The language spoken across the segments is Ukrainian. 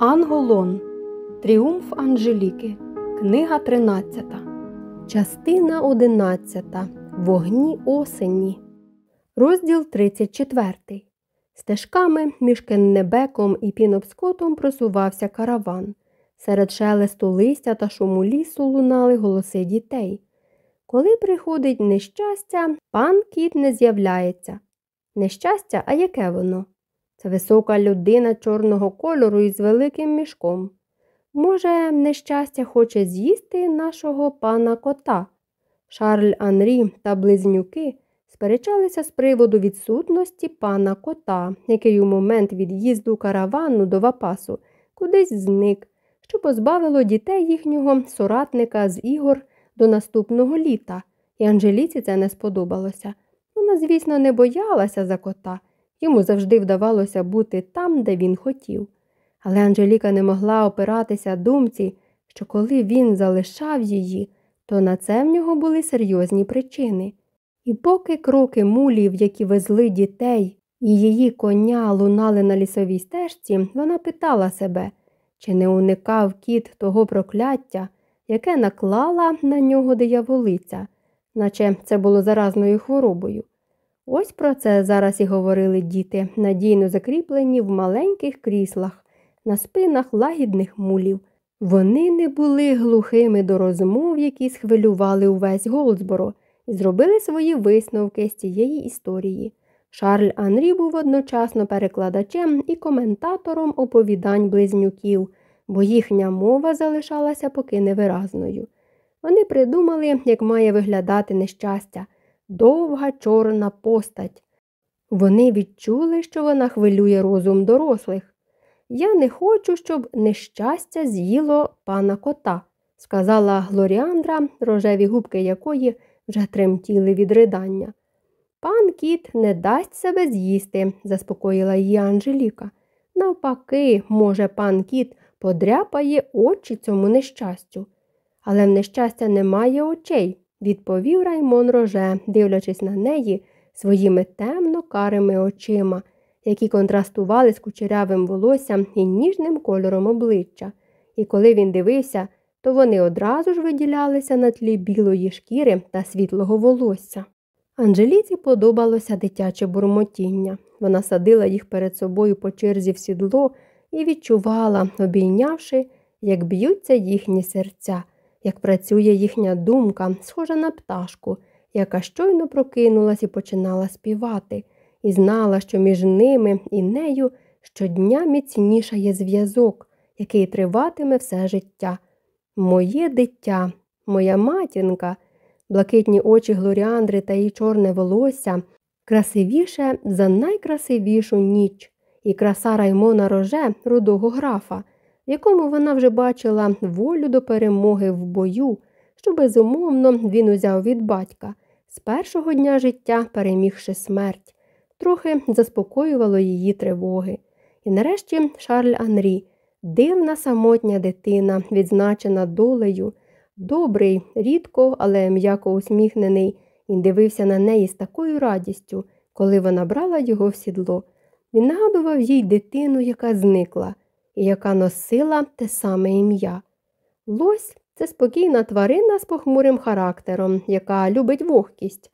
Анголон. Тріумф Анжеліки. Книга 13. Частина 11. Вогні осені. Розділ 34. Стежками між Кеннебеком і Пінопскотом просувався караван. Серед шелесту листя та шуму лісу лунали голоси дітей. Коли приходить нещастя, пан кіт не з'являється. Нещастя, а яке воно? Це висока людина чорного кольору із великим мішком. Може, нещастя хоче з'їсти нашого пана кота. Шарль Анрі та близнюки сперечалися з приводу відсутності пана кота, який у момент від'їзду каравану до Вапасу кудись зник, що позбавило дітей їхнього соратника з ігор до наступного літа, і Анжеліці це не сподобалося. Вона, звісно, не боялася за кота. Йому завжди вдавалося бути там, де він хотів. Але Анжеліка не могла опиратися думці, що коли він залишав її, то на це в нього були серйозні причини. І поки кроки мулів, які везли дітей, і її коня лунали на лісовій стежці, вона питала себе, чи не уникав кіт того прокляття, яке наклала на нього дияволиця, наче це було заразною хворобою. Ось про це зараз і говорили діти, надійно закріплені в маленьких кріслах, на спинах лагідних мулів. Вони не були глухими до розмов, які схвилювали увесь Голдсборо, і зробили свої висновки з цієї історії. Шарль Анрі був одночасно перекладачем і коментатором оповідань близнюків, бо їхня мова залишалася поки невиразною. Вони придумали, як має виглядати нещастя довга чорна постать. Вони відчули, що вона хвилює розум дорослих. Я не хочу, щоб нещастя з'їло пана кота, сказала Глоріандра, рожеві губки якої вже тремтіли від ридання. Пан кіт не дасть себе з'їсти, заспокоїла її Анжеліка. Навпаки, може, пан кіт подряпає очі цьому нещастю. Але в нещастя немає очей, відповів Раймон Роже, дивлячись на неї своїми темно карими очима, які контрастували з кучерявим волоссям і ніжним кольором обличчя. І коли він дивився, то вони одразу ж виділялися на тлі білої шкіри та світлого волосся. Анжеліці подобалося дитяче бурмотіння. Вона садила їх перед собою по черзі в сідло і відчувала, обійнявши, як б'ються їхні серця як працює їхня думка, схожа на пташку, яка щойно прокинулась і починала співати, і знала, що між ними і нею щодня міцнішає зв'язок, який триватиме все життя. Моє дитя, моя матінка, блакитні очі Глоріандри та її чорне волосся красивіше за найкрасивішу ніч, і краса Раймона роже рудого графа в якому вона вже бачила волю до перемоги в бою, що безумовно він узяв від батька, з першого дня життя перемігши смерть, трохи заспокоювало її тривоги. І нарешті Шарль Анрі, дивна самотня дитина, відзначена долею, добрий, рідко, але м'яко усміхнений, він дивився на неї з такою радістю, коли вона брала його в сідло. Він нагадував їй дитину, яка зникла яка носила те саме ім'я. Лось це спокійна тварина з похмурим характером, яка любить вогкість.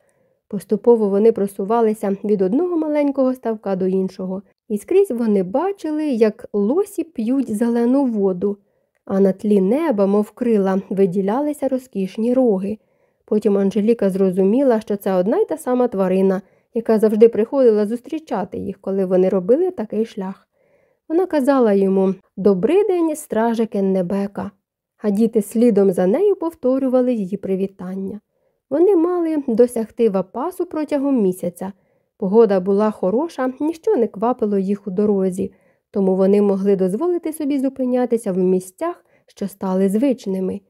Поступово вони просувалися від одного маленького ставка до іншого, і скрізь вони бачили, як лосі п'ють зелену воду, а на тлі неба, мов крила, виділялися розкішні роги. Потім Анжеліка зрозуміла, що це одна й та сама тварина, яка завжди приходила зустрічати їх, коли вони робили такий шлях. Вона казала йому «Добрий день, страже Кеннебека, а діти слідом за нею повторювали її привітання. Вони мали досягти вапасу протягом місяця. Погода була хороша, ніщо не квапило їх у дорозі, тому вони могли дозволити собі зупинятися в місцях, що стали звичними.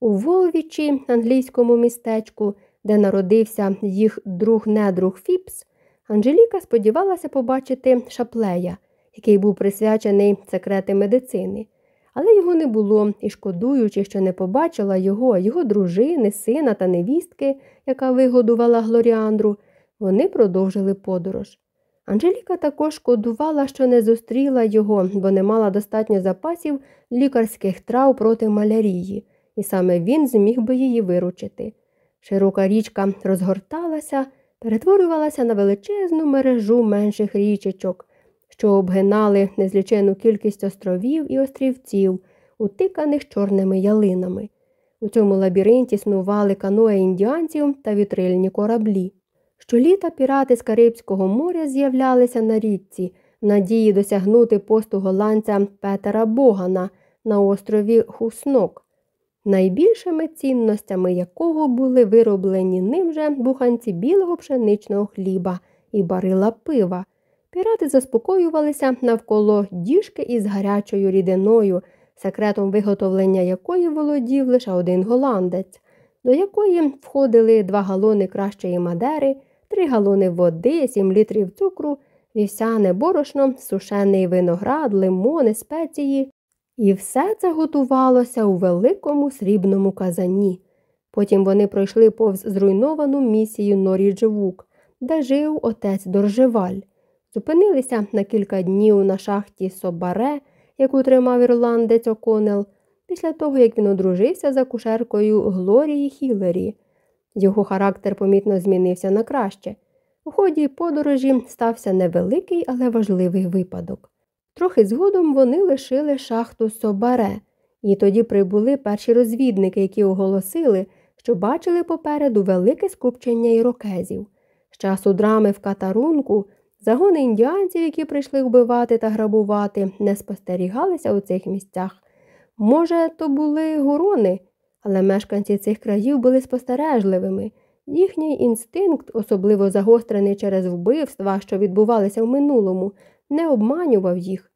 У Волвічі, англійському містечку, де народився їх друг-недруг Фіпс, Анжеліка сподівалася побачити Шаплея, який був посвячений у секрети медицини. Але його не було, і, шкодуючи, що не побачила його, його дружини, сина та невістки, яка вигодувала Глоріандру, вони продовжили подорож. Анжеліка також шкодувала, що не зустріла його, бо не мала достатньо запасів лікарських трав проти малярії, і саме він зміг би її виручити. Широка річка розгорталася, перетворювалася на величезну мережу менших річечок, що обгинали незлічену кількість островів і острівців, утиканих чорними ялинами. У цьому лабіринті снували каное індіанців та вітрильні кораблі. Щоліта пірати з Карибського моря з'являлися на річці в надії досягнути посту голландця Петера Богана на острові Хуснок, найбільшими цінностями якого були вироблені ним же буханці білого пшеничного хліба і барила пива. Пірати заспокоювалися навколо діжки із гарячою рідиною, секретом виготовлення якої володів лише один голландець, до якої входили два галони кращої мадери, три галони води, сім літрів цукру, вівсяне борошно, сушений виноград, лимони, спеції. І все це готувалося у великому срібному казані. Потім вони пройшли повз зруйновану місію Норіджевук, де жив отець Доржеваль. Зупинилися на кілька днів на шахті Собаре, яку тримав ірландець Оконел, після того, як він одружився за кушеркою Глорії Хілері. Його характер помітно змінився на краще. У ході подорожі стався невеликий, але важливий випадок. Трохи згодом вони лишили шахту Собаре, і тоді прибули перші розвідники, які оголосили, що бачили попереду велике скупчення ірокезів. З часу драми в катарунку загони індіанців, які прийшли вбивати та грабувати, не спостерігалися у цих місцях. Може, то були гурони, але мешканці цих країв були спостережливими. Їхній інстинкт, особливо загострений через вбивства, що відбувалися в минулому, не обманював їх.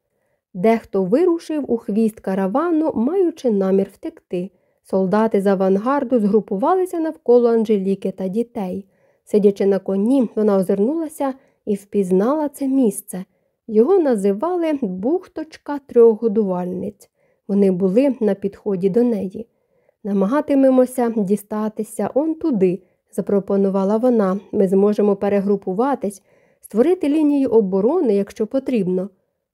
Дехто вирушив у хвіст каравану, маючи намір втекти. Солдати з авангарду згрупувалися навколо Анжеліки та дітей. Сидячи на коні, вона озирнулася і впізнала це місце. Його називали бухточка трьох годувальниць. Вони були на підході до неї. Намагатимемося дістатися он туди, запропонувала вона. Ми зможемо перегрупуватись, створити лінію оборони, якщо потрібно.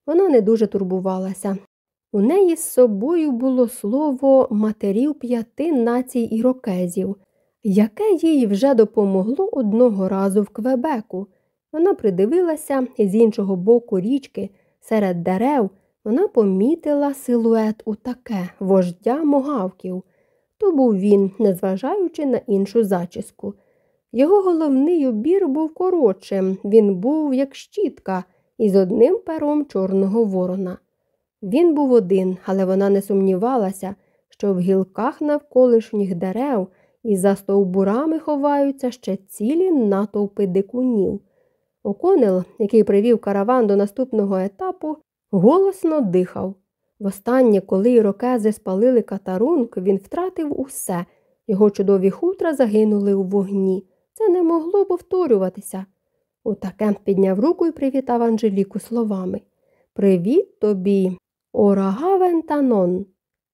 Вона не дуже турбувалася. У неї з собою було слово матерів п'яти націй ірокезів, яке їй вже допомогло одного разу в Квебеку. Вона придивилася з іншого боку річки, серед дерев, вона помітила силует у таке вождя могавків. То був він, незважаючи на іншу зачіску. Його головний убір був коротшим, він був як щітка, із одним пером чорного ворона. Він був один, але вона не сумнівалася, що в гілках навколишніх дерев і за стовбурами ховаються ще цілі натовпи дикунів. Оконел, який привів караван до наступного етапу, голосно дихав. Востаннє, коли ірокези спалили катарунк, він втратив усе. Його чудові хутра загинули у вогні. Це не могло повторюватися. Утакемп підняв руку і привітав Анжеліку словами Привіт тобі, Орагавен Танон.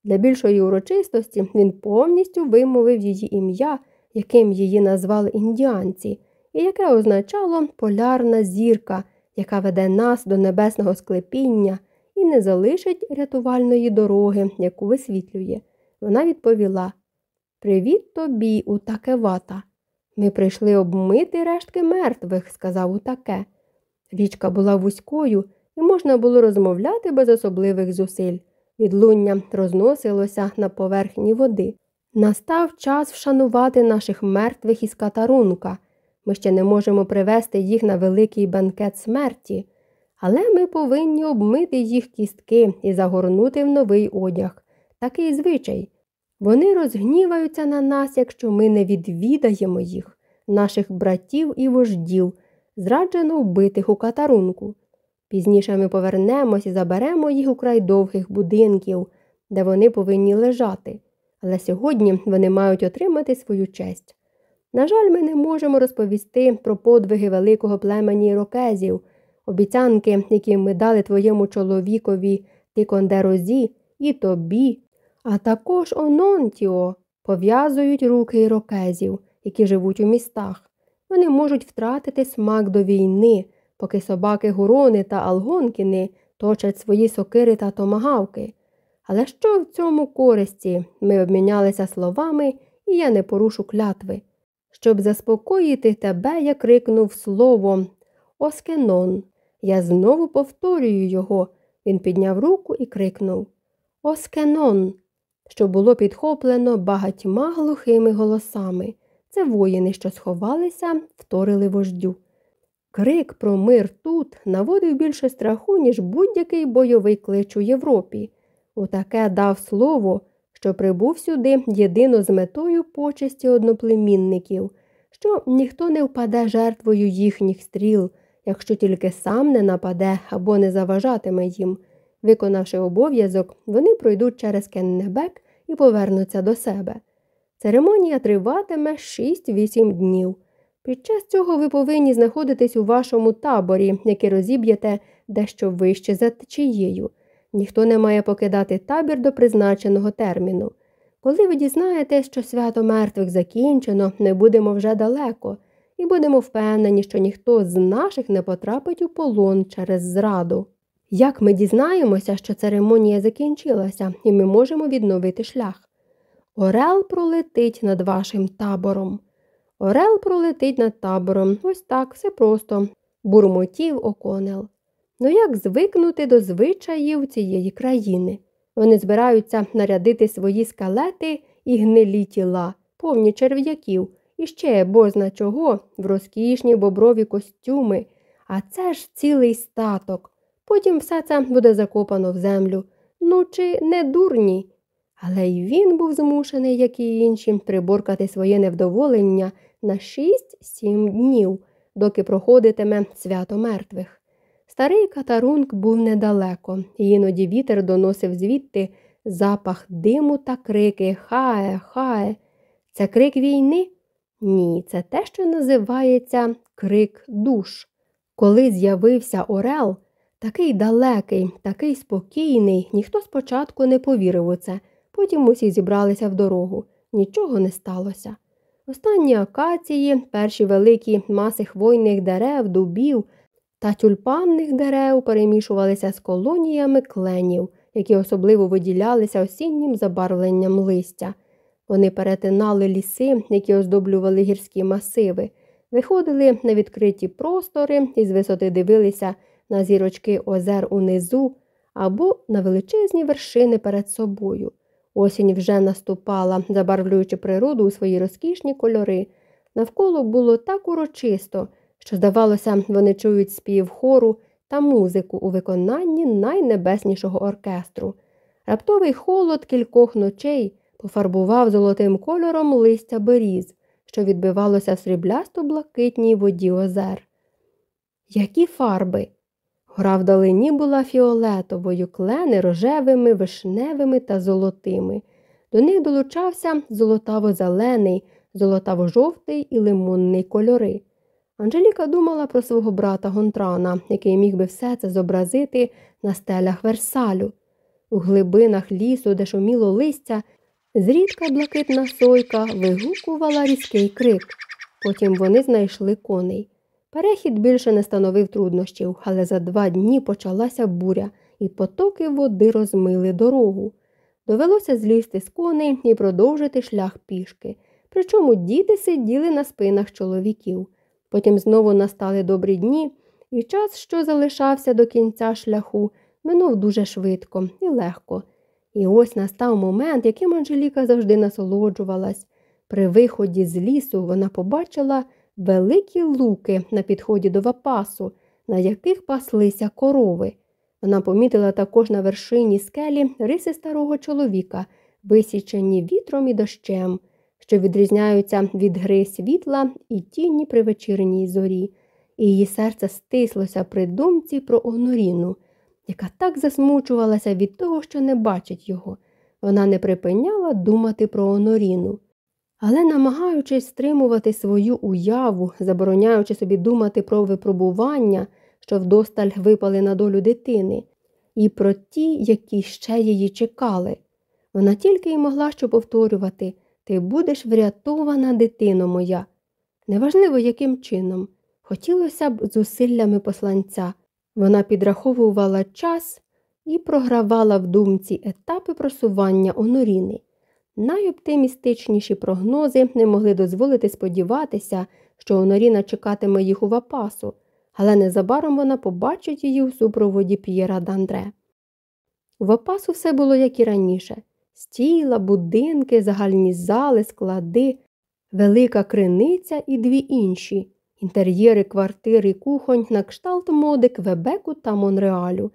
Для більшої урочистості він повністю вимовив її ім'я, яким її назвали індіанці, і яке означало полярна зірка, яка веде нас до небесного склепіння і не залишить рятувальної дороги, яку висвітлює. Вона відповіла Привіт тобі, Утакевата. Ми прийшли обмити рештки мертвих, сказав утаке. Річка була вузькою, і можна було розмовляти без особливих зусиль. Відлуння розносилося на поверхні води. Настав час вшанувати наших мертвих із катарунка. Ми ще не можемо привести їх на великий банкет смерті, але ми повинні обмити їх кістки і загорнути в новий одяг. Такий звичай. Вони розгніваються на нас, якщо ми не відвідаємо їх, наших братів і вождів, зраджено вбитих у катарунку. Пізніше ми повернемось і заберемо їх у край довгих будинків, де вони повинні лежати, але сьогодні вони мають отримати свою честь. На жаль, ми не можемо розповісти про подвиги великого племені ірокезів, обіцянки, які ми дали твоєму чоловікові Тикондерозі і тобі, а також Ононтіо пов'язують руки ірокезів, які живуть у містах. Вони можуть втратити смак до війни, поки собаки гурони та алгонкіни точать свої сокири та томагавки. Але що в цьому користі? Ми обмінялися словами, і я не порушу клятви. Щоб заспокоїти тебе, я крикнув слово Оскенон. Я знову повторюю його. Він підняв руку і крикнув Оскенон, що було підхоплено багатьма глухими голосами. Це воїни, що сховалися, вторили вождю. Крик про мир тут наводив більше страху, ніж будь-який бойовий клич у Європі. Отаке дав слово, що прибув сюди єдино з метою почесті одноплемінників, що ніхто не впаде жертвою їхніх стріл, якщо тільки сам не нападе або не заважатиме їм. Виконавши обов'язок, вони пройдуть через Кеннебек і повернуться до себе. Церемонія триватиме 6-8 днів. Під час цього ви повинні знаходитись у вашому таборі, який розіб'єте дещо вище за течією. Ніхто не має покидати табір до призначеного терміну. Коли ви дізнаєтесь, що свято мертвих закінчено, не будемо вже далеко, і будемо впевнені, що ніхто з наших не потрапить у полон через зраду. Як ми дізнаємося, що церемонія закінчилася, і ми можемо відновити шлях? Орел пролетить над вашим табором. Орел пролетить над табором. Ось так, все просто, бурмотів оконел. Ну як звикнути до звичаїв цієї країни? Вони збираються нарядити свої скелети і гнилі тіла, повні черв'яків, і ще бозна чого в розкішні боброві костюми. А це ж цілий статок. Потім все це буде закопано в землю. Ну, чи не дурні? Але й він був змушений, як і інші, приборкати своє невдоволення на 6-7 днів, доки проходитиме свято мертвих. Старий катарунг був недалеко, іноді вітер доносив звідти запах диму та крики Хае, хае. Це крик війни? Ні, це те, що називається крик душ. Коли з'явився Орел, такий далекий, такий спокійний, ніхто спочатку не повірив у це, потім усі зібралися в дорогу. Нічого не сталося. Останні акації, перші великі маси хвойних дерев, дубів та тюльпанних дерев перемішувалися з колоніями кленів, які особливо виділялися осіннім забарвленням листя. Вони перетинали ліси, які оздоблювали гірські масиви, виходили на відкриті простори і з висоти дивилися на зірочки озер унизу або на величезні вершини перед собою. Осінь вже наступала, забарвлюючи природу у свої розкішні кольори. Навколо було так урочисто, що, здавалося, вони чують спів хору та музику у виконанні найнебеснішого оркестру. Раптовий холод кількох ночей пофарбував золотим кольором листя беріз, що відбивалося в сріблясто блакитній воді озер. Які фарби? Гора вдалині була фіолетовою, клени рожевими, вишневими та золотими. До них долучався золотаво-зелений, золотаво-жовтий і лимонний кольори. Анжеліка думала про свого брата Гонтрана, який міг би все це зобразити на стелях Версалю. У глибинах лісу, де шуміло листя, зрідка блакитна сойка вигукувала різкий крик. Потім вони знайшли коней. Перехід більше не становив труднощів, але за два дні почалася буря, і потоки води розмили дорогу. Довелося злізти з коней і продовжити шлях пішки. Причому діти сиділи на спинах чоловіків. Потім знову настали добрі дні, і час, що залишався до кінця шляху, минув дуже швидко і легко. І ось настав момент, яким Анжеліка завжди насолоджувалась. При виході з лісу вона побачила великі луки на підході до вапасу, на яких паслися корови. Вона помітила також на вершині скелі риси старого чоловіка, висічені вітром і дощем, що відрізняються від гри світла і тіні при вечірній зорі, і її серце стислося при думці про Оноріну, яка так засмучувалася від того, що не бачить його. Вона не припиняла думати про Оноріну. Але, намагаючись стримувати свою уяву, забороняючи собі думати про випробування, що вдосталь випали на долю дитини, і про ті, які ще її чекали, вона тільки й могла що повторювати ти будеш врятована, дитино моя. Неважливо, яким чином. хотілося б зусиллями посланця. Вона підраховувала час і програвала в думці етапи просування Оноріни. Найоптимістичніші прогнози не могли дозволити сподіватися, що Оноріна чекатиме їх у Вапасу, але незабаром вона побачить її у супроводі П'єра Дандре. У Вапасу все було як і раніше стіла, будинки, загальні зали, склади, велика криниця і дві інші інтер'єри квартир і кухонь на кшталт моди Квебеку та Монреалю.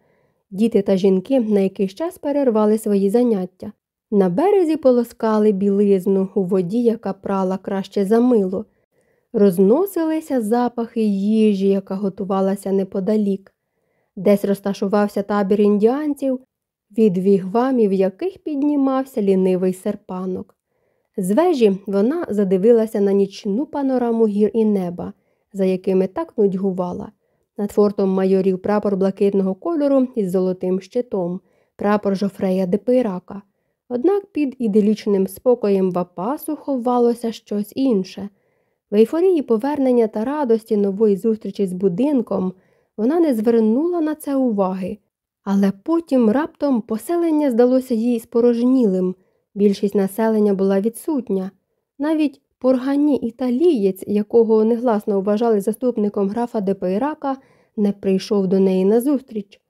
Діти та жінки на якийсь час перервали свої заняття. На березі полоскали білизну у воді, яка прала краще за мило. Розносилися запахи їжі, яка готувалася неподалік. Десь розташувався табір індіанців, від вігвамів яких піднімався лінивий серпанок. З вежі вона задивилася на нічну панораму гір і неба, за якими так нудьгувала. Над фортом майорів прапор блакитного кольору із золотим щитом, прапор Жофрея де Пейрака. Однак під іделічним спокоєм Вапасу ховалося щось інше. В ейфорії повернення та радості нової зустрічі з будинком вона не звернула на це уваги, але потім раптом поселення здалося їй спорожнілим. Більшість населення була відсутня. Навіть поргані італієць, якого негласно вважали заступником графа Депейрака, не прийшов до неї назустріч.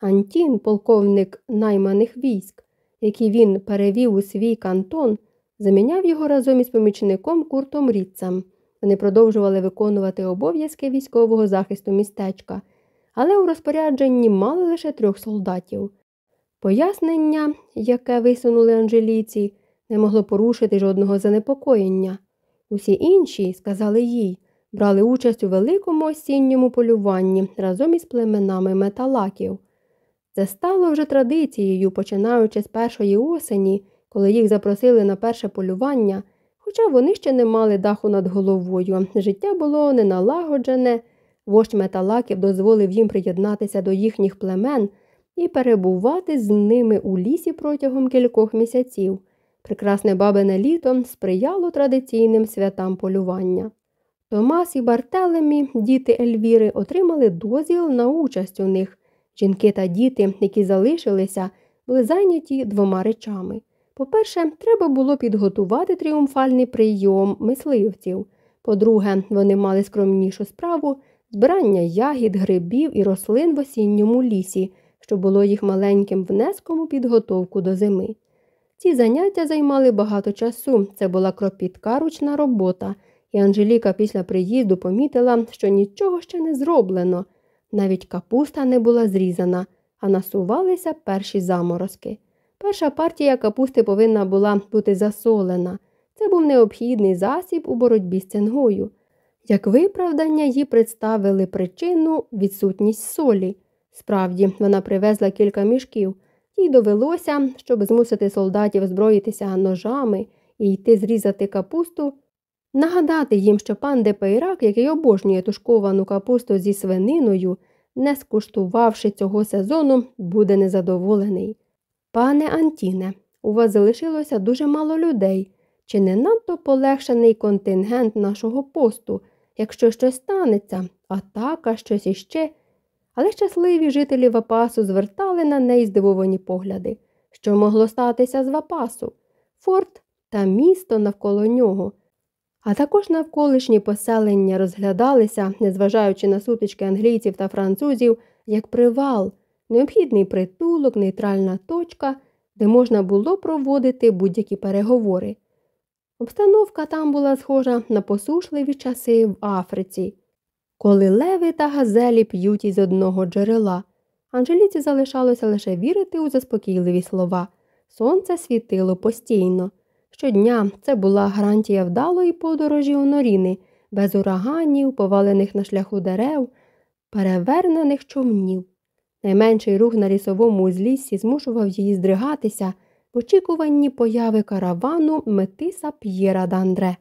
Антін, полковник найманих військ, який він перевів у свій кантон, заміняв його разом із помічником Куртом Ріцем. Вони продовжували виконувати обов'язки військового захисту містечка, але у розпорядженні мали лише трьох солдатів. Пояснення, яке висунули анжеліці, не могло порушити жодного занепокоєння. Усі інші, сказали їй, брали участь у великому осінньому полюванні разом із племенами металаків. Це стало вже традицією, починаючи з першої осені, коли їх запросили на перше полювання, хоча вони ще не мали даху над головою. Життя було неналагоджене, вождь металаків дозволив їм приєднатися до їхніх племен і перебувати з ними у лісі протягом кількох місяців. Прекрасне бабине літо сприяло традиційним святам полювання. Томас і Бартелемі, діти Ельвіри, отримали дозвіл на участь у них. Жінки та діти, які залишилися, були зайняті двома речами. По-перше, треба було підготувати тріумфальний прийом мисливців. По-друге, вони мали скромнішу справу збирання ягід, грибів і рослин в осінньому лісі, що було їх маленьким внеском у підготовку до зими. Ці заняття займали багато часу, це була кропітка ручна робота, і Анжеліка після приїзду помітила, що нічого ще не зроблено. Навіть капуста не була зрізана, а насувалися перші заморозки. Перша партія капусти повинна була бути засолена. Це був необхідний засіб у боротьбі з цингою. Як виправдання їй представили причину відсутність солі. Справді, вона привезла кілька мішків, їй довелося, щоб змусити солдатів зброїтися ножами і йти зрізати капусту, нагадати їм, що пан де Пейрак, який обожнює тушковану капусту зі свининою, не скуштувавши цього сезону, буде незадоволений. Пане Антіне, у вас залишилося дуже мало людей, чи не надто полегшений контингент нашого посту, якщо щось станеться, атака, щось іще. Але щасливі жителі Вапасу звертали на неї здивовані погляди, що могло статися з Вапасу, форт та місто навколо нього. А також навколишні поселення розглядалися, незважаючи на сутички англійців та французів, як привал, необхідний притулок, нейтральна точка, де можна було проводити будь-які переговори. Обстановка там була схожа на посушливі часи в Африці, коли леви та газелі п'ють із одного джерела. Анжеліці залишалося лише вірити у заспокійливі слова. Сонце світило постійно. Щодня це була гарантія вдалої подорожі у норіни, без ураганів, повалених на шляху дерев, перевернених човнів. Найменший рух на лісовому узліссі змушував її здригатися в очікуванні появи каравану метиса П'єра Дандре.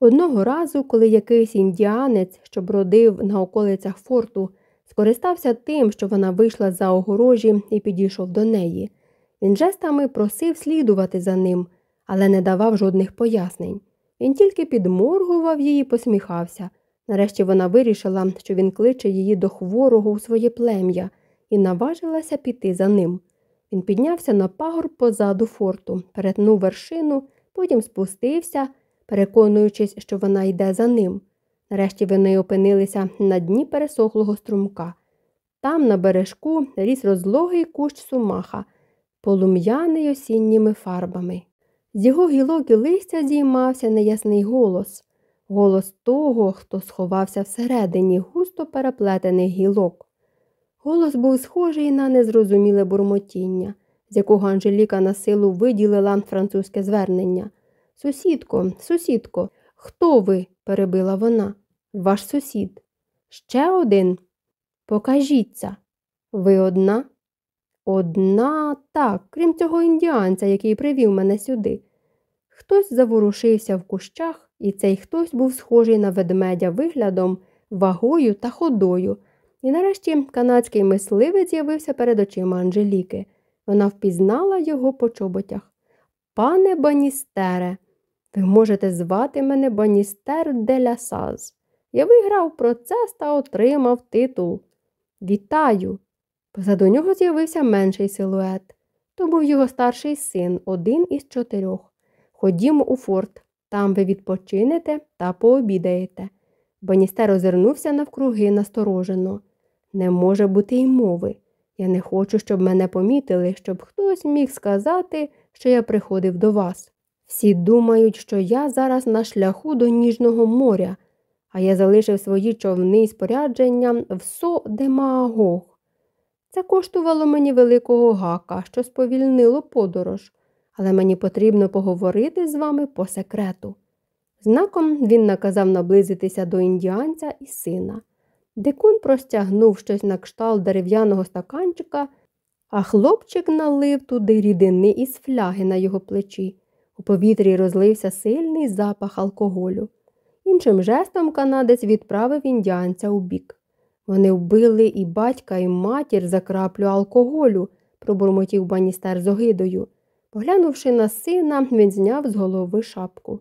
Одного разу, коли якийсь індіанець, що бродив на околицях форту, скористався тим, що вона вийшла за огорожі і підійшов до неї. Він жестами просив слідувати за ним, але не давав жодних пояснень. Він тільки підморгував її посміхався. Нарешті вона вирішила, що він кличе її до хворого у своє плем'я, і наважилася піти за ним. Він піднявся на пагорб позаду форту, перетнув вершину, потім спустився, переконуючись, що вона йде за ним. Нарешті вони опинилися на дні пересохлого струмка. Там, на бережку, ріс розлогий кущ сумаха, полум'яний осінніми фарбами. З його гілок і листя зіймався неясний голос, голос того, хто сховався всередині густо переплетених гілок. Голос був схожий на незрозуміле бурмотіння, з якого Анжеліка на силу виділила французьке звернення. Сусідко, сусідко, хто ви? перебила вона. Ваш сусід. Ще один. Покажіться. Ви одна? Одна так, крім цього індіанця, який привів мене сюди. Хтось заворушився в кущах, і цей хтось був схожий на ведмедя виглядом, вагою та ходою. І нарешті канадський мисливець з'явився перед очима Анжеліки. Вона впізнала його по чоботях. Пане Баністере, ви можете звати мене Баністер де Саз. Я виграв процес та отримав титул. Вітаю! Позаду нього з'явився менший силует. То був його старший син, один із чотирьох. Ходімо у форт, там ви відпочинете та пообідаєте. Баністер озирнувся навкруги насторожено. Не може бути й мови. Я не хочу, щоб мене помітили, щоб хтось міг сказати, що я приходив до вас. Всі думають, що я зараз на шляху до Ніжного моря, а я залишив свої човни і спорядження в со Демагог. Це коштувало мені великого гака, що сповільнило подорож, але мені потрібно поговорити з вами по секрету. Знаком він наказав наблизитися до індіанця і сина. Дикун простягнув щось на кшталт дерев'яного стаканчика, а хлопчик налив туди рідини із фляги на його плечі. У повітрі розлився сильний запах алкоголю. Іншим жестом канадець відправив індіанця у бік. Вони вбили і батька, і матір за краплю алкоголю, пробурмотів баністер з огидою. Поглянувши на сина, він зняв з голови шапку.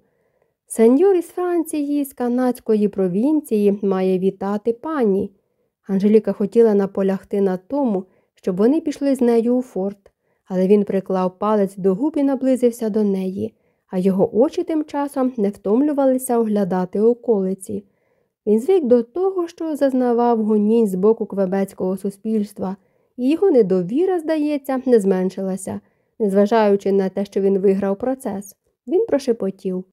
Сеньор із Франції, з канадської провінції, має вітати пані. Анжеліка хотіла наполягти на тому, щоб вони пішли з нею у форт, але він приклав палець до губ і наблизився до неї, а його очі тим часом не втомлювалися оглядати околиці. Він звик до того, що зазнавав гонінь з боку квебецького суспільства, і його недовіра, здається, не зменшилася, незважаючи на те, що він виграв процес. Він прошепотів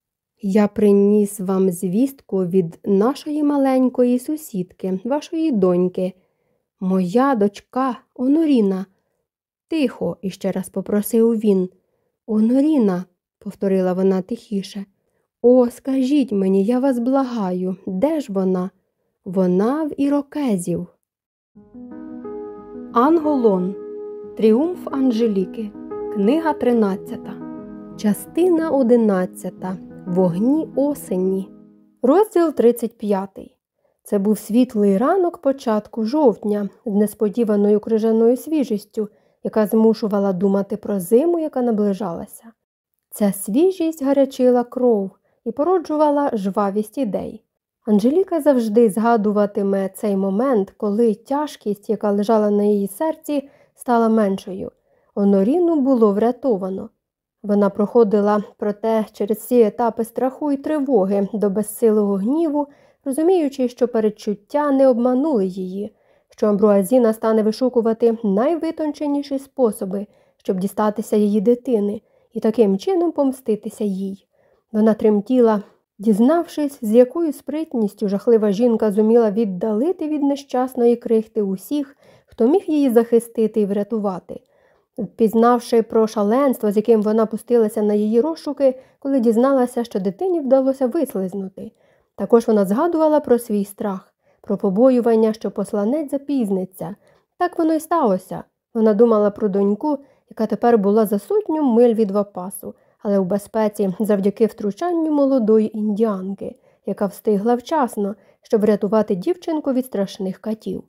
Я приніс вам звістку від нашої маленької сусідки, вашої доньки, моя дочка Оноріна. Тихо, іще раз попросив він. Оноріна, повторила вона тихіше. О, скажіть мені, я вас благаю, де ж вона? Вона в ірокезів. Анголон. Тріумф Анжеліки. Книга 13. Частина 11. Вогні осені. Розділ 35. Це був світлий ранок початку жовтня з несподіваною крижаною свіжістю, яка змушувала думати про зиму, яка наближалася. Ця свіжість гарячила кров і породжувала жвавість ідей. Анжеліка завжди згадуватиме цей момент, коли тяжкість, яка лежала на її серці, стала меншою. Оноріну було врятовано. Вона проходила проте через ці етапи страху і тривоги до безсилого гніву, розуміючи, що передчуття не обманули її, що Амбруазіна стане вишукувати найвитонченіші способи, щоб дістатися її дитини і таким чином помститися їй. Вона тремтіла, дізнавшись, з якою спритністю жахлива жінка зуміла віддалити від нещасної крихти усіх, хто міг її захистити і врятувати. Впізнавши про шаленство, з яким вона пустилася на її розшуки, коли дізналася, що дитині вдалося вислизнути. Також вона згадувала про свій страх, про побоювання, що посланець запізниться. Так воно й сталося. Вона думала про доньку, яка тепер була за сотню миль від вапасу, але у безпеці завдяки втручанню молодої індіанки, яка встигла вчасно, щоб врятувати дівчинку від страшних катів.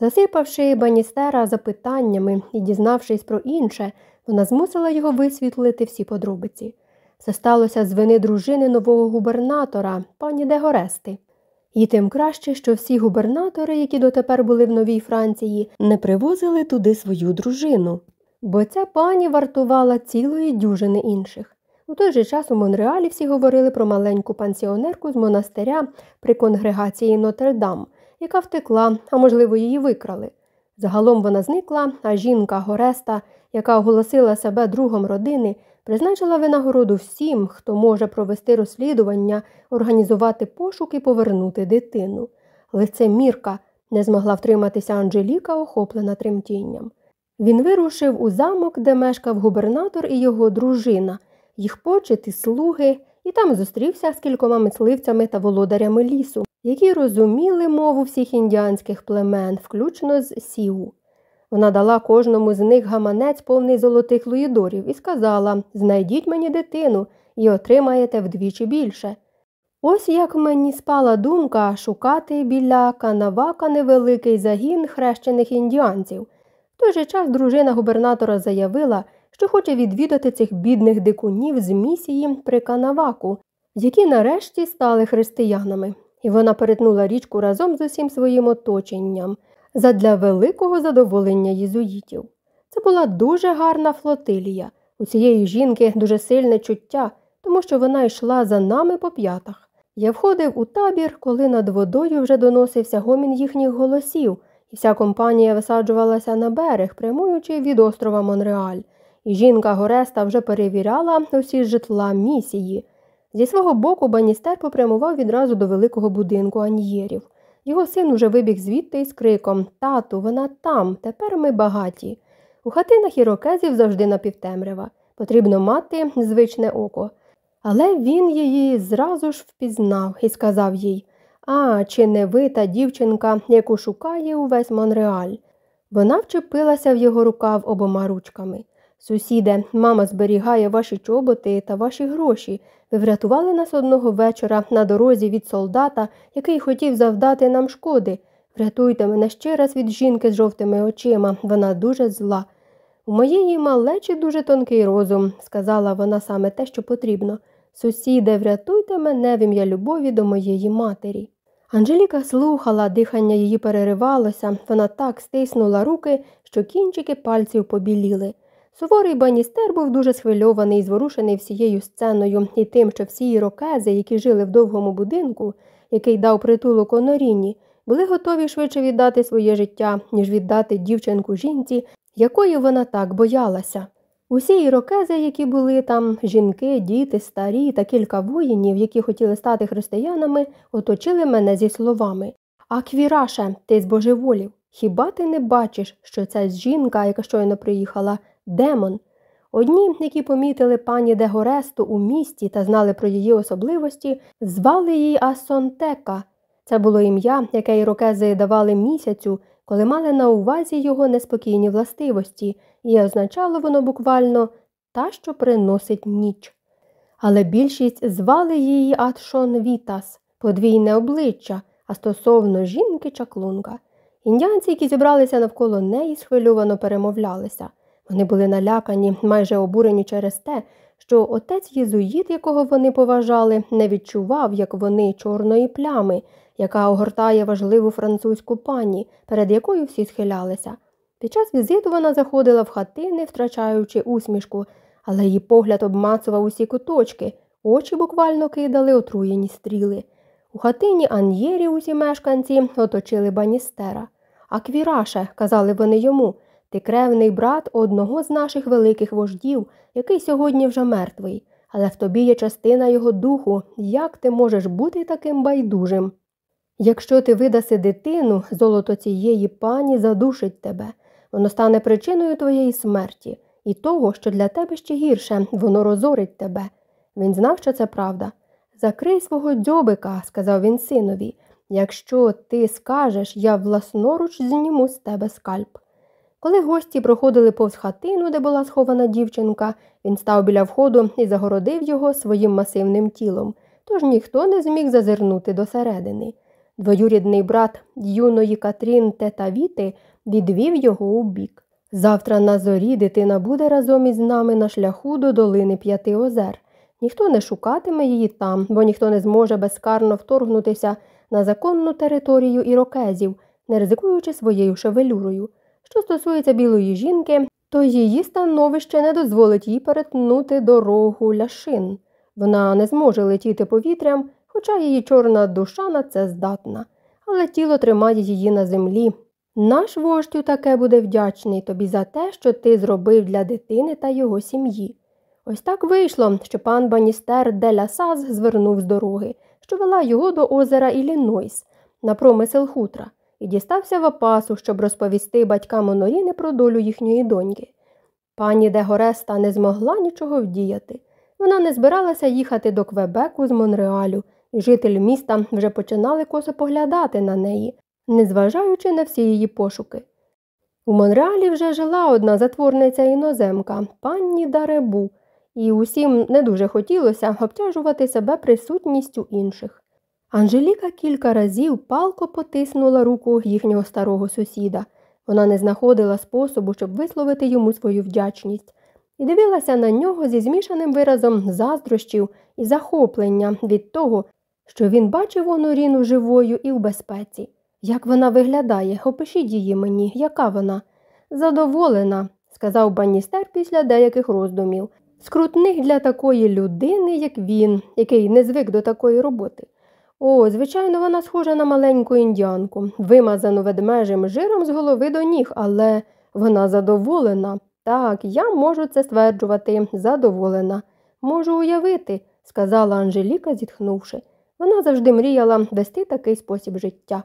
Засипавши баністера запитаннями і дізнавшись про інше, вона змусила його висвітлити всі подробиці. Це сталося з вини дружини нового губернатора, пані Дегорести. І тим краще, що всі губернатори, які дотепер були в Новій Франції, не привозили туди свою дружину, бо ця пані вартувала цілої дюжини інших. У той же час у Монреалі всі говорили про маленьку пансіонерку з монастиря при конгрегації Нотр-Дам, яка втекла, а можливо, її викрали. Загалом вона зникла, а жінка Гореста, яка оголосила себе другом родини, призначила винагороду всім, хто може провести розслідування, організувати пошук і повернути дитину. Лице Мірка не змогла втриматися Анжеліка, охоплена тремтінням. Він вирушив у замок, де мешкав губернатор і його дружина, їх почеті слуги, і там зустрівся з кількома мисливцями та володарями лісу, які розуміли мову всіх індіанських племен, включно з Сіу. Вона дала кожному з них гаманець повний золотих луїдорів і сказала Знайдіть мені дитину і отримаєте вдвічі більше. Ось як мені спала думка шукати біля канавака невеликий загін хрещених індіанців. В той же час дружина губернатора заявила, що хоче відвідати цих бідних дикунів з місії при канаваку, які нарешті стали християнами, і вона перетнула річку разом з усім своїм оточенням задля великого задоволення єзуїтів. Це була дуже гарна флотилія. У цієї жінки дуже сильне чуття, тому що вона йшла за нами по п'ятах. Я входив у табір, коли над водою вже доносився гомін їхніх голосів, і вся компанія висаджувалася на берег, прямуючи від острова Монреаль. І жінка Гореста вже перевіряла усі житла місії. Зі свого боку баністер попрямував відразу до великого будинку аньєрів. Його син уже вибіг звідти із криком Тату, вона там, тепер ми багаті. У хатинах ірокезів завжди напівтемрява. Потрібно мати звичне око. Але він її зразу ж впізнав і сказав їй А, чи не ви та дівчинка, яку шукає увесь Монреаль? Вона вчепилася в його рукав обома ручками. Сусіде, мама зберігає ваші чоботи та ваші гроші. Ви врятували нас одного вечора на дорозі від солдата, який хотів завдати нам шкоди. Врятуйте мене ще раз від жінки з жовтими очима, вона дуже зла. У моєї малечі дуже тонкий розум, сказала вона саме те, що потрібно. Сусіде, врятуйте мене в ім'я любові до моєї матері. Анжеліка слухала, дихання її переривалося, вона так стиснула руки, що кінчики пальців побіліли. Суворий баністер був дуже схвильований і зворушений всією сценою і тим, що всі ірокези, які жили в довгому будинку, який дав притулок оноріні, були готові швидше віддати своє життя, ніж віддати дівчинку жінці, якої вона так боялася. Усі ірокези, які були там, жінки, діти, старі та кілька воїнів, які хотіли стати християнами, оточили мене зі словами Аквіраше, ти збожеволів. Хіба ти не бачиш, що ця жінка, яка щойно приїхала, демон? Одні, які помітили пані Дегоресту у місті та знали про її особливості, звали її Асонтека. Це було ім'я, яке ірокези давали місяцю, коли мали на увазі його неспокійні властивості, і означало воно буквально та, що приносить ніч. Але більшість звали її Атшон Вітас, подвійне обличчя, а стосовно жінки чаклунка. Індіанці, які зібралися навколо неї, схвильовано перемовлялися. Вони були налякані, майже обурені через те, що отець єзуїт, якого вони поважали, не відчував, як вони чорної плями, яка огортає важливу французьку пані, перед якою всі схилялися. Під час візиту вона заходила в хатини, втрачаючи усмішку, але її погляд обмацував усі куточки, очі буквально кидали отруєні стріли. У хатині Ан'єрі усі мешканці оточили баністера. Аквіраше, казали вони йому, ти кревний брат одного з наших великих вождів, який сьогодні вже мертвий, але в тобі є частина його духу, як ти можеш бути таким байдужим? Якщо ти видаси дитину, золото цієї пані задушить тебе, воно стане причиною твоєї смерті і того, що для тебе ще гірше, воно розорить тебе. Він знав, що це правда. Закрий свого дзьобика, сказав він синові, якщо ти скажеш, я власноруч зніму з тебе скальп. Коли гості проходили повз хатину, де була схована дівчинка, він став біля входу і загородив його своїм масивним тілом, тож ніхто не зміг зазирнути досередини. Двоюрідний брат юної Катрін Тета Віти відвів його у бік. Завтра на зорі дитина буде разом із нами на шляху до долини П'яти озер. Ніхто не шукатиме її там, бо ніхто не зможе безкарно вторгнутися на законну територію ірокезів, не ризикуючи своєю шевелюрою. Що стосується білої жінки, то її становище не дозволить їй перетнути дорогу ляшин. Вона не зможе летіти повітрям, хоча її чорна душа на це здатна, але тіло тримає її на землі. Наш вождю таке буде вдячний тобі за те, що ти зробив для дитини та його сім'ї. Ось так вийшло, що пан Баністер де Лясаз звернув з дороги, що вела його до озера Іллінойс на промисел хутра, і дістався в опасу, щоб розповісти батькам Оноріни про долю їхньої доньки. Пані де Гореста не змогла нічого вдіяти. Вона не збиралася їхати до Квебеку з Монреалю, і жителі міста вже починали косо поглядати на неї, незважаючи на всі її пошуки. У Монреалі вже жила одна затворниця іноземка, пані Даребу, і усім не дуже хотілося обтяжувати себе присутністю інших. Анжеліка кілька разів палко потиснула руку їхнього старого сусіда. Вона не знаходила способу, щоб висловити йому свою вдячність, і дивилася на нього зі змішаним виразом заздрощів і захоплення від того, що він бачив оноріну живою і в безпеці. Як вона виглядає, опишіть її мені, яка вона? Задоволена, сказав Баністер після деяких роздумів, скрутних для такої людини, як він, який не звик до такої роботи. О, звичайно, вона схожа на маленьку індіанку, вимазану ведмежим жиром з голови до ніг, але вона задоволена. Так, я можу це стверджувати, задоволена. Можу уявити, сказала Анжеліка, зітхнувши. Вона завжди мріяла вести такий спосіб життя.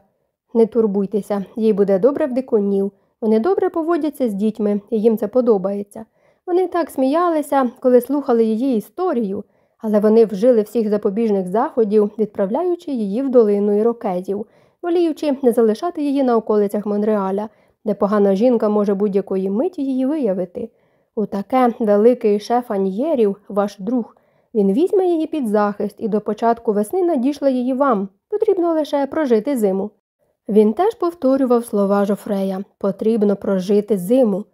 Не турбуйтеся, їй буде добре в дикунів. Вони добре поводяться з дітьми, і їм це подобається. Вони так сміялися, коли слухали її історію, але вони вжили всіх запобіжних заходів, відправляючи її в долину ірокезів, воліючи не залишати її на околицях Монреаля, де погана жінка може будь-якої миті її виявити. У таке великий шеф Аньєрів, ваш друг, він візьме її під захист і до початку весни надійшла її вам. Потрібно лише прожити зиму. Він теж повторював слова Жофрея потрібно прожити зиму.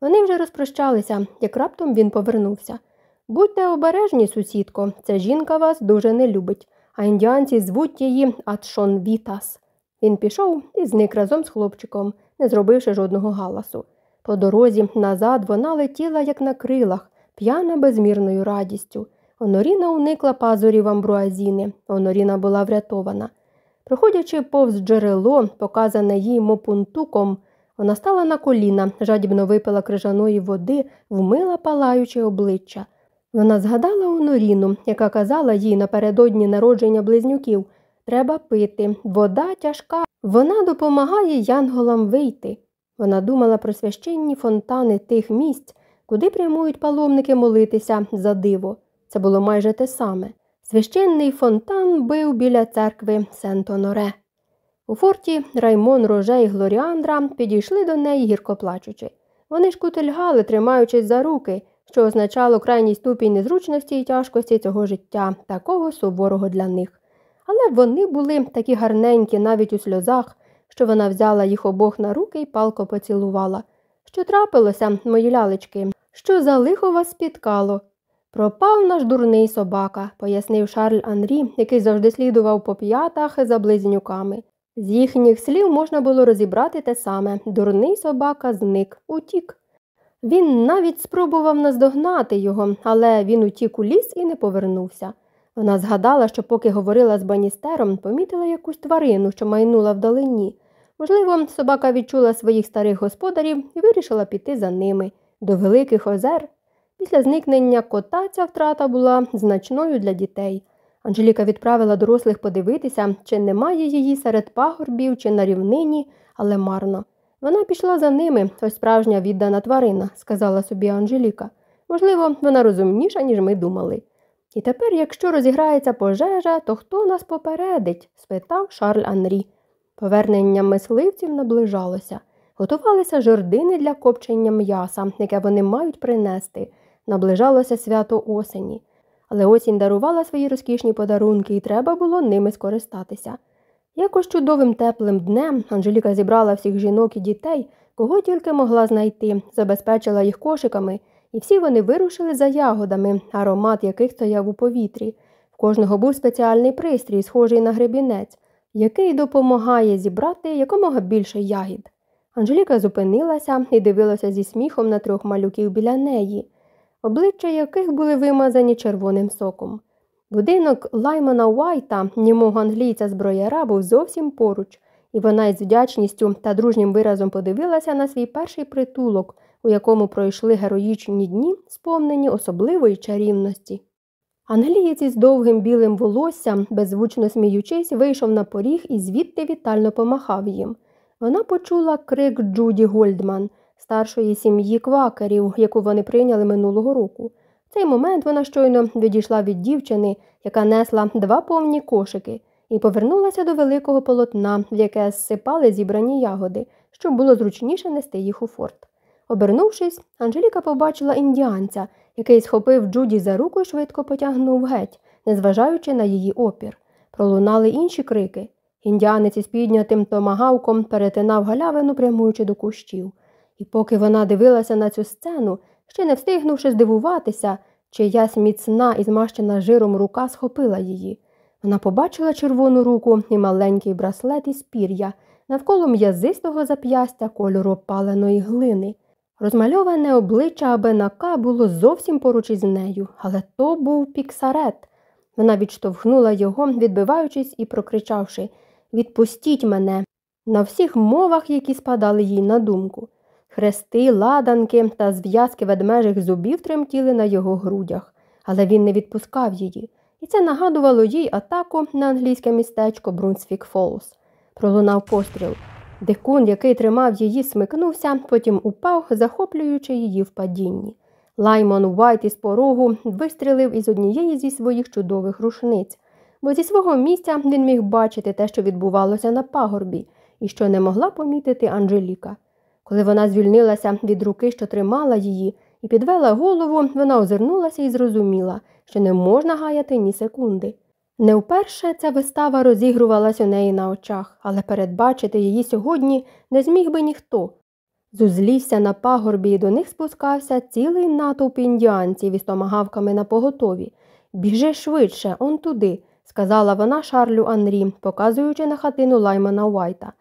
Вони вже розпрощалися, як раптом він повернувся. Будьте обережні, сусідко, ця жінка вас дуже не любить, а індіанці звуть її Атшон Вітас. Він пішов і зник разом з хлопчиком, не зробивши жодного галасу. По дорозі назад вона летіла, як на крилах, п'яна безмірною радістю. Оноріна уникла пазурів амбруазіни. Оноріна була врятована. Проходячи повз джерело, показане їй мопунтуком, вона стала на коліна, жадібно випила крижаної води, вмила палаючи обличчя. Вона згадала Оноріну, яка казала їй напередодні народження близнюків Треба пити, вода тяжка, вона допомагає янголам вийти. Вона думала про священні фонтани тих місць, куди прямують паломники молитися за диво. Це було майже те саме. Священний фонтан бив біля церкви Сент-Оноре. У форті Раймон Роже і Глоріандра підійшли до неї гірко плачучи. Вони шкутильгали, тримаючись за руки, що означало крайній ступінь незручності і тяжкості цього життя, такого суворого для них. Але вони були такі гарненькі навіть у сльозах, що вона взяла їх обох на руки і палко поцілувала. Що трапилося, мої лялечки, що за лихо вас спіткало? Пропав наш дурний собака, пояснив Шарль Анрі, який завжди слідував по п'ятах за близнюками. З їхніх слів можна було розібрати те саме дурний собака зник, утік. Він навіть спробував наздогнати його, але він утік у ліс і не повернувся. Вона згадала, що поки говорила з баністером, помітила якусь тварину, що майнула вдалині. Можливо, собака відчула своїх старих господарів і вирішила піти за ними до великих озер. Після зникнення кота ця втрата була значною для дітей. Анжеліка відправила дорослих подивитися, чи немає її серед пагорбів чи на рівнині, але марно. Вона пішла за ними, ось справжня віддана тварина, сказала собі Анжеліка. Можливо, вона розумніша, ніж ми думали. І тепер, якщо розіграється пожежа, то хто нас попередить? спитав Шарль Анрі. Повернення мисливців наближалося. Готувалися жердини для копчення м'яса, яке вони мають принести. Наближалося свято осені. Але осінь дарувала свої розкішні подарунки, і треба було ними скористатися. Якось чудовим теплим днем Анжеліка зібрала всіх жінок і дітей, кого тільки могла знайти, забезпечила їх кошиками, і всі вони вирушили за ягодами, аромат яких стояв у повітрі. В кожного був спеціальний пристрій, схожий на гребінець, який допомагає зібрати якомога більше ягід. Анжеліка зупинилася і дивилася зі сміхом на трьох малюків біля неї, обличчя яких були вимазані червоним соком. Будинок Лаймона Уайта, німого англійця зброяра, був зовсім поруч, і вона із вдячністю та дружнім виразом подивилася на свій перший притулок, у якому пройшли героїчні дні, сповнені особливої чарівності. Англієць із довгим білим волоссям, беззвучно сміючись, вийшов на поріг і звідти вітально помахав їм. Вона почула крик Джуді Гольдман, старшої сім'ї квакерів, яку вони прийняли минулого року. Цей момент вона щойно відійшла від дівчини, яка несла два повні кошики, і повернулася до великого полотна, в яке зсипали зібрані ягоди, щоб було зручніше нести їх у форт. Обернувшись, Анжеліка побачила індіанця, який схопив Джуді за руку і швидко потягнув геть, незважаючи на її опір. Пролунали інші крики. Індіанець із піднятим томагавком перетинав галявину, прямуючи до кущів. І поки вона дивилася на цю сцену, ще не встигнувши здивуватися, чиясь міцна і змащена жиром рука схопила її. Вона побачила червону руку і маленький браслет із пір'я навколо м'язистого зап'ястя кольору опаленої глини. Розмальоване обличчя Абенака було зовсім поруч із нею, але то був піксарет. Вона відштовхнула його, відбиваючись і прокричавши Відпустіть мене на всіх мовах, які спадали їй на думку. Хрести, ладанки та зв'язки ведмежих зубів тремтіли на його грудях, але він не відпускав її, і це нагадувало їй атаку на англійське містечко Брунсвік Фолс. Пролунав постріл. Дикун, який тримав її, смикнувся, потім упав, захоплюючи її в падінні. Лаймон Уайт із порогу вистрілив із однієї зі своїх чудових рушниць, бо зі свого місця він міг бачити те, що відбувалося на пагорбі, і що не могла помітити Анжеліка. Коли вона звільнилася від руки, що тримала її, і підвела голову, вона озирнулася і зрозуміла, що не можна гаяти ні секунди. Не вперше ця вистава розігрувалась у неї на очах, але передбачити її сьогодні не зміг би ніхто. З узлісся на пагорбі і до них спускався цілий натовп індіанців із томагавками на поготові. Біжи швидше, он туди, сказала вона Шарлю Анрі, показуючи на хатину Лаймана Уайта.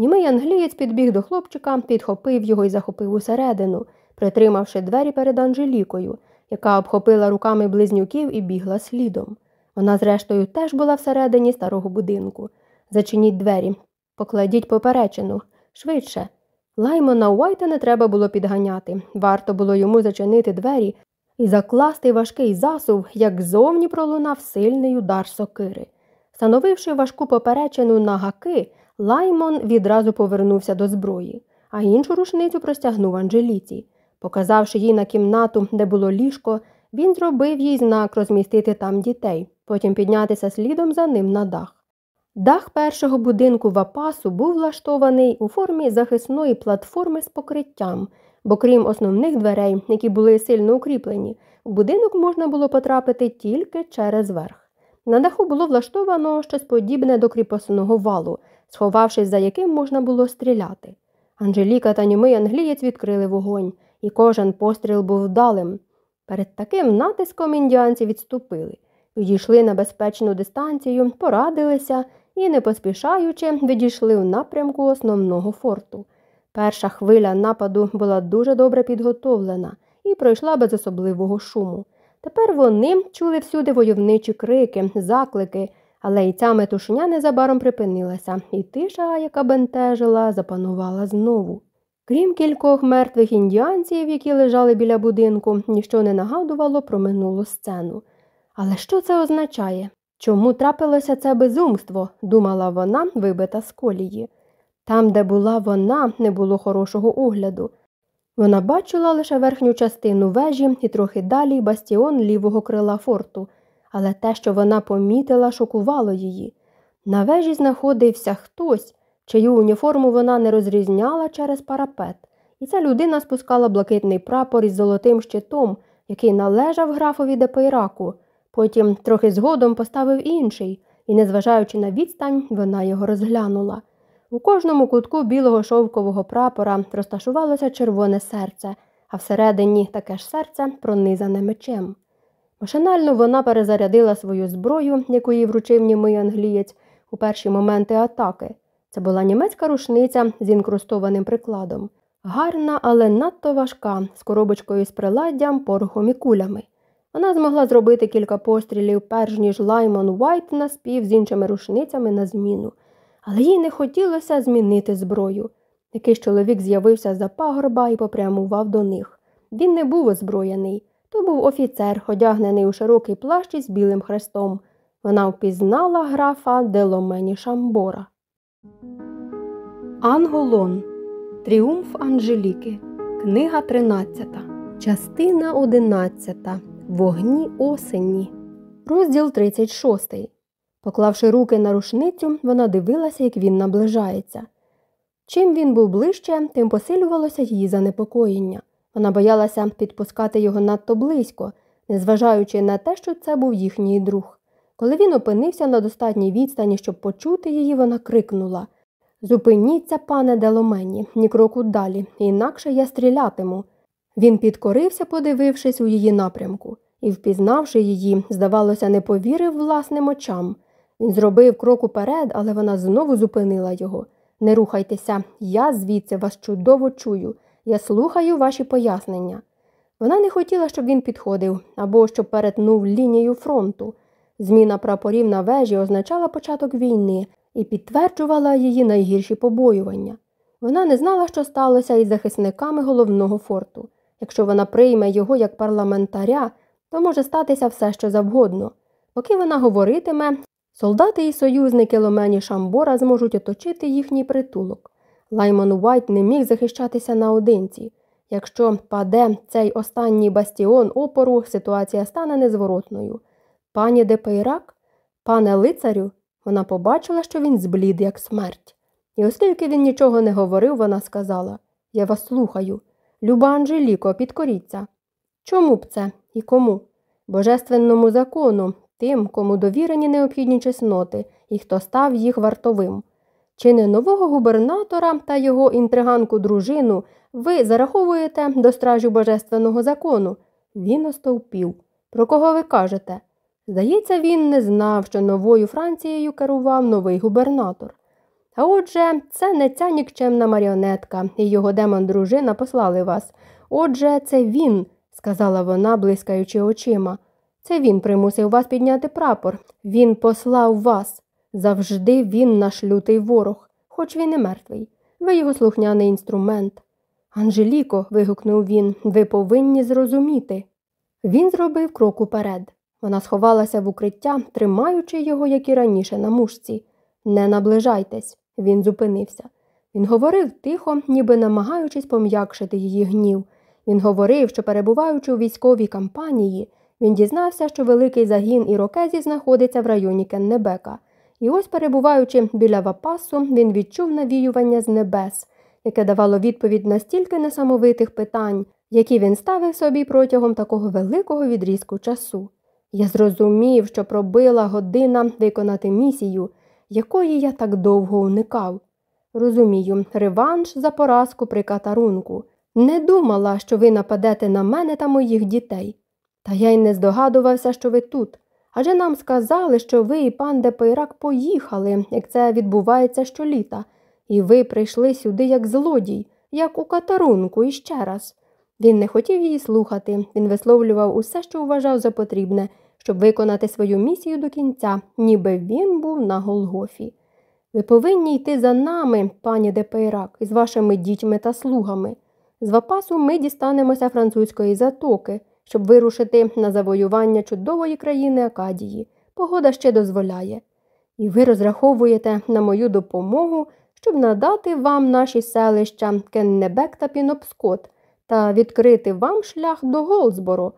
Німий англієць підбіг до хлопчика, підхопив його і захопив усередину, притримавши двері перед Анжелікою, яка обхопила руками близнюків і бігла слідом. Вона, зрештою, теж була всередині старого будинку. Зачиніть двері, покладіть поперечину, швидше. Лаймона Уайта не треба було підганяти. Варто було йому зачинити двері і закласти важкий засув, як зовні пролунав сильний удар сокири. Встановивши важку поперечину на гаки, Лаймон відразу повернувся до зброї, а іншу рушницю простягнув Анжеліці. Показавши їй на кімнату, де було ліжко, він зробив їй знак розмістити там дітей, потім піднятися слідом за ним на дах. Дах першого будинку Вапасу був влаштований у формі захисної платформи з покриттям, бо крім основних дверей, які були сильно укріплені, в будинок можна було потрапити тільки через верх. На даху було влаштовано щось подібне до кріпосного валу, сховавшись за яким можна було стріляти. Анжеліка та німий англієць відкрили вогонь, і кожен постріл був вдалим. Перед таким натиском індіанці відступили, відійшли на безпечну дистанцію, порадилися і, не поспішаючи, відійшли в напрямку основного форту. Перша хвиля нападу була дуже добре підготовлена і пройшла без особливого шуму. Тепер вони чули всюди войовничі крики, заклики, але й ця метушня незабаром припинилася, і тиша, яка бентежила, запанувала знову. Крім кількох мертвих індіанців, які лежали біля будинку, ніщо не нагадувало про минулу сцену. Але що це означає? Чому трапилося це безумство? думала вона, вибита з колії. Там, де була вона, не було хорошого огляду. Вона бачила лише верхню частину вежі і трохи далі бастіон лівого крила форту, але те, що вона помітила, шокувало її. На вежі знаходився хтось, чию уніформу вона не розрізняла через парапет, і ця людина спускала блакитний прапор із золотим щитом, який належав графові Депейраку. Потім трохи згодом поставив інший, і, незважаючи на відстань, вона його розглянула. У кожному кутку білого шовкового прапора розташувалося червоне серце, а всередині таке ж серце пронизане мечем. Машинально вона перезарядила свою зброю, яку їй вручив німий англієць, у перші моменти атаки. Це була німецька рушниця з інкрустованим прикладом. Гарна, але надто важка, з коробочкою з приладдям, порохом і кулями. Вона змогла зробити кілька пострілів, перш ніж Лаймон Уайт наспів з іншими рушницями на зміну, але їй не хотілося змінити зброю. Якийсь чоловік з'явився за пагорба і попрямував до них. Він не був озброєний, то був офіцер, одягнений у широкий плащ із білим хрестом. Вона впізнала графа Деломені Шамбора. Анголон. Тріумф Анжеліки. Книга 13. Частина 11. Вогні осені. Розділ 36. Поклавши руки на рушницю, вона дивилася, як він наближається. Чим він був ближче, тим посилювалося її занепокоєння. Вона боялася підпускати його надто близько, незважаючи на те, що це був їхній друг. Коли він опинився на достатній відстані, щоб почути її, вона крикнула Зупиніться, пане Деломені, ні кроку далі, інакше я стрілятиму. Він підкорився, подивившись у її напрямку, і, впізнавши її, здавалося, не повірив власним очам. Він зробив крок уперед, але вона знову зупинила його. Не рухайтеся, я звідси вас чудово чую. Я слухаю ваші пояснення. Вона не хотіла, щоб він підходив або щоб перетнув лінію фронту. Зміна прапорів на вежі означала початок війни і підтверджувала її найгірші побоювання. Вона не знала, що сталося із захисниками головного форту. Якщо вона прийме його як парламентаря, то може статися все, що завгодно. Поки вона говоритиме, солдати і союзники Ломені Шамбора зможуть оточити їхній притулок. Лаймон Уайт не міг захищатися наодинці. Якщо паде цей останній бастіон опору, ситуація стане незворотною. Пані де Пейрак, пане лицарю, вона побачила, що він зблід, як смерть. І оскільки він нічого не говорив, вона сказала Я вас слухаю. Люба Анжеліко, підкоріться. Чому б це і кому? Божественному закону, тим, кому довірені необхідні чесноти і хто став їх вартовим. Чи не нового губернатора та його інтриганку дружину ви зараховуєте до стражів божественного закону? Він остовпів. Про кого ви кажете? Здається, він не знав, що новою Францією керував новий губернатор. А отже, це не ця нікчемна маріонетка, і його демон дружина послали вас. Отже, це він, сказала вона, блискаючи очима. Це він примусив вас підняти прапор. Він послав вас. Завжди він наш лютий ворог, хоч він і мертвий. Ви його слухняний інструмент. Анжеліко, вигукнув він, ви повинні зрозуміти. Він зробив крок уперед. Вона сховалася в укриття, тримаючи його, як і раніше, на мушці. Не наближайтесь, він зупинився. Він говорив тихо, ніби намагаючись пом'якшити її гнів. Він говорив, що, перебуваючи у військовій кампанії, він дізнався, що великий загін ірокезі знаходиться в районі Кеннебека. І ось, перебуваючи біля Вапасу, він відчув навіювання з небес, яке давало відповідь на стільки несамовитих питань, які він ставив собі протягом такого великого відрізку часу. Я зрозумів, що пробила година виконати місію, якої я так довго уникав. Розумію, реванш за поразку при Катарунку. Не думала, що ви нападете на мене та моїх дітей. Та я й не здогадувався, що ви тут. Адже нам сказали, що ви і пан де Пейрак поїхали, як це відбувається щоліта, і ви прийшли сюди як злодій, як у Катарунку іще раз. Він не хотів її слухати, він висловлював усе, що вважав за потрібне, щоб виконати свою місію до кінця, ніби він був на Голгофі. Ви повинні йти за нами, пані де Пейрак, із вашими дітьми та слугами. З Вапасу ми дістанемося французької затоки, щоб вирушити на завоювання чудової країни Акадії. Погода ще дозволяє. І ви розраховуєте на мою допомогу, щоб надати вам наші селища Кеннебек та Пінопскот та відкрити вам шлях до Голзборо.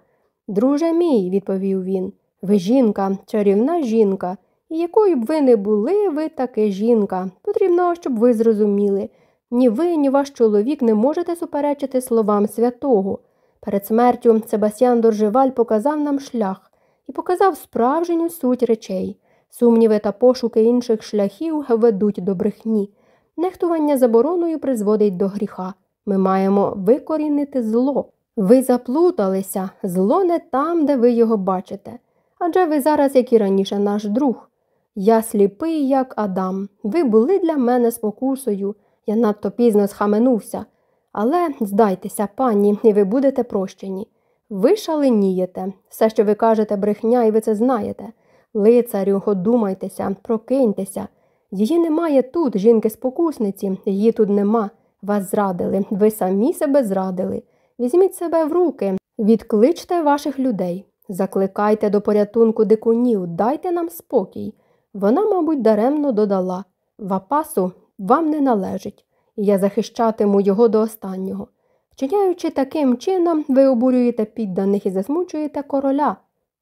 Друже мій, відповів він, ви жінка, чарівна жінка, і якою б ви не були, ви таки жінка. Потрібно, щоб ви зрозуміли. Ні ви, ні ваш чоловік не можете суперечити словам святого. Перед смертю Себастьян Доржеваль показав нам шлях і показав справжню суть речей. Сумніви та пошуки інших шляхів ведуть до брехні. Нехтування забороною призводить до гріха. Ми маємо викорінити зло. Ви заплуталися, зло не там, де ви його бачите. Адже ви зараз, як і раніше, наш друг. Я сліпий, як Адам. Ви були для мене спокусою. Я надто пізно схаменувся. Але здайтеся, пані, і ви будете прощені. Ви шаленієте, все, що ви кажете, брехня, і ви це знаєте. Лицарю, одумайтеся, прокиньтеся. Її немає тут, жінки-спокусниці, її тут нема. Вас зрадили, ви самі себе зрадили. Візьміть себе в руки, відкличте ваших людей, закликайте до порятунку дикунів, дайте нам спокій. Вона, мабуть, даремно додала Вапасу вам не належить, я захищатиму його до останнього. Вчиняючи таким чином, ви обурюєте підданих і засмучуєте короля.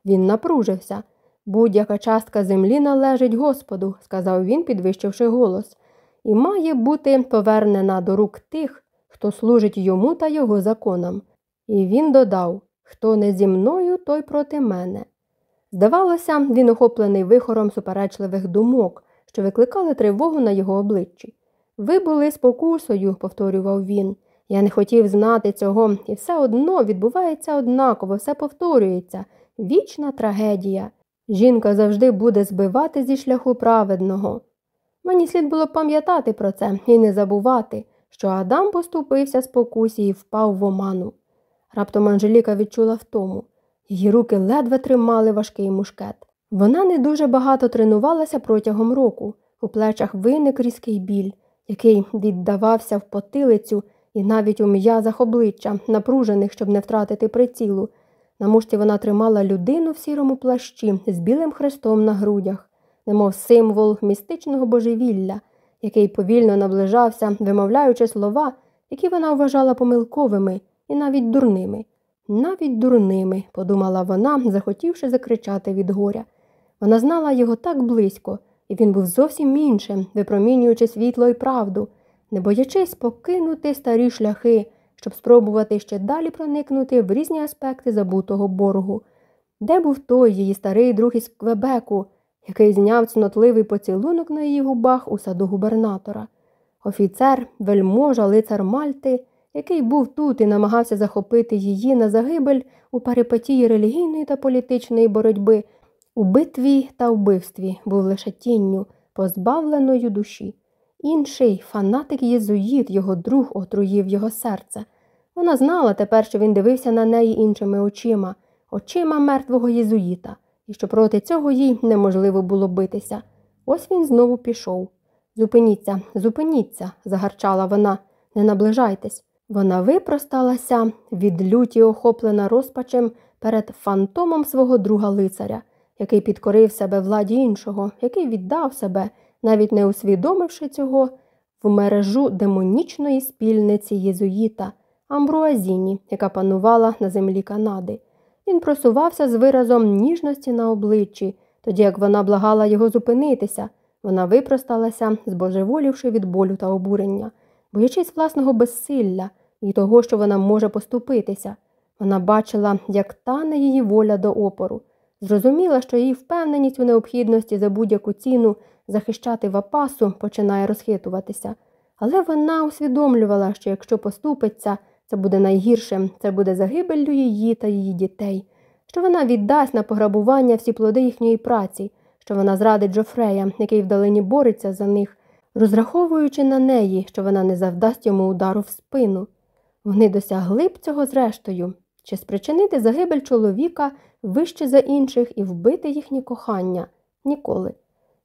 Він напружився. Будь-яка частка землі належить Господу, сказав він, підвищивши голос, і має бути повернена до рук тих, хто служить йому та його законам. І він додав Хто не зі мною, той проти мене. Здавалося, він охоплений вихором суперечливих думок, що викликали тривогу на його обличчі. Ви були спокусою, повторював він. Я не хотів знати цього, і все одно відбувається однаково, все повторюється вічна трагедія. Жінка завжди буде збивати зі шляху праведного. Мені слід було пам'ятати про це і не забувати, що Адам поступився спокусі і впав в оману. Раптом Анжеліка відчула втому. Її руки ледве тримали важкий мушкет. Вона не дуже багато тренувалася протягом року. У плечах виник різкий біль, який віддавався в потилицю і навіть у м'язах обличчя, напружених, щоб не втратити прицілу. На мушці вона тримала людину в сірому плащі з білим хрестом на грудях, немов символ містичного божевілля, який повільно наближався, вимовляючи слова, які вона вважала помилковими і навіть дурними. Навіть дурними, подумала вона, захотівши закричати від горя. Вона знала його так близько, і він був зовсім іншим, випромінюючи світло і правду, не боячись покинути старі шляхи, щоб спробувати ще далі проникнути в різні аспекти забутого боргу. Де був той її старий друг із Квебеку, який зняв цнотливий поцілунок на її губах у саду губернатора? Офіцер, вельможа, лицар Мальти який був тут і намагався захопити її на загибель у перипетії релігійної та політичної боротьби, у битві та вбивстві був лише тінню, позбавленою душі. Інший фанатик Єзуїт, його друг отруїв його серце. Вона знала тепер, що він дивився на неї іншими очима, очима мертвого єзуїта, і що проти цього їй неможливо було битися. Ось він знову пішов. Зупиніться, зупиніться, загарчала вона, не наближайтесь. Вона випросталася від люті, охоплена розпачем перед фантомом свого друга лицаря, який підкорив себе владі іншого, який віддав себе, навіть не усвідомивши цього, в мережу демонічної спільниці Єзуїта, Амбруазіні, яка панувала на землі Канади. Він просувався з виразом ніжності на обличчі, тоді як вона благала його зупинитися, вона випросталася, збожеволівши від болю та обурення, боячись власного безсилля і того, що вона може поступитися. Вона бачила, як тане її воля до опору, зрозуміла, що її впевненість у необхідності за будь-яку ціну захищати вапасу починає розхитуватися. Але вона усвідомлювала, що якщо поступиться, це буде найгіршим, це буде загибеллю її та її дітей, що вона віддасть на пограбування всі плоди їхньої праці, що вона зрадить Джофрея, який вдалині бореться за них, розраховуючи на неї, що вона не завдасть йому удару в спину. Вони досягли б цього зрештою, чи спричинити загибель чоловіка вище за інших і вбити їхнє кохання ніколи.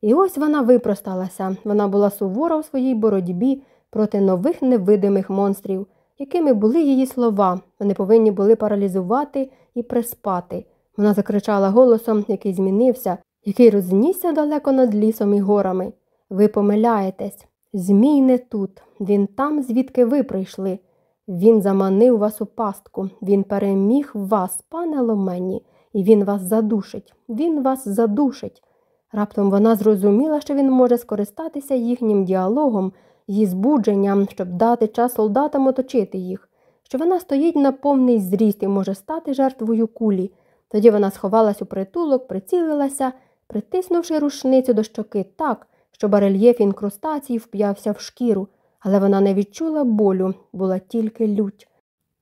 І ось вона випросталася, вона була сувора у своїй боротьбі проти нових невидимих монстрів, якими були її слова, вони повинні були паралізувати і приспати. Вона закричала голосом, який змінився, який рознісся далеко над лісом і горами. Ви помиляєтесь. Змій не тут, він там, звідки ви прийшли. Він заманив вас у пастку, він переміг вас, пане Ломені, і він вас задушить, він вас задушить. Раптом вона зрозуміла, що він може скористатися їхнім діалогом, її збудженням, щоб дати час солдатам оточити їх, що вона стоїть на повний зріст і може стати жертвою кулі. Тоді вона сховалась у притулок, прицілилася, притиснувши рушницю до щоки так, що барельєф інкрустації вп'явся в шкіру але вона не відчула болю, була тільки лють.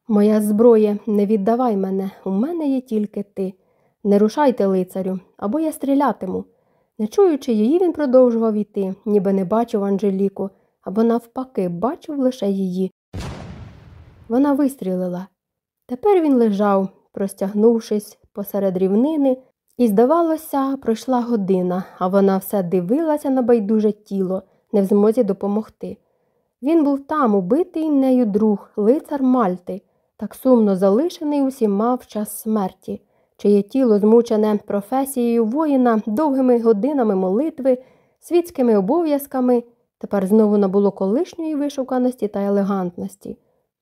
Моя зброя, не віддавай мене, у мене є тільки ти. Не рушайте, лицарю, або я стрілятиму. Не чуючи її, він продовжував іти, ніби не бачив Анжеліку, або навпаки, бачив лише її. Вона вистрілила. Тепер він лежав, простягнувшись посеред рівнини, і, здавалося, пройшла година, а вона все дивилася на байдуже тіло, не в змозі допомогти. Він був там, убитий нею друг, лицар Мальти, так сумно залишений усіма в час смерті, чиє тіло, змучене професією воїна, довгими годинами молитви, світськими обов'язками, тепер знову набуло колишньої вишуканості та елегантності.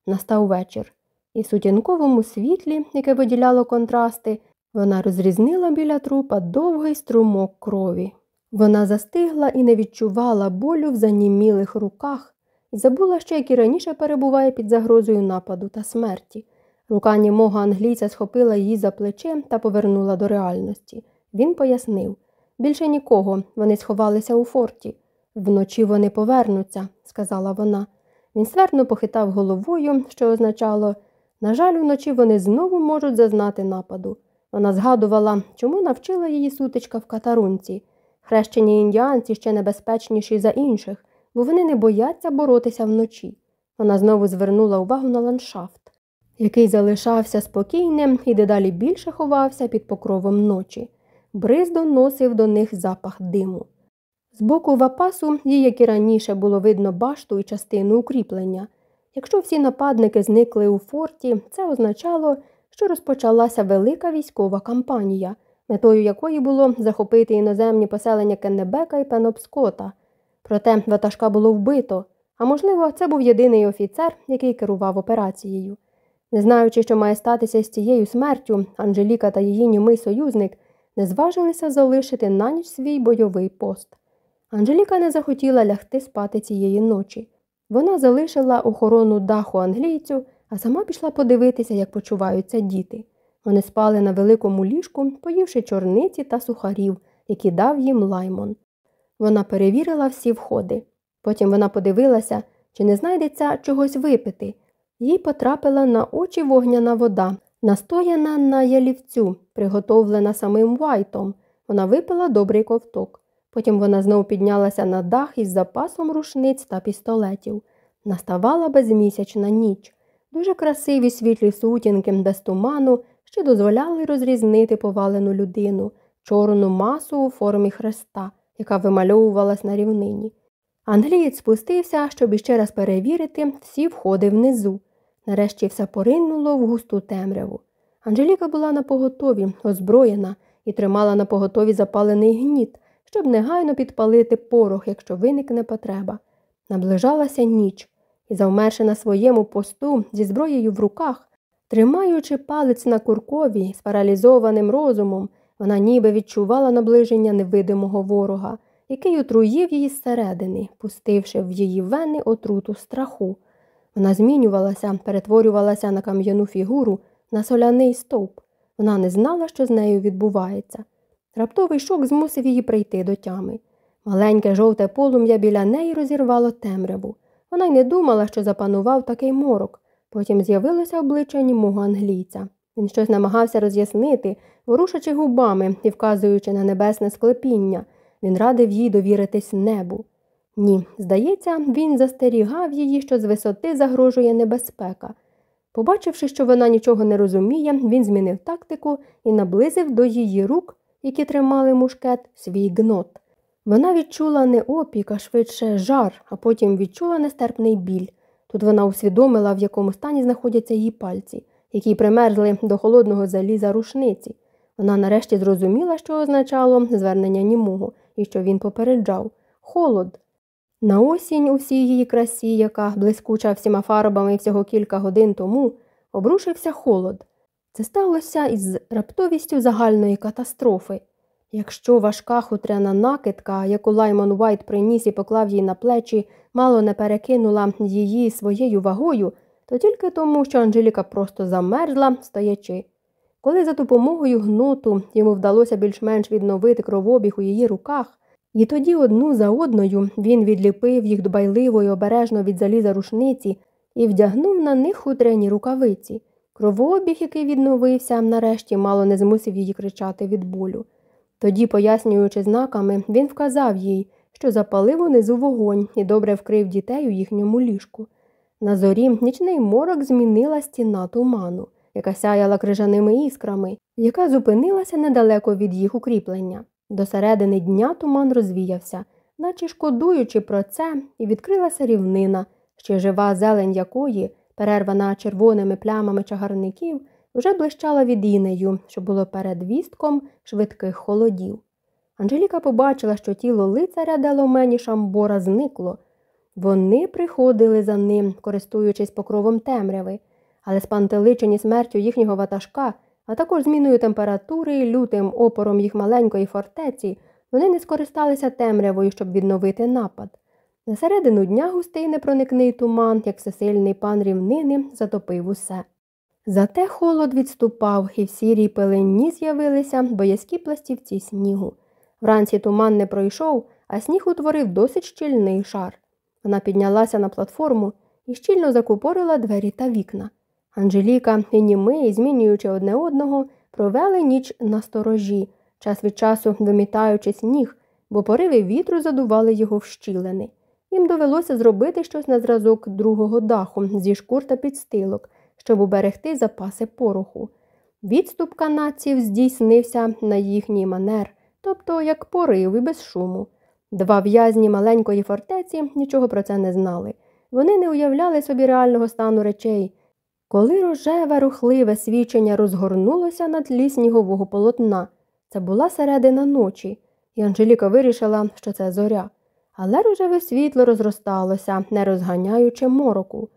Настав вечір, і в сутінковому світлі, яке виділяло контрасти, вона розрізнила біля трупа довгий струмок крові. Вона застигла і не відчувала болю в занімілих руках і забула, що як і раніше перебуває під загрозою нападу та смерті. Рука німого англійця схопила її за плече та повернула до реальності. Він пояснив більше нікого, вони сховалися у форті. Вночі вони повернуться, сказала вона. Він ствердно похитав головою, що означало на жаль, вночі вони знову можуть зазнати нападу. Вона згадувала, чому навчила її сутичка в катарунці. Хрещені індіанці ще небезпечніші за інших, бо вони не бояться боротися вночі. Вона знову звернула увагу на ландшафт, який залишався спокійним і дедалі більше ховався під покровом ночі. Бриз доносив до них запах диму. З боку вапасу їй, як і раніше, було видно башту і частину укріплення. Якщо всі нападники зникли у форті, це означало, що розпочалася велика військова кампанія, метою якої було захопити іноземні поселення Кеннебека і Пенопскота. Проте ватажка було вбито, а можливо, це був єдиний офіцер, який керував операцією. Не знаючи, що має статися з цією смертю, Анжеліка та її німий союзник не зважилися залишити на ніч свій бойовий пост. Анжеліка не захотіла лягти спати цієї ночі. Вона залишила охорону даху англійцю, а сама пішла подивитися, як почуваються діти. Вони спали на великому ліжку, поївши чорниці та сухарів, які дав їм лаймон. Вона перевірила всі входи. Потім вона подивилася, чи не знайдеться чогось випити. Їй потрапила на очі вогняна вода, настояна на ялівцю, приготовлена самим Вайтом. Вона випила добрий ковток. Потім вона знову піднялася на дах із запасом рушниць та пістолетів. Наставала безмісячна ніч. Дуже красиві світлі сутінки без туману, що дозволяли розрізнити повалену людину, чорну масу у формі хреста, яка вимальовувалась на рівнині. Англієць спустився, щоб іще раз перевірити всі входи внизу. Нарешті все поринуло в густу темряву. Анжеліка була на поготові, озброєна, і тримала на поготові запалений гніт, щоб негайно підпалити порох, якщо виникне потреба. Наближалася ніч, і, завмерши на своєму посту зі зброєю в руках, тримаючи палець на куркові з паралізованим розумом, вона ніби відчувала наближення невидимого ворога, який отруїв її зсередини, пустивши в її вени отруту страху. Вона змінювалася, перетворювалася на кам'яну фігуру, на соляний стовп. Вона не знала, що з нею відбувається. Раптовий шок змусив її прийти до тями. Маленьке жовте полум'я біля неї розірвало темряву. Вона й не думала, що запанував такий морок. Потім з'явилося обличчя німого англійця. Він щось намагався роз'яснити, ворушачи губами і вказуючи на небесне склепіння. Він радив їй довіритись небу. Ні, здається, він застерігав її, що з висоти загрожує небезпека. Побачивши, що вона нічого не розуміє, він змінив тактику і наблизив до її рук, які тримали мушкет, свій гнот. Вона відчула не опік, а швидше жар, а потім відчула нестерпний біль. Тут вона усвідомила, в якому стані знаходяться її пальці, які примерзли до холодного заліза рушниці. Вона нарешті зрозуміла, що означало звернення німого і що він попереджав холод. На осінь у всій її красі, яка блискуча всіма фарбами всього кілька годин тому, обрушився холод. Це сталося із раптовістю загальної катастрофи. Якщо важка хутряна накидка, яку Лаймон Уайт приніс і поклав їй на плечі, мало не перекинула її своєю вагою, то тільки тому, що Анжеліка просто замерзла, стоячи. Коли за допомогою гноту йому вдалося більш-менш відновити кровобіг у її руках, і тоді одну за одною він відліпив їх дбайливо і обережно від заліза рушниці і вдягнув на них хутряні рукавиці. Кровообіг, який відновився, нарешті мало не змусив її кричати від болю. Тоді, пояснюючи знаками, він вказав їй, що запалив унизу вогонь і добре вкрив дітей у їхньому ліжку. На зорі нічний морок змінила стіна туману, яка сяяла крижаними іскрами, яка зупинилася недалеко від їх укріплення. До середини дня туман розвіявся, наче шкодуючи про це, і відкрилася рівнина, ще жива зелень якої, перервана червоними плямами чагарників, вже блищала від інею, що було передвістком швидких холодів. Анжеліка побачила, що тіло лицаря Деломені Шамбора зникло. Вони приходили за ним, користуючись покровом темряви, але спантеличені смертю їхнього ватажка, а також зміною температури лютим опором їх маленької фортеці, вони не скористалися темрявою, щоб відновити напад. На середину дня густий непроникний туман, як всесильний пан рівнини, затопив усе. Зате холод відступав, і в сірій пелені з'явилися боязкі пластівці снігу. Вранці туман не пройшов, а сніг утворив досить щільний шар. Вона піднялася на платформу і щільно закупорила двері та вікна. Анжеліка і Німей, змінюючи одне одного, провели ніч на сторожі, час від часу вимітаючи сніг, бо пориви вітру задували його в щілини. Їм довелося зробити щось на зразок другого даху зі шкур та підстилок, щоб уберегти запаси пороху. Відступ канадців здійснився на їхній манер, тобто як порив і без шуму. Два в'язні маленької фортеці нічого про це не знали. Вони не уявляли собі реального стану речей. Коли рожеве рухливе свідчення розгорнулося на тлі снігового полотна, це була середина ночі, і Анжеліка вирішила, що це зоря. Але рожеве світло розросталося, не розганяючи мороку.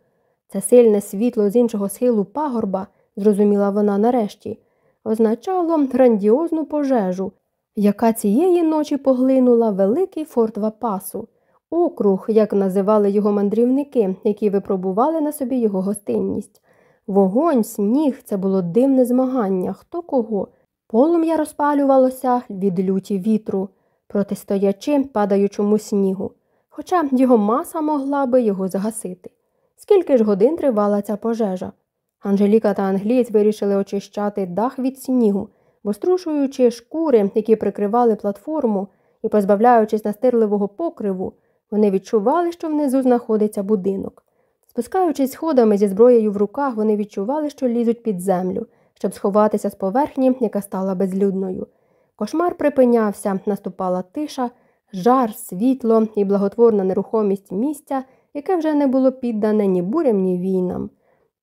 Це сильне світло з іншого схилу пагорба, зрозуміла вона нарешті, означало грандіозну пожежу, яка цієї ночі поглинула великий форт Вапасу, округ, як називали його мандрівники, які випробували на собі його гостинність. Вогонь, сніг це було дивне змагання, хто кого. Полум'я розпалювалося від люті вітру, протистоячи падаючому снігу, хоча його маса могла би його загасити. Скільки ж годин тривала ця пожежа? Анжеліка та англієць вирішили очищати дах від снігу, бо струшуючи шкури, які прикривали платформу, і позбавляючись настирливого покриву, вони відчували, що внизу знаходиться будинок. Спускаючись сходами зі зброєю в руках, вони відчували, що лізуть під землю, щоб сховатися з поверхні, яка стала безлюдною. Кошмар припинявся, наступала тиша, жар, світло і благотворна нерухомість місця, яке вже не було піддане ні бурям, ні війнам.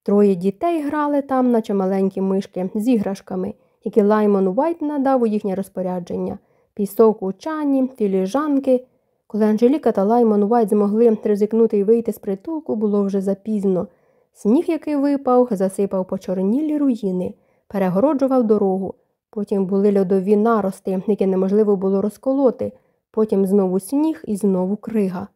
Троє дітей грали там, наче маленькі мишки, з іграшками, які Лаймон Уайт надав у їхнє розпорядження пісок у чані, філіжанки. Коли Анжеліка та Лаймон Уайт змогли ризикнути і вийти з притулку, було вже запізно. Сніг, який випав, засипав почорнілі руїни, перегороджував дорогу. Потім були льодові нарости, які неможливо було розколоти, потім знову сніг і знову крига.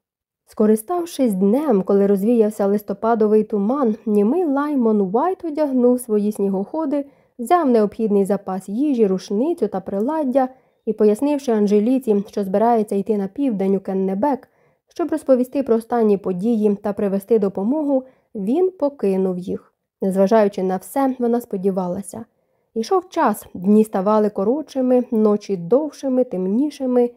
Скориставшись днем, коли розвіявся листопадовий туман, німий Лаймон Уайт одягнув свої снігоходи, взяв необхідний запас їжі, рушницю та приладдя і, пояснивши Анжеліці, що збирається йти на південь у Кеннебек, щоб розповісти про останні події та привезти допомогу, він покинув їх. Незважаючи на все, вона сподівалася. Ішов час, дні ставали коротшими, ночі довшими, темнішими.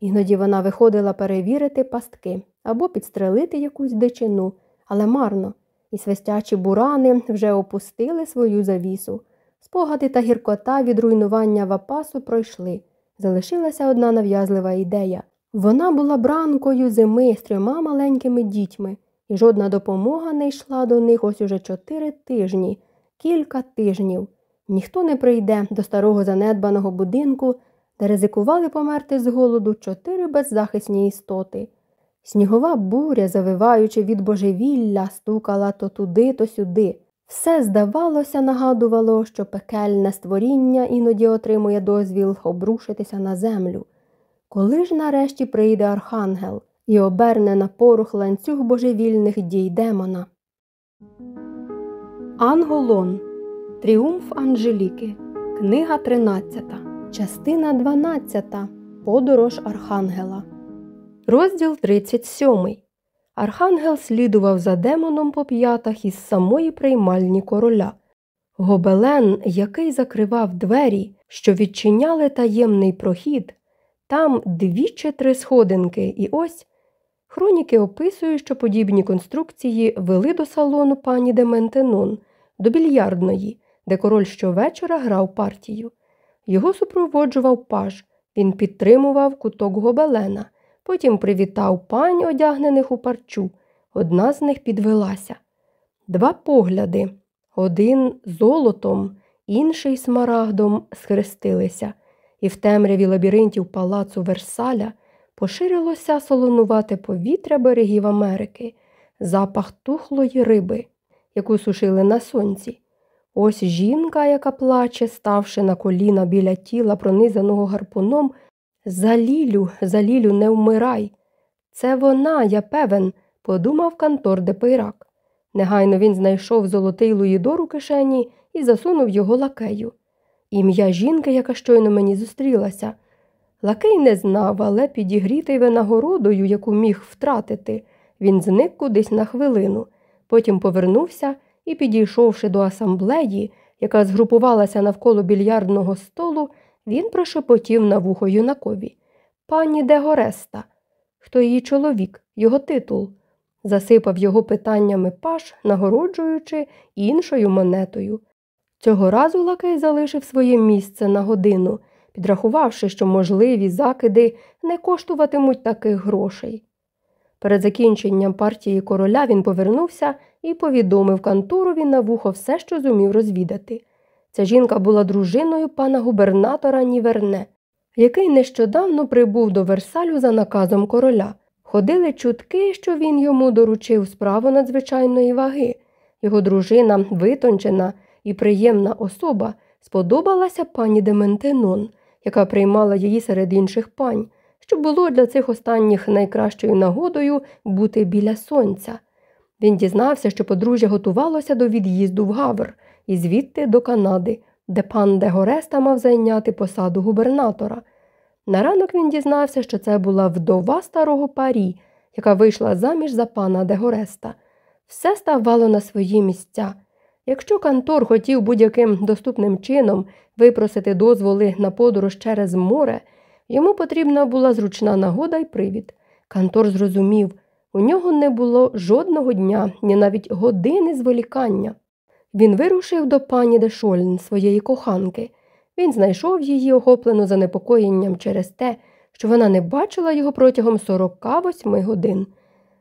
Іноді вона виходила перевірити пастки або підстрелити якусь дичину, але марно, і свистячі бурани вже опустили свою завісу. Спогади та гіркота від руйнування вапасу пройшли. Залишилася одна нав'язлива ідея. Вона була бранкою зими з трьома маленькими дітьми, і жодна допомога не йшла до них ось уже чотири тижні, кілька тижнів. Ніхто не прийде до старого занедбаного будинку, де ризикували померти з голоду чотири беззахисні істоти. Снігова буря, завиваючи від божевілля, стукала то туди, то сюди. Все, здавалося, нагадувало, що пекельне створіння іноді отримує дозвіл обрушитися на землю. Коли ж нарешті прийде архангел і оберне на порох ланцюг божевільних дій демона. Анголон Тріумф Анжеліки. Книга 13. Частина 12. Подорож Архангела. Розділ 37. Архангел слідував за демоном по п'ятах із самої приймальні короля. Гобелен, який закривав двері, що відчиняли таємний прохід, там дві чи три сходинки, і ось хроніки описують, що подібні конструкції вели до салону пані Дементенон, до більярдної, де король щовечора грав партію. Його супроводжував паж, він підтримував куток гобелена, потім привітав пань, одягнених у парчу. Одна з них підвелася. Два погляди один золотом, інший смарагдом схрестилися, і в темряві лабіринтів палацу Версаля поширилося солонувате повітря берегів Америки, запах тухлої риби, яку сушили на сонці. Ось жінка, яка плаче, ставши на коліна біля тіла, пронизаного гарпуном, за Лілю, за Лілю, не вмирай. Це вона, я певен, подумав Кантор де. Негайно він знайшов золотий луїдор у кишені і засунув його лакею. Ім'я жінки, яка щойно мені зустрілася. Лакей не знав, але підігрітий винагородою, яку міг втратити, він зник кудись на хвилину, потім повернувся і, підійшовши до асамблеї, яка згрупувалася навколо більярдного столу, він прошепотів на вухо юнакові. Пані Дегореста, хто її чоловік, його титул засипав його питаннями паш, нагороджуючи іншою монетою. Цього разу лакей залишив своє місце на годину, підрахувавши, що можливі закиди не коштуватимуть таких грошей. Перед закінченням партії короля він повернувся і повідомив Кантурові на вухо все, що зумів розвідати. Ця жінка була дружиною пана губернатора Ніверне, який нещодавно прибув до Версалю за наказом короля. Ходили чутки, що він йому доручив справу надзвичайної ваги. Його дружина, витончена і приємна особа, сподобалася пані Дементенон, яка приймала її серед інших пань, що було для цих останніх найкращою нагодою бути біля сонця. Він дізнався, що подружжя готувалося до від'їзду в Гавр і звідти до Канади, де пан Дегореста мав зайняти посаду губернатора. На ранок він дізнався, що це була вдова старого парі, яка вийшла заміж за пана Дегореста. Все ставало на свої місця. Якщо Кантор хотів будь-яким доступним чином випросити дозволи на подорож через море, йому потрібна була зручна нагода й привід. Кантор зрозумів, у нього не було жодного дня, ні навіть години зволікання. Він вирушив до пані Дешольн, своєї коханки. Він знайшов її охоплену занепокоєнням через те, що вона не бачила його протягом 48 годин.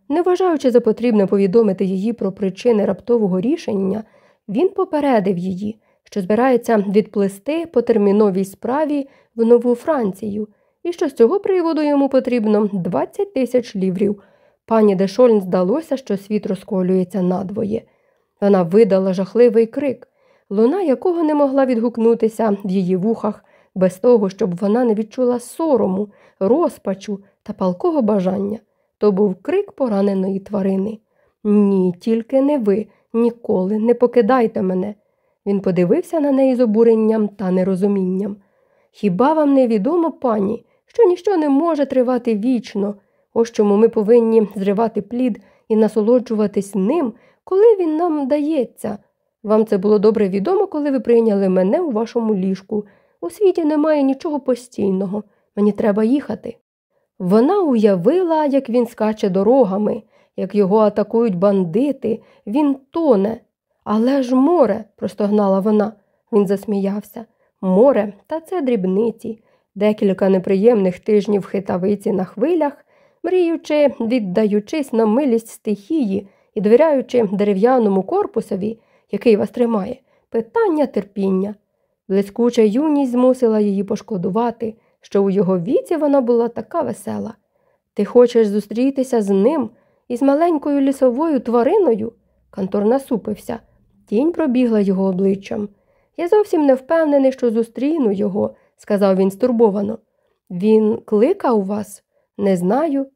Не вважаючи за потрібне повідомити її про причини раптового рішення, він попередив її, що збирається відплисти по терміновій справі в Нову Францію, і що з цього приводу йому потрібно 20 тисяч ліврів. Пані Дешольн здалося, що світ розколюється надвоє. Вона видала жахливий крик луна якого не могла відгукнутися в її вухах без того, щоб вона не відчула сорому, розпачу та палкого бажання. То був крик пораненої тварини. Ні, тільки не ви, ніколи, не покидайте мене. Він подивився на неї з обуренням та нерозумінням. Хіба вам не відомо, пані, що ніщо не може тривати вічно, ось чому ми повинні зривати плід і насолоджуватись ним, коли він нам дається? Вам це було добре відомо, коли ви прийняли мене у вашому ліжку. У світі немає нічого постійного, мені треба їхати. Вона уявила, як він скаче дорогами, як його атакують бандити, він тоне. Але ж море, простогнала вона. Він засміявся. Море, та це дрібниці, декілька неприємних тижнів хитавиці на хвилях, мріючи, віддаючись на милість стихії і довіряючи дерев'яному корпусові який вас тримає, питання терпіння. Блискуча юність змусила її пошкодувати, що у його віці вона була така весела. Ти хочеш зустрітися з ним і з маленькою лісовою твариною? Кантор насупився. Тінь пробігла його обличчям. Я зовсім не впевнений, що зустріну його, сказав він стурбовано. Він кликав вас? Не знаю.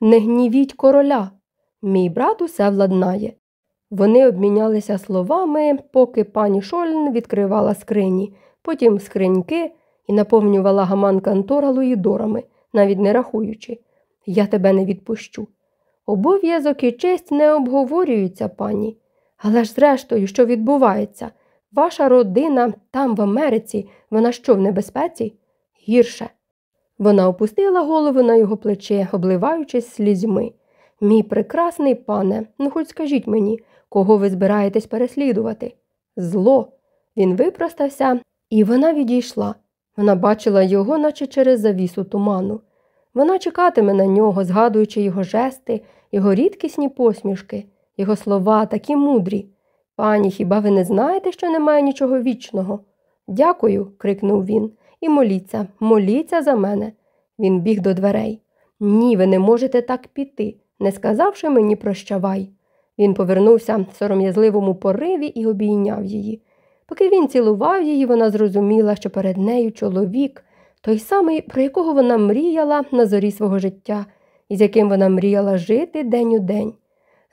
Не гнівіть короля. Мій брат усе владнає. Вони обмінялися словами, поки пані Шольн відкривала скрині, потім скриньки і наповнювала гаман кантора луїдорами, навіть не рахуючи. Я тебе не відпущу. Обов'язок і честь не обговорюються, пані. Але ж, зрештою, що відбувається? Ваша родина там, в Америці, вона що в небезпеці? Гірше. Вона опустила голову на його плече, обливаючись слізьми. Мій прекрасний пане, ну хоч скажіть мені, кого ви збираєтесь переслідувати? Зло. Він випростався, і вона відійшла. Вона бачила його, наче через завісу туману. Вона чекатиме на нього, згадуючи його жести, його рідкісні посмішки, його слова такі мудрі. Пані, хіба ви не знаєте, що немає нічого вічного? Дякую, крикнув він. І моліться, моліться за мене. Він біг до дверей. Ні, ви не можете так піти, не сказавши мені прощавай. Він повернувся в сором'язливому пориві і обійняв її. Поки він цілував її, вона зрозуміла, що перед нею чоловік, той самий, про якого вона мріяла на зорі свого життя, і з яким вона мріяла жити день у день.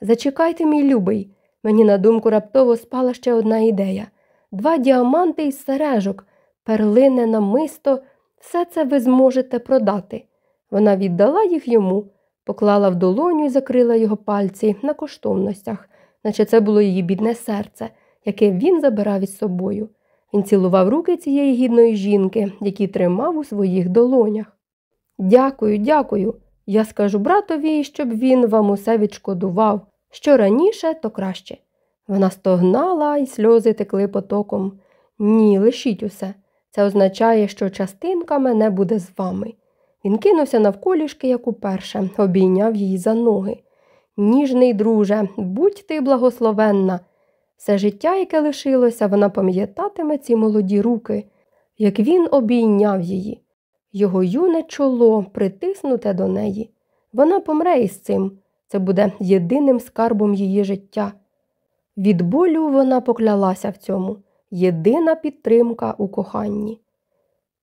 Зачекайте, мій любий, мені на думку раптово спала ще одна ідея два діаманти із сережок, перлине намисто, все це ви зможете продати. Вона віддала їх йому, поклала в долоню і закрила його пальці на коштовностях, наче це було її бідне серце, яке він забирав із собою. Він цілував руки цієї гідної жінки, які тримав у своїх долонях. Дякую, дякую. Я скажу братові, щоб він вам усе відшкодував. Що раніше, то краще. Вона стогнала, і сльози текли потоком. Ні, лишіть усе. Це означає, що частинка мене буде з вами. Він кинувся навколішки, як уперше, обійняв її за ноги. Ніжний, друже, будь ти благословенна. Все життя, яке лишилося, вона пам'ятатиме ці молоді руки, як він обійняв її. Його юне чоло притиснуте до неї. Вона помре із цим. Це буде єдиним скарбом її життя. Від болю вона поклялася в цьому єдина підтримка у коханні.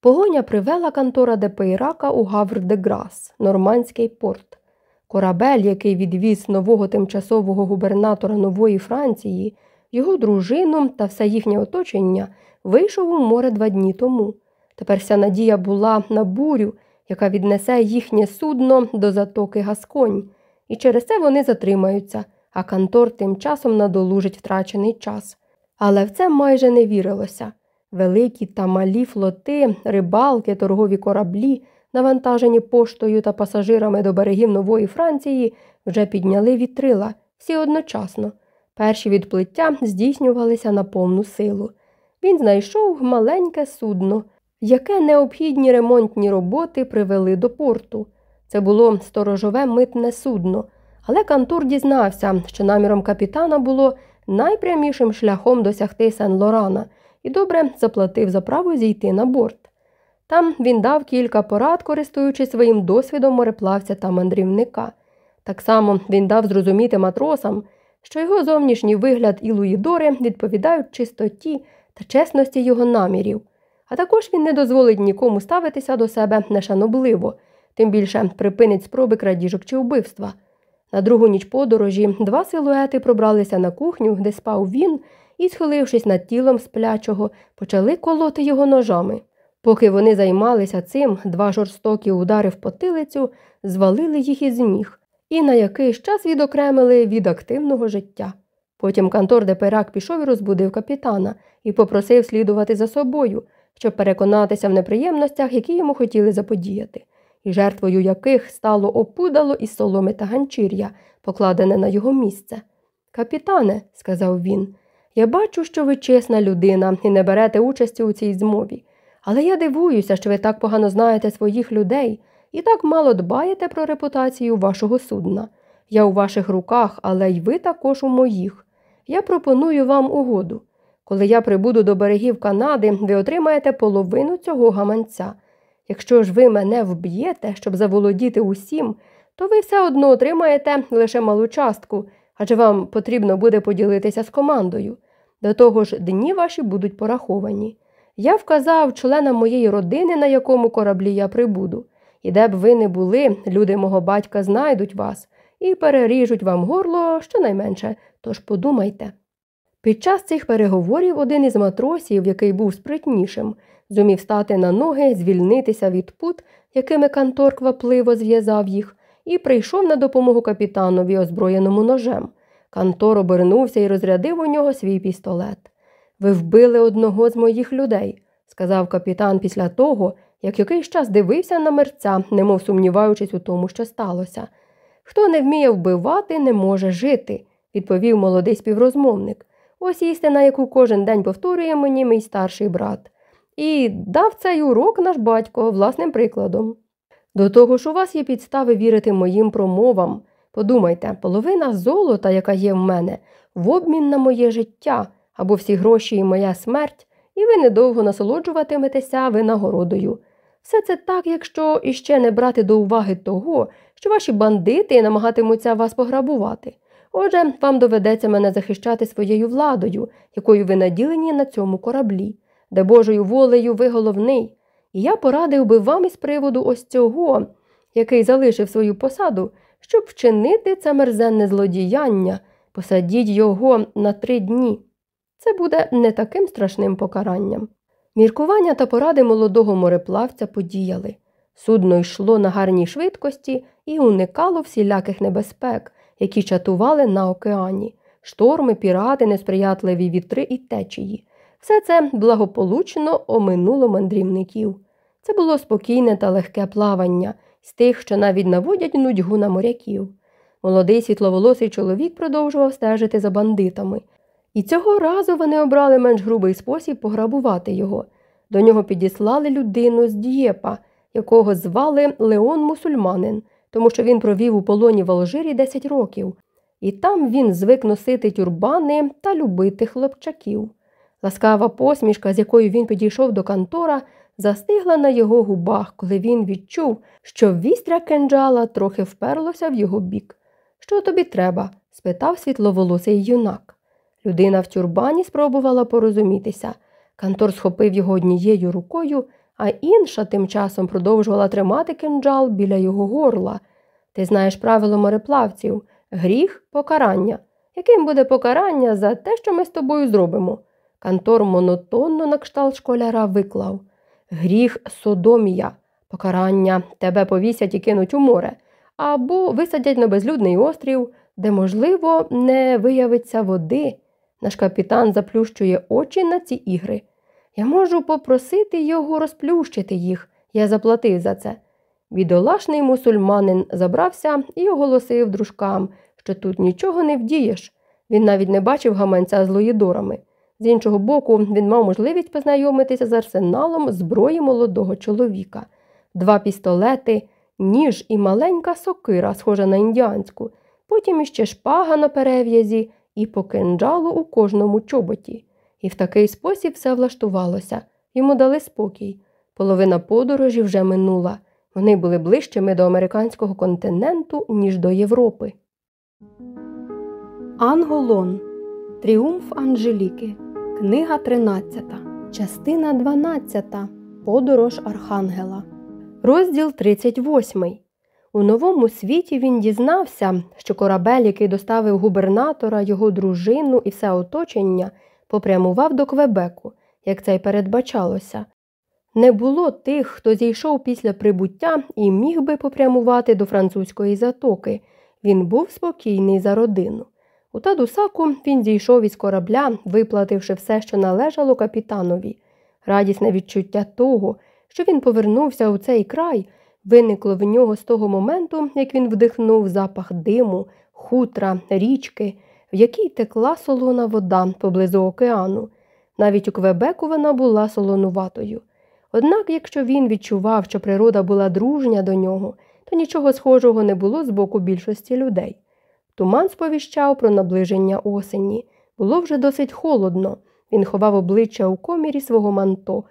Погоня привела кантора Депейрака у Гавр де Грас, нормандський порт. Корабель, який відвіз нового тимчасового губернатора Нової Франції, його дружину та все їхнє оточення, вийшов у море два дні тому. Тепер вся надія була на бурю, яка віднесе їхнє судно до затоки Гасконь, і через це вони затримаються, а Кантор тим часом надолужить втрачений час. Але в це майже не вірилося. Великі та малі флоти, рибалки, торгові кораблі, навантажені поштою та пасажирами до берегів Нової Франції, вже підняли вітрила всі одночасно. Перші відплиття здійснювалися на повну силу. Він знайшов маленьке судно, яке необхідні ремонтні роботи привели до порту. Це було сторожове митне судно, але Кантур дізнався, що наміром капітана було найпрямішим шляхом досягти Сен-Лорана і добре заплатив за право зійти на борт. Там він дав кілька порад, користуючись своїм досвідом мореплавця та мандрівника. Так само він дав зрозуміти матросам, що його зовнішній вигляд і Луїдори відповідають чистоті та чесності його намірів, а також він не дозволить нікому ставитися до себе нешанобливо, тим більше припинить спроби крадіжок чи вбивства. На другу ніч подорожі два силуети пробралися на кухню, де спав він, і, схилившись над тілом сплячого, почали колоти його ножами. Поки вони займалися цим, два жорстокі удари в потилицю звалили їх із ніг і на якийсь час відокремили від активного життя. Потім Кантор де Перак пішов і розбудив капітана і попросив слідувати за собою, щоб переконатися в неприємностях, які йому хотіли заподіяти і жертвою яких стало опудало із соломи та ганчір'я, покладене на його місце. Капітане, сказав він, я бачу, що ви чесна людина і не берете участі у цій змові. Але я дивуюся, що ви так погано знаєте своїх людей і так мало дбаєте про репутацію вашого судна. Я у ваших руках, але й ви також у моїх. Я пропоную вам угоду. Коли я прибуду до берегів Канади, ви отримаєте половину цього гаманця. Якщо ж ви мене вб'єте, щоб заволодіти усім, то ви все одно отримаєте лише малу частку, адже вам потрібно буде поділитися з командою. До того ж, дні ваші будуть пораховані. Я вказав членам моєї родини, на якому кораблі я прибуду, і де б ви не були, люди мого батька знайдуть вас і переріжуть вам горло щонайменше, тож подумайте. Під час цих переговорів один із матросів, який був спритнішим, зумів стати на ноги, звільнитися від пут, якими Кантор квапливо зв'язав їх, і прийшов на допомогу капітанові озброєному ножем. Кантор обернувся і розрядив у нього свій пістолет. Ви вбили одного з моїх людей, сказав капітан після того, як якийсь час дивився на мерця, немов сумніваючись у тому, що сталося. Хто не вміє вбивати, не може жити, відповів молодий співрозмовник. Ось істина, яку кожен день повторює мені мій старший брат. І дав цей урок наш батько власним прикладом. До того ж, у вас є підстави вірити моїм промовам. Подумайте, половина золота, яка є в мене, в обмін на моє життя або всі гроші і моя смерть, і ви недовго насолоджуватиметеся винагородою. Все це так, якщо іще не брати до уваги того, що ваші бандити намагатимуться вас пограбувати. Отже, вам доведеться мене захищати своєю владою, якою ви наділені на цьому кораблі, де Божою волею ви головний. Я порадив би вам із приводу ось цього, який залишив свою посаду, щоб вчинити це мерзенне злодіяння, посадіть його на три дні. Це буде не таким страшним покаранням. Міркування та поради молодого мореплавця подіяли. Судно йшло на гарній швидкості і уникало всіляких небезпек, які чатували на океані, шторми, пірати, несприятливі вітри і течії. Все це благополучно оминуло мандрівників. Це було спокійне та легке плавання з тих, що навіть наводять нудьгу на моряків. Молодий світловолосий чоловік продовжував стежити за бандитами. І цього разу вони обрали менш грубий спосіб пограбувати його. До нього підіслали людину з Дієпа, якого звали Леон Мусульманин, тому що він провів у полоні в Алжирі 10 років, і там він звик носити тюрбани та любити хлопчаків. Ласкава посмішка, з якою він підійшов до Кантора, застигла на його губах, коли він відчув, що вістря кенджала трохи вперлося в його бік. Що тобі треба? спитав світловолосий юнак. Людина в тюрбані спробувала порозумітися. Кантор схопив його однією рукою, а інша тим часом продовжувала тримати кинджал біля його горла. Ти знаєш правило мореплавців гріх покарання. Яким буде покарання за те, що ми з тобою зробимо? Кантор монотонно на кшталт школяра виклав Гріх содомія, покарання тебе повісять і кинуть у море, або висадять на безлюдний острів, де, можливо, не виявиться води. Наш капітан заплющує очі на ці ігри. Я можу попросити його розплющити їх. Я заплатив за це. Бідолашний мусульманин забрався і оголосив дружкам, що тут нічого не вдієш. Він навіть не бачив гаманця з лоїдорами. З іншого боку, він мав можливість познайомитися з арсеналом зброї молодого чоловіка, два пістолети, ніж і маленька сокира, схожа на індіанську, потім іще шпага на перев'язі і по кинджалу у кожному чоботі. І в такий спосіб все влаштувалося. Йому дали спокій. Половина подорожі вже минула. Вони були ближчими до американського континенту, ніж до Європи. Анголон. Тріумф Анжеліки. Книга 13. Частина 12. Подорож Архангела. Розділ 38. У новому світі він дізнався, що корабель, який доставив губернатора, його дружину і все оточення, попрямував до Квебеку, як це й передбачалося. Не було тих, хто зійшов після прибуття і міг би попрямувати до французької затоки. Він був спокійний за родину. У Тадусаку він зійшов із корабля, виплативши все, що належало капітанові. Радісне відчуття того, що він повернувся у цей край, виникло в нього з того моменту, як він вдихнув запах диму, хутра, річки, в якій текла солона вода поблизу океану. Навіть у Квебеку вона була солонуватою. Однак, якщо він відчував, що природа була дружня до нього, то нічого схожого не було з боку більшості людей. Туман сповіщав про наближення осені. Було вже досить холодно. Він ховав обличчя у комірі свого манто,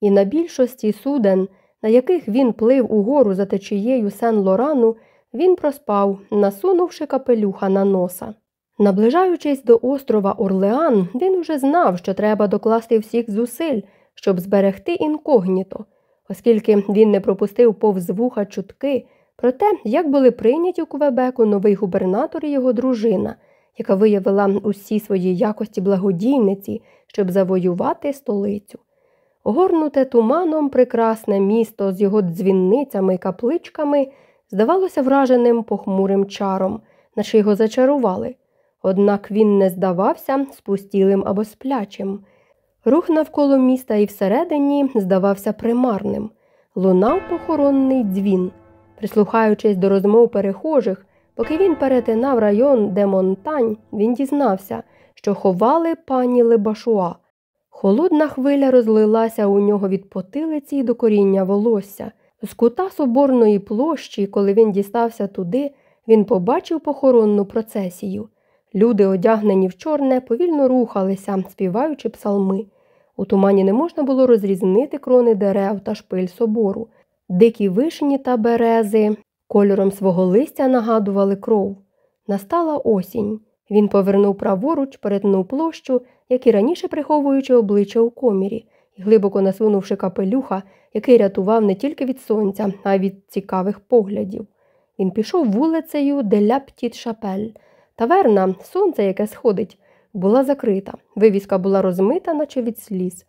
і на більшості суден, на яких він плив угору за течією Сен Лорану, він проспав, насунувши капелюха на носа. Наближаючись до острова Орлеан, він уже знав, що треба докласти всіх зусиль, щоб зберегти інкогніто, оскільки він не пропустив повз вуха чутки про те, як були прийняті у Квебеку новий губернатор і його дружина, яка виявила усі свої якості благодійниці, щоб завоювати столицю. Огорнуте туманом прекрасне місто з його дзвінницями і капличками здавалося враженим похмурим чаром, наче його зачарували. Однак він не здавався спустілим або сплячим. Рух навколо міста і всередині здавався примарним. Лунав похоронний дзвін. Прислухаючись до розмов перехожих, поки він перетинав район де Монтань, він дізнався, що ховали пані Лебашуа. Холодна хвиля розлилася у нього від потилиці й до коріння волосся. З кута соборної площі, коли він дістався туди, він побачив похоронну процесію. Люди, одягнені в чорне, повільно рухалися, співаючи псалми. У тумані не можна було розрізнити крони дерев та шпиль собору. Дикі вишні та берези кольором свого листя нагадували кров. Настала осінь. Він повернув праворуч, перетнув площу, як і раніше приховуючи обличчя у комірі, і глибоко насунувши капелюха, який рятував не тільки від сонця, а й від цікавих поглядів. Він пішов вулицею Деля Птіт Шапель. Таверна, сонце, яке сходить, була закрита. Вивіска була розмита, наче від сліз.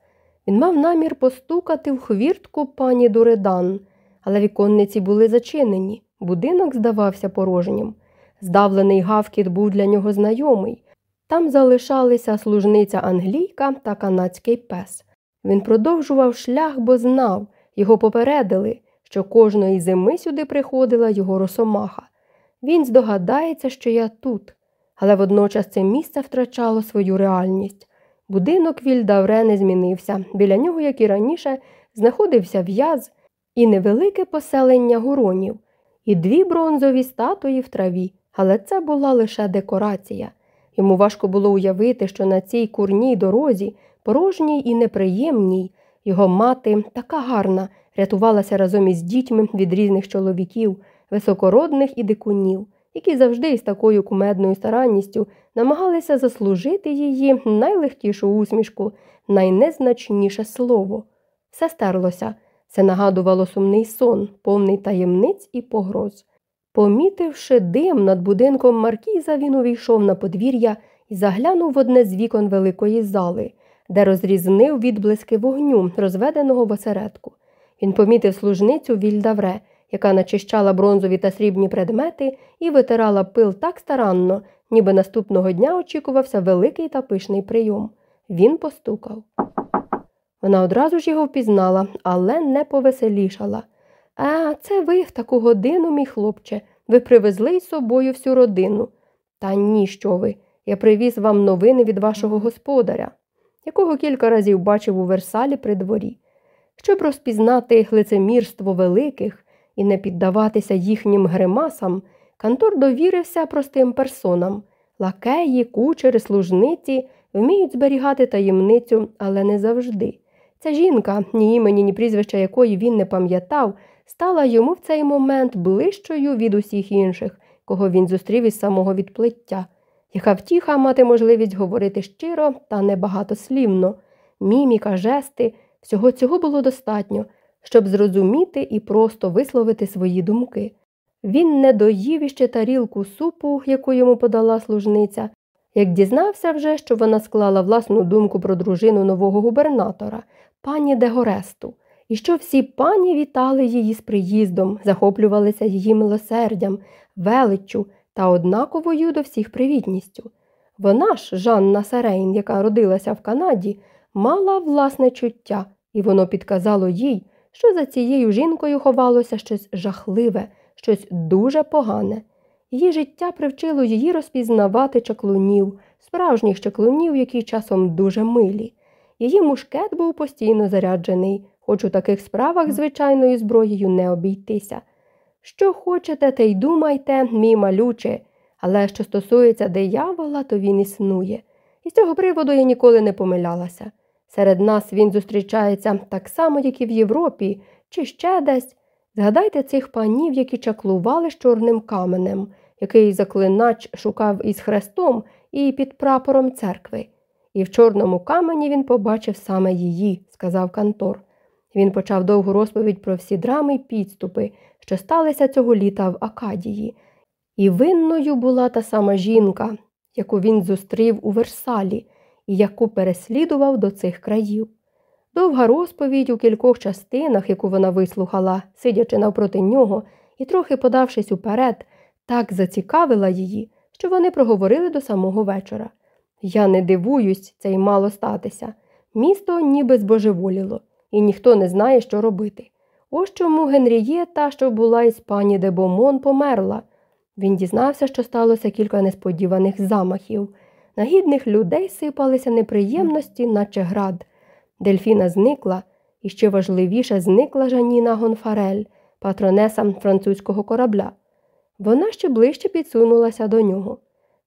Він мав намір постукати в хвіртку пані Дуредан, але віконниці були зачинені. Будинок здавався порожнім. Здавлений гавкіт був для нього знайомий. Там залишалися служниця англійка та канадський пес. Він продовжував шлях, бо знав, його попередили, що кожної зими сюди приходила його росомаха. Він здогадається, що я тут, але водночас це місце втрачало свою реальність. Будинок Вільдавре не змінився. Біля нього, як і раніше, знаходився в'яз і невелике поселення гуронів, і дві бронзові статуї в траві, але це була лише декорація. Йому важко було уявити, що на цій курній дорозі, порожній і неприємній, його мати, така гарна, рятувалася разом із дітьми від різних чоловіків, високородних і дикунів, які завжди із такою кумедною старанністю намагалися заслужити її найлегкішу усмішку, найнезначніше слово. Все стерлося. Це нагадувало сумний сон, повний таємниць і погроз. Помітивши дим над будинком Маркіза, він увійшов на подвір'я і заглянув в одне з вікон великої зали, де розрізнив відблиски вогню, розведеного в осередку. Він помітив служницю Вільдавре, яка начищала бронзові та срібні предмети і витирала пил так старанно, ніби наступного дня очікувався великий та пишний прийом. Він постукав. Вона одразу ж його впізнала, але не повеселішала. А, це ви в таку годину, мій хлопче, ви привезли із собою всю родину. Та ні, що ви. Я привіз вам новини від вашого господаря, якого кілька разів бачив у Версалі при дворі. Щоб розпізнати лицемірство великих і не піддаватися їхнім гримасам, Кантор довірився простим персонам. Лакеї, кучери, служниці вміють зберігати таємницю, але не завжди. Ця жінка, ні імені, ні прізвища якої він не пам'ятав, стала йому в цей момент ближчою від усіх інших, кого він зустрів із самого відплиття, яка втіха мати можливість говорити щиро та небагатослівно. Міміка, жести, всього цього було достатньо, щоб зрозуміти і просто висловити свої думки. Він не доїв іще тарілку супу, яку йому подала служниця, як дізнався вже, що вона склала власну думку про дружину нового губернатора, пані Дегоресту, і що всі пані вітали її з приїздом, захоплювалися її милосердям, величчю та однаковою до всіх привітністю. Вона ж, Жанна Сарейн, яка родилася в Канаді, мала власне чуття, і воно підказало їй, що за цією жінкою ховалося щось жахливе, щось дуже погане. Її життя привчило її розпізнавати чаклунів, справжніх чаклунів, які часом дуже милі. Її мушкет був постійно заряджений, хоч у таких справах звичайною зброєю не обійтися. Що хочете, те й думайте, мій малюче, але що стосується диявола, то він існує. І з цього приводу я ніколи не помилялася. Серед нас він зустрічається так само, як і в Європі, чи ще десь. Згадайте цих панів, які чаклували з чорним каменем, який заклинач шукав із хрестом і під прапором церкви. І в чорному камені він побачив саме її, сказав Кантор. Він почав довгу розповідь про всі драми й підступи, що сталися цього літа в Акадії. І винною була та сама жінка, яку він зустрів у Версалі і яку переслідував до цих країв. Довга розповідь у кількох частинах, яку вона вислухала, сидячи навпроти нього і трохи подавшись уперед, так зацікавила її, що вони проговорили до самого вечора. Я не дивуюсь, це й мало статися. Місто ніби збожеволіло, і ніхто не знає, що робити. Ось чому Генрієта, що була із пані де Бомон, померла. Він дізнався, що сталося кілька несподіваних замахів. На гідних людей сипалися неприємності, наче град. Дельфіна зникла, і ще важливіше зникла Жаніна Гонфарель, патронеса французького корабля. Вона ще ближче підсунулася до нього.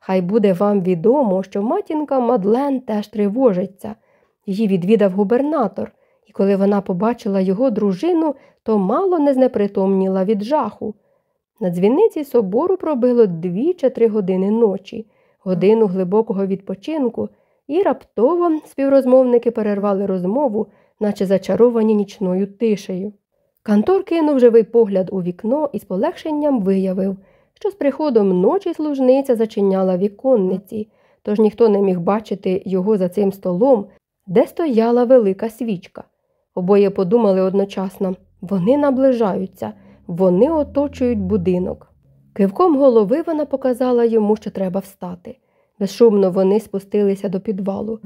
Хай буде вам відомо, що матінка Мадлен теж тривожиться. Її відвідав губернатор, і коли вона побачила його дружину, то мало не знепритомніла від жаху. На дзвіниці собору пробило дві чи три години ночі, годину глибокого відпочинку, і раптово співрозмовники перервали розмову, наче зачаровані нічною тишею. Кантор кинув живий погляд у вікно і з полегшенням виявив, що з приходом ночі служниця зачиняла віконниці, тож ніхто не міг бачити його за цим столом, де стояла велика свічка. Обоє подумали одночасно вони наближаються, вони оточують будинок. Кивком голови вона показала йому, що треба встати. Безшумно вони спустилися до підвалу.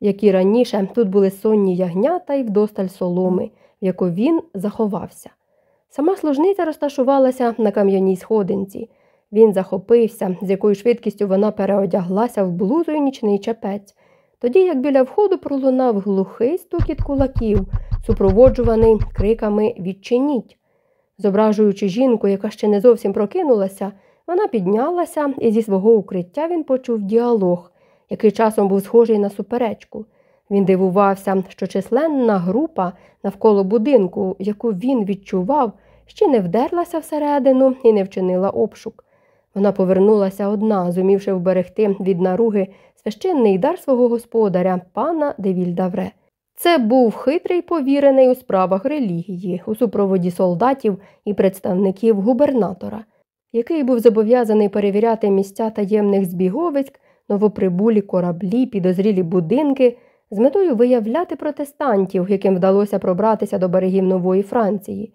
Як і раніше, тут були сонні ягнята і вдосталь соломи, в яку він заховався. Сама служниця розташувалася на кам'яній сходинці. Він захопився, з якою швидкістю вона переодяглася в блузу і нічний чепець, тоді як біля входу пролунав глухий стукіт кулаків, супроводжуваний криками Відчиніть. Зображуючи жінку, яка ще не зовсім прокинулася, вона піднялася, і зі свого укриття він почув діалог, який часом був схожий на суперечку. Він дивувався, що численна група навколо будинку, яку він відчував, ще не вдерлася всередину і не вчинила обшук. Вона повернулася одна, зумівши вберегти від наруги священний дар свого господаря, пана Девільдавре. Це був хитрий повірений у справах релігії, у супроводі солдатів і представників губернатора, який був зобов'язаний перевіряти місця таємних збіговиськ, новоприбулі кораблі, підозрілі будинки з метою виявляти протестантів, яким вдалося пробратися до берегів Нової Франції.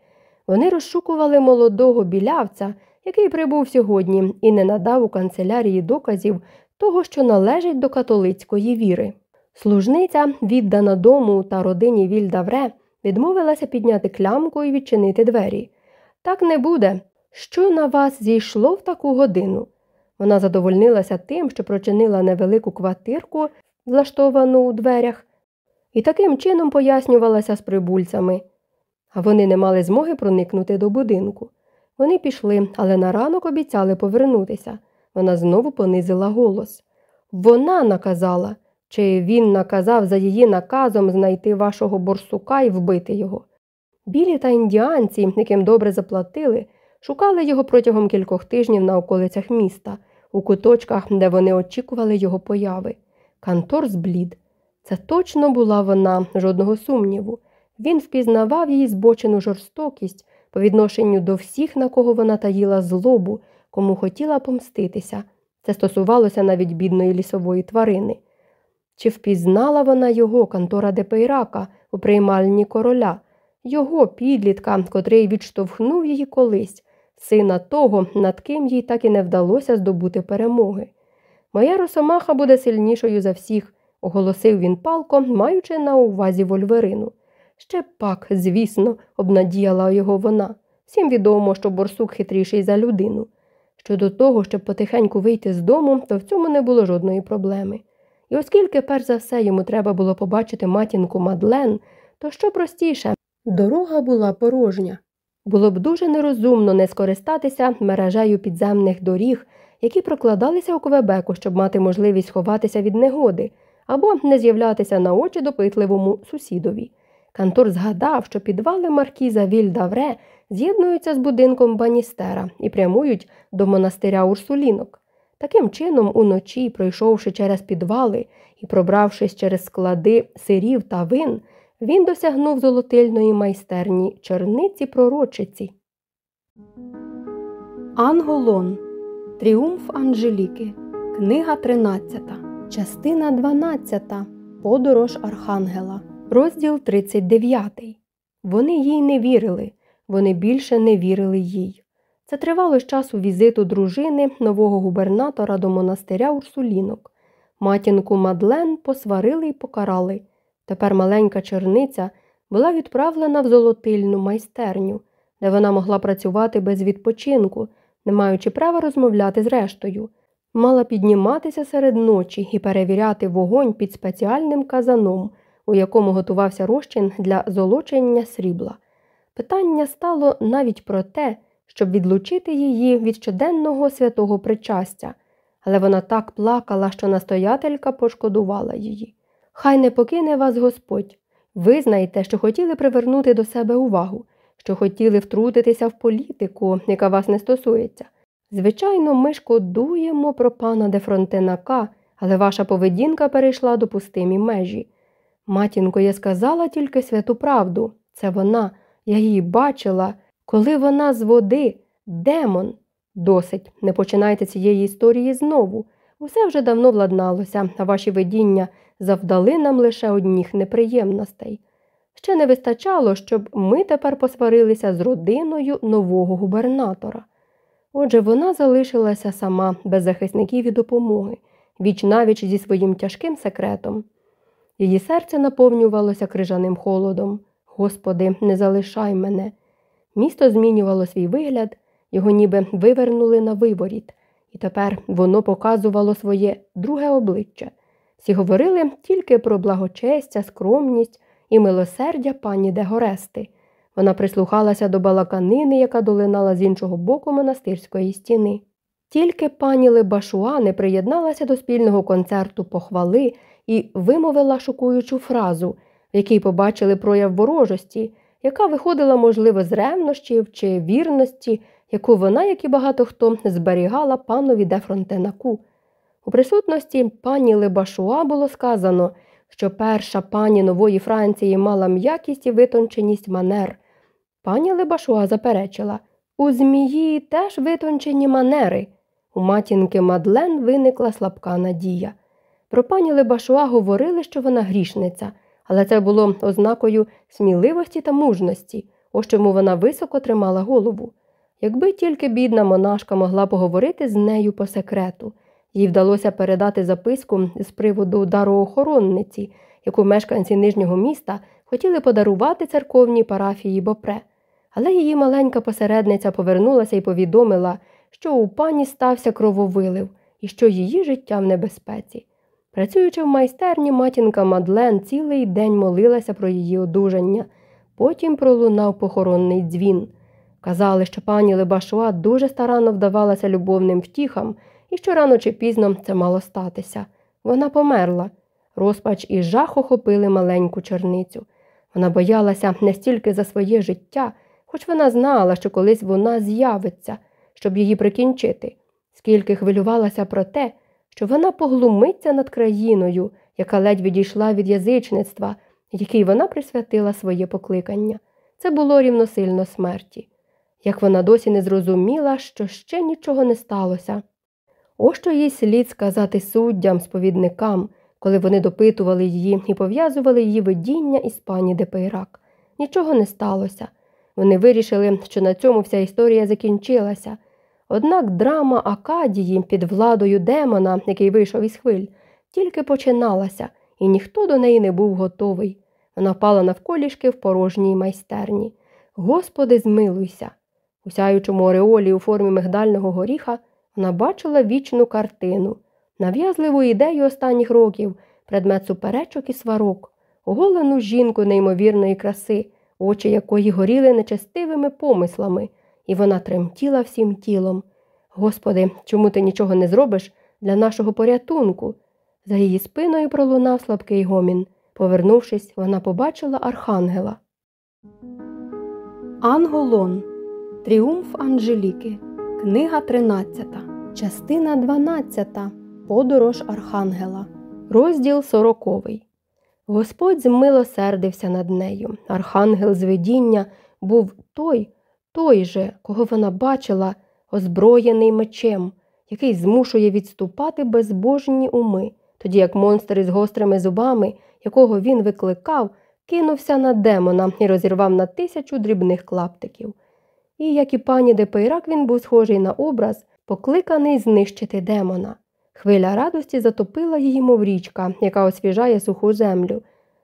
Вони розшукували молодого білявця, який прибув сьогодні і не надав у канцелярії доказів того, що належить до католицької віри. Служниця, віддана дому та родині Вільдавре, відмовилася підняти клямку і відчинити двері. Так не буде. Що на вас зійшло в таку годину? Вона задовольнилася тим, що прочинила невелику квартирку, влаштовану у дверях, і таким чином пояснювалася з прибульцями. А вони не мали змоги проникнути до будинку. Вони пішли, але на ранок обіцяли повернутися. Вона знову понизила голос. Вона наказала, чи він наказав за її наказом знайти вашого борсука і вбити його. Білі та індіанці, яким добре заплатили, шукали його протягом кількох тижнів на околицях міста, у куточках, де вони очікували його появи. Кантор зблід. Це точно була вона, жодного сумніву. Він впізнавав її збочену жорстокість по відношенню до всіх, на кого вона таїла злобу, кому хотіла помститися. Це стосувалося навіть бідної лісової тварини. Чи впізнала вона його, Кантора Депейрака, у приймальні короля, його підлітка, котрий відштовхнув її колись, сина того, над ким їй так і не вдалося здобути перемоги. Моя росомаха буде сильнішою за всіх, оголосив він палко, маючи на увазі вольверину. Ще пак, звісно, обнадіяла його вона. Всім відомо, що борсук хитріший за людину. Щодо того, щоб потихеньку вийти з дому, то в цьому не було жодної проблеми. І оскільки, перш за все, йому треба було побачити матінку Мадлен, то що простіше, дорога була порожня. Було б дуже нерозумно не скористатися мережею підземних доріг, які прокладалися у Квебеку, щоб мати можливість ховатися від негоди, або не з'являтися на очі допитливому сусідові. Кантор згадав, що підвали маркіза Вільдавре з'єднуються з будинком Баністера і прямують до монастиря Урсулінок. Таким чином, уночі, пройшовши через підвали і пробравшись через склади сирів та вин, він досягнув золотильної майстерні черниці пророчиці. Анголон. Тріумф Анжеліки. Книга 13. Частина 12. Подорож Архангела. Розділ 39. Вони їй не вірили, вони більше не вірили їй. Це тривало з часу візиту дружини нового губернатора до монастиря Урсулінок. Матінку Мадлен посварили і покарали. Тепер маленька черниця була відправлена в золотильну майстерню, де вона могла працювати без відпочинку, не маючи права розмовляти з рештою, мала підніматися серед ночі і перевіряти вогонь під спеціальним казаном, у якому готувався розчин для золочення срібла. Питання стало навіть про те, щоб відлучити її від щоденного святого причастя, але вона так плакала, що настоятелька пошкодувала її. Хай не покине вас Господь. Ви знаєте, що хотіли привернути до себе увагу, що хотіли втрутитися в політику, яка вас не стосується. Звичайно, ми шкодуємо про пана де Фронтенака, але ваша поведінка перейшла допустимі межі. Матінко, я сказала тільки святу правду. Це вона, я її бачила, коли вона з води, демон. Досить, не починайте цієї історії знову. Усе вже давно владналося, а ваші видіння завдали нам лише одніх неприємностей. Ще не вистачало, щоб ми тепер посварилися з родиною нового губернатора. Отже, вона залишилася сама без захисників і допомоги, віч навіч зі своїм тяжким секретом. Її серце наповнювалося крижаним холодом. Господи, не залишай мене. Місто змінювало свій вигляд, його ніби вивернули на виворіт, і тепер воно показувало своє друге обличчя. Всі говорили тільки про благочестя, скромність і милосердя пані Дегорести. Вона прислухалася до балаканини, яка долинала з іншого боку монастирської стіни. Тільки пані Лебашуа не приєдналася до спільного концерту похвали і вимовила шокуючу фразу, в якій побачили прояв ворожості, яка виходила, можливо, з ревнощів чи вірності, яку вона, як і багато хто, зберігала панові де Фронтенаку. У присутності пані Лебашуа було сказано, що перша пані нової Франції мала м'якість і витонченість манер. Пані Лебашуа заперечила у змії теж витончені манери. У матінки Мадлен виникла слабка надія. Про пані Лебашуа говорили, що вона грішниця, але це було ознакою сміливості та мужності, ось чому вона високо тримала голову. Якби тільки бідна монашка могла поговорити з нею по секрету, їй вдалося передати записку з приводу дароохоронниці, яку мешканці нижнього міста хотіли подарувати церковній парафії Бопре. Але її маленька посередниця повернулася і повідомила, що у пані стався крововилив і що її життя в небезпеці. Працюючи в майстерні, матінка Мадлен цілий день молилася про її одужання, потім пролунав похоронний дзвін. Казали, що пані Лебашуа дуже старанно вдавалася любовним втіхам і що рано чи пізно це мало статися. Вона померла. Розпач і жах охопили маленьку черницю. Вона боялася не стільки за своє життя, хоч вона знала, що колись вона з'явиться, щоб її прикінчити, скільки хвилювалася про те, що вона поглумиться над країною, яка ледь відійшла від язичництва, якій вона присвятила своє покликання. Це було рівносильно смерті. Як вона досі не зрозуміла, що ще нічого не сталося. Ось що їй слід сказати суддям, сповідникам, коли вони допитували її і пов'язували її видіння із пані де Пейрак. Нічого не сталося. Вони вирішили, що на цьому вся історія закінчилася. Однак драма Акадії під владою демона, який вийшов із хвиль, тільки починалася, і ніхто до неї не був готовий. Вона впала навколішки в порожній майстерні. Господи, змилуйся. У сяючому ореолі у формі мигдального горіха вона бачила вічну картину, нав'язливу ідею останніх років, предмет суперечок і сварок, оголену жінку неймовірної краси, очі якої горіли нечестивими помислами, і вона тремтіла всім тілом. Господи, чому ти нічого не зробиш для нашого порятунку? За її спиною пролунав слабкий гомін. Повернувшись, вона побачила архангела. Анголон. Тріумф Анжеліки. Книга 13. Частина 12. Подорож Архангела. Розділ 40. Господь змилосердився над нею. Архангел з видіння був той, той же, кого вона бачила, озброєний мечем, який змушує відступати безбожні уми, тоді як монстр із гострими зубами, якого він викликав, кинувся на демона і розірвав на тисячу дрібних клаптиків. І, як і пані де Пейрак, він був схожий на образ, покликаний знищити демона. Хвиля радості затопила її, мов річка, яка освіжає суху землю.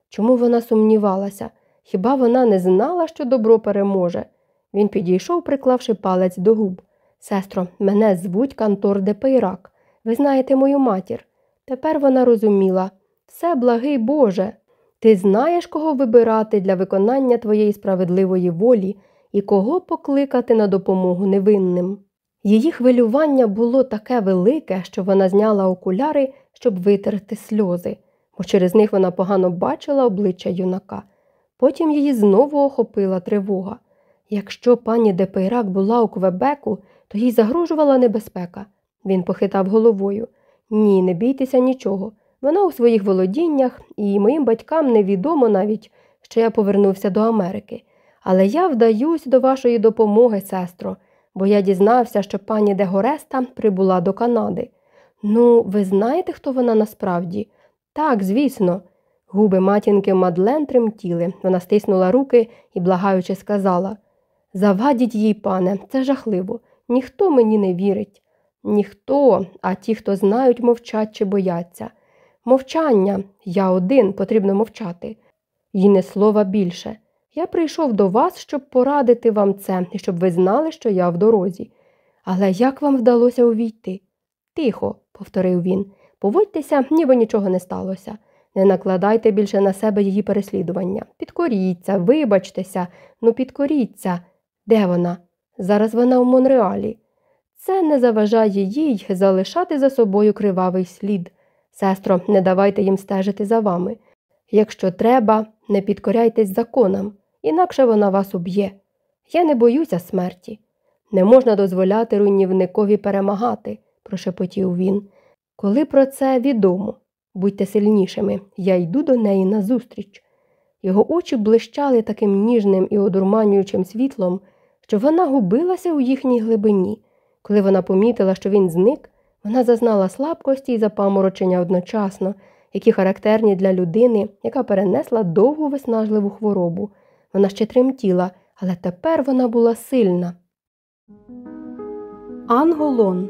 Чому вона сумнівалася? Хіба вона не знала, що добро переможе? Він підійшов, приклавши палець до губ. Сестро, мене звуть Кантор де Пейрак. Ви знаєте мою матір. Тепер вона розуміла все, благий Боже. Ти знаєш, кого вибирати для виконання твоєї справедливої волі і кого покликати на допомогу невинним. Її хвилювання було таке велике, що вона зняла окуляри, щоб витерти сльози, бо через них вона погано бачила обличчя юнака. Потім її знову охопила тривога. Якщо пані Депейрак була у Квебеку, то їй загрожувала небезпека. Він похитав головою. Ні, не бійтеся нічого. Вона у своїх володіннях, і моїм батькам невідомо навіть, що я повернувся до Америки. Але я вдаюсь до вашої допомоги, сестро, бо я дізнався, що пані Дегореста прибула до Канади. Ну, ви знаєте, хто вона насправді? Так, звісно. Губи матінки Мадлен тремтіли. Вона стиснула руки і, благаючи, сказала Завадіть їй, пане, це жахливо. Ніхто мені не вірить. Ніхто, а ті, хто знають, мовчать чи бояться. Мовчання, я один, потрібно мовчати. І не слова більше. Я прийшов до вас, щоб порадити вам це і щоб ви знали, що я в дорозі. Але як вам вдалося увійти? Тихо, повторив він, поводьтеся, ніби нічого не сталося. Не накладайте більше на себе її переслідування. Підкоріться, вибачтеся, ну підкоріться. Де вона? Зараз вона в Монреалі. Це не заважає їй залишати за собою кривавий слід. Сестро, не давайте їм стежити за вами. Якщо треба, не підкоряйтесь законам, інакше вона вас уб'є. Я не боюся смерті. Не можна дозволяти руйнівникові перемагати, прошепотів він. Коли про це відомо, будьте сильнішими, я йду до неї назустріч. Його очі блищали таким ніжним і одурманюючим світлом, що вона губилася у їхній глибині. Коли вона помітила, що він зник, вона зазнала слабкості і запаморочення одночасно, які характерні для людини, яка перенесла довгу виснажливу хворобу. Вона ще тремтіла, але тепер вона була сильна. Анголон.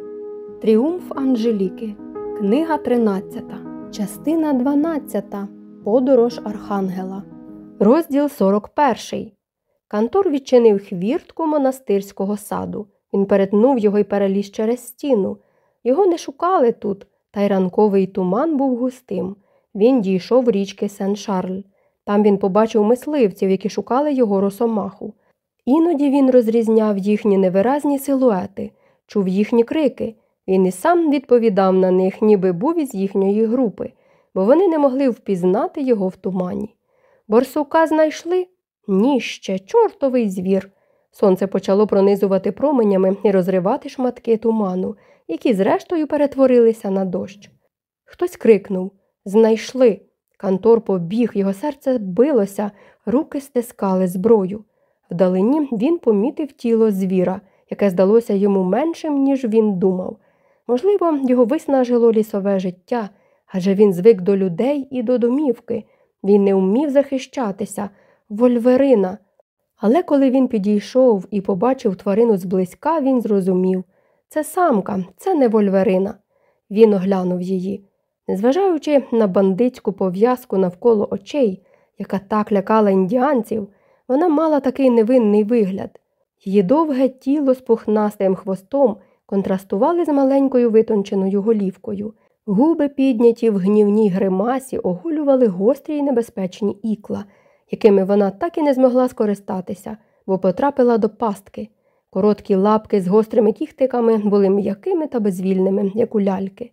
Тріумф Анжеліки. Книга 13. Частина 12. Подорож Архангела. Розділ 41. Кантор відчинив хвіртку монастирського саду. Він перетнув його і переліз через стіну. Його не шукали тут, та й ранковий туман був густим. Він дійшов річки Сен-Шарль. Там він побачив мисливців, які шукали його росомаху. Іноді він розрізняв їхні невиразні силуети, чув їхні крики. Він і сам відповідав на них, ніби був із їхньої групи, бо вони не могли впізнати його в тумані. Борсука знайшли? Ні, ще чортовий звір. Сонце почало пронизувати променями і розривати шматки туману, які, зрештою, перетворилися на дощ. Хтось крикнув Знайшли. Кантор побіг, його серце билося, руки стискали зброю. Вдалині він помітив тіло звіра, яке здалося йому меншим, ніж він думав. Можливо, його виснажило лісове життя, адже він звик до людей і до домівки. Він не вмів захищатися, вольверина. Але коли він підійшов і побачив тварину зблизька, він зрозумів це самка, це не вольверина. Він оглянув її. Незважаючи на бандитську пов'язку навколо очей, яка так лякала індіанців, вона мала такий невинний вигляд. Її довге тіло з пухнастим хвостом контрастували з маленькою витонченою голівкою. Губи, підняті в гнівній гримасі, оголювали гострі й небезпечні ікла, якими вона так і не змогла скористатися, бо потрапила до пастки. Короткі лапки з гострими кіхтиками були м'якими та безвільними, як у ляльки.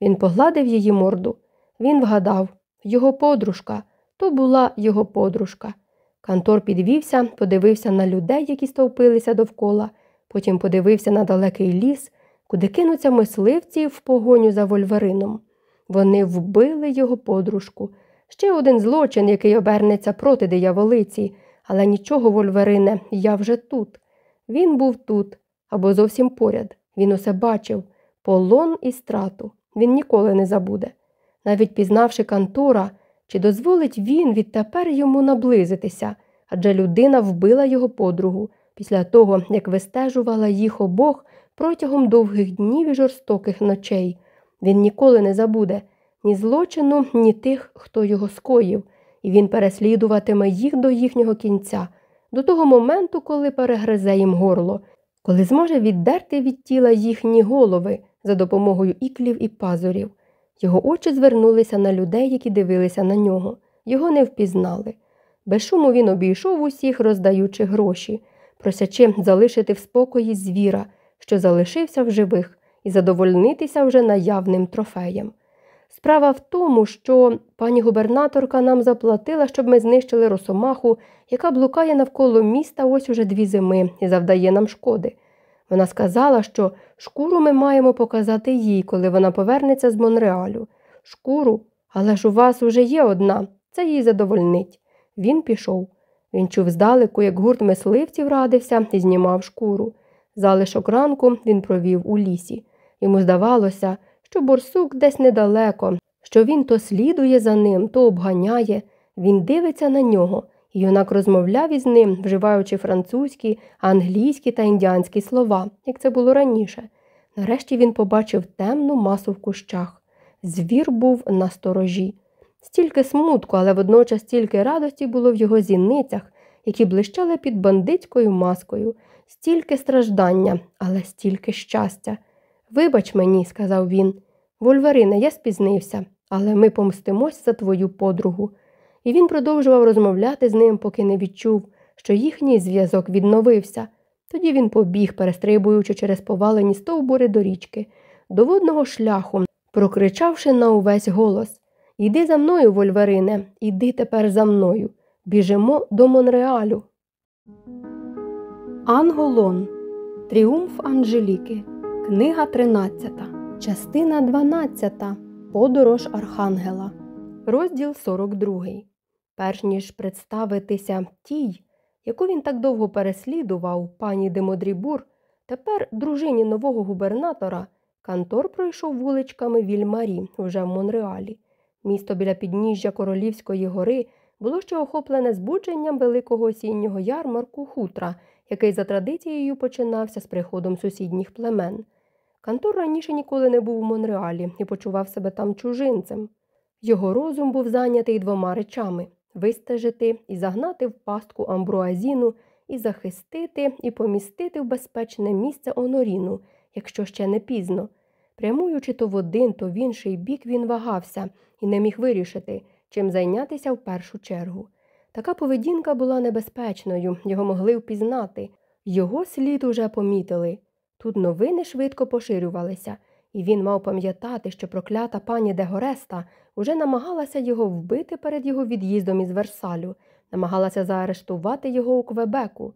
Він погладив її морду. Він вгадав його подружка, то була його подружка. Кантор підвівся, подивився на людей, які стовпилися довкола, потім подивився на далекий ліс, куди кинуться мисливці в погоню за вольверином. Вони вбили його подружку. Ще один злочин, який обернеться проти дияволиці, але нічого, вольверине, я вже тут. Він був тут або зовсім поряд. Він усе бачив полон і страту. Він ніколи не забуде. Навіть пізнавши Кантора, чи дозволить він відтепер йому наблизитися, адже людина вбила його подругу після того, як вистежувала їх обох протягом довгих днів і жорстоких ночей. Він ніколи не забуде ні злочину, ні тих, хто його скоїв, і він переслідуватиме їх до їхнього кінця, до того моменту, коли перегризе їм горло, коли зможе віддерти від тіла їхні голови за допомогою іклів і пазурів. Його очі звернулися на людей, які дивилися на нього. Його не впізнали. Без шуму він обійшов усіх, роздаючи гроші, просячи залишити в спокої звіра, що залишився в живих, і задовольнитися вже наявним трофеєм. Справа в тому, що пані губернаторка нам заплатила, щоб ми знищили росомаху, яка блукає навколо міста ось уже дві зими і завдає нам шкоди. Вона сказала, що шкуру ми маємо показати їй, коли вона повернеться з Монреалю. Шкуру, але ж у вас уже є одна, це їй задовольнить. Він пішов. Він чув здалеку, як гурт мисливців радився і знімав шкуру. Залишок ранку він провів у лісі. Йому здавалося, що борсук десь недалеко, що він то слідує за ним, то обганяє, він дивиться на нього, юнак розмовляв із ним, вживаючи французькі, англійські та індіанські слова, як це було раніше. Нарешті він побачив темну масу в кущах. Звір був на сторожі. Стільки смутку, але водночас стільки радості було в його зіницях, які блищали під бандитською маскою, стільки страждання, але стільки щастя. Вибач мені, сказав він. Вольверине, я спізнився, але ми помстимось за твою подругу. І він продовжував розмовляти з ним, поки не відчув, що їхній зв'язок відновився. Тоді він побіг, перестрибуючи через повалені стовбури до річки, до водного шляху, прокричавши на увесь голос Іди за мною, Вольверине, іди тепер за мною. Біжимо до Монреалю. Анголон. Тріумф Анжеліки. Книга 13. Частина 12. Подорож Архангела. Розділ 42. Перш ніж представитися тій, яку він так довго переслідував, пані Демодрібур, тепер дружині нового губернатора, Кантор пройшов вуличками Вільмарі вже в Монреалі. Місто біля підніжжя Королівської гори було ще охоплене збудженням великого осіннього ярмарку хутра, який за традицією починався з приходом сусідніх племен. Кантор раніше ніколи не був у Монреалі і почував себе там чужинцем. Його розум був зайнятий двома речами вистежити і загнати в пастку амбруазіну, і захистити і помістити в безпечне місце Оноріну, якщо ще не пізно. Прямуючи то в один, то в інший бік він вагався і не міг вирішити, чим зайнятися в першу чергу. Така поведінка була небезпечною, його могли впізнати. Його слід уже помітили. Тут новини швидко поширювалися, і він мав пам'ятати, що проклята пані Дегореста уже намагалася його вбити перед його від'їздом із Версалю, намагалася заарештувати його у Квебеку.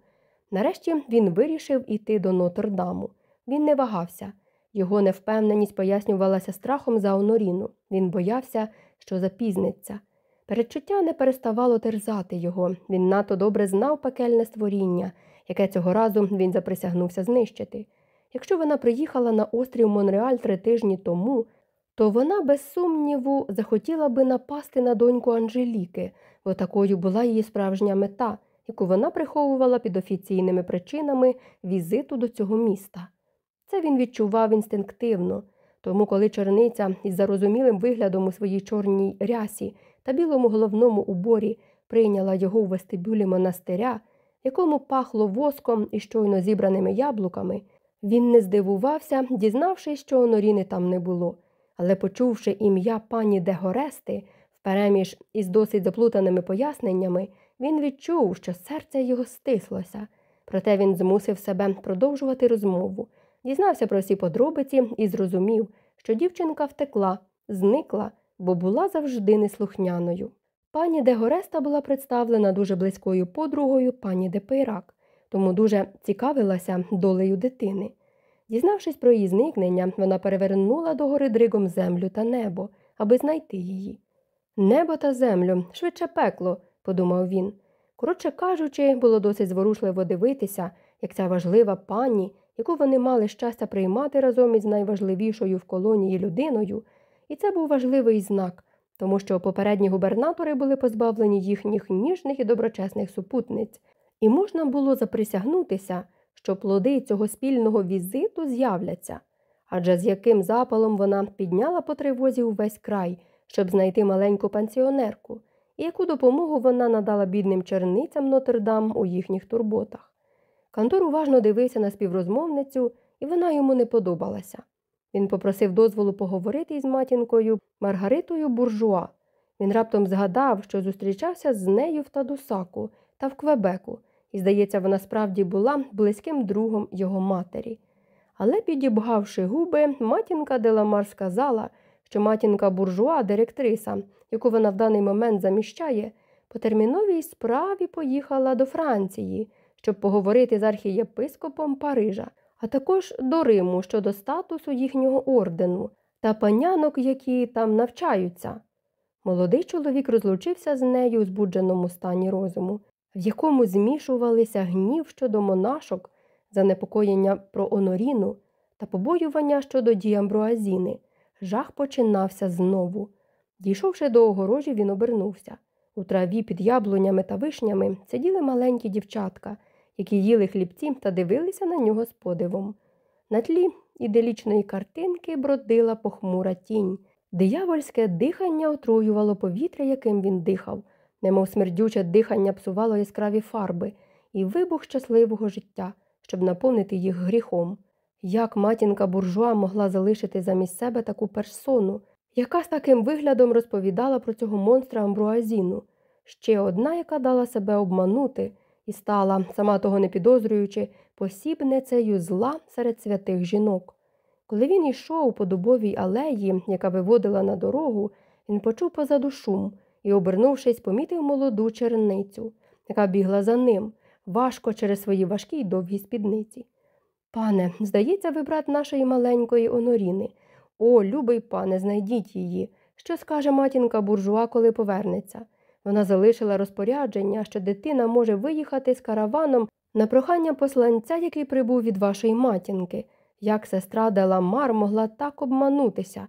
Нарешті він вирішив іти до Нотр-Даму. Він не вагався. Його невпевненість пояснювалася страхом за Оноріну. Він боявся, що запізниться. Передчуття не переставало терзати його. Він надто добре знав пекельне створіння, яке цього разу він заприсягнувся знищити. Якщо вона приїхала на острів Монреаль три тижні тому, то вона, без сумніву, захотіла би напасти на доньку Анжеліки, бо такою була її справжня мета, яку вона приховувала під офіційними причинами візиту до цього міста. Це він відчував інстинктивно, тому коли черниця із зарозумілим виглядом у своїй чорній рясі та білому головному уборі прийняла його у вестибюлі монастиря, якому пахло воском і щойно зібраними яблуками, він не здивувався, дізнавшись, що Оноріни там не було, але, почувши ім'я пані Дегорести, впереміж із досить заплутаними поясненнями, він відчув, що серце його стислося. Проте він змусив себе продовжувати розмову, дізнався про всі подробиці і зрозумів, що дівчинка втекла, зникла, бо була завжди неслухняною. Пані де Гореста була представлена дуже близькою подругою пані Депейрак тому дуже цікавилася долею дитини. Дізнавшись про її зникнення, вона перевернула догори дриґом землю та небо, аби знайти її. Небо та землю, швидше пекло, подумав він. Коротше кажучи, було досить зворушливо дивитися, як ця важлива пані, яку вони мали щастя приймати разом із найважливішою в колонії людиною, і це був важливий знак, тому що попередні губернатори були позбавлені їхніх ніжних і доброчесних супутниць і можна було заприсягнутися, що плоди цього спільного візиту з'являться, адже з яким запалом вона підняла по тривозі увесь край, щоб знайти маленьку пансіонерку, і яку допомогу вона надала бідним черницям Нотр-Дам у їхніх турботах. Кантор уважно дивився на співрозмовницю, і вона йому не подобалася. Він попросив дозволу поговорити із матінкою Маргаритою Буржуа. Він раптом згадав, що зустрічався з нею в Тадусаку та в Квебеку, і, здається, вона справді була близьким другом його матері. Але, підібгавши губи, матінка Деламар сказала, що матінка буржуа, директриса, яку вона в даний момент заміщає, по терміновій справі поїхала до Франції, щоб поговорити з архієпископом Парижа, а також до Риму щодо статусу їхнього ордену та панянок, які там навчаються. Молодий чоловік розлучився з нею у збудженому стані розуму, в якому змішувалися гнів щодо монашок, занепокоєння про Оноріну та побоювання щодо діамбруазіни. Жах починався знову. Дійшовши до огорожі, він обернувся. У траві під яблунями та вишнями сиділи маленькі дівчатка, які їли хлібці та дивилися на нього з подивом. На тлі іделічної картинки бродила похмура тінь. Диявольське дихання отруювало повітря, яким він дихав, немов смердюче дихання псувало яскраві фарби і вибух щасливого життя, щоб наповнити їх гріхом. Як матінка буржуа могла залишити замість себе таку персону, яка з таким виглядом розповідала про цього монстра амбруазіну, ще одна, яка дала себе обманути і стала, сама того не підозрюючи, посібнецею зла серед святих жінок. Коли він йшов по дубовій алеї, яка виводила на дорогу, він почув позаду шум і, обернувшись, помітив молоду черницю, яка бігла за ним, важко через свої важкі й довгі спідниці. Пане, здається, ви брат нашої маленької Оноріни. О, любий пане, знайдіть її. Що скаже матінка буржуа, коли повернеться? Вона залишила розпорядження, що дитина може виїхати з караваном на прохання посланця, який прибув від вашої матінки. Як сестра Деламар могла так обманутися?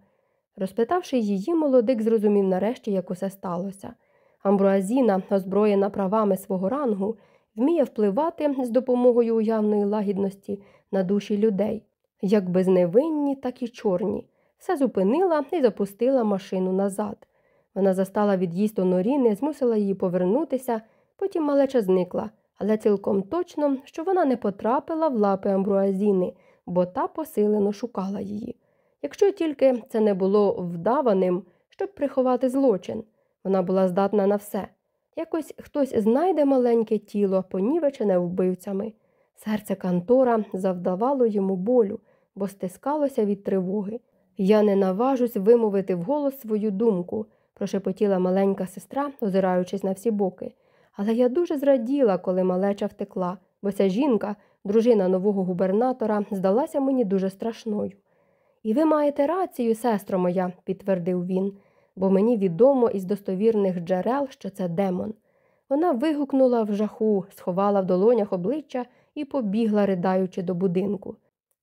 Розпитавши її, молодик зрозумів нарешті, як усе сталося. Амбруазіна, озброєна правами свого рангу, вміє впливати з допомогою уявної лагідності на душі людей, як безневинні, так і чорні. Все зупинила і запустила машину назад. Вона застала від'їзд Оноріни, змусила її повернутися, потім малеча зникла, але цілком точно, що вона не потрапила в лапи Амбруазіни, бо та посилено шукала її. Якщо тільки це не було вдаваним, щоб приховати злочин, вона була здатна на все. Якось хтось знайде маленьке тіло, понівечене вбивцями. Серце Кантора завдавало йому болю, бо стискалося від тривоги. Я не наважусь вимовити вголос свою думку, прошепотіла маленька сестра, озираючись на всі боки. Але я дуже зраділа, коли малеча втекла, бо ця жінка, дружина нового губернатора, здалася мені дуже страшною. І ви маєте рацію, сестро моя, підтвердив він, бо мені відомо із достовірних джерел, що це демон. Вона вигукнула в жаху, сховала в долонях обличчя і побігла, riдаючи до будинку.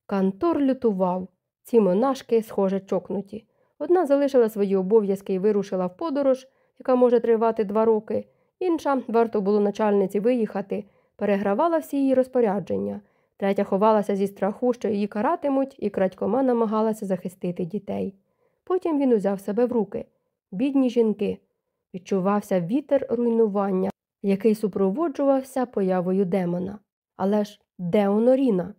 Кантор лютував. Ці монашки, схоже, чокнуті. Одна залишила свої обов'язки і вирушила в подорож, яка може тривати два роки, інша, варто було начальниці виїхати, перегравала всі її розпорядження. Третя ховалася зі страху, що її каратимуть, і крадькома намагалася захистити дітей. Потім він узяв себе в руки. Бідні жінки. Відчувався вітер руйнування, який супроводжувався появою демона. Але ж де Оноріна?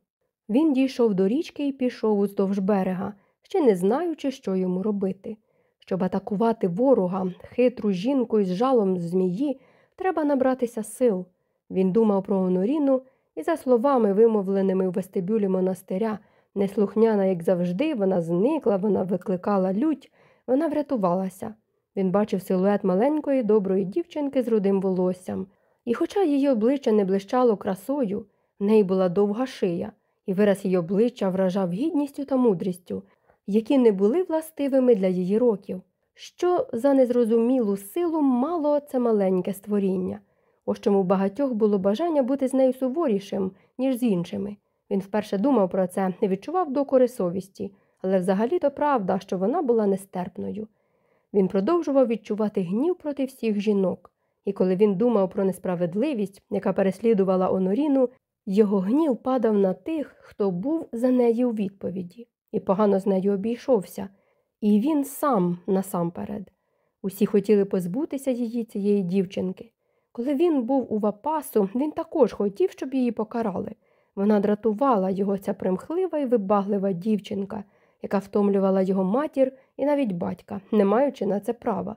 Він дійшов до річки і пішов уздовж берега, ще не знаючи, що йому робити. Щоб атакувати ворога, хитру жінку із жалом змії, треба набратися сил. Він думав про Оноріну і, за словами, вимовленими в вестибюлі монастиря, неслухняна, як завжди, вона зникла, вона викликала лють, вона врятувалася. Він бачив силует маленької доброї дівчинки з рудим волоссям, і, хоча її обличчя не блищало красою, в неї була довга шия, і вираз її обличчя вражав гідністю та мудрістю, які не були властивими для її років. Що за незрозумілу силу мало це маленьке створіння, ось чому в багатьох було бажання бути з нею суворішим, ніж з іншими. Він вперше думав про це і відчував докори совісті, але взагалі то правда, що вона була нестерпною. Він продовжував відчувати гнів проти всіх жінок, і коли він думав про несправедливість, яка переслідувала Оноріну, його гнів падав на тих, хто був за нею у відповіді, і погано з нею обійшовся, і він сам насамперед. Усі хотіли позбутися її цієї дівчинки. Коли він був у Вапасу, він також хотів, щоб її покарали. Вона дратувала його ця примхлива і вибаглива дівчинка, яка втомлювала його матір і навіть батька, не маючи на це права.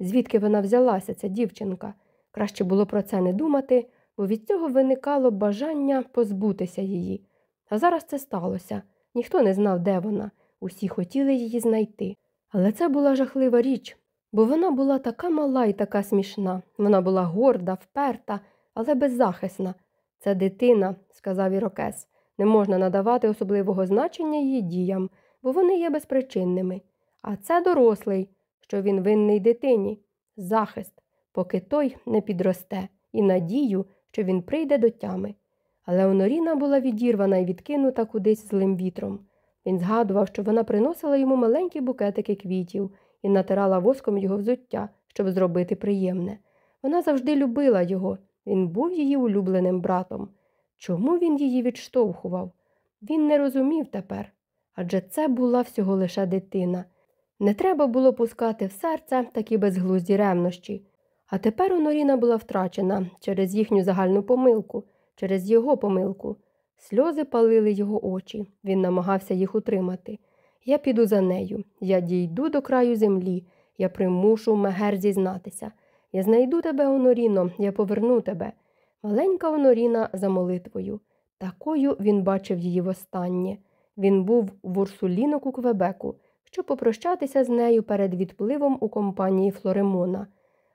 Звідки вона взялася, ця дівчинка? Краще було про це не думати, бо від цього виникало бажання позбутися її. А зараз це сталося. Ніхто не знав, де вона. Усі хотіли її знайти. Але це була жахлива річ, бо вона була така мала і така смішна. Вона була горда, вперта, але беззахисна. Це дитина, сказав Ірокес. Не можна надавати особливого значення її діям, бо вони є безпричинними. А це дорослий, що він винний дитині, захист, поки той не підросте, і надію, що він прийде до тями. Але Оноріна була відірвана і відкинута кудись злим вітром. Він згадував, що вона приносила йому маленькі букетики квітів і натирала воском його взуття, щоб зробити приємне. Вона завжди любила його, він був її улюбленим братом. Чому він її відштовхував? Він не розумів тепер. Адже це була всього лише дитина. Не треба було пускати в серце такі безглузді ревнощі. А тепер Оноріна була втрачена через їхню загальну помилку, через його помилку. Сльози палили його очі, він намагався їх утримати. Я піду за нею, я дійду до краю землі, я примушу Мегер зізнатися. Я знайду тебе, Оноріно, я поверну тебе. Маленька Оноріна за молитвою. Такою він бачив її востаннє. Він був в Урсулінок у Квебеку, щоб попрощатися з нею перед відпливом у компанії Флоремона.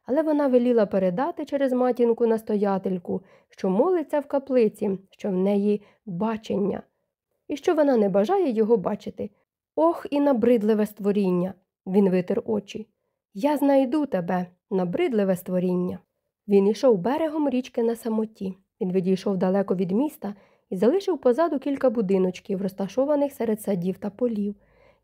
Але вона веліла передати через матінку настоятельку, що молиться в каплиці, що в неї бачення, і що вона не бажає його бачити. Ох, і набридливе створіння. Він витер очі. Я знайду тебе, набридливе створіння. Він йшов берегом річки на самоті. Він відійшов далеко від міста і залишив позаду кілька будиночків, розташованих серед садів та полів.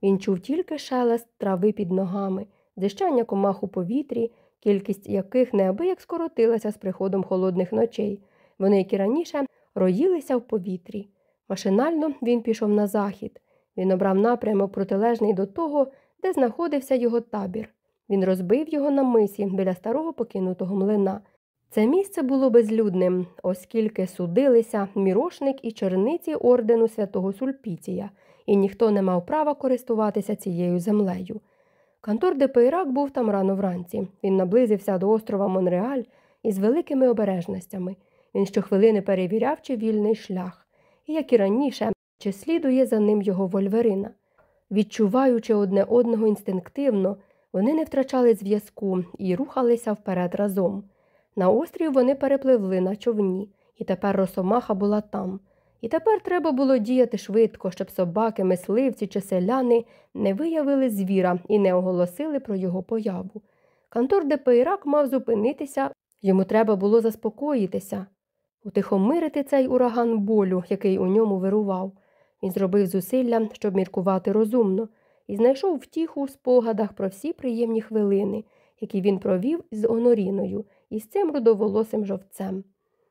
Він чув тільки шелест трави під ногами, дищання комах у повітрі, кількість яких неабияк скоротилася з приходом холодних ночей. Вони, як і раніше, роїлися в повітрі. Машинально він пішов на захід. Він обрав напрямок протилежний до того, де знаходився його табір. Він розбив його на мисі біля старого покинутого млина. Це місце було безлюдним, оскільки судилися мірошник і черниці ордену святого Сульпіція, і ніхто не мав права користуватися цією землею. Кантор де був там рано вранці. Він наблизився до острова Монреаль із великими обережностями. Він щохвилини перевіряв, чи вільний шлях, і, як і раніше, чи слідує за ним його вольверина. Відчуваючи одне одного інстинктивно, вони не втрачали зв'язку і рухалися вперед разом. На острів вони перепливли на човні, і тепер росомаха була там. І тепер треба було діяти швидко, щоб собаки, мисливці чи селяни не виявили звіра і не оголосили про його появу. Кантор де Пейрак мав зупинитися, йому треба було заспокоїтися, утихомирити цей ураган болю, який у ньому вирував. Він зробив зусилля, щоб міркувати розумно, і знайшов втіху в спогадах про всі приємні хвилини, які він провів з Оноріною і з цим рудоволосим жовцем.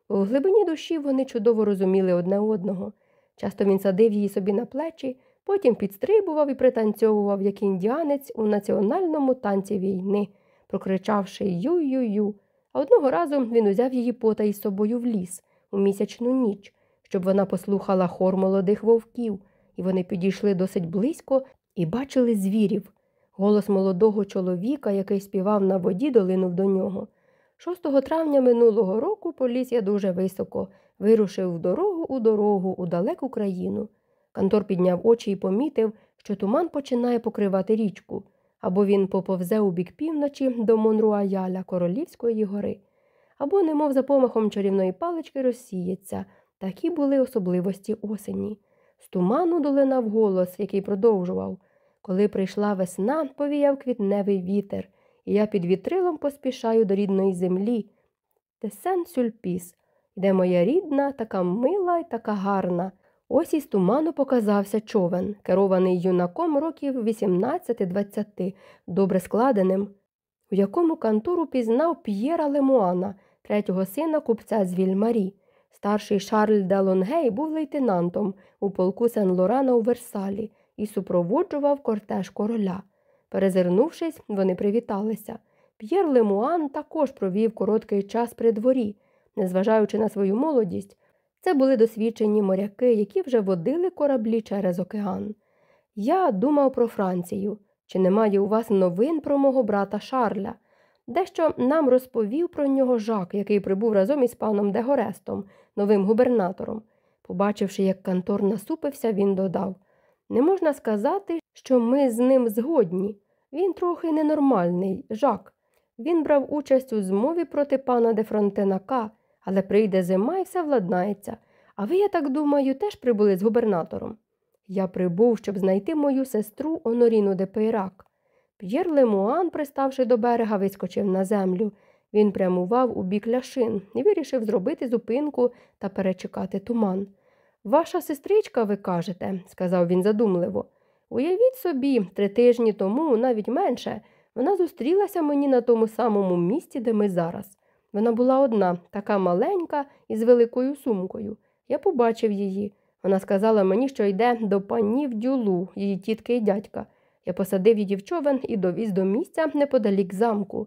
У глибині душі вони чудово розуміли одне одного. Часто він садив її собі на плечі, потім підстрибував і пританцьовував, як індіанець у національному танці війни, прокричавши ю-ю-ю. А одного разу він узяв її потай з собою в ліс у місячну ніч, щоб вона послухала хор молодих вовків, і вони підійшли досить близько і бачили звірів. Голос молодого чоловіка, який співав на воді, долинув до нього. 6 травня минулого року поліз я дуже високо, вирушив в дорогу у дорогу у далеку країну. Кантор підняв очі і помітив, що туман починає покривати річку, або він поповзе у бік півночі до Монруаяля Королівської гори, або, немов за помахом чарівної палички, розсіється. Такі були особливості осені. З туману долинав голос, який продовжував. Коли прийшла весна, повіяв квітневий вітер і я під вітрилом поспішаю до рідної землі. Тесен сюльпіс, де моя рідна, така мила і така гарна. Ось із туману показався човен, керований юнаком років 18-20, добре складеним, у якому Кантор упізнав П'єра Лемуана, третього сина купця з Вільмарі. Старший Шарль де Лонгей був лейтенантом у полку Сен Лорана у Версалі і супроводжував кортеж короля. Перезирнувшись, вони привіталися. П'єр Лемуан також провів короткий час при дворі, незважаючи на свою молодість. Це були досвідчені моряки, які вже водили кораблі через океан. Я думав про Францію. Чи немає у вас новин про мого брата Шарля? Дещо нам розповів про нього жак, який прибув разом із паном Дегорестом, новим губернатором. Побачивши, як Кантор насупився, він додав Не можна сказати, що ми з ним згодні. Він трохи ненормальний, жак. Він брав участь у змові проти пана де Фронтенака, але прийде зима і все владнається. А ви, я так думаю, теж прибули з губернатором. Я прибув, щоб знайти мою сестру Оноріну де Пейрак. П'єр Лемуан, приставши до берега, вискочив на землю. Він прямував у бік ляшин і вирішив зробити зупинку та перечекати туман. Ваша сестричка, ви кажете, сказав він задумливо. Уявіть собі, три тижні тому, навіть менше, вона зустрілася мені на тому самому місці, де ми зараз. Вона була одна, така маленька і з великою сумкою. Я побачив її. Вона сказала мені, що йде до панів дюлу, її тітки і дядька. Я посадив її в човен і довіз до місця неподалік замку.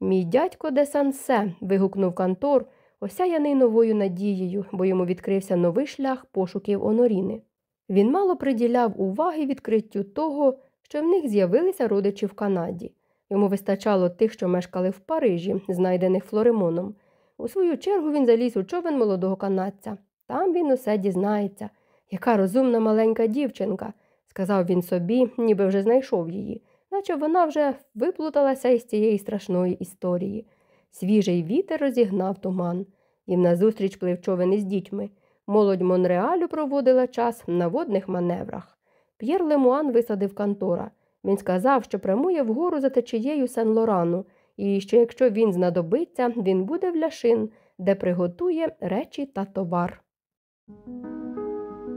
Мій дядько де Сансе. вигукнув Кантор, осяяний новою надією, бо йому відкрився новий шлях пошуків Оноріни. Він мало приділяв уваги відкриттю того, що в них з'явилися родичі в Канаді. Йому вистачало тих, що мешкали в Парижі, знайдених Флоремоном. У свою чергу він заліз у човен молодого канадця. Там він усе дізнається. Яка розумна маленька дівчинка, сказав він собі, ніби вже знайшов її, наче вона вже виплуталася із цієї страшної історії. Свіжий вітер розігнав туман. Їм назустріч плив човен із дітьми. Молодь Монреалю проводила час на водних маневрах. П'єр Лемуан висадив Кантора. Він сказав, що прямує вгору за течією Сен Лорану, і що якщо він знадобиться, він буде в Лашин, де приготує речі та товар.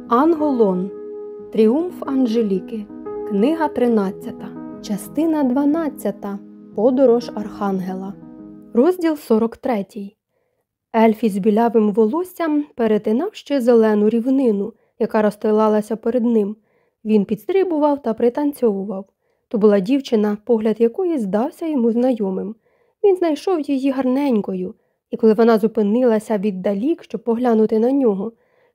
Анн Голон. Тріумф Анжеліки. Книга 13. Частина 12. Подорож Архангела. Розділ 43. Ельф із білявим волоссям перетинав ще зелену рівнину, яка розстилалася перед ним. Він підстрибував та пританцьовував. То була дівчина, погляд якої здався йому знайомим. Він знайшов її гарненькою, і коли вона зупинилася віддалік, щоб поглянути на нього,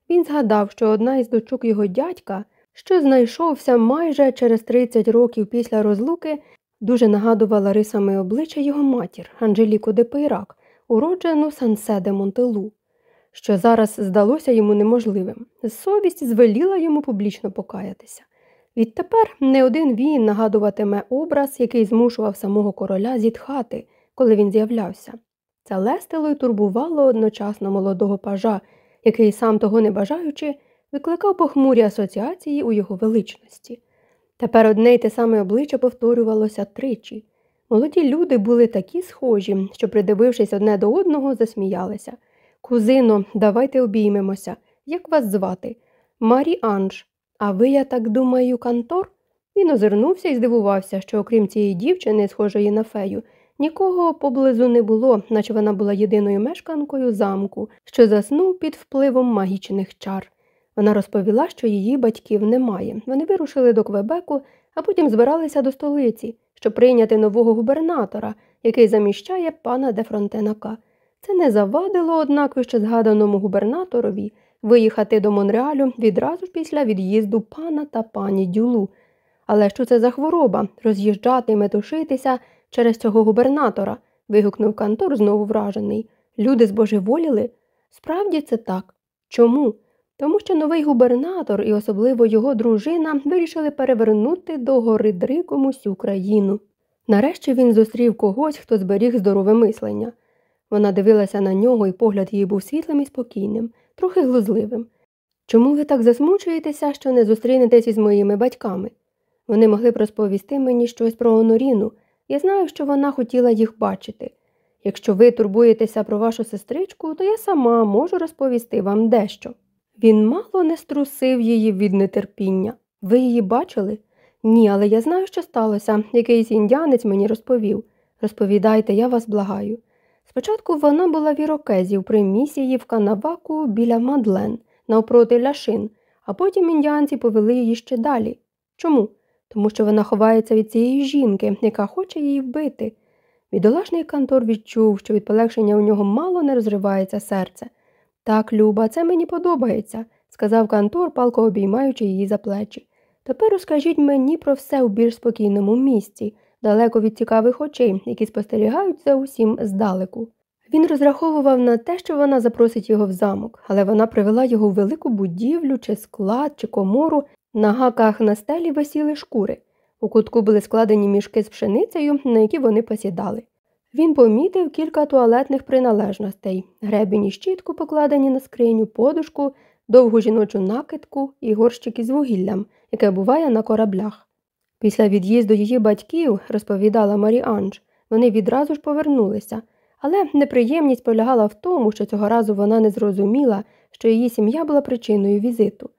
він згадав, що одна із дочок його дядька, що знайшовся майже через 30 років після розлуки, дуже нагадувала рисами обличчя його матір Анжеліку де уроджену Сансе де Монтелу, що зараз здалося йому неможливим. Совість звеліла йому публічно покаятися. Відтепер не один він нагадуватиме образ, який змушував самого короля зітхати, коли він з'являвся. Це лестило й турбувало одночасно молодого пажа, який, сам того не бажаючи, викликав похмурі асоціації у його величності. Тепер одне й те саме обличчя повторювалося тричі. Молоді люди були такі схожі, що, придивившись одне до одного, засміялися. Кузино, давайте обіймемося. Як вас звати? Марі Анж. А ви, я так думаю, Кантор? Він озирнувся і здивувався, що, окрім цієї дівчини, схожої на фею, нікого поблизу не було, наче вона була єдиною мешканкою замку, що заснув під впливом магічних чар. Вона розповіла, що її батьків немає. Вони вирушили до Квебеку, а потім збиралися до столиці, щоб прийняти нового губернатора, який заміщає пана де Фронтенака. Це не завадило, однак, вище згаданому губернаторові виїхати до Монреалю відразу ж після від'їзду пана та пані Дюлу. Але що це за хвороба роз'їжджати і метушитися через цього губернатора? вигукнув Кантор, знову вражений. Люди збожеволіли? Справді це так. Чому? Тому що новий губернатор і особливо його дружина вирішили перевернути до гори Дриком усю країну. Нарешті він зустрів когось, хто зберіг здорове мислення. Вона дивилася на нього, і погляд її був світлим і спокійним, трохи глузливим. Чому ви так засмучуєтеся, що не зустрінетесь із моїми батьками? Вони могли б розповісти мені щось про Оноріну. Я знаю, що вона хотіла їх бачити. Якщо ви турбуєтеся про вашу сестричку, то я сама можу розповісти вам дещо. Він мало не струсив її від нетерпіння. Ви її бачили? Ні, але я знаю, що сталося. Якийсь індіанець мені розповів. Розповідайте, я вас благаю. Спочатку вона була в ірокезі при місії в Канаваку біля Мадлен, навпроти ляшин, а потім індіанці повели її ще далі. Чому? Тому що вона ховається від цієї жінки, яка хоче її вбити. Бідолашний Кантор відчув, що від полегшення у нього мало не розривається серце. Так, Люба, це мені подобається, сказав Кантор, палко обіймаючи її за плечі. Тепер розкажіть мені про все у більш спокійному місці, далеко від цікавих очей, які спостерігають за усім здалеку. Він розраховував на те, що вона запросить його в замок, але вона привела його в велику будівлю, чи склад, чи комору, на гаках на стелі висіли шкури. У кутку були складені мішки з пшеницею, на які вони посідали. Він помітив кілька туалетних приналежностей гребінь і щітку, покладені на скриню, подушку, довгу жіночу накидку і горщики з вугіллям, яке буває на кораблях. Після від'їзду її батьків, розповідала Марі Анж, вони відразу ж повернулися, але неприємність полягала в тому, що цього разу вона не зрозуміла, що її сім'я була причиною візиту.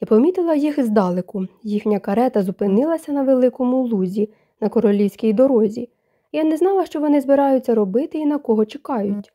Я помітила їх здалеку. Їхня карета зупинилася на великому лузі, на королівській дорозі. Я не знала, що вони збираються робити і на кого чекають.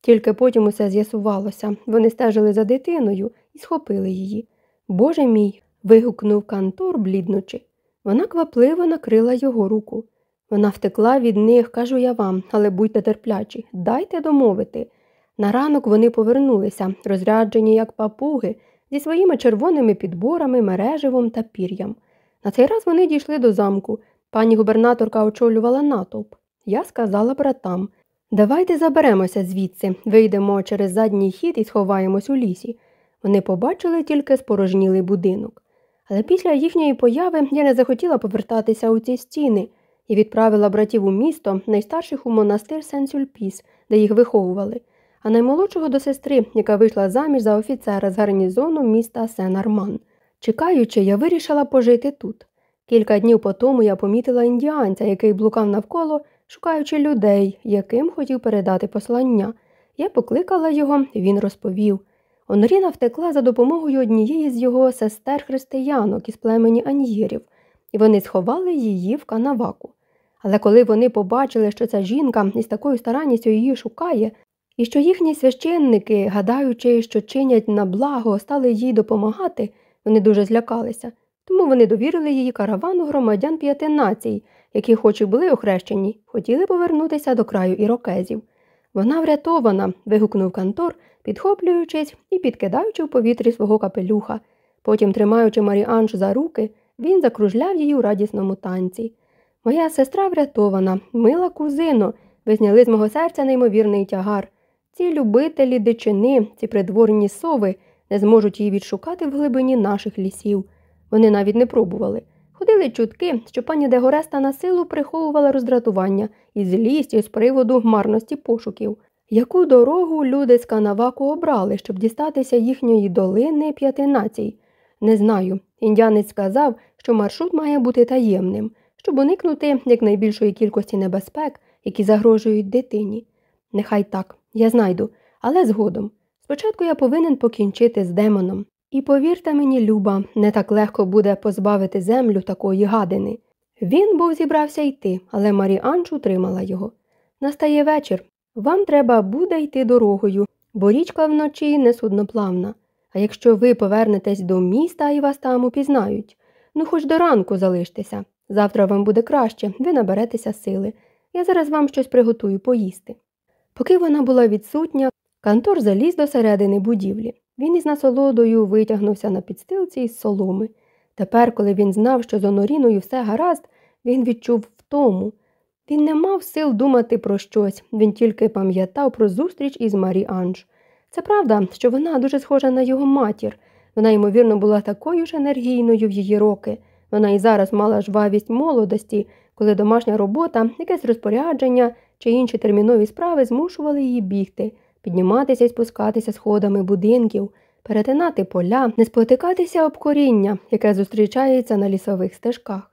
Тільки потім усе з'ясувалося. Вони стежили за дитиною і схопили її. Боже мій. вигукнув Кантор, бліднучи. Вона квапливо накрила його руку. Вона втекла від них, кажу я вам, але будьте терплячі, дайте домовити. На ранок вони повернулися, розряджені, як папуги, зі своїми червоними підборами, мереживом та пір'ям. На цей раз вони дійшли до замку. Пані губернаторка очолювала натовп. Я сказала братам давайте заберемося звідси, вийдемо через задній хід і сховаємось у лісі. Вони побачили тільки спорожнілий будинок. Але після їхньої появи я не захотіла повертатися у ці стіни і відправила братів у місто, найстарших у монастир Сен-Сюльпіс, де їх виховували а наймолодшого до сестри, яка вийшла заміж за офіцера з гарнізону міста Сен-Арман. Чекаючи, я вирішила пожити тут. Кілька днів по тому я помітила індіанця, який блукав навколо, шукаючи людей, яким хотів передати послання. Я покликала його, він розповів. Оноріна втекла за допомогою однієї з його сестер християнок із племені аньєрів, і вони сховали її в канаваку. Але коли вони побачили, що ця жінка із такою старанністю її шукає, і що їхні священники, гадаючи, що чинять на благо, стали їй допомагати, вони дуже злякалися, тому вони довірили її каравану громадян п'яти націй, які, хоч і були охрещені, хотіли повернутися до краю ірокезів. Вона врятована. вигукнув Кантор, підхоплюючись і підкидаючи в повітрі свого капелюха. Потім, тримаючи Маріанж за руки, він закружляв її у радісному танці. Моя сестра врятована, мила кузино, ви зняли з мого серця неймовірний тягар. Ці любителі дичини, ці придворні сови не зможуть її відшукати в глибині наших лісів. Вони навіть не пробували. Ходили чутки, що пані Дегореста на силу приховувала роздратування і злість з приводу марності пошуків. Яку дорогу люди з канаваку обрали, щоб дістатися їхньої долини п'яти націй? Не знаю. Індіанець сказав, що маршрут має бути таємним, щоб уникнути якнайбільшої кількості небезпек, які загрожують дитині. Нехай так. Я знайду, але згодом. Спочатку я повинен покінчити з демоном. І повірте мені, Люба, не так легко буде позбавити землю такої гадини. Він був зібрався йти, але Марі Анч утримала його. Настає вечір. Вам треба буде йти дорогою, бо річка вночі не судноплавна. А якщо ви повернетесь до міста і вас там упізнають, ну хоч до ранку залиштеся. Завтра вам буде краще, ви наберетеся сили. Я зараз вам щось приготую поїсти. Поки вона була відсутня, Кантор заліз до середини будівлі. Він із насолодою витягнувся на підстилці із соломи. Тепер, коли він знав, що з Оноріною все гаразд, він відчув втому. Він не мав сил думати про щось, він тільки пам'ятав про зустріч із Марі Анж. Це правда, що вона дуже схожа на його матір. Вона, ймовірно, була такою ж енергійною в її роки. Вона і зараз мала жвавість молодості, коли домашня робота, якесь розпорядження чи інші термінові справи змушували її бігти, підніматися і спускатися сходами будинків, перетинати поля, не спотикатися об коріння, яке зустрічається на лісових стежках.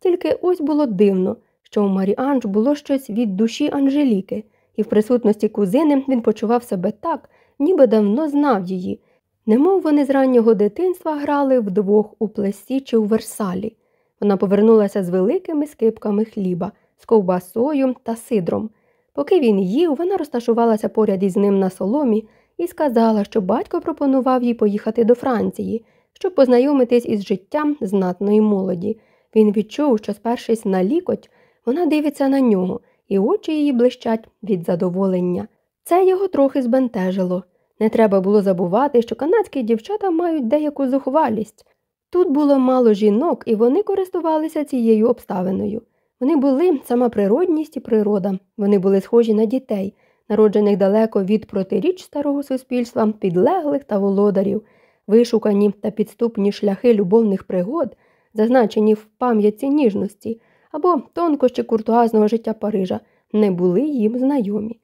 Тільки ось було дивно, що у Марі Анж було щось від душі Анжеліки, і в присутності кузини він почував себе так, ніби давно знав її, немов вони з раннього дитинства грали вдвох у плесі чи у Версалі. Вона повернулася з великими скипками хліба з ковбасою та сидром. Поки він їв, вона розташувалася поряд із ним на соломі і сказала, що батько пропонував їй поїхати до Франції, щоб познайомитись із життям знатної молоді. Він відчув, що, спершись на лікоть, вона дивиться на нього, і очі її блищать від задоволення. Це його трохи збентежило. Не треба було забувати, що канадські дівчата мають деяку зухвалість. Тут було мало жінок, і вони користувалися цією обставиною. Вони були сама природність і природа, вони були схожі на дітей, народжених далеко від протиріч старого суспільства, підлеглих та володарів, вишукані та підступні шляхи любовних пригод, зазначені в пам'ятці ніжності або тонкощі куртуазного життя Парижа, не були їм знайомі.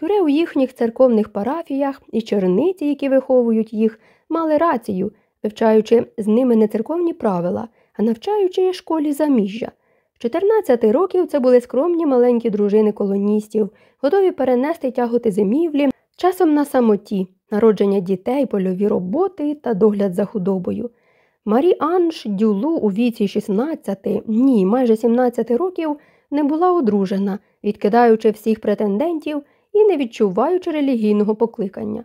Кюре у їхніх церковних парафіях і черниці, які виховують їх, мали рацію, вивчаючи з ними не церковні правила, а навчаючи школі заміжжя. 14 років це були скромні маленькі дружини колоністів, готові перенести тяготи зимівлі, часом на самоті, народження дітей, польові роботи та догляд за худобою. Марі Анж Дюлу у віці 16, ні, майже 17 років не була одружена, відкидаючи всіх претендентів і не відчуваючи релігійного покликання.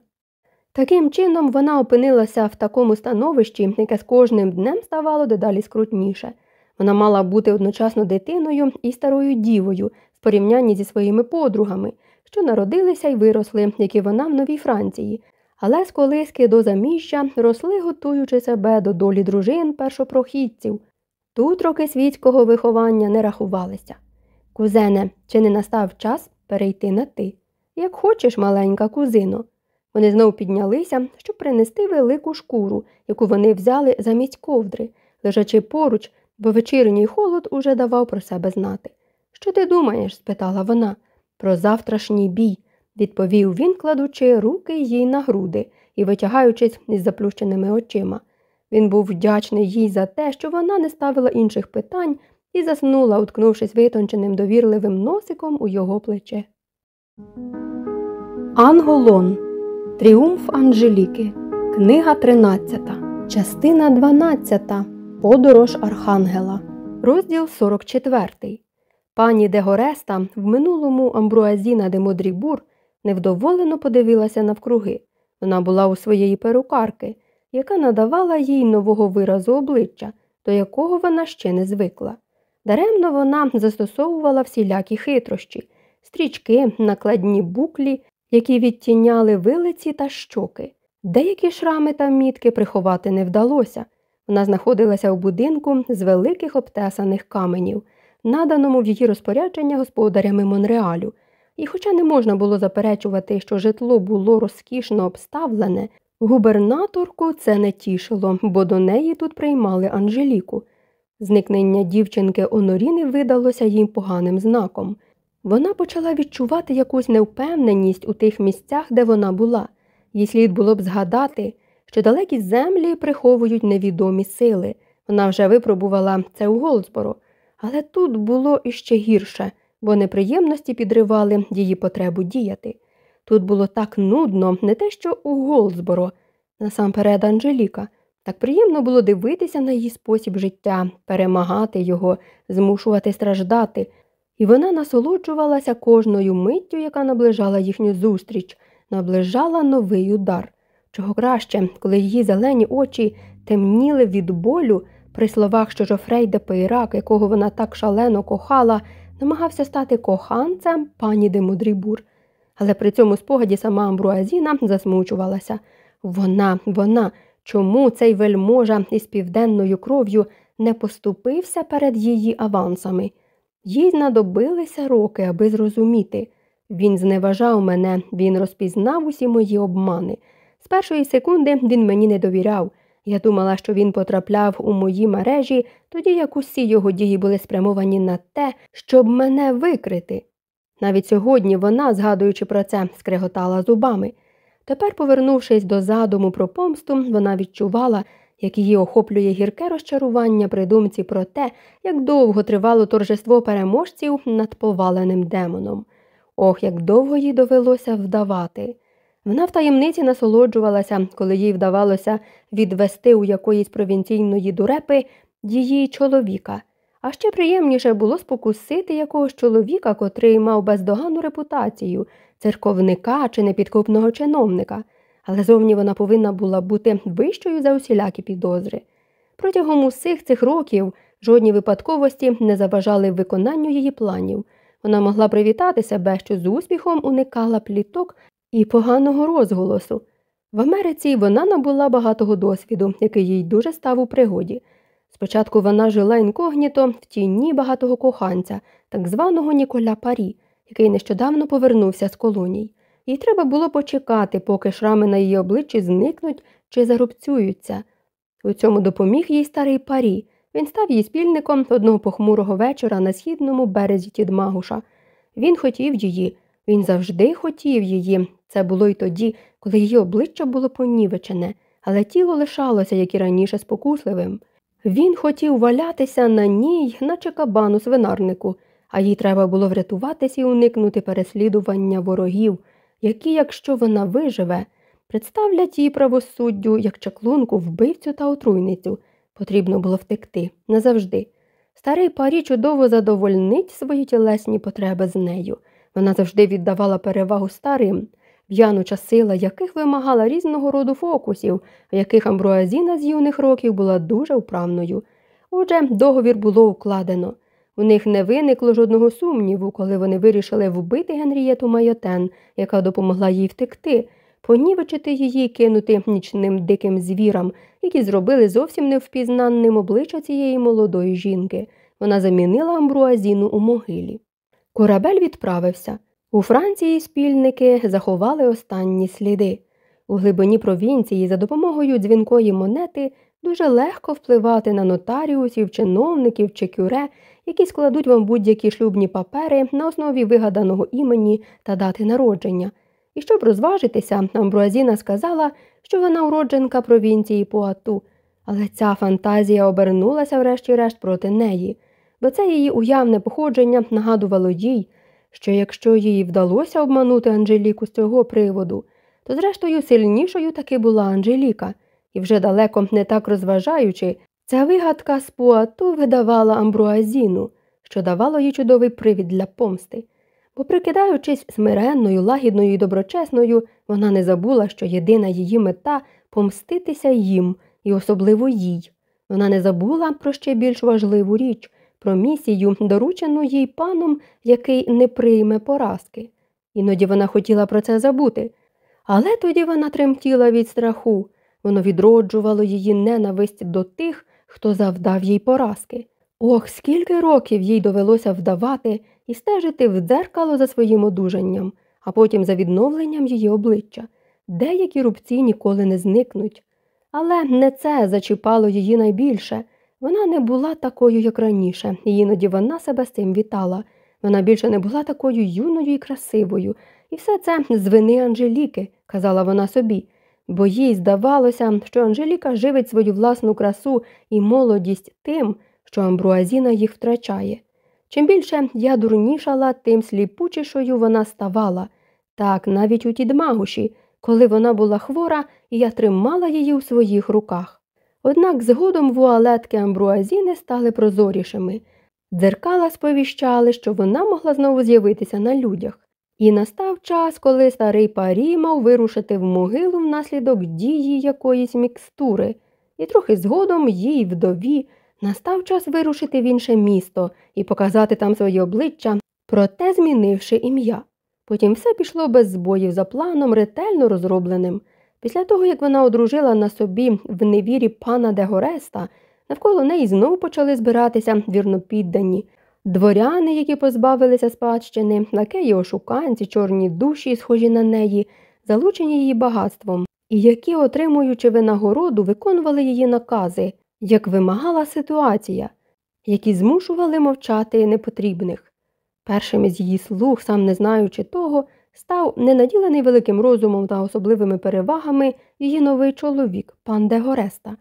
Таким чином, вона опинилася в такому становищі, яке з кожним днем ставало дедалі скрутніше. Вона мала бути одночасно дитиною і старою дівою в порівнянні зі своїми подругами, що народилися і виросли, як і вона в Новій Франції, але з колиски до заміжжя росли, готуючи себе до долі дружин першопрохідців. Тут роки світського виховання не рахувалися. Кузене, чи не настав час перейти на ти? Як хочеш, маленька кузино. Вони знов піднялися, щоб принести велику шкуру, яку вони взяли замість ковдри, лежачи поруч, бо вечірній холод уже давав про себе знати. Що ти думаєш? спитала вона. Про завтрашній бій, відповів він, кладучи руки їй на груди і витягаючись із заплющеними очима. Він був вдячний їй за те, що вона не ставила інших питань і заснула, уткнувшись витонченим довірливим носиком у його плече. Анголон. Тріумф Анжеліки. Книга 13. Частина 12. Подорож Архангела. Розділ 44. Пані Дегореста в минулому Амбруазіна де Модрібур невдоволено подивилася навкруги. Вона була у своєї перукарки, яка надавала їй нового виразу обличчя, до якого вона ще не звикла. Даремно вона застосовувала всілякі хитрощі, стрічки, накладні буклі, які відтіняли вилиці та щоки. Деякі шрами та мітки приховати не вдалося. Вона знаходилася у будинку з великих обтесаних каменів, наданому в її розпорядження господарями Монреалю. І, хоча не можна було заперечувати, що житло було розкішно обставлене, губернаторку це не тішило, бо до неї тут приймали Анжеліку. Зникнення дівчинки Оноріни видалося їм поганим знаком. Вона почала відчувати якусь невпевненість у тих місцях, де вона була. Їй слід було б згадати, що далекі землі приховують невідомі сили. Вона вже випробувала це у Голдсборо. Але тут було іще гірше, бо неприємності підривали її потребу діяти. Тут було так нудно, не те, що у Голдсборо, насамперед Анжеліка. Так приємно було дивитися на її спосіб життя, перемагати його, змушувати страждати, і вона насолоджувалася кожною миттю, яка наближала їхню зустріч, наближала новий удар. Чого краще, коли її зелені очі темніли від болю при словах, що Жофрей де Пейрак, якого вона так шалено кохала, намагався стати коханцем пані де Мудрібур. Але при цьому спогаді сама Амбруазіна засмучувалася. Вона, вона, чому цей вельможа із південною кров'ю не поступився перед її авансами? Їй знадобилися роки, аби зрозуміти. Він зневажав мене, він розпізнав усі мої обмани. З першої секунди він мені не довіряв. Я думала, що він потрапляв у мої мережі, тоді як усі його дії були спрямовані на те, щоб мене викрити. Навіть сьогодні вона, згадуючи про це, скреготала зубами. Тепер, повернувшись до задуму про помсту, вона відчувала, як її охоплює гірке розчарування при думці про те, як довго тривало торжество переможців над поваленим демоном. Ох, як довго їй довелося вдавати. Вона в таємниці насолоджувалася, коли їй вдавалося відвести у якоїсь провінційної дурепи її чоловіка. А ще приємніше було спокусити якогось чоловіка, котрий мав бездоганну репутацію, церковника чи непідкупного чиновника, але зовні вона повинна була бути вищою за усілякі підозри. Протягом усіх цих років жодні випадковості не заважали виконанню її планів. Вона могла привітати себе, що з успіхом уникала пліток і поганого розголосу. В Америці вона набула багатого досвіду, який їй дуже став у пригоді. Спочатку вона жила інкогніто в тіні багатого коханця, так званого Ніколя Парі, який нещодавно повернувся з колоній. Їй треба було почекати, поки шрами на її обличчі зникнуть чи зарубцюються. У цьому допоміг їй старий парі. Він став її спільником одного похмурого вечора на східному березі Тідмагуша. Він хотів її, він завжди хотів її. Це було й тоді, коли її обличчя було понівечене, але тіло лишалося, як і раніше, спокусливим. Він хотів валятися на ній, наче кабану свинарнику, а їй треба було врятуватись і уникнути переслідування ворогів, які, якщо вона виживе, представлять її правосуддю як чаклунку, вбивцю та отруйницю. Потрібно було втекти назавжди. Старий парі чудово задовольнить свої тілесні потреби з нею. Вона завжди віддавала перевагу старим, в'януча сила яких вимагала різного роду фокусів, яких амбруазіна з юних років була дуже вправною. Отже, договір було укладено. У них не виникло жодного сумніву, коли вони вирішили вбити Генрієту Майотен, яка допомогла їй втекти, понівечити її, кинути нічним диким звірам, які зробили зовсім невпізнанним обличчя цієї молодої жінки. Вона замінила амбруазіну у могилі. Корабель відправився. У Франції спільники заховали останні сліди. У глибині провінції за допомогою дзвінкої монети дуже легко впливати на нотаріусів, чиновників чи кюре, які складуть вам будь-які шлюбні папери на основі вигаданого імені та дати народження. І щоб розважитися, Амбруазіна сказала, що вона уродженка провінції Пуату, але ця фантазія обернулася врешті-решт проти неї, бо це її уявне походження нагадувало їй, що якщо їй вдалося обманути Анжеліку з цього приводу, то, зрештою, сильнішою таки була Анжеліка, і вже далеко не так розважаючи, ця вигадка з Пуату видавала Амбруазіну, що давало їй чудовий привід для помсти. Бо, прикидаючись смиренною, лагідною і доброчесною, вона не забула, що єдина її мета помститися їм і особливо їй. Вона не забула про ще більш важливу річ про місію, доручену їй паном, який не прийме поразки. Іноді вона хотіла про це забути. Але тоді вона тремтіла від страху, воно відроджувало її ненависть до тих, хто завдав їй поразки. Ох, скільки років їй довелося вдавати і стежити в дзеркало за своїм одужанням, а потім за відновленням її обличчя. Деякі рубці ніколи не зникнуть. Але не це зачіпало її найбільше. Вона не була такою, як раніше, і іноді вона себе з цим вітала. Вона більше не була такою юною і красивою, і все це з вини Анжеліки, казала вона собі, бо їй здавалося, що Анжеліка живить свою власну красу і молодість тим, що Амбруазіна їх втрачає. Чим більше я дурнішала, тим сліпучішою вона ставала. Так, навіть у тідмагуші, коли вона була хвора, і я тримала її у своїх руках. Однак згодом вуалетки Амбруазіни стали прозорішими. Дзеркала сповіщали, що вона могла знову з'явитися на людях. І настав час, коли старий парі мав вирушити в могилу внаслідок дії якоїсь мікстури, і трохи згодом їй вдові настав час вирушити в інше місто і показати там своє обличчя, проте змінивши ім'я. Потім все пішло без збоїв за планом, ретельно розробленим. Після того, як вона одружила на собі в невірі пана Дегореста, навколо неї знову почали збиратися вірнопіддані. Дворяни, які позбавилися спадщини, лакеї ошуканці, чорні душі, схожі на неї, залучені її багатством, і які, отримуючи винагороду, виконували її накази, як вимагала ситуація, які змушували мовчати непотрібних. Першим із її слуг, сам не знаючи того, став ненаділений великим розумом та особливими перевагами її новий чоловік, пан Дегореста.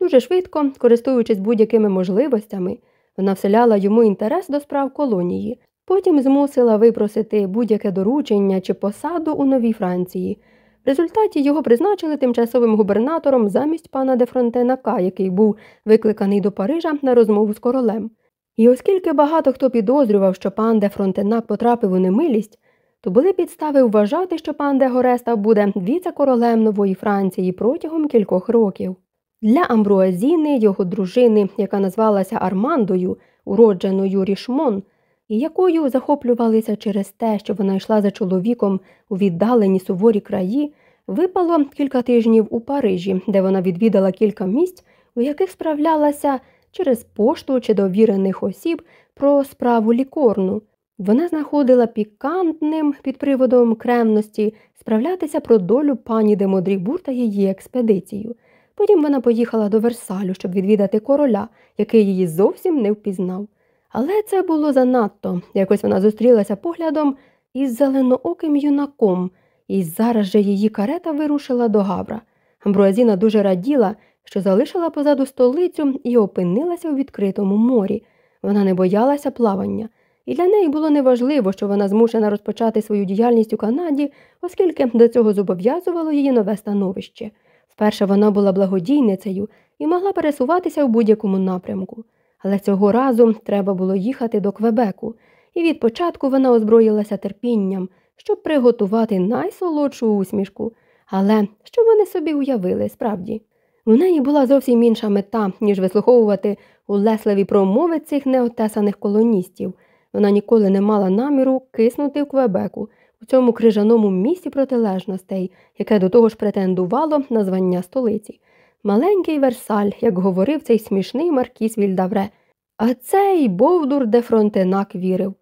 Дуже швидко, користуючись будь-якими можливостями, вона вселяла йому інтерес до справ колонії, потім змусила випросити будь-яке доручення чи посаду у Новій Франції. В результаті його призначили тимчасовим губернатором замість пана де Фронтенака, який був викликаний до Парижа на розмову з королем. І оскільки багато хто підозрював, що пан де Фронтенак потрапив у немилість, то були підстави вважати, що пан де Гореста буде віце-королем нової Франції протягом кількох років. Для Амбруазіни, його дружини, яка назвалася Армандою, уродженою Рішмон, і якою захоплювалися через те, що вона йшла за чоловіком у віддалені суворі краї, випало кілька тижнів у Парижі, де вона відвідала кілька місць, у яких справлялася через пошту чи довірених осіб про справу лікорну. Вона знаходила пікантним під приводом кремності справлятися про долю пані де Модрібур та її експедицію. Потім вона поїхала до Версалю, щоб відвідати короля, який її зовсім не впізнав. Але це було занадто. Якось вона зустрілася поглядом із зеленооким юнаком, і зараз же її карета вирушила до Гавра. Амбруазіна дуже раділа, що залишила позаду столицю і опинилася у відкритому морі. Вона не боялася плавання, і для неї було неважливо, що вона змушена розпочати свою діяльність у Канаді, оскільки до цього зобов'язувало її нове становище. Вперше вона була благодійницею і могла пересуватися у будь-якому напрямку. Але цього разу треба було їхати до Квебеку, і від початку вона озброїлася терпінням, щоб приготувати найсолодшу усмішку. Але що вони собі уявили справді? У неї була зовсім інша мета, ніж вислуховувати улесливі промови цих неотесаних колоністів. Вона ніколи не мала наміру киснути в Квебеку, у цьому крижаному місці протилежностей, яке до того ж претендувало на звання столиці. Маленький Версаль, як говорив цей смішний Маркіс Вільдавре, а цей Бовдур де Фронтенак вірив.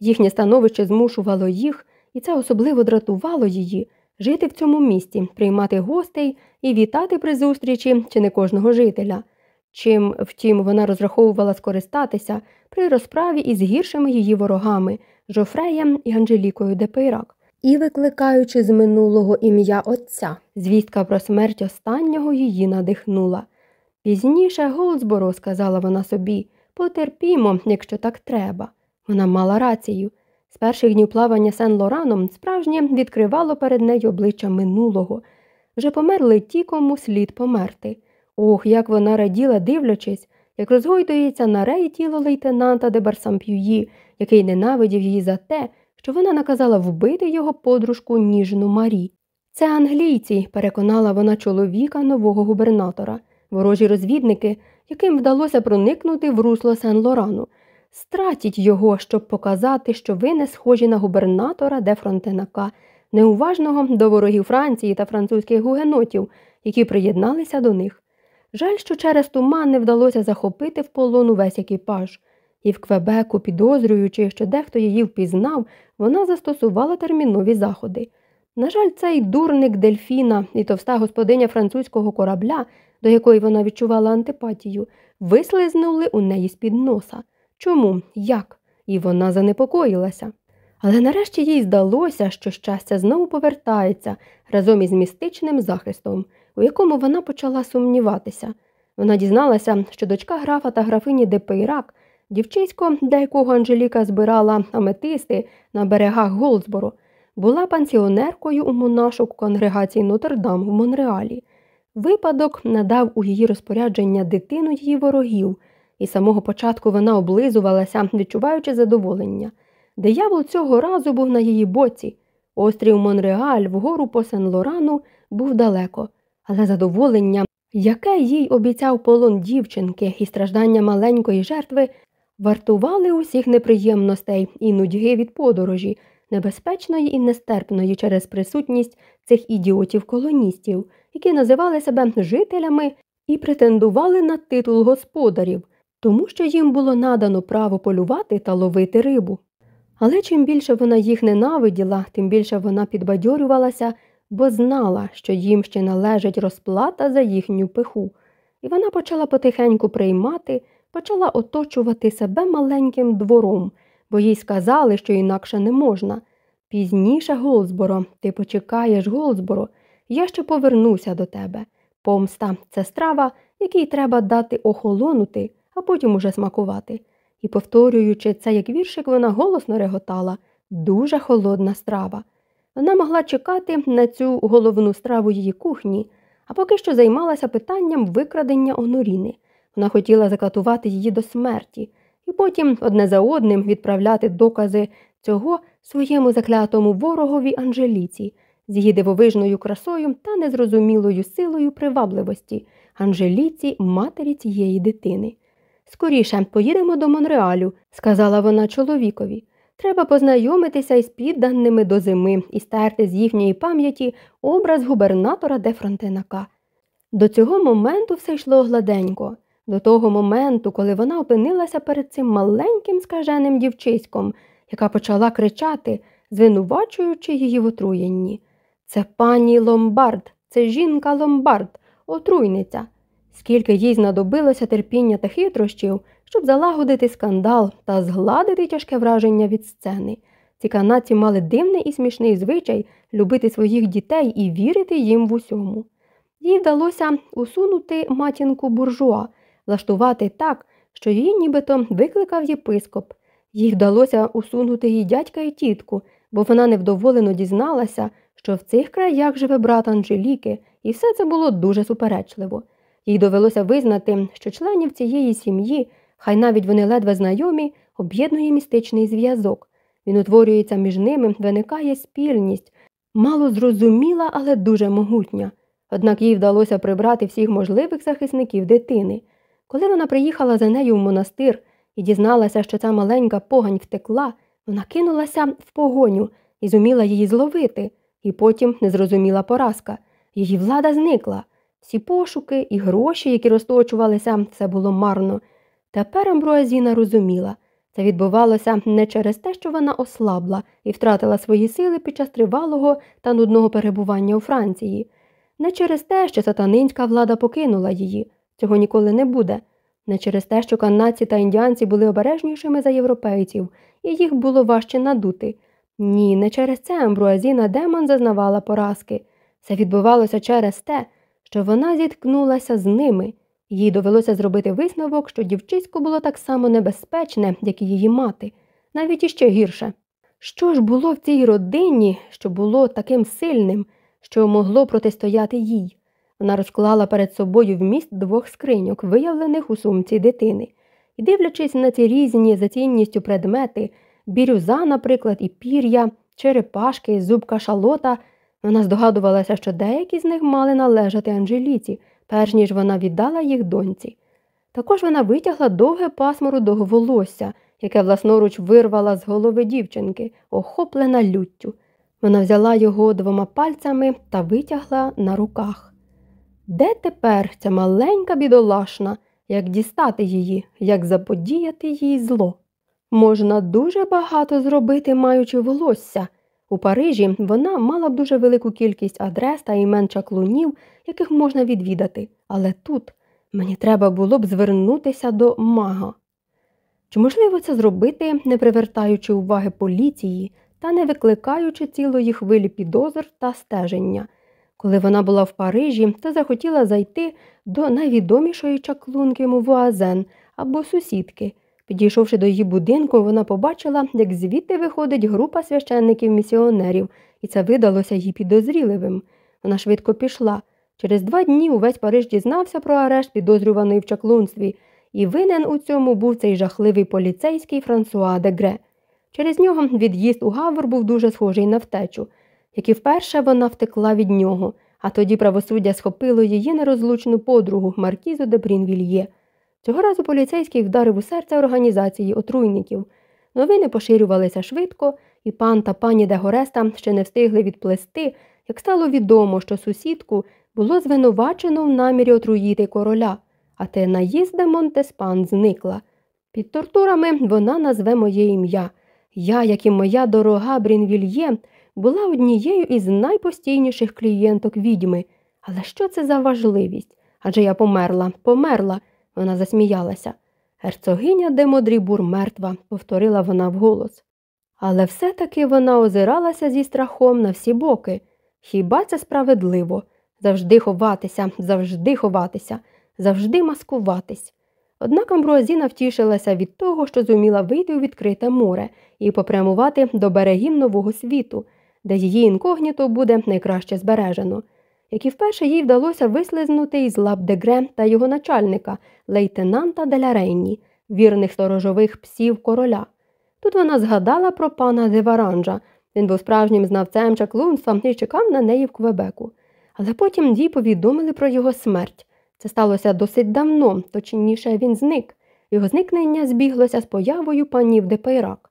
Їхнє становище змушувало їх, і це особливо дратувало її, жити в цьому місті, приймати гостей і вітати при зустрічі чи не кожного жителя. Чим, втім, вона розраховувала скористатися при розправі із гіршими її ворогами Жофреєм і Анжелікою де Пейрак. І, викликаючи з минулого ім'я отця, звістка про смерть останнього її надихнула. Пізніше Голдсборо, сказала вона собі, потерпімо, якщо так треба. Вона мала рацію. З перших днів плавання Сен Лораном справжнє відкривало перед нею обличчя минулого. Вже померли ті, кому слід померти. Ох, як вона раділа, дивлячись, як розгойдується на реї тіло лейтенанта де Барсамп'юї, який ненавидів її за те, що вона наказала вбити його подружку ніжну Марі. Це англійці, переконала вона чоловіка нового губернатора, ворожі розвідники, яким вдалося проникнути в русло Сен Лорану. Стратіть його, щоб показати, що ви не схожі на губернатора де Фронтенака, неуважного до ворогів Франції та французьких гугенотів, які приєдналися до них. Жаль, що через туман не вдалося захопити в полон увесь екіпаж, і в Квебеку, підозрюючи, що дехто її впізнав, вона застосувала термінові заходи. На жаль, цей дурник дельфіна і товста господиня французького корабля, до якої вона відчувала антипатію, вислизнули у неї з під носа. Чому? Як? І вона занепокоїлася. Але нарешті їй здалося, що щастя знову повертається разом із містичним захистом, у якому вона почала сумніватися. Вона дізналася, що дочка графа та графині Депейрак, дівчисько, для якого Анжеліка збирала аметисти на берегах Голдсборо, була пансіонеркою у монашок конгрегації Нотр-Дам в Монреалі. Випадок надав у її розпорядження дитину її ворогів, і самого початку вона облизувалася, відчуваючи задоволення. Диявол цього разу був на її боці. Острів Монреаль вгору по Сен Лорану був далеко, але задоволення, яке їй обіцяв полон дівчинки і страждання маленької жертви, вартували усіх неприємностей і нудьги від подорожі, небезпечної і нестерпної через присутність цих ідіотів-колоністів, які називали себе жителями і претендували на титул господарів, тому що їм було надано право полювати та ловити рибу. Але чим більше вона їх ненавиділа, тим більше вона підбадьорювалася, бо знала, що їм ще належить розплата за їхню пиху, і вона почала потихеньку приймати, почала оточувати себе маленьким двором, бо їй сказали, що інакше не можна. Пізніше, Голзборо, ти почекаєш, Голзборо, я ще повернуся до тебе. Помста це страва, якій треба дати охолонути, а потім уже смакувати. І, повторюючи це, як віршик, вона голосно реготала дуже холодна страва. Вона могла чекати на цю головну страву її кухні, а поки що займалася питанням викрадення оноріни. Вона хотіла закатувати її до смерті, і потім одне за одним відправляти докази цього своєму заклятому ворогові Анжеліці з її дивовижною красою та незрозумілою силою привабливості Анжеліці матері цієї дитини. Скоріше поїдемо до Монреалю, сказала вона чоловікові. Треба познайомитися із підданими до зими і стерти з їхньої пам'яті образ губернатора де Фронтенака. До цього моменту все йшло гладенько, до того моменту, коли вона опинилася перед цим маленьким скаженим дівчиськом, яка почала кричати, звинувачуючи її в отруєнні. Це пані Ломбард, це жінка Ломбард, отруйниця. Скільки їй знадобилося терпіння та хитрощів, щоб залагодити скандал та згладити тяжке враження від сцени. Ці канадці мали дивний і смішний звичай любити своїх дітей і вірити їм в усьому. Їй вдалося усунути матінку буржуа, влаштувати так, що її нібито викликав єпископ. Їй вдалося усунути її дядька і тітку, бо вона невдоволено дізналася, що в цих краях живе брат Анжеліки, і все це було дуже суперечливо. Їй довелося визнати, що членів цієї сім'ї, хай навіть вони ледве знайомі, об'єднує містичний зв'язок. Він утворюється між ними, виникає спільність, мало зрозуміла, але дуже могутня. Однак їй вдалося прибрати всіх можливих захисників дитини. Коли вона приїхала за нею в монастир і дізналася, що ця маленька погань втекла, вона кинулася в погоню і зуміла її зловити, і потім незрозуміла поразка. Її влада зникла. Всі пошуки і гроші, які розточувалися, все було марно. Тепер Амбруазіна розуміла це відбувалося не через те, що вона ослабла і втратила свої сили під час тривалого та нудного перебування у Франції, не через те, що сатанинська влада покинула її, цього ніколи не буде, не через те, що канадці та індіанці були обережнішими за європейців, і їх було важче надути. Ні, не через це Амбруазіна Демон зазнавала поразки. Це відбувалося через те, що вона зіткнулася з ними, їй довелося зробити висновок, що дівчисько було так само небезпечне, як і її мати, навіть іще гірше. Що ж було в цій родині, що було таким сильним, що могло протистояти їй? Вона розклала перед собою вміст двох скриньок, виявлених у сумці дитини, і, дивлячись на ці різні за цінністю предмети, бірюза, наприклад, і пір'я, черепашки, зубка шалота. Вона здогадувалася, що деякі з них мали належати Анжеліці, перш ніж вона віддала їх доньці. Також вона витягла довге пасмору до волосся, яке власноруч вирвала з голови дівчинки, охоплена люттю. Вона взяла його двома пальцями та витягла на руках. Де тепер ця маленька бідолашна, як дістати її, як заподіяти їй зло? Можна дуже багато зробити, маючи волосся. У Парижі вона мала б дуже велику кількість адрес та імен чаклунів, яких можна відвідати, але тут мені треба було б звернутися до мага. Чи можливо це зробити, не привертаючи уваги поліції та не викликаючи цілої хвилі підозр та стеження? Коли вона була в Парижі, то захотіла зайти до найвідомішої чаклунки Мувуазен або сусідки. Підійшовши до її будинку, вона побачила, як звідти виходить група священників-місіонерів, і це видалося їй підозріливим. Вона швидко пішла. Через два дні увесь Париж дізнався про арешт підозрюваної в чаклунстві, і винен у цьому був цей жахливий поліцейський Франсуа де Гре. Через нього від'їзд у Гавр був дуже схожий на втечу, як і вперше вона втекла від нього, а тоді правосуддя схопило її нерозлучну подругу Маркізу де Брінвільє. Цього разу поліцейський вдарив у серце організації отруйників. Новини поширювалися швидко, і пан та пані Дегореста ще не встигли відплести, як стало відомо, що сусідку було звинувачено в намірі отруїти короля, а те наїзд де Монтеспан зникла. Під тортурами вона назве моє ім'я. Я, як і моя дорога Брінвільє, була однією із найпостійніших клієнток відьми. Але що це за важливість? Адже я померла, померла. Вона засміялася. Герцогиня де Модрібур мертва, повторила вона вголос. Але все-таки вона озиралася зі страхом на всі боки. Хіба це справедливо? Завжди ховатися, завжди ховатися, завжди маскуватись. Однак Амбруазіна втішилася від того, що зуміла вийти у відкрите море і попрямувати до берегів нового світу, де її інкогніто буде найкраще збережено як і вперше їй вдалося вислизнути із лап Дегре та його начальника, лейтенанта Делярейні, вірних сторожових псів короля. Тут вона згадала про пана Деваранжа. Він був справжнім знавцем чаклунства і чекав на неї в Квебеку. Але потім їй повідомили про його смерть. Це сталося досить давно, точніше він зник. Його зникнення збіглося з появою панів Депейрак.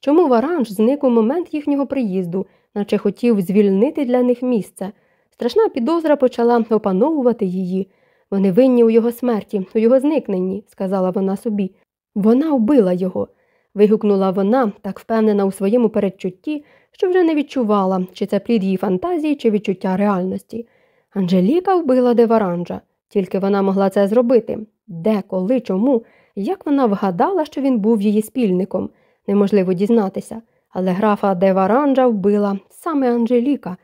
Чому Варанж зник у момент їхнього приїзду, наче хотів звільнити для них місце? Страшна підозра почала опановувати її. Вони винні у його смерті, у його зникненні, сказала вона собі. Вона вбила його. вигукнула вона, так впевнена у своєму передчутті, що вже не відчувала, чи це плід її фантазії, чи відчуття реальності. Анжеліка вбила Деваранджа, тільки вона могла це зробити. Де, коли, чому, як вона вгадала, що він був її спільником, неможливо дізнатися, але графа Деваранджа вбила саме Анжеліка.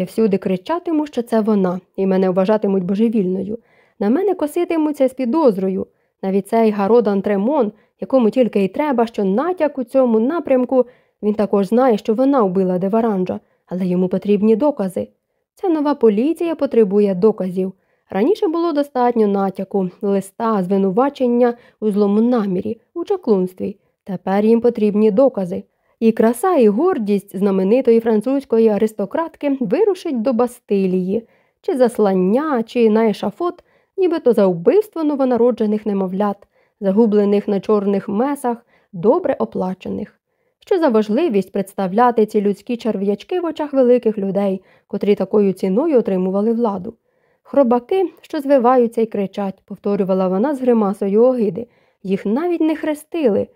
Я всюди кричатиму, що це вона, і мене вважатимуть божевільною. На мене коситимуться з підозрою. Навіть цей Гарод Антремон, якому тільки й треба, що натяк у цьому напрямку, він також знає, що вона вбила Деваранджа, але йому потрібні докази. Ця нова поліція потребує доказів. Раніше було достатньо натяку, листа, звинувачення у злому намірі, у чаклунстві. Тепер їм потрібні докази. І краса, і гордість знаменитої французької аристократки вирушить до Бастилії, чи заслання, чи на ешафот, нібито за вбивство новонароджених немовлят, загублених на чорних месах, добре оплачених. Що за важливість представляти ці людські черв'ячки в очах великих людей, котрі такою ціною отримували владу. Хробаки, що звиваються і кричать, повторювала вона з гримасою огиди, їх навіть не хрестили.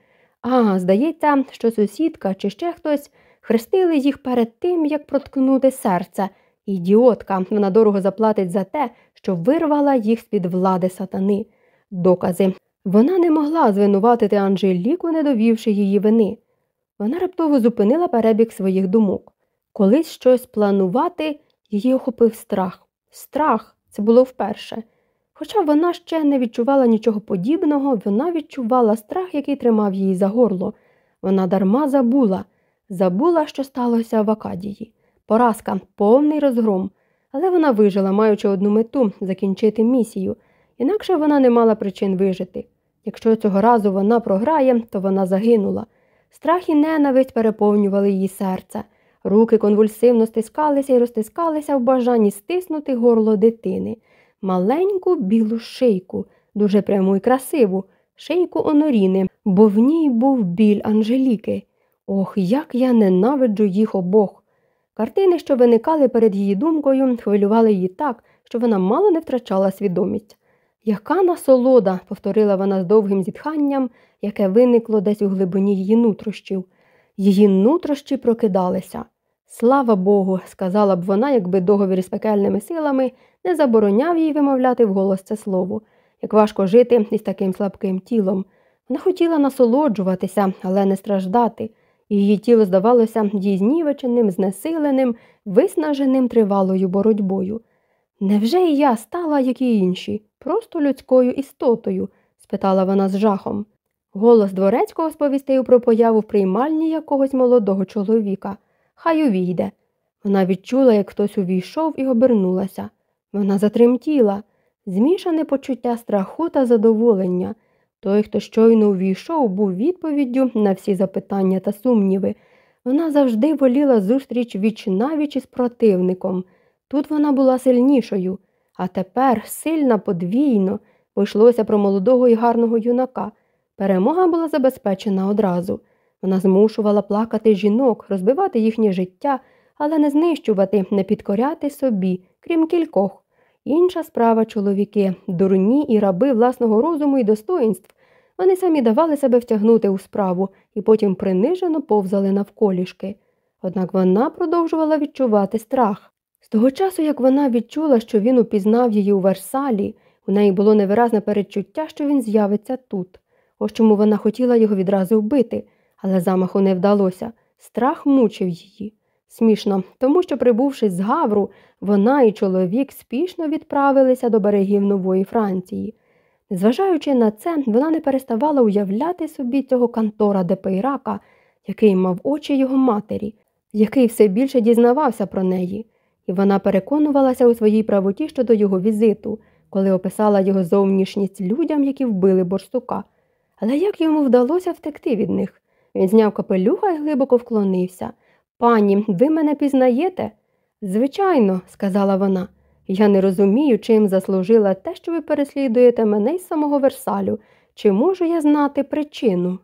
А, здається, що сусідка чи ще хтось хрестили їх перед тим, як проткнути серце. Ідіотка, вона дорого заплатить за те, що вирвала їх з під влади сатани. Докази. Вона не могла звинуватити Анжеліку, не довівши її вини. Вона раптово зупинила перебіг своїх думок. Колись щось планувати, її охопив страх. Страх це було вперше. Хоча вона ще не відчувала нічого подібного, вона відчувала страх, який тримав її за горло. Вона дарма забула, забула, що сталося в Акадії. Поразка, повний розгром. Але вона вижила, маючи одну мету закінчити місію, інакше вона не мала причин вижити. Якщо цього разу вона програє, то вона загинула. Страх і ненависть переповнювали її серце. Руки конвульсивно стискалися і розтискалися в бажанні стиснути горло дитини, маленьку білу шийку, дуже пряму і красиву, шийку Оноріни, бо в ній був біль Анжеліки. Ох, як я ненавиджу їх обох. Картини, що виникали перед її думкою, хвилювали її так, що вона мало не втрачала свідомість. Яка насолода, повторила вона з довгим зітханням, яке виникло десь у глибині її нутрощів. Її нутрощі прокидалися. Слава Богу, сказала б вона, якби договір із пекельними силами не забороняв їй вимовляти вголос це слово, як важко жити із таким слабким тілом. Вона хотіла насолоджуватися, але не страждати, її тіло здавалося їй знівеченим, знесиленим, виснаженим тривалою боротьбою. Невже і я стала, як і інші, просто людською істотою? спитала вона з жахом. Голос дворецького сповістив про появу в приймальні якогось молодого чоловіка. Хай увійде. Вона відчула, як хтось увійшов і обернулася. Вона затремтіла, змішане почуття страху та задоволення. Той, хто щойно увійшов, був відповіддю на всі запитання та сумніви. Вона завжди воліла зустріч віч навіч із противником. Тут вона була сильнішою, а тепер сильна подвійно, бо йшлося про молодого і гарного юнака. Перемога була забезпечена одразу. Вона змушувала плакати жінок, розбивати їхнє життя, але не знищувати, не підкоряти собі, крім кількох. Інша справа чоловіки, дурні і раби власного розуму і достоїнств. Вони самі давали себе втягнути у справу і потім принижено повзали навколішки. Однак вона продовжувала відчувати страх. З того часу, як вона відчула, що він упізнав її у Версалі, у неї було невиразне передчуття, що він з'явиться тут. Ось чому вона хотіла його відразу вбити, але замаху не вдалося. Страх мучив її. Смішно, тому що, прибувши з Гавру, вона і чоловік спішно відправилися до берегів Нової Франції. Незважаючи на це, вона не переставала уявляти собі цього кантора Депейрака, який мав очі його матері, який все більше дізнавався про неї, і вона переконувалася у своїй правоті щодо його візиту, коли описала його зовнішність людям, які вбили борстука. Але як йому вдалося втекти від них? Він зняв капелюха і глибоко вклонився. Пані, ви мене пізнаєте? Звичайно, сказала вона. Я не розумію, чим заслужила те, що ви переслідуєте мене із самого Версалю, чи можу я знати причину?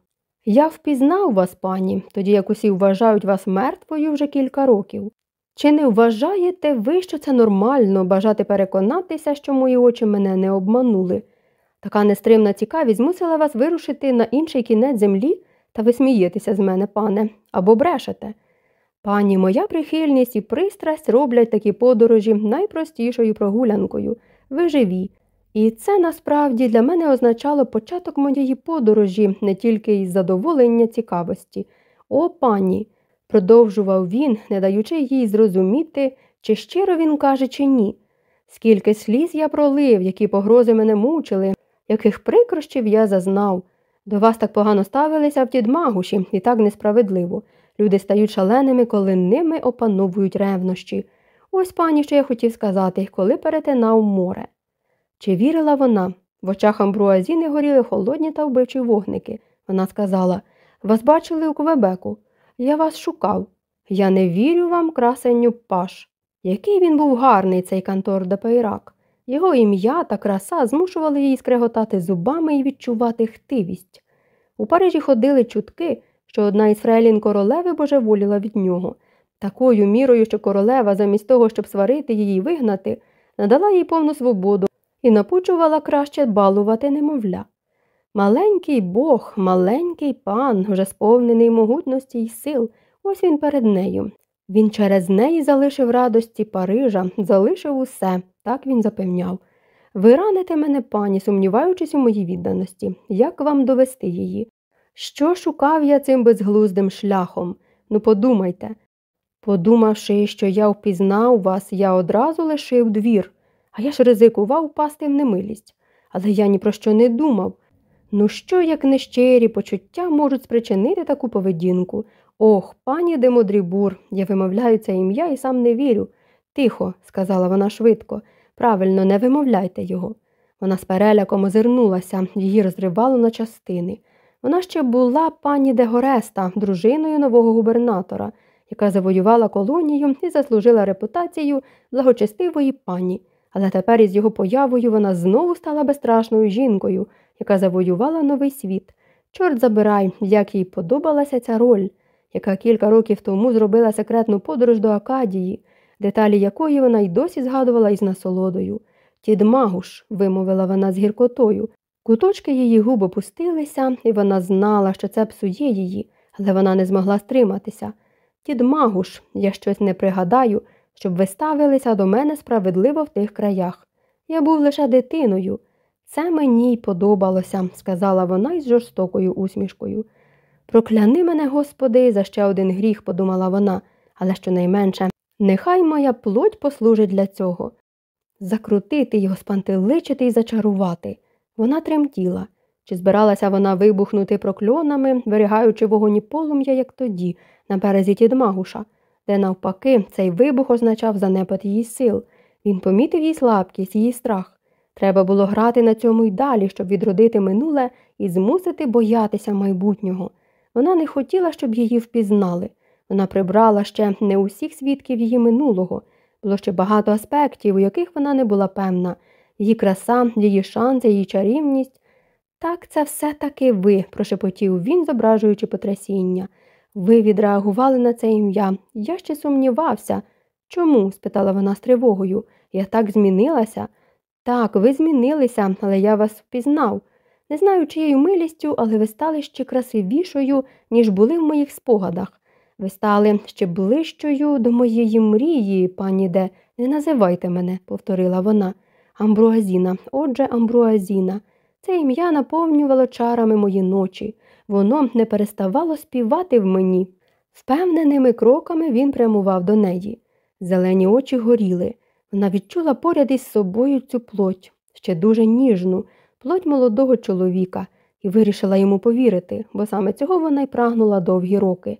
Я впізнав вас, пані, тоді як усі вважають вас мертвою вже кілька років. Чи не вважаєте ви, що це нормально бажати переконатися, що мої очі мене не обманули? Така нестримна цікавість змусила вас вирушити на інший кінець землі, та ви смієтеся з мене, пане, або брешете. Пані, моя прихильність і пристрасть роблять такі подорожі найпростішою прогулянкою. Ви живі. І це насправді для мене означало початок моєї подорожі, не тільки із задоволення цікавості. О, пані, продовжував він, не даючи їй зрозуміти, чи щиро він каже, чи ні. Скільки сліз я пролив, які погрози мене мучили, яких прикрощів я зазнав. До вас так погано ставилися в тідмагуші і так несправедливо. Люди стають шаленими, коли ними опановують ревнощі. Ось пані, що я хотів сказати, коли перетинав море. Чи вірила вона? В очах Амбруазіни горіли холодні та вбивчі вогники. Вона сказала Вас бачили у Квебеку. Я вас шукав. Я не вірю вам, красенню паш. Який він був гарний, цей Кантор де Пейрак. Його ім'я та краса змушували її скреготати зубами і відчувати хтивість. У Парижі ходили чутки, що одна із фрейлін королеви божеволіла від нього, такою мірою, що королева, замість того, щоб сварити її вигнати, надала їй повну свободу і напучувала краще балувати немовля. Маленький бог, маленький пан, вже сповнений могутності й сил, ось він перед нею. Він через неї залишив радості Парижа, залишив усе, так він запевняв. Ви раните мене, пані, сумніваючись у моїй відданості, як вам довести її? Що шукав я цим безглуздим шляхом? Ну, подумайте. Подумавши, що я впізнав вас, я одразу лишив двір, а я ж ризикував впасти в немилість. Але я ні про що не думав. Ну, що, як нещирі почуття можуть спричинити таку поведінку? Ох, пані Демодрібур, я вимовляю це ім'я і сам не вірю. Тихо, сказала вона швидко, правильно, не вимовляйте його. Вона з переляком озирнулася, її розривало на частини. Вона ще була пані Дегореста, дружиною нового губернатора, яка завоювала колонію і заслужила репутацію благочестивої пані. Але тепер із його появою вона знову стала безстрашною жінкою, яка завоювала новий світ. Чорт забирай, як їй подобалася ця роль, яка кілька років тому зробила секретну подорож до Акадії, деталі якої вона й досі згадувала із насолодою. Тідмагуш, вимовила вона з гіркотою. Куточки її губ опустилися, і вона знала, що це псує її, але вона не змогла стриматися. Тідмагуш, я щось не пригадаю, щоб ви ставилися до мене справедливо в тих краях. Я був лише дитиною. Це мені й подобалося, сказала вона із жорстокою усмішкою. Прокляни мене, Господи, за ще один гріх, подумала вона, але щонайменше, нехай моя плоть послужить для цього. Закрутити його, спантеличити і зачарувати. Вона тремтіла. Чи збиралася вона вибухнути прокльонами, вирягаючи вогонь і полум'я, як тоді, на березі Тідмагуша, де, навпаки, цей вибух означав занепад її сил. Він помітив її слабкість, її страх. Треба було грати на цьому й далі, щоб відродити минуле і змусити боятися майбутнього. Вона не хотіла, щоб її впізнали. Вона прибрала ще не усіх свідків її минулого. Було ще багато аспектів, у яких вона не була певна її краса, її шанси, її чарівність. Так це все таки ви, прошепотів він, зображуючи потрясіння. Ви відреагували на це ім'я. Я ще сумнівався. Чому? спитала вона з тривогою. Я так змінилася. Так, ви змінилися, але я вас впізнав. Не знаю, чиєю милістю, але ви стали ще красивішою, ніж були в моїх спогадах. Ви стали ще ближчою до моєї мрії, пані де. Не називайте мене, повторила вона. Амбруазіна, отже, Амбруазіна. Це ім'я наповнювало чарами мої ночі. Воно не переставало співати в мені. Впевненими кроками він прямував до неї. Зелені очі горіли. Вона відчула поряд із собою цю плоть, ще дуже ніжну, плоть молодого чоловіка, і вирішила йому повірити, бо саме цього вона й прагнула довгі роки.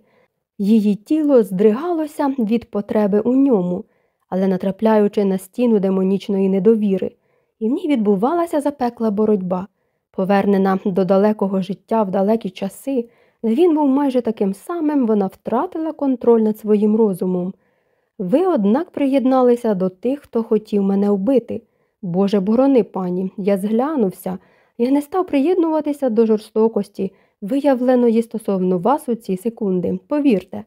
Її тіло здригалося від потреби у ньому, але натрапляючи на стіну демонічної недовіри, і в ній відбувалася запекла боротьба. Повернена до далекого життя в далекі часи, він був майже таким самим, вона втратила контроль над своїм розумом. Ви, однак, приєдналися до тих, хто хотів мене вбити. Боже борони, пані, я зглянувся. Я не став приєднуватися до жорстокості, виявленої стосовно вас у ці секунди. Повірте,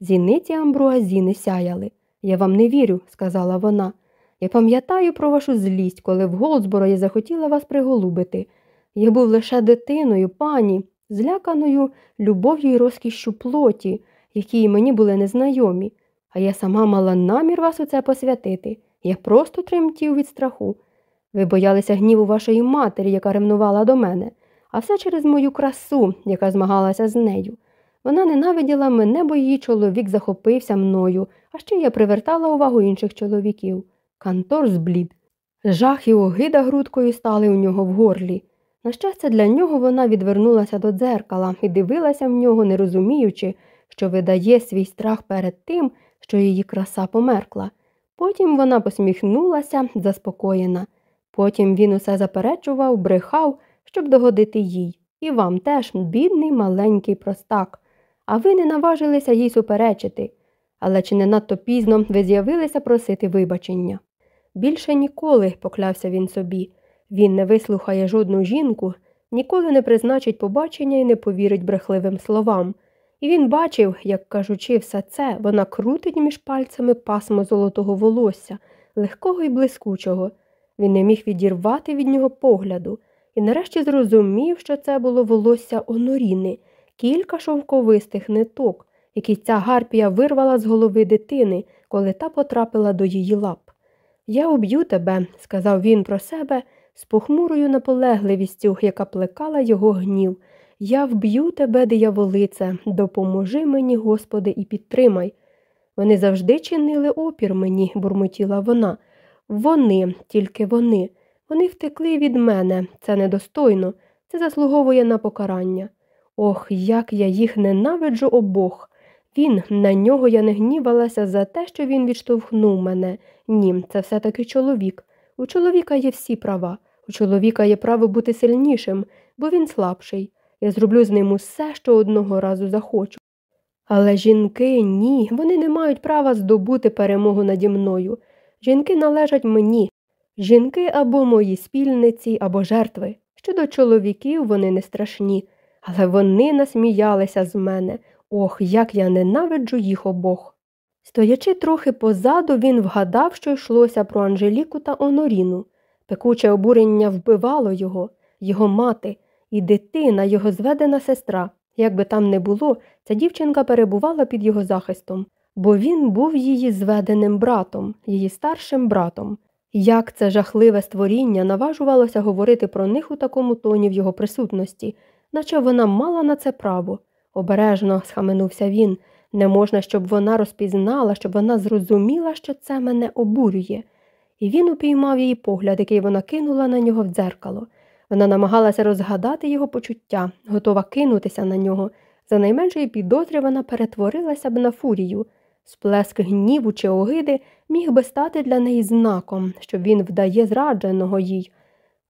зіниці амбруазіни сяяли. Я вам не вірю, сказала вона. Я пам'ятаю про вашу злість, коли в Голдсборо я захотіла вас приголубити. Я був лише дитиною, пані, зляканою любов'ю і розкішшю плоті, які мені були незнайомі, а я сама мала намір вас у це посвятити. Я просто тремтів від страху. Ви боялися гніву вашої матері, яка ревнувала до мене, а все через мою красу, яка змагалася з нею. Вона ненавиділа мене, бо її чоловік захопився мною, а ще я привертала увагу інших чоловіків. Кантор зблід. Жах і огида грудкою стали у нього в горлі. На щастя, для нього вона відвернулася до дзеркала і дивилася в нього, не розуміючи, що видає свій страх перед тим, що її краса померкла. Потім вона посміхнулася, заспокоєна. Потім він усе заперечував, брехав, щоб догодити їй. І вам теж, бідний маленький простак. А ви не наважилися їй суперечити. Але чи не надто пізно ви з'явилися просити вибачення? Більше ніколи, поклявся він собі. Він не вислухає жодну жінку, ніколи не призначить побачення і не повірить брехливим словам. І він бачив, як, кажучи все це, вона крутить між пальцями пасмо золотого волосся, легкого і блискучого. Він не міг відірвати від нього погляду і нарешті зрозумів, що це було волосся оноріни, кілька шовковистих ниток, які ця гарпія вирвала з голови дитини, коли та потрапила до її лап. Я уб'ю тебе, сказав він про себе з похмурою наполегливістю, яка плекала його гнів. Я вб'ю тебе, дияволице, допоможи мені, Господи, і підтримай. Вони завжди чинили опір мені, бурмотіла вона. Вони, тільки вони. Вони втекли від мене, це недостойно, це заслуговує на покарання. Ох, як я їх ненавиджу обох. Він, на нього я не гнівалася за те, що він відштовхнув мене. Ні, це все таки чоловік. У чоловіка є всі права. У чоловіка є право бути сильнішим, бо він слабший. Я зроблю з ним усе, що одного разу захочу. Але жінки ні, вони не мають права здобути перемогу наді мною. Жінки належать мені. Жінки або мої спільниці, або жертви. Щодо чоловіків вони не страшні, але вони насміялися з мене. Ох, як я ненавиджу їх обох. Стоячи трохи позаду, він вгадав, що йшлося про Анжеліку та Оноріну. Пекуче обурення вбивало його, його мати і дитина, його зведена сестра. Як би там не було, ця дівчинка перебувала під його захистом, бо він був її зведеним братом, її старшим братом. Як це жахливе створіння наважувалося говорити про них у такому тоні в його присутності, наче вона мала на це право. Обережно схаменувся він. Не можна, щоб вона розпізнала, щоб вона зрозуміла, що це мене обурює. І він упіймав її погляд, який вона кинула на нього в дзеркало. Вона намагалася розгадати його почуття, готова кинутися на нього. За найменшої підозри вона перетворилася б на фурію. Сплеск гніву чи огиди міг би стати для неї знаком, що він вдає зрадженого їй,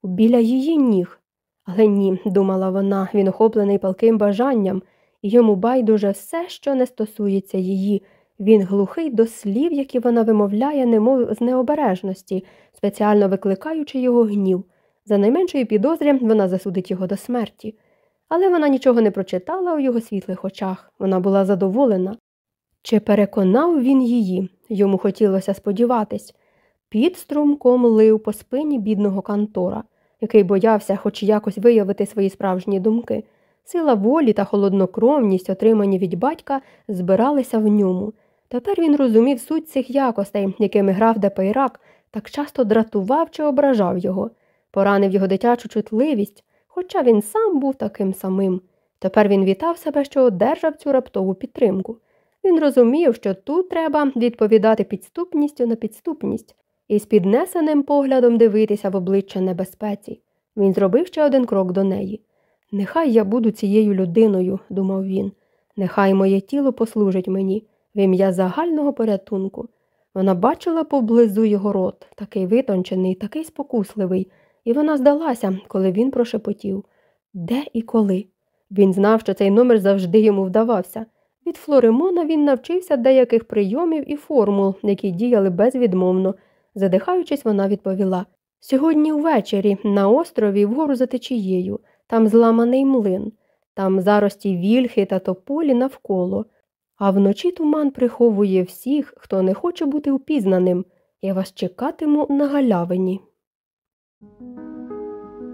біля її ніг. Але ні, думала вона, він охоплений палким бажанням, йому байдуже все, що не стосується її. Він глухий до слів, які вона вимовляє, немов з необережності, спеціально викликаючи його гнів. За найменшої підозрі вона засудить його до смерті. Але вона нічого не прочитала у його світлих очах. Вона була задоволена. Чи переконав він її? Йому хотілося сподіватись. Піт струмком лив по спині бідного Кантора, який боявся хоч якось виявити свої справжні думки. Сила волі та холоднокровність, отримані від батька, збиралися в ньому. Тепер він розумів суть цих якостей, якими граф Депейрак, так часто дратував чи ображав його, поранив його дитячу чутливість, хоча він сам був таким самим. Тепер він вітав себе, що одержав цю раптову підтримку. Він розумів, що тут треба відповідати підступністю на підступність і з піднесеним поглядом дивитися в обличчя небезпеці. Він зробив ще один крок до неї. Нехай я буду цією людиною, думав він, нехай моє тіло послужить мені в ім'я загального порятунку. Вона бачила поблизу його рот, такий витончений, такий спокусливий, і вона здалася, коли він прошепотів де і коли. Він знав, що цей номер завжди йому вдавався. Від Флоремона він навчився деяких прийомів і формул, які діяли безвідмовно. Задихаючись, вона відповіла Сьогодні ввечері на острові вгору за течією, там зламаний млин, там зарості вільхи та тополі навколо, а вночі туман приховує всіх, хто не хоче бути упізнаним. Я вас чекатиму на галявині.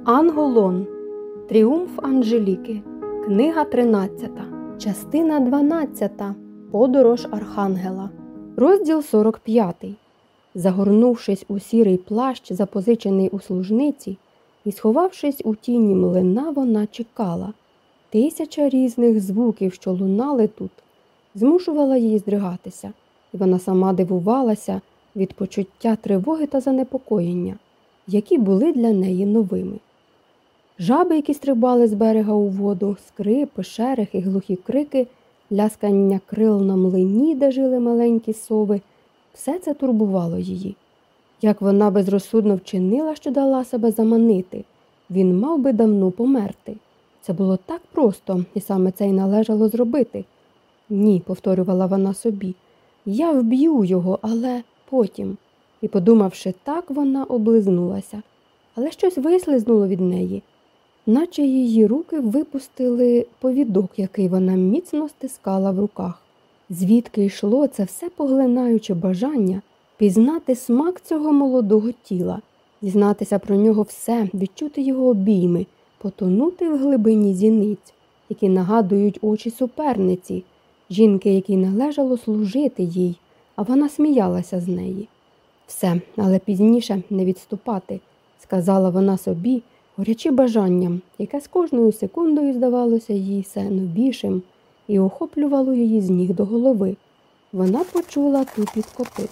Анголон. Тріумф Анжеліки. Книга 13. Частина 12. Подорож Архангела. Розділ 45. Загорнувшись у сірий плащ, запозичений у служниці, і сховавшись у тіні млина, вона чекала. Тисяча різних звуків, що лунали тут, змушувала її здригатися, і вона сама дивувалася від почуття тривоги та занепокоєння, які були для неї новими. Жаби, які стрибали з берега у воду, скрипи, шерех і глухі крики, ляскання крил на млині, де жили маленькі сови, все це турбувало її. Як вона безрозсудно вчинила, що дала себе заманити, він мав би давно померти. Це було так просто, і саме це й належало зробити. Ні, повторювала вона собі, я вб'ю його, але потім. І, подумавши так, вона облизнулася, але щось вислизнуло від неї, наче її руки випустили повідок, який вона міцно стискала в руках. Звідки йшло це все поглинаюче бажання пізнати смак цього молодого тіла, дізнатися про нього все, відчути його обійми, потонути в глибині зіниць, які нагадують очі суперниці, жінки, якій належало служити їй, а вона сміялася з неї. Все, але пізніше не відступати, сказала вона собі, горячи бажанням, яке з кожною секундою здавалося їй все новішим і охоплювало її з ніг до голови. Вона почула тупіт копит.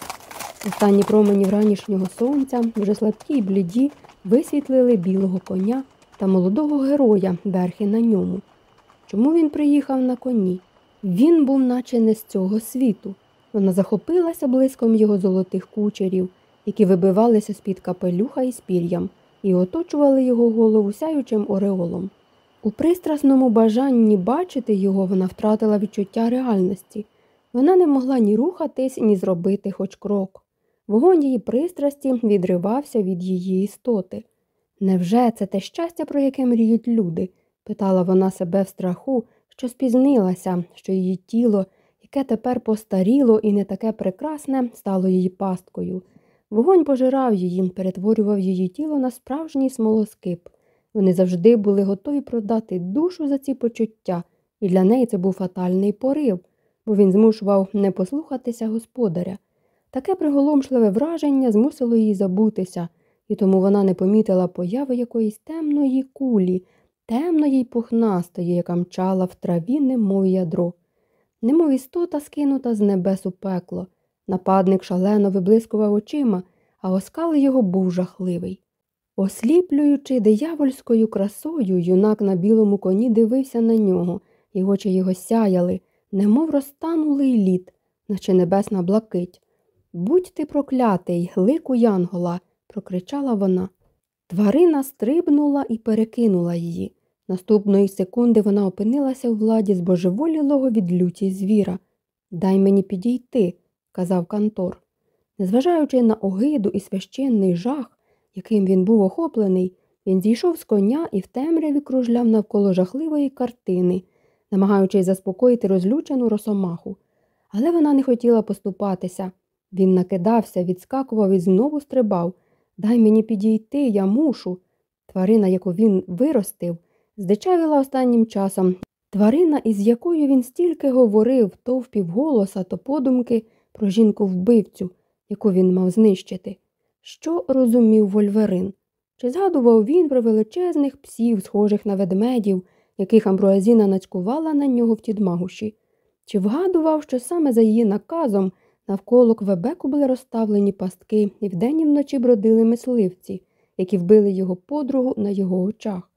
Останні промені вранішнього сонця, вже слабкі й бліді, висвітлили білого коня та молодого героя верхи на ньому. Чому він приїхав на коні? Він був, наче не з цього світу. Вона захопилася блиском його золотих кучерів, які вибивалися з-під капелюха і спір'ям, і оточували його голову сяючим ореолом. У пристрасному бажанні бачити його вона втратила відчуття реальності. Вона не могла ні рухатись, ні зробити хоч крок. Вогонь її пристрасті відривався від її істоти. Невже це те щастя, про яке мріють люди? питала вона себе в страху, що спізнилася, що її тіло, яке тепер постаріло і не таке прекрасне, стало її пасткою. Вогонь пожирав її, перетворював її тіло на справжній смолоскип. Вони завжди були готові продати душу за ці почуття, і для неї це був фатальний порив, бо він змушував не послухатися господаря. Таке приголомшливе враження змусило її забутися, і тому вона не помітила появи якоїсь темної кулі, темної й пухнастої, яка мчала в траві, немов ядро. Немов істота скинута з небес у пекло. Нападник шалено виблискував очима, а оскал його був жахливий. Осліплюючи диявольською красою, юнак на білому коні дивився на нього, і очі його сяяли, немов розтанулий лід, наче небесна блакить. Будь ти проклятий, лику Янгола, прокричала вона. Тварина стрибнула і перекинула її. Наступної секунди вона опинилася у владі збожеволілого від люті звіра. Дай мені підійти, казав Кантор. Незважаючи на огиду і священний жах, яким він був охоплений, він зійшов з коня і в темряві кружляв навколо жахливої картини, намагаючись заспокоїти розлючену росомаху. Але вона не хотіла поступатися. Він накидався, відскакував і знову стрибав. Дай мені підійти, я мушу. Тварина, яку він виростив, здичавіла останнім часом. Тварина, із якою він стільки говорив, то впівголоса, то подумки про жінку вбивцю, яку він мав знищити. Що розумів Вольверин? Чи згадував він про величезних псів, схожих на ведмедів, яких Амбруазіна нацькувала на нього в тідмагуші? Чи вгадував, що саме за її наказом навколо Квебеку були розставлені пастки і вдень і вночі бродили мисливці, які вбили його подругу на його очах?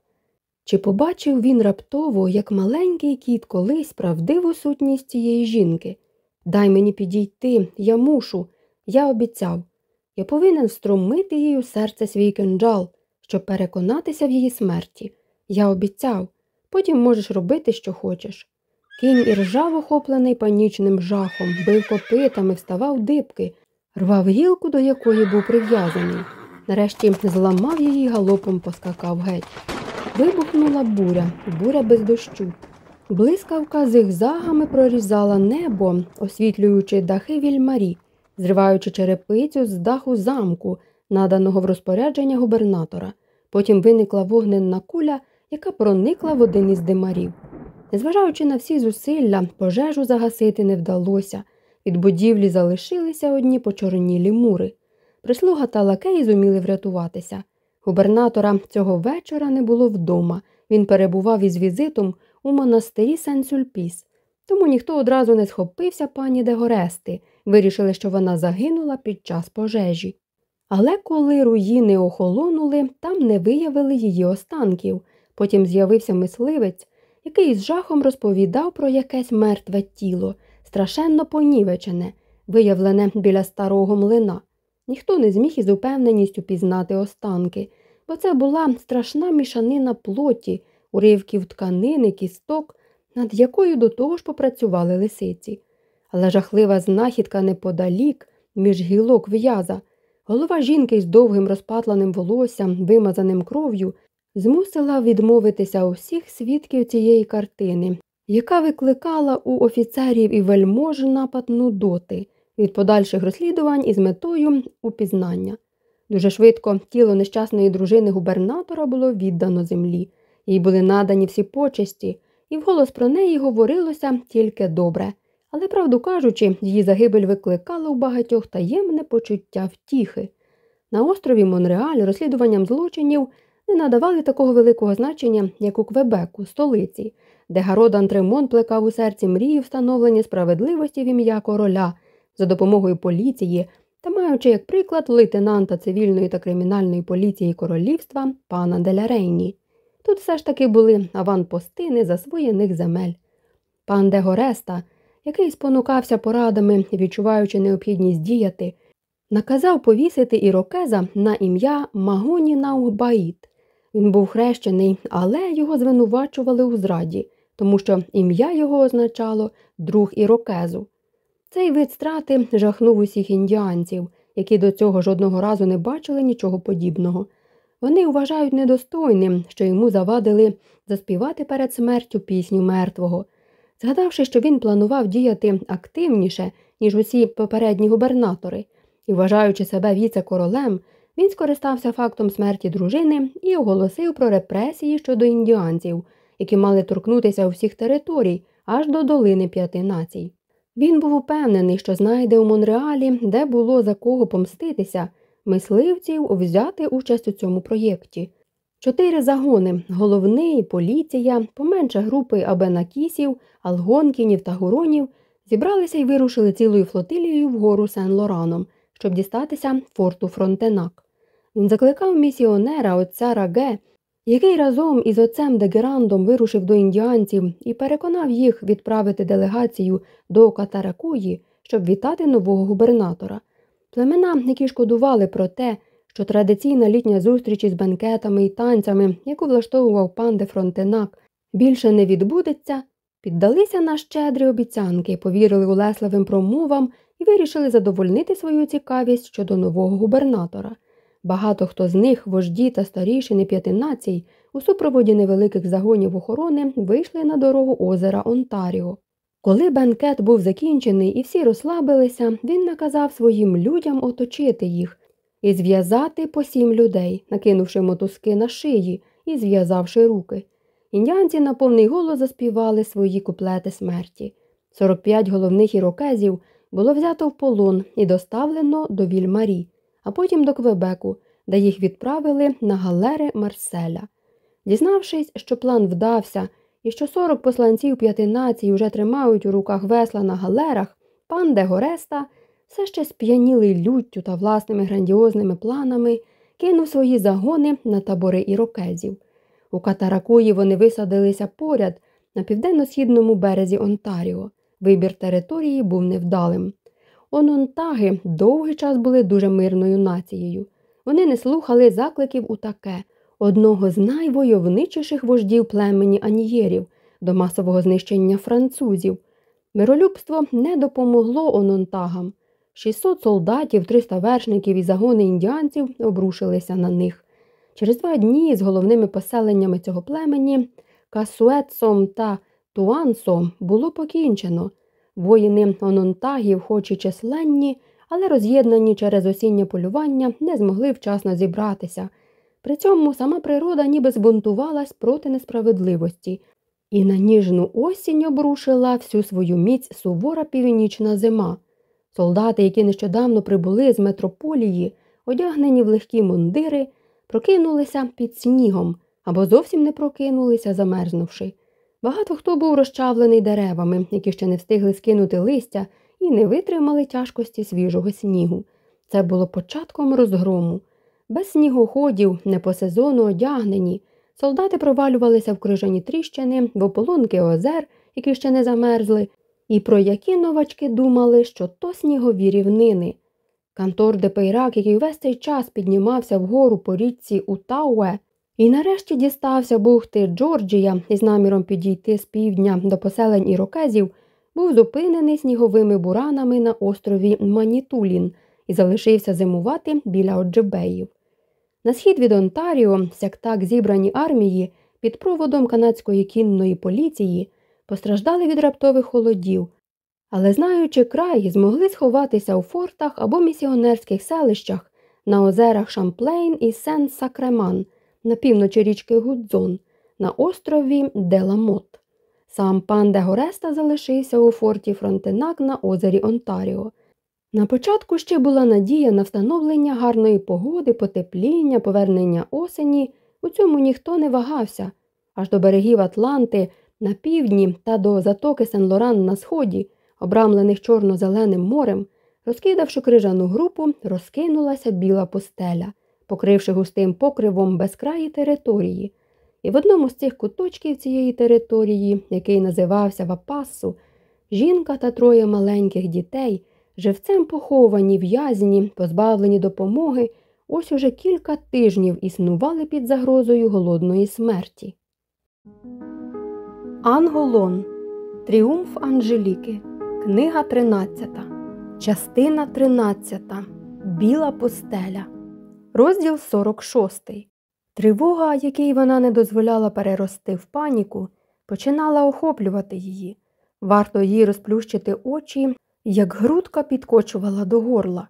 Чи побачив він раптово, як маленький кіт колись правдиву сутність цієї жінки? Дай мені підійти, я мушу, я обіцяв. Я повинен струмити їй у серце свій кинджал, щоб переконатися в її смерті. Я обіцяв, потім можеш робити, що хочеш. Кінь іржав, охоплений панічним жахом, бив копитами, вставав дибки, рвав гілку, до якої був прив'язаний. Нарешті зламав її галопом поскакав геть. Вибухнула буря, буря без дощу. Блискавка зигзагами прорізала небо, освітлюючи дахи вільмарі, зриваючи черепицю з даху замку, наданого в розпорядження губернатора. Потім виникла вогненна куля, яка проникла в один із димарів. Незважаючи на всі зусилля, пожежу загасити не вдалося. Від будівлі залишилися одні почорнілі мури. Прислуга та лакеї зуміли врятуватися. Губернатора цього вечора не було вдома. Він перебував із візитом у монастирі Сен-Сюльпіс. Тому ніхто одразу не схопився пані Дегорести, вирішили, що вона загинула під час пожежі. Але коли руїни охолонули, там не виявили її останків. Потім з'явився мисливець, який з жахом розповідав про якесь мертве тіло, страшенно понівечене, виявлене біля старого млина. Ніхто не зміг із упевненістю пізнати останки, бо це була страшна мішанина плоті, уривків тканини, кісток, над якою до того ж попрацювали лисиці. Але жахлива знахідка неподалік, між гілок в'яза, голова жінки з довгим розпатланим волоссям, вимазаним кров'ю, змусила відмовитися усіх свідків цієї картини, яка викликала у офіцерів і вельмож напад нудоти від подальших розслідувань із метою упізнання. Дуже швидко тіло нещасної дружини губернатора було віддано землі, їй були надані всі почесті, і вголос про неї говорилося тільки добре. Але, правду кажучи, її загибель викликала у багатьох таємне почуття втіхи. На острові Монреаль розслідуванням злочинів не надавали такого великого значення, як у Квебеку, столиці, де Гарод Антремон плекав у серці мрії встановлення справедливості в ім'я короля за допомогою поліції та маючи як приклад лейтенанта цивільної та кримінальної поліції королівства пана Деля Рейні. Тут все ж таки були аванпости незасвоєних земель. Пан де Гореста, який спонукався порадами, відчуваючи необхідність діяти, наказав повісити ірокеза на ім'я Магоні Наугбаїт. Він був хрещений, але його звинувачували у зраді, тому що ім'я його означало друг ірокезу. Цей вид страти жахнув усіх індіанців, які до цього жодного разу не бачили нічого подібного. Вони вважають недостойним, що йому завадили заспівати перед смертю пісню мертвого. Згадавши, що він планував діяти активніше, ніж усі попередні губернатори, і вважаючи себе віце-королем, він скористався фактом смерті дружини і оголосив про репресії щодо індіанців, які мали торкнутися усіх територій аж до долини п'яти націй. Він був упевнений, що знайде у Монреалі, де було за кого помститися, мисливців взяти участь у цьому проєкті. Чотири загони головний, поліція, поменше групи абенакісів, алгонкінів та гуронів зібралися і вирушили цілою флотилією вгору Сен-Лораном, щоб дістатися форту Фронтенак. Він закликав місіонера отця Раге який разом із отцем Дегерандом вирушив до індіанців і переконав їх відправити делегацію до Катаракуї, щоб вітати нового губернатора. Племена, які шкодували про те, що традиційна літня зустріч із бенкетами і танцями, яку влаштовував пан де Фронтенак, більше не відбудеться, піддалися на щедрі обіцянки, повірили улесливим промовам і вирішили задовольнити свою цікавість щодо нового губернатора. Багато хто з них, вожді та старішини п'яти націй, у супроводі невеликих загонів охорони вийшли на дорогу озера Онтаріо. Коли бенкет був закінчений і всі розслабилися, він наказав своїм людям оточити їх і зв'язати по сім людей, накинувши мотузки на шиї і зв'язавши руки. Індіанці на повний голос заспівали свої куплети смерті. 45 головних ірокезів було взято в полон і доставлено до Вільмарі а потім до Квебеку, де їх відправили на галери Марселя. Дізнавшись, що план вдався і що 40 посланців п'яти націй уже тримають у руках весла на галерах, пан де Гореста, все ще сп'янілий люттю та власними грандіозними планами, кинув свої загони на табори ірокезів. У Катаракуї вони висадилися поряд на південно-східному березі Онтаріо. Вибір території був невдалим. Ононтаги довгий час були дуже мирною нацією. Вони не слухали закликів у таке, одного з найвойовничіших вождів племені анієрів до масового знищення французів. Миролюбство не допомогло ононтагам. 600 солдатів, 300 вершників і загони індіанців обрушилися на них. Через два дні з головними поселеннями цього племені Касуетсом та Туансом було покінчено. Воїни Ононтагів, хоч і численні, але роз'єднані через осіннє полювання, не змогли вчасно зібратися. При цьому сама природа ніби збунтувалась проти несправедливості, і на ніжну осінь обрушила всю свою міць сувора північна зима. Солдати, які нещодавно прибули з метрополії, одягнені в легкі мундири, прокинулися під снігом або зовсім не прокинулися, замерзнувши. Багато хто був розчавлений деревами, які ще не встигли скинути листя і не витримали тяжкості свіжого снігу. Це було початком розгрому. Без снігоходів, не по сезону одягнені, солдати провалювалися в крижані тріщини, в ополонки озер, які ще не замерзли, і про які новачки думали, що то снігові рівнини. Кантор де Пейрак, який весь цей час піднімався вгору по річці Утауе, і нарешті дістався бухти Джорджія із наміром підійти з півдня до поселень ірокезів, був зупинений сніговими буранами на острові Манітулін і залишився зимувати біля Оджебеїв. На схід від Онтаріо, сяктак зібрані армії під проводом канадської кінної поліції постраждали від раптових холодів, але, знаючи край, змогли сховатися у фортах або місіонерських селищах на озерах Шамплейн і Сен Сакреман, на півночі річки Гудзон, на острові Деламот. Сам пан де Гореста залишився у форті Фронтенак на озері Онтаріо. На початку ще була надія на встановлення гарної погоди, потепління, повернення осені. У цьому ніхто не вагався. Аж до берегів Атланти на півдні та до затоки Сен-Лоран на сході, обрамлених чорно-зеленим морем, розкидавши крижану крупу, розкинулася біла пустеля, покривши густим покривом безкраї території. І в одному з цих куточків цієї території, який називався Вапассу, жінка та троє маленьких дітей, живцем поховані, в'язні, позбавлені допомоги, ось уже кілька тижнів існували під загрозою голодної смерті. Анголон. Тріумф Анжеліки. Книга 13. Частина 13. Біла пустеля. Розділ 46. Тривога, якій вона не дозволяла перерости в паніку, починала охоплювати її. Варто їй розплющити очі, як грудка підкочувала до горла.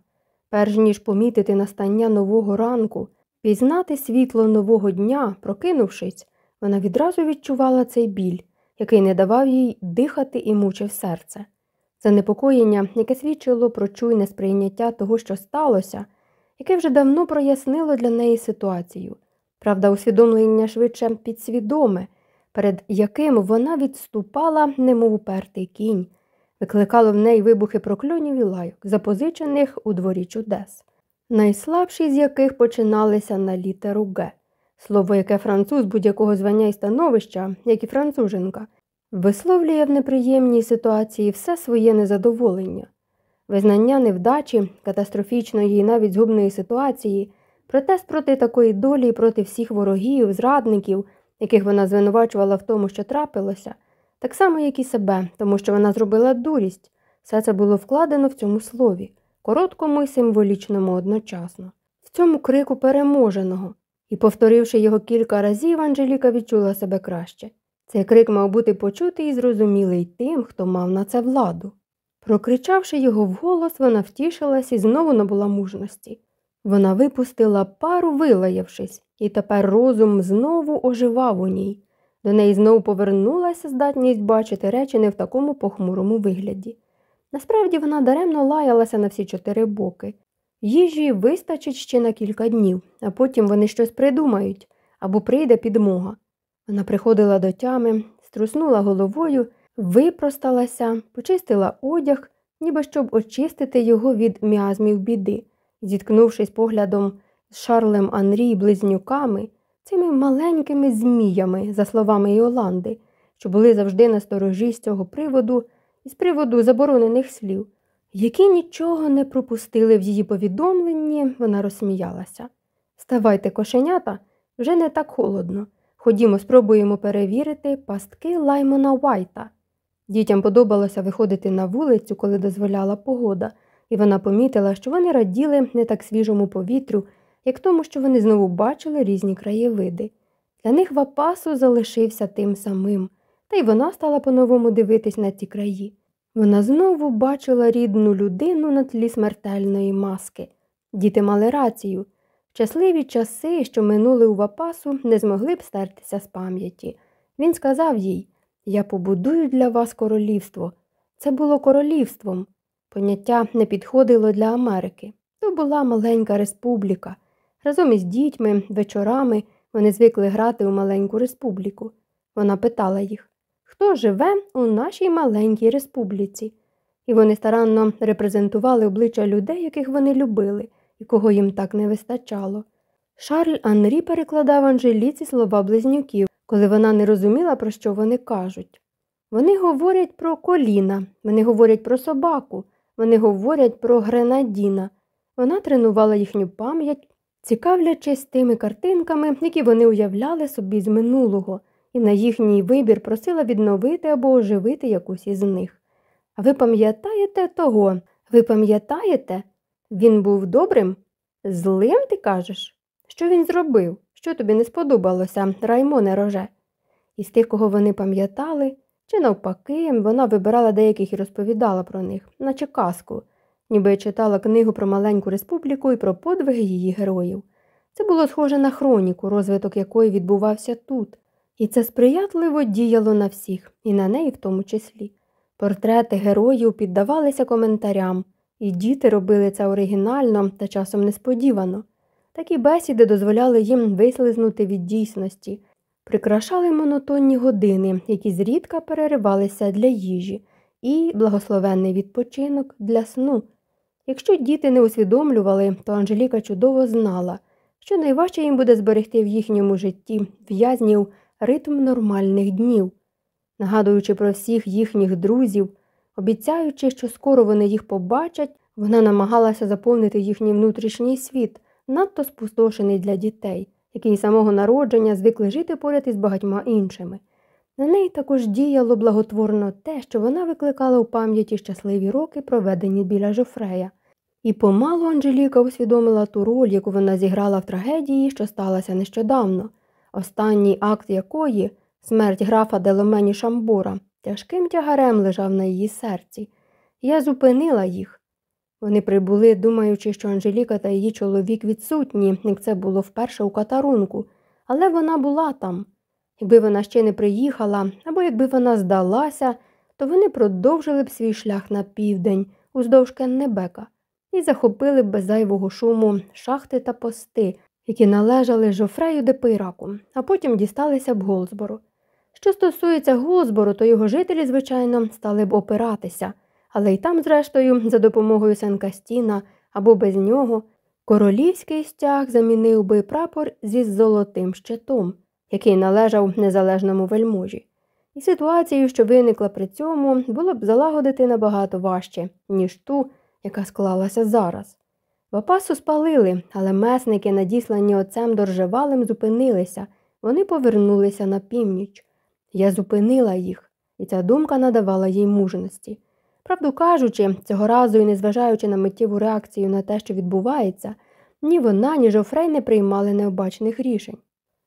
Перш ніж помітити настання нового ранку, пізнати світло нового дня, прокинувшись, вона відразу відчувала цей біль, який не давав їй дихати і мучив серце. Це непокоєння, яке свідчило про чуйне сприйняття того, що сталося, яке вже давно прояснило для неї ситуацію. Правда, усвідомлення швидше підсвідоме, перед яким вона відступала, немов упертий кінь, викликало в неї вибухи прокльонів і лайок, запозичених у дворі чудес, найслабші з яких починалися на літеру Г, слово, яке француз будь-якого звання і становища, як і француженка, висловлює в неприємній ситуації все своє незадоволення, визнання невдачі, катастрофічної і навіть згубної ситуації. Протест проти такої долі і проти всіх ворогів, зрадників, яких вона звинувачувала в тому, що трапилося, так само, як і себе, тому що вона зробила дурість. Все це було вкладено в цьому слові, короткому і символічному одночасно, в цьому крику переможеного. І, повторивши його кілька разів, Анжеліка відчула себе краще. Цей крик мав бути почутий і зрозумілий тим, хто мав на це владу. Прокричавши його вголос, вона втішилась і знову набула мужності. Вона випустила пару, вилаявшись, і тепер розум знову оживав у ній. До неї знову повернулася здатність бачити речі не в такому похмурому вигляді. Насправді вона даремно лаялася на всі чотири боки. Їжі вистачить ще на кілька днів, а потім вони щось придумають або прийде підмога. Вона приходила до тями, струснула головою, випросталася, почистила одяг, ніби щоб очистити його від м'язмів біди. Зіткнувшись поглядом з Шарлем Анрі близнюками, цими маленькими зміями, за словами Іоланди, що були завжди на сторожі з цього приводу і з приводу заборонених слів, які нічого не пропустили в її повідомленні, вона розсміялася. Ставайте, кошенята, вже не так холодно. Ходімо, спробуємо перевірити пастки Лаймона Вайта. Дітям подобалося виходити на вулицю, коли дозволяла погода і вона помітила, що вони раділи не так свіжому повітрю, як тому, що вони знову бачили різні краєвиди. Для них Вапасу залишився тим самим, та й вона стала по-новому дивитись на ці краї. Вона знову бачила рідну людину на тлі смертельної маски. Діти мали рацію. Щасливі часи, що минули у Вапасу, не змогли б стертися з пам'яті. Він сказав їй Я побудую для вас королівство. Це було королівством. Поняття не підходило для Америки. То була маленька республіка. Разом із дітьми, вечорами вони звикли грати у маленьку республіку. Вона питала їх Хто живе у нашій маленькій республіці? І вони старанно репрезентували обличчя людей, яких вони любили і кого їм так не вистачало. Шарль Анрі перекладав Анжеліці слова близнюків, коли вона не розуміла, про що вони кажуть. Вони говорять про коліна, вони говорять про собаку, вони говорять про Гренадіна. Вона тренувала їхню пам'ять, цікавлячись тими картинками, які вони уявляли собі з минулого, і на їхній вибір просила відновити або оживити якусь із них. А ви пам'ятаєте того? Ви пам'ятаєте? Він був добрим? Злим, ти кажеш? Що він зробив? Що тобі не сподобалося, Раймоне роже? Із тих, кого вони пам'ятали, чи навпаки, вона вибирала деяких і розповідала про них, наче казку, ніби читала книгу про маленьку республіку і про подвиги її героїв. Це було схоже на хроніку, розвиток якої відбувався тут, і це сприятливо діяло на всіх, і на неї в тому числі. Портрети героїв піддавалися коментарям, і діти робили це оригінально та часом несподівано. Такі бесіди дозволяли їм вислизнути від дійсності, прикрашали монотонні години, які зрідка переривалися для їжі, і благословенний відпочинок для сну. Якщо діти не усвідомлювали, то Анжеліка чудово знала, що найважче їм буде зберегти в їхньому житті в'язнів ритм нормальних днів, нагадуючи про всіх їхніх друзів, обіцяючи, що скоро вони їх побачать, вона намагалася заповнити їхній внутрішній світ, надто спустошений для дітей, які з самого народження звикли жити поряд із багатьма іншими. На неї також діяло благотворно те, що вона викликала у пам'яті щасливі роки, проведені біля Жофрея. І помалу Анжеліка усвідомила ту роль, яку вона зіграла в трагедії, що сталася нещодавно, останній акт якої, смерть графа Деломені Шамбора, тяжким тягарем лежав на її серці. Я зупинила їх. Вони прибули, думаючи, що Анжеліка та її чоловік відсутні, як це було вперше у катарунку, але вона була там. Якби вона ще не приїхала, або якби вона здалася, то вони продовжили б свій шлях на південь, уздовж Кеннебека, і захопили б без зайвого шуму шахти та пости, які належали Жофрею де Пейраку, а потім дісталися б Голзбору. Що стосується Голзбору, то його жителі, звичайно, стали б опиратися, але й там, зрештою, за допомогою Сенкастіна або без нього, королівський стяг замінив би прапор зі золотим щитом який належав незалежному вельможі. І ситуацію, що виникла при цьому, було б залагодити набагато важче, ніж ту, яка склалася зараз. Вапасу спалили, але месники, надіслані отцем доржевалим, зупинилися, вони повернулися на північ. Я зупинила їх, і ця думка надавала їй мужності. Правду кажучи, цього разу і незважаючи на миттєву реакцію на те, що відбувається, ні вона, ні Жофрей не приймали необачних рішень.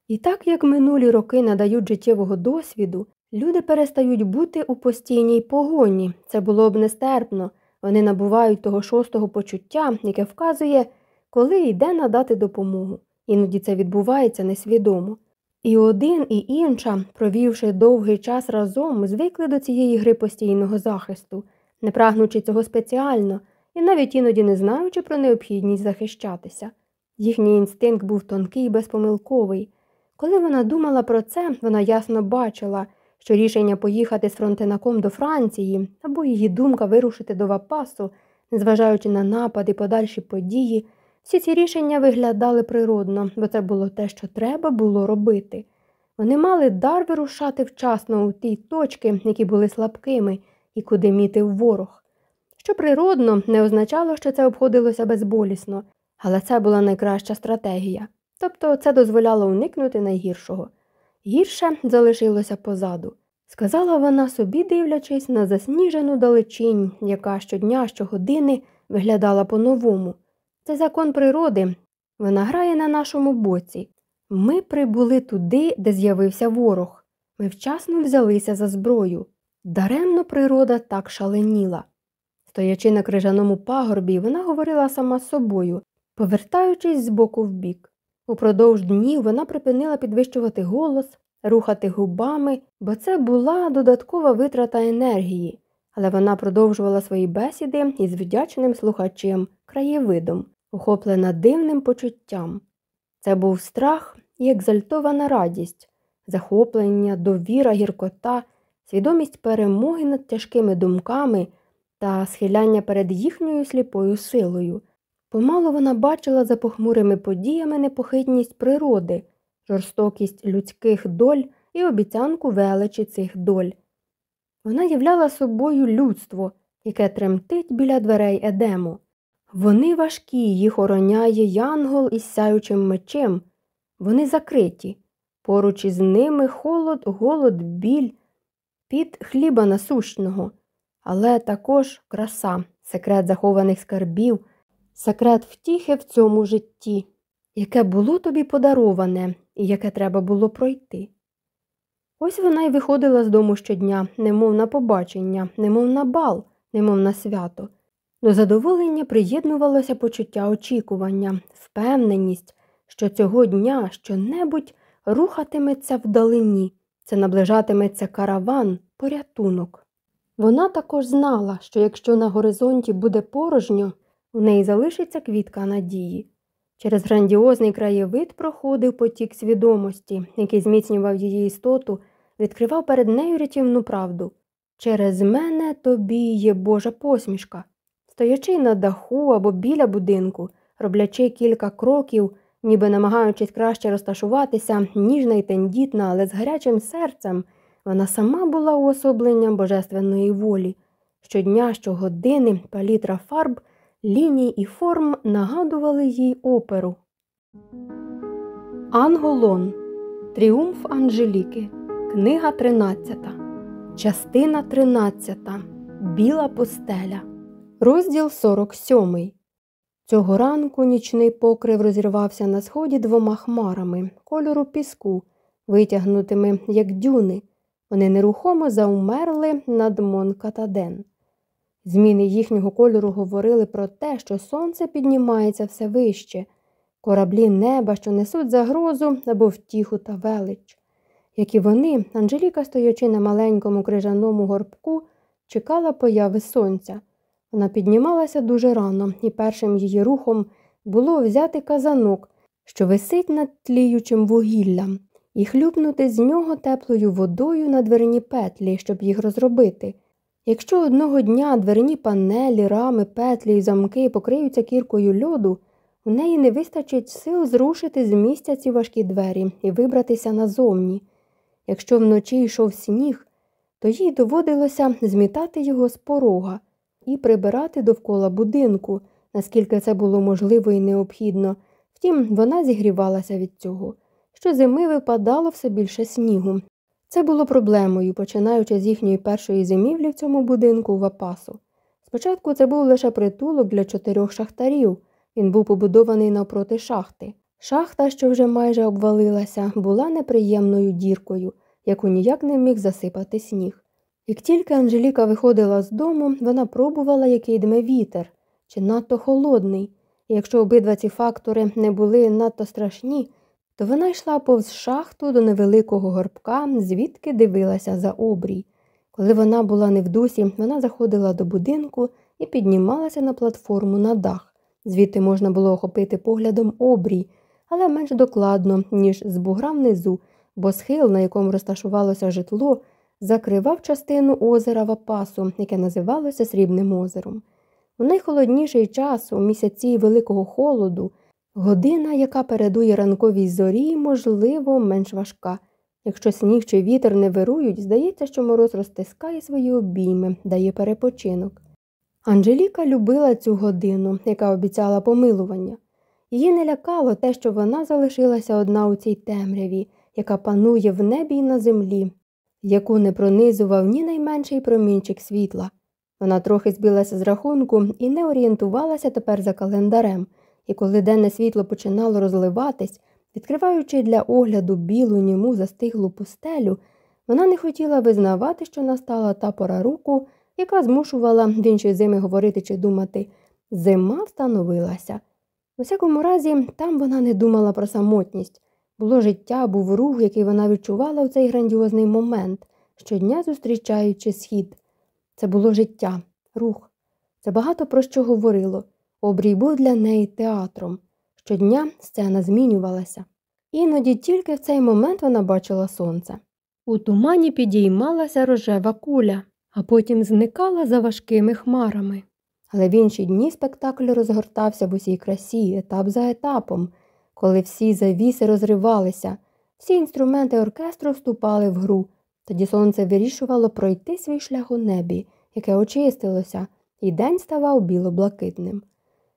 І так як минулі роки надають життєвого досвіду, люди перестають бути у постійній погоні. Це було б нестерпно. Вони набувають того шостого почуття, яке вказує, коли йде надати допомогу. Іноді це відбувається несвідомо. І один, і інша, провівши довгий час разом, звикли до цієї гри постійного захисту, не прагнучи цього спеціально і навіть іноді не знаючи про необхідність захищатися. Їхній інстинкт був тонкий і безпомилковий. Коли вона думала про це, вона ясно бачила, що рішення поїхати з фронтинаком до Франції або її думка вирушити до Вапасу, незважаючи на напади, подальші події, всі ці рішення виглядали природно, бо це було те, що треба було робити. Вони мали дар вирушати вчасно у ті точки, які були слабкими, і куди мітив ворог. Що природно не означало, що це обходилося безболісно, але це була найкраща стратегія. Тобто це дозволяло уникнути найгіршого. Гірше залишилося позаду, сказала вона собі, дивлячись на засніжену далечінь, яка щодня, щогодини виглядала по-новому. Це закон природи. Вона грає на нашому боці. Ми прибули туди, де з'явився ворог. Ми вчасно взялися за зброю. Даремно природа так шаленіла. Стоячи на крижаному пагорбі, вона говорила сама з собою, повертаючись з боку в бік. Упродовж днів вона припинила підвищувати голос, рухати губами, бо це була додаткова витрата енергії, але вона продовжувала свої бесіди із вдячним слухачем, краєвидом, охоплена дивним почуттям. Це був страх і екзальтована радість, захоплення, довіра, гіркота, свідомість перемоги над тяжкими думками та схиляння перед їхньою сліпою силою. Помалу вона бачила за похмурими подіями непохитність природи, жорстокість людських доль і обіцянку величі цих доль. Вона являла собою людство, яке тремтить біля дверей Едему. Вони важкі, їх ороняє янгол із сяючим мечем, вони закриті. Поруч із ними холод, голод, біль, під хліба насущного, але також краса, секрет захованих скарбів, секрет втіхи в цьому житті, яке було тобі подароване і яке треба було пройти. Ось вона й виходила з дому щодня, немов на побачення, немов на бал, немов на свято. До задоволення приєднувалося почуття очікування, впевненість, що цього дня щонебудь рухатиметься вдалині, це наближатиметься караван, порятунок. Вона також знала, що якщо на горизонті буде порожньо, у неї залишиться квітка надії. Через грандіозний краєвид проходив потік свідомості, який зміцнював її істоту, відкривав перед нею рятівну правду. Через мене тобі є Божа посмішка. Стоячи на даху або біля будинку, роблячи кілька кроків, ніби намагаючись краще розташуватися, ніжна й тендітна, але з гарячим серцем, вона сама була уособленням божественної волі. Щодня, щогодини, палітра фарб, ліній і форм нагадували їй оперу. Анголон. Тріумф Анжеліки. Книга 13. Частина 13. Біла пустеля. Розділ 47. Цього ранку нічний покрив розірвався на сході двома хмарами, кольору піску, витягнутими, як дюни. Вони нерухомо заумерли над Монкатаден. Зміни їхнього кольору говорили про те, що сонце піднімається все вище, кораблі неба, що несуть загрозу або втіху та велич. Як і вони, Анжеліка, стоячи на маленькому крижаному горбку, чекала появи сонця. Вона піднімалася дуже рано, і першим її рухом було взяти казанок, що висить над тліючим вугіллям, і хлюпнути з нього теплою водою на дверні петлі, щоб їх розробити. Якщо одного дня дверні панелі, рами, петлі і замки покриються кіркою льоду, у неї не вистачить сил зрушити з місця ці важкі двері і вибратися назовні. Якщо вночі йшов сніг, то їй доводилося змітати його з порога і прибирати довкола будинку, наскільки це було можливо і необхідно. Втім, вона зігрівалася від цього. Щозими випадало все більше снігу. Це було проблемою, починаючи з їхньої першої зимівлі в цьому будинку в Апасу. Спочатку це був лише притулок для чотирьох шахтарів. Він був побудований навпроти шахти. Шахта, що вже майже обвалилася, була неприємною діркою, яку ніяк не міг засипати сніг. Як тільки Анжеліка виходила з дому, вона пробувала, який дме вітер, чи надто холодний, і якщо обидва ці фактори не були надто страшні, то вона йшла повз шахту до невеликого горбка, звідки дивилася за обрій. Коли вона була не в дусі, вона заходила до будинку і піднімалася на платформу на дах. Звідти можна було охопити поглядом обрій, але менш докладно, ніж з бугра внизу, бо схил, на якому розташувалося житло, закривав частину озера Вапасу, яке називалося Срібним озером. У найхолодніший час, у місяці великого холоду, година, яка передує ранковій зорі, можливо, менш важка. Якщо сніг чи вітер не вирують, здається, що мороз розтискає свої обійми, дає перепочинок. Анжеліка любила цю годину, яка обіцяла помилування. Її не лякало те, що вона залишилася одна у цій темряві, яка панує в небі й на землі, яку не пронизував ні найменший промінчик світла. Вона трохи збилася з рахунку і не орієнтувалася тепер за календарем, і коли денне світло починало розливатись, відкриваючи для огляду білу німу застиглу пустелю, вона не хотіла визнавати, що настала та пора року, яка змушувала в іншій зими говорити чи думати зима встановилася. У всякому разі, там вона не думала про самотність. Було життя, був рух, який вона відчувала у цей грандіозний момент, щодня зустрічаючи схід. Це було життя, рух. Це багато про що говорило. Обрій був для неї театром. Щодня сцена змінювалася. Іноді тільки в цей момент вона бачила сонце. У тумані підіймалася рожева куля, а потім зникала за важкими хмарами. Але в інші дні спектакль розгортався в усій красі, етап за етапом, коли всі завіси розривалися, всі інструменти оркестру вступали в гру. Тоді сонце вирішувало пройти свій шлях у небі, яке очистилося, і день ставав біло-блакитним.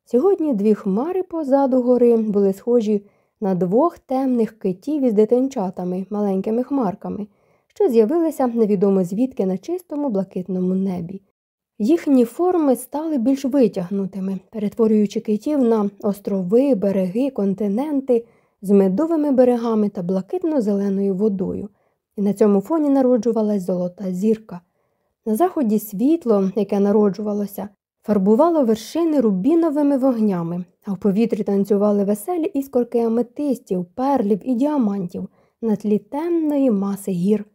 Сьогодні дві хмари позаду гори були схожі на двох темних китів із дитинчатами, маленькими хмарками, що з'явилися невідомо звідки на чистому блакитному небі. Їхні форми стали більш витягнутими, перетворюючи китів на острови, береги, континенти з медовими берегами та блакитно-зеленою водою, і на цьому фоні народжувалась золота зірка. На заході світло, яке народжувалося, фарбувало вершини рубіновими вогнями, а в повітрі танцювали веселі іскорки аметистів, перлів і діамантів на тлі темної маси гір.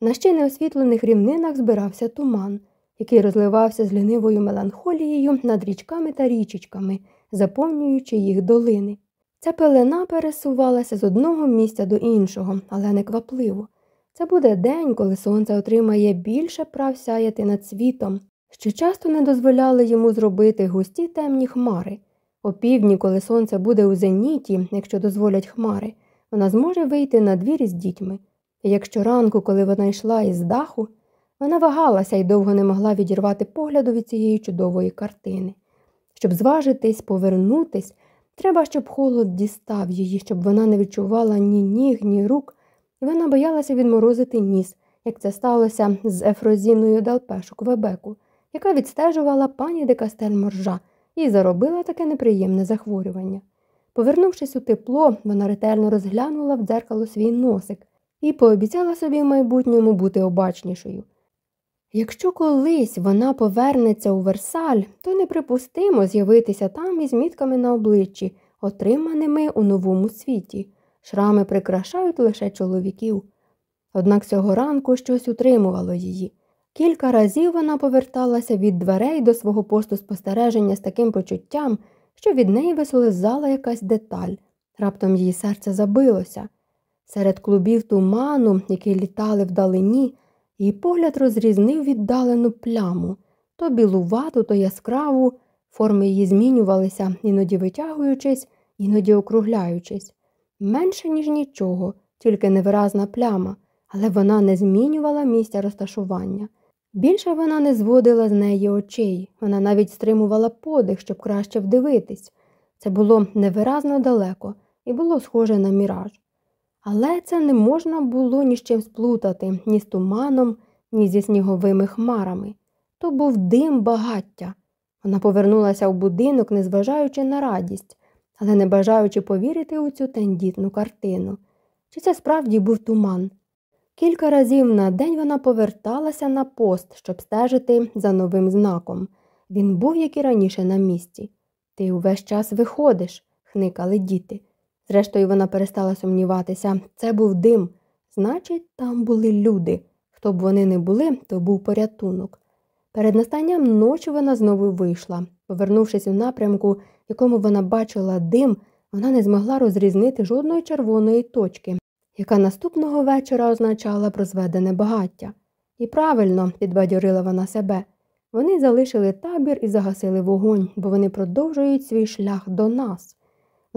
На ще неосвітлених рівнинах збирався туман який розливався з лінивою меланхолією над річками та річечками, заповнюючи їх долини. Ця пелена пересувалася з одного місця до іншого, але не квапливо. Це буде день, коли сонце отримає більше прав сяяти над світом, що часто не дозволяли йому зробити густі темні хмари. О півдні, коли сонце буде у зеніті, якщо дозволять хмари, вона зможе вийти на двір із дітьми. Якщо ранку, коли вона йшла із даху, вона вагалася і довго не могла відірвати погляду від цієї чудової картини. Щоб зважитись, повернутись, треба, щоб холод дістав її, щоб вона не відчувала ні ніг, ні рук, і вона боялася відморозити ніс, як це сталося з Ефрозіною Далпешу Квебеку, яка відстежувала пані де Кастель Моржа і заробила таке неприємне захворювання. Повернувшись у тепло, вона ретельно розглянула в дзеркало свій носик і пообіцяла собі в майбутньому бути обачнішою. Якщо колись вона повернеться у Версаль, то неприпустимо з'явитися там із мітками на обличчі, отриманими у новому світі. Шрами прикрашають лише чоловіків. Однак цього ранку щось утримувало її. Кілька разів вона поверталася від дверей до свого посту спостереження з таким почуттям, що від неї вислизала якась деталь. Раптом її серце забилося. Серед клубів туману, які літали вдалині, Її погляд розрізнив віддалену пляму то білувату, то яскраву, форми її змінювалися, іноді витягуючись, іноді округляючись. Менше, ніж нічого, тільки невиразна пляма, але вона не змінювала місця розташування. Більше вона не зводила з неї очей, вона навіть стримувала подих, щоб краще вдивитись. Це було невиразно далеко і було схоже на міраж. Але це не можна було ні з чим сплутати, ні з туманом, ні зі сніговими хмарами. То був дим багаття. Вона повернулася в будинок, незважаючи на радість, але не бажаючи повірити у цю тендітну картину. Чи це справді був туман? Кілька разів на день вона поверталася на пост, щоб стежити за новим знаком. Він був, як і раніше, на місці. Ти увесь час виходиш, хникали діти. Зрештою, вона перестала сумніватися. Це був дим. Значить, там були люди. Хто б вони не були, то був порятунок. Перед настанням ночі вона знову вийшла. Повернувшись у напрямку, в якому вона бачила дим, вона не змогла розрізнити жодної червоної точки, яка наступного вечора означала прозведене багаття. І правильно, підбадьорила вона себе, вони залишили табір і загасили вогонь, бо вони продовжують свій шлях до нас.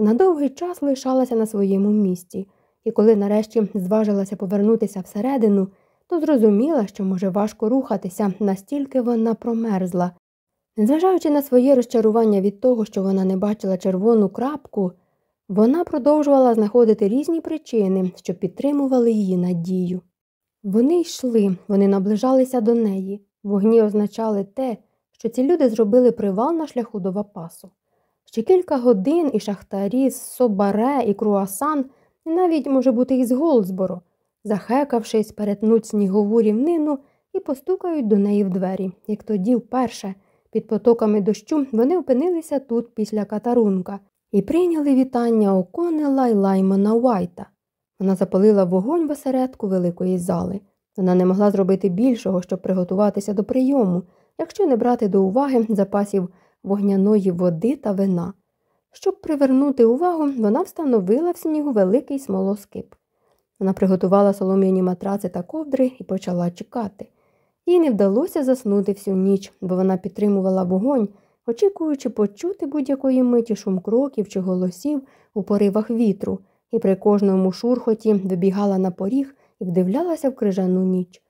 На довгий час лишалася на своєму місці, і коли нарешті зважилася повернутися всередину, то зрозуміла, що може важко рухатися, настільки вона промерзла. Незважаючи на своє розчарування від того, що вона не бачила червону крапку, вона продовжувала знаходити різні причини, що підтримували її надію. Вони йшли, вони наближалися до неї. Вогні означали те, що ці люди зробили привал на шляху до Вапасу. Ще кілька годин і шахтарі з Собаре і Круасан, і навіть, може бути, із Голдсборо, захекавшись, перетнуть снігову рівнину і постукають до неї в двері, як тоді вперше. Під потоками дощу вони опинилися тут після катарунка і прийняли вітання Оконела й Лаймана Уайта. Вона запалила вогонь в осередку великої зали. Вона не могла зробити більшого, щоб приготуватися до прийому, якщо не брати до уваги запасів вогняної води та вина. Щоб привернути увагу, вона встановила в снігу великий смолоскип. Вона приготувала солом'яні матраци та ковдри і почала чекати. Їй не вдалося заснути всю ніч, бо вона підтримувала вогонь, очікуючи почути будь-якої миті шум кроків чи голосів у поривах вітру, і при кожному шурхоті вибігала на поріг і вдивлялася в крижану ніч.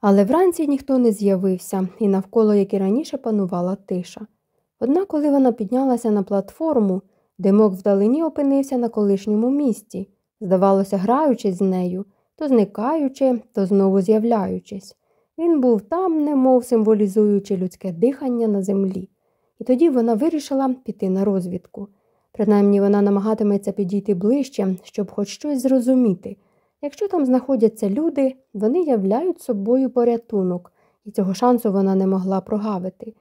Але вранці ніхто не з'явився, і навколо, як і раніше, панувала тиша. Однак, коли вона піднялася на платформу, димок вдалині опинився на колишньому місці, здавалося, граючись з нею, то зникаючи, то знову з'являючись. Він був там, немов символізуючи людське дихання на землі, і тоді вона вирішила піти на розвідку. Принаймні вона намагатиметься підійти ближче, щоб хоч щось зрозуміти. Якщо там знаходяться люди, вони являють собою порятунок, і цього шансу вона не могла прогавити.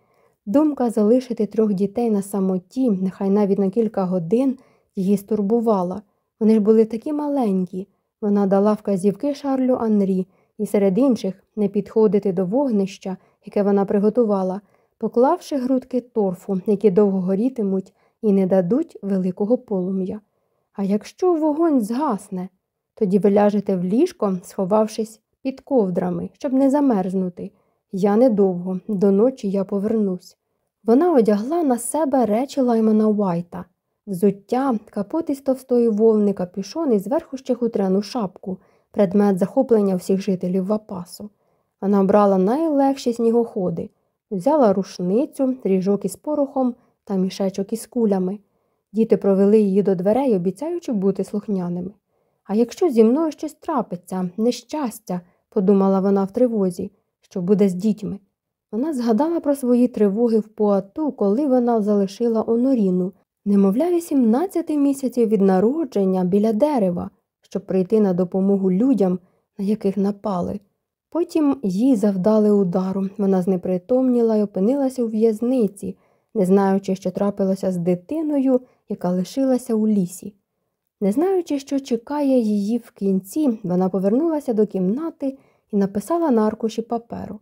Думка залишити трьох дітей на самоті, нехай навіть на кілька годин, її стурбувала. Вони ж були такі маленькі. Вона дала вказівки Шарлю Анрі і серед інших не підходити до вогнища, яке вона приготувала, поклавши грудки торфу, які довго горітимуть і не дадуть великого полум'я. А якщо вогонь згасне, тоді ви ляжете в ліжко, сховавшись під ковдрами, щоб не замерзнути. Я недовго, до ночі я повернусь. Вона одягла на себе речі Лаймана Уайта, взуття, капот із товстої вовни, капюшон і зверху ще хутряну шапку, предмет захоплення всіх жителів Вапасу. Вона обрала найлегші снігоходи, взяла рушницю, ріжок із порохом та мішечок із кулями. Діти провели її до дверей, обіцяючи бути слухняними. А якщо зі мною щось трапиться, нещастя, подумала вона в тривозі, що буде з дітьми. Вона згадала про свої тривоги в поату, коли вона залишила оноріну, немовля 18 місяців від народження біля дерева, щоб прийти на допомогу людям, на яких напали. Потім їй завдали удару, вона знепритомніла і опинилася у в'язниці, не знаючи, що трапилося з дитиною, яка лишилася у лісі. Не знаючи, що чекає її в кінці, вона повернулася до кімнати і написала на аркуші паперу.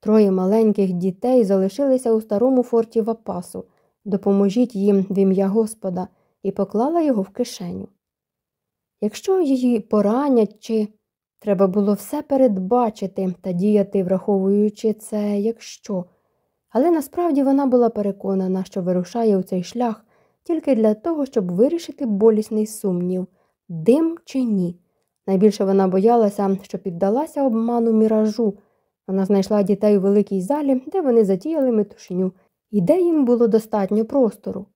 Троє маленьких дітей залишилися у старому форті Вапасу. Допоможіть їм в ім'я Господа, і поклала його в кишеню. Якщо її поранять, чи треба було все передбачити та діяти, враховуючи це, якщо. Але насправді вона була переконана, що вирушає у цей шлях тільки для того, щоб вирішити болісний сумнів, дим чи ні. Найбільше вона боялася, що піддалася обману міражу. Вона знайшла дітей у великій залі, де вони затіяли метушню, і де їм було достатньо простору.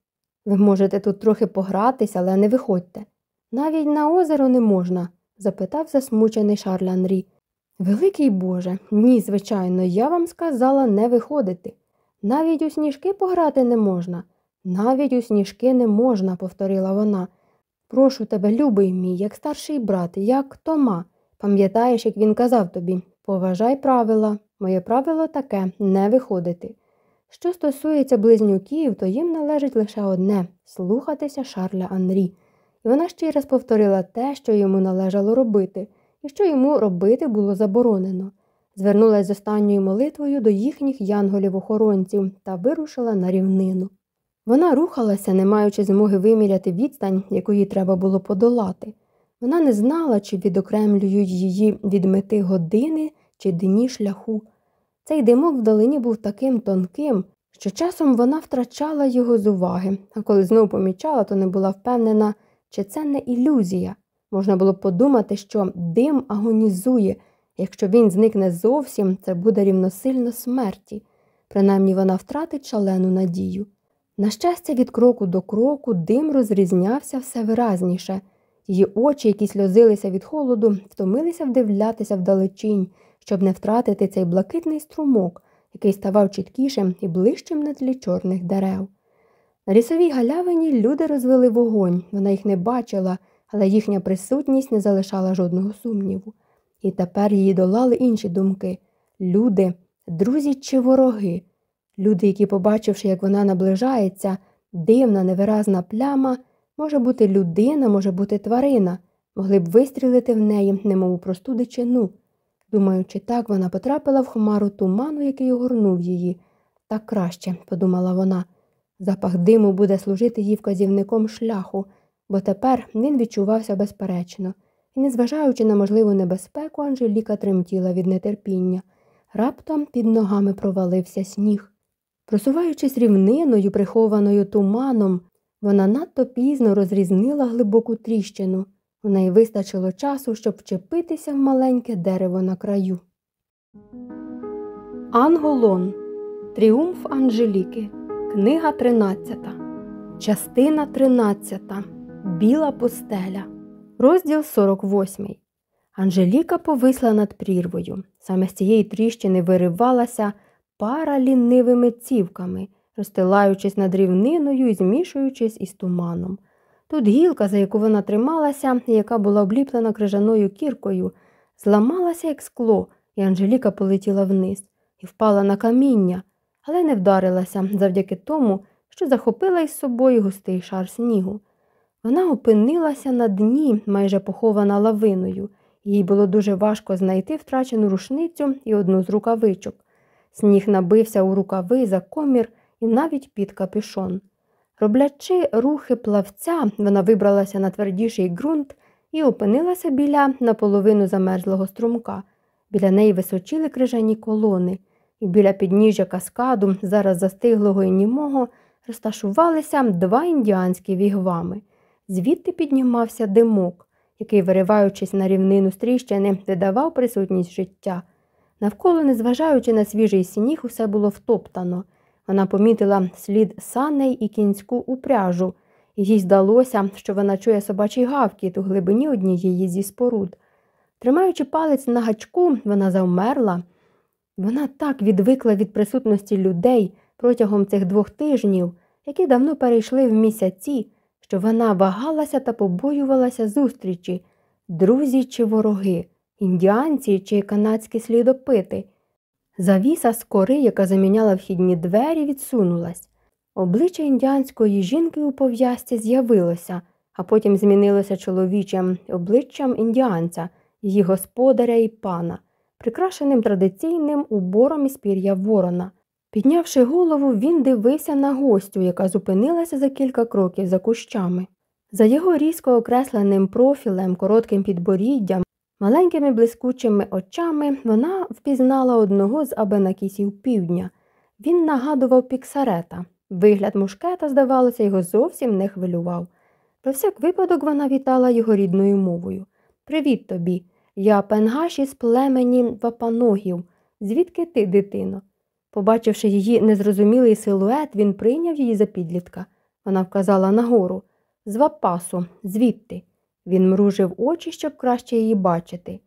Ви можете тут трохи погратися, але не виходьте. Навіть на озеро не можна? запитав засмучений Шарль Анрі. Великий Боже, ні, звичайно, я вам сказала не виходити. Навіть у сніжки пограти не можна. Навіть у сніжки не можна, повторила вона. Прошу тебе, любий мій, як старший брат, як Тома. Пам'ятаєш, як він казав тобі поважай правила, моє правило таке не виходити. Що стосується близнюків, то їм належить лише одне слухатися Шарля Анрі. І вона ще раз повторила те, що йому належало робити, і що йому робити було заборонено. Звернулася з останньою молитвою до їхніх янголів-охоронців та вирушила на рівнину. Вона рухалася, не маючи змоги виміряти відстань, яку їй треба було подолати. Вона не знала, чи відокремлюють її від мети години чи дні шляху. Цей димок вдалині був таким тонким, що часом вона втрачала його з уваги, а коли знову помічала, то не була впевнена, чи це не ілюзія. Можна було подумати, що дим агонізує, якщо він зникне зовсім, це буде рівносильно смерті. Принаймні вона втратить шалену надію. На щастя, від кроку до кроку дим розрізнявся все виразніше. Її очі, які сльозилися від холоду, втомилися вдивлятися вдалечінь, щоб не втратити цей блакитний струмок, який ставав чіткішим і ближчим на тлі чорних дерев. На лісовій галявині люди розвели вогонь, вона їх не бачила, але їхня присутність не залишала жодного сумніву. І тепер її долали інші думки люди, друзі чи вороги. Люди, які, побачивши, як вона наближається, дивна, невиразна пляма, може бути людина, може бути тварина, могли б вистрілити в неї, немов у просту дичину. Думаючи так, вона потрапила в хмару туману, який огорнув її. Так краще, подумала вона. Запах диму буде служити їй вказівником шляху, бо тепер він відчувався безперечно, і, незважаючи на можливу небезпеку, Анжеліка тремтіла від нетерпіння. Раптом під ногами провалився сніг. Просуваючись рівниною, прихованою туманом, вона надто пізно розрізнила глибоку тріщину. У неї вистачило часу, щоб вчепитися в маленьке дерево на краю. Анголон. Тріумф Анжеліки. Книга 13. Частина 13. Біла пустеля. Розділ 48. Анжеліка повисла над прірвою. Саме з цієї тріщини виривалася пара лінивими цівками, розстилаючись над рівниною і змішуючись із туманом. Тут гілка, за яку вона трималася, яка була обліплена крижаною кіркою, зламалася, як скло, і Анжеліка полетіла вниз і впала на каміння, але не вдарилася завдяки тому, що захопила із собою густий шар снігу. Вона опинилася на дні, майже похована лавиною, їй було дуже важко знайти втрачену рушницю і одну з рукавичок. Сніг набився у рукави за комір і навіть під капюшон. Роблячи рухи плавця, вона вибралася на твердіший ґрунт і опинилася біля наполовину замерзлого струмка. Біля неї височили крижані колони, і біля підніжжя каскаду, зараз застиглого і німого, розташувалися два індіанські вігвами. Звідти піднімався димок, який, вириваючись на рівнину стріщини, видавав присутність життя. Навколо, незважаючи на свіжий сніг, усе було втоптано. Вона помітила слід саней і кінську упряжу, їй здалося, що вона чує собачий гавкіт у глибині однієї зі споруд. Тримаючи палець на гачку, вона завмерла. Вона так відвикла від присутності людей протягом цих двох тижнів, які давно перейшли в місяці, що вона вагалася та побоювалася зустрічі, друзі чи вороги, індіанці чи канадські слідопити. Завіса з кори, яка заміняла вхідні двері, відсунулась. Обличчя індіанської жінки у пов'язці з'явилося, а потім змінилося чоловічим обличчям індіанця, її господаря і пана, прикрашеним традиційним убором із пір'я ворона. Піднявши голову, він дивився на гостю, яка зупинилася за кілька кроків за кущами. За його різко окресленим профілем, коротким підборіддям, маленькими блискучими очами вона впізнала одного з абенакісів півдня. Він нагадував піксарета. Вигляд мушкета, здавалося, його зовсім не хвилював. Про всяк випадок вона вітала його рідною мовою. Привіт тобі. Я пенгаші з племені вапаногів. Звідки ти, дитино? Побачивши її незрозумілий силует, він прийняв її за підлітка. Вона вказала нагору. З вапасу, звідти. Він мружив очі, щоб краще її бачити.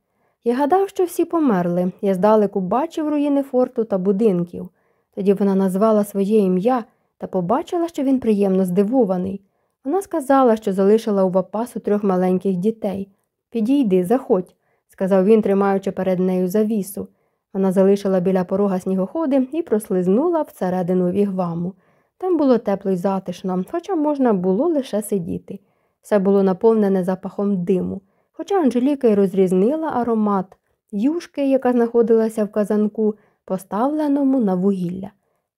Я гадав, що всі померли. Я здалеку бачив руїни форту та будинків. Тоді вона назвала своє ім'я та побачила, що він приємно здивований. Вона сказала, що залишила у вапасу трьох маленьких дітей. Підійди, заходь, сказав він, тримаючи перед нею завісу. Вона залишила біля порога снігоходи і прослизнула всередину вігваму. Там було тепло й затишно, хоча можна було лише сидіти. Все було наповнене запахом диму, хоча Анжеліка й розрізнила аромат юшки, яка знаходилася в казанку, поставленому на вугілля.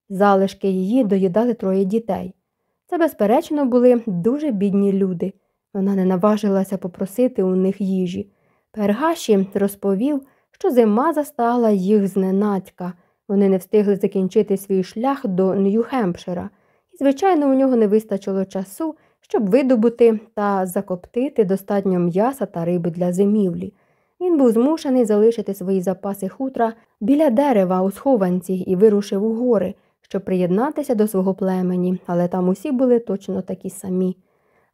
Залишки її доїдали троє дітей. Це, безперечно, були дуже бідні люди. Вона не наважилася попросити у них їжі. Пергаші розповів, що зима застала їх зненацька. Вони не встигли закінчити свій шлях до Нью-Хемпшира, і, звичайно, у нього не вистачило часу, щоб видобути та закоптити достатньо м'яса та риби для зимівлі. Він був змушений залишити свої запаси хутра біля дерева у схованці і вирушив у гори, щоб приєднатися до свого племені, але там усі були точно такі самі.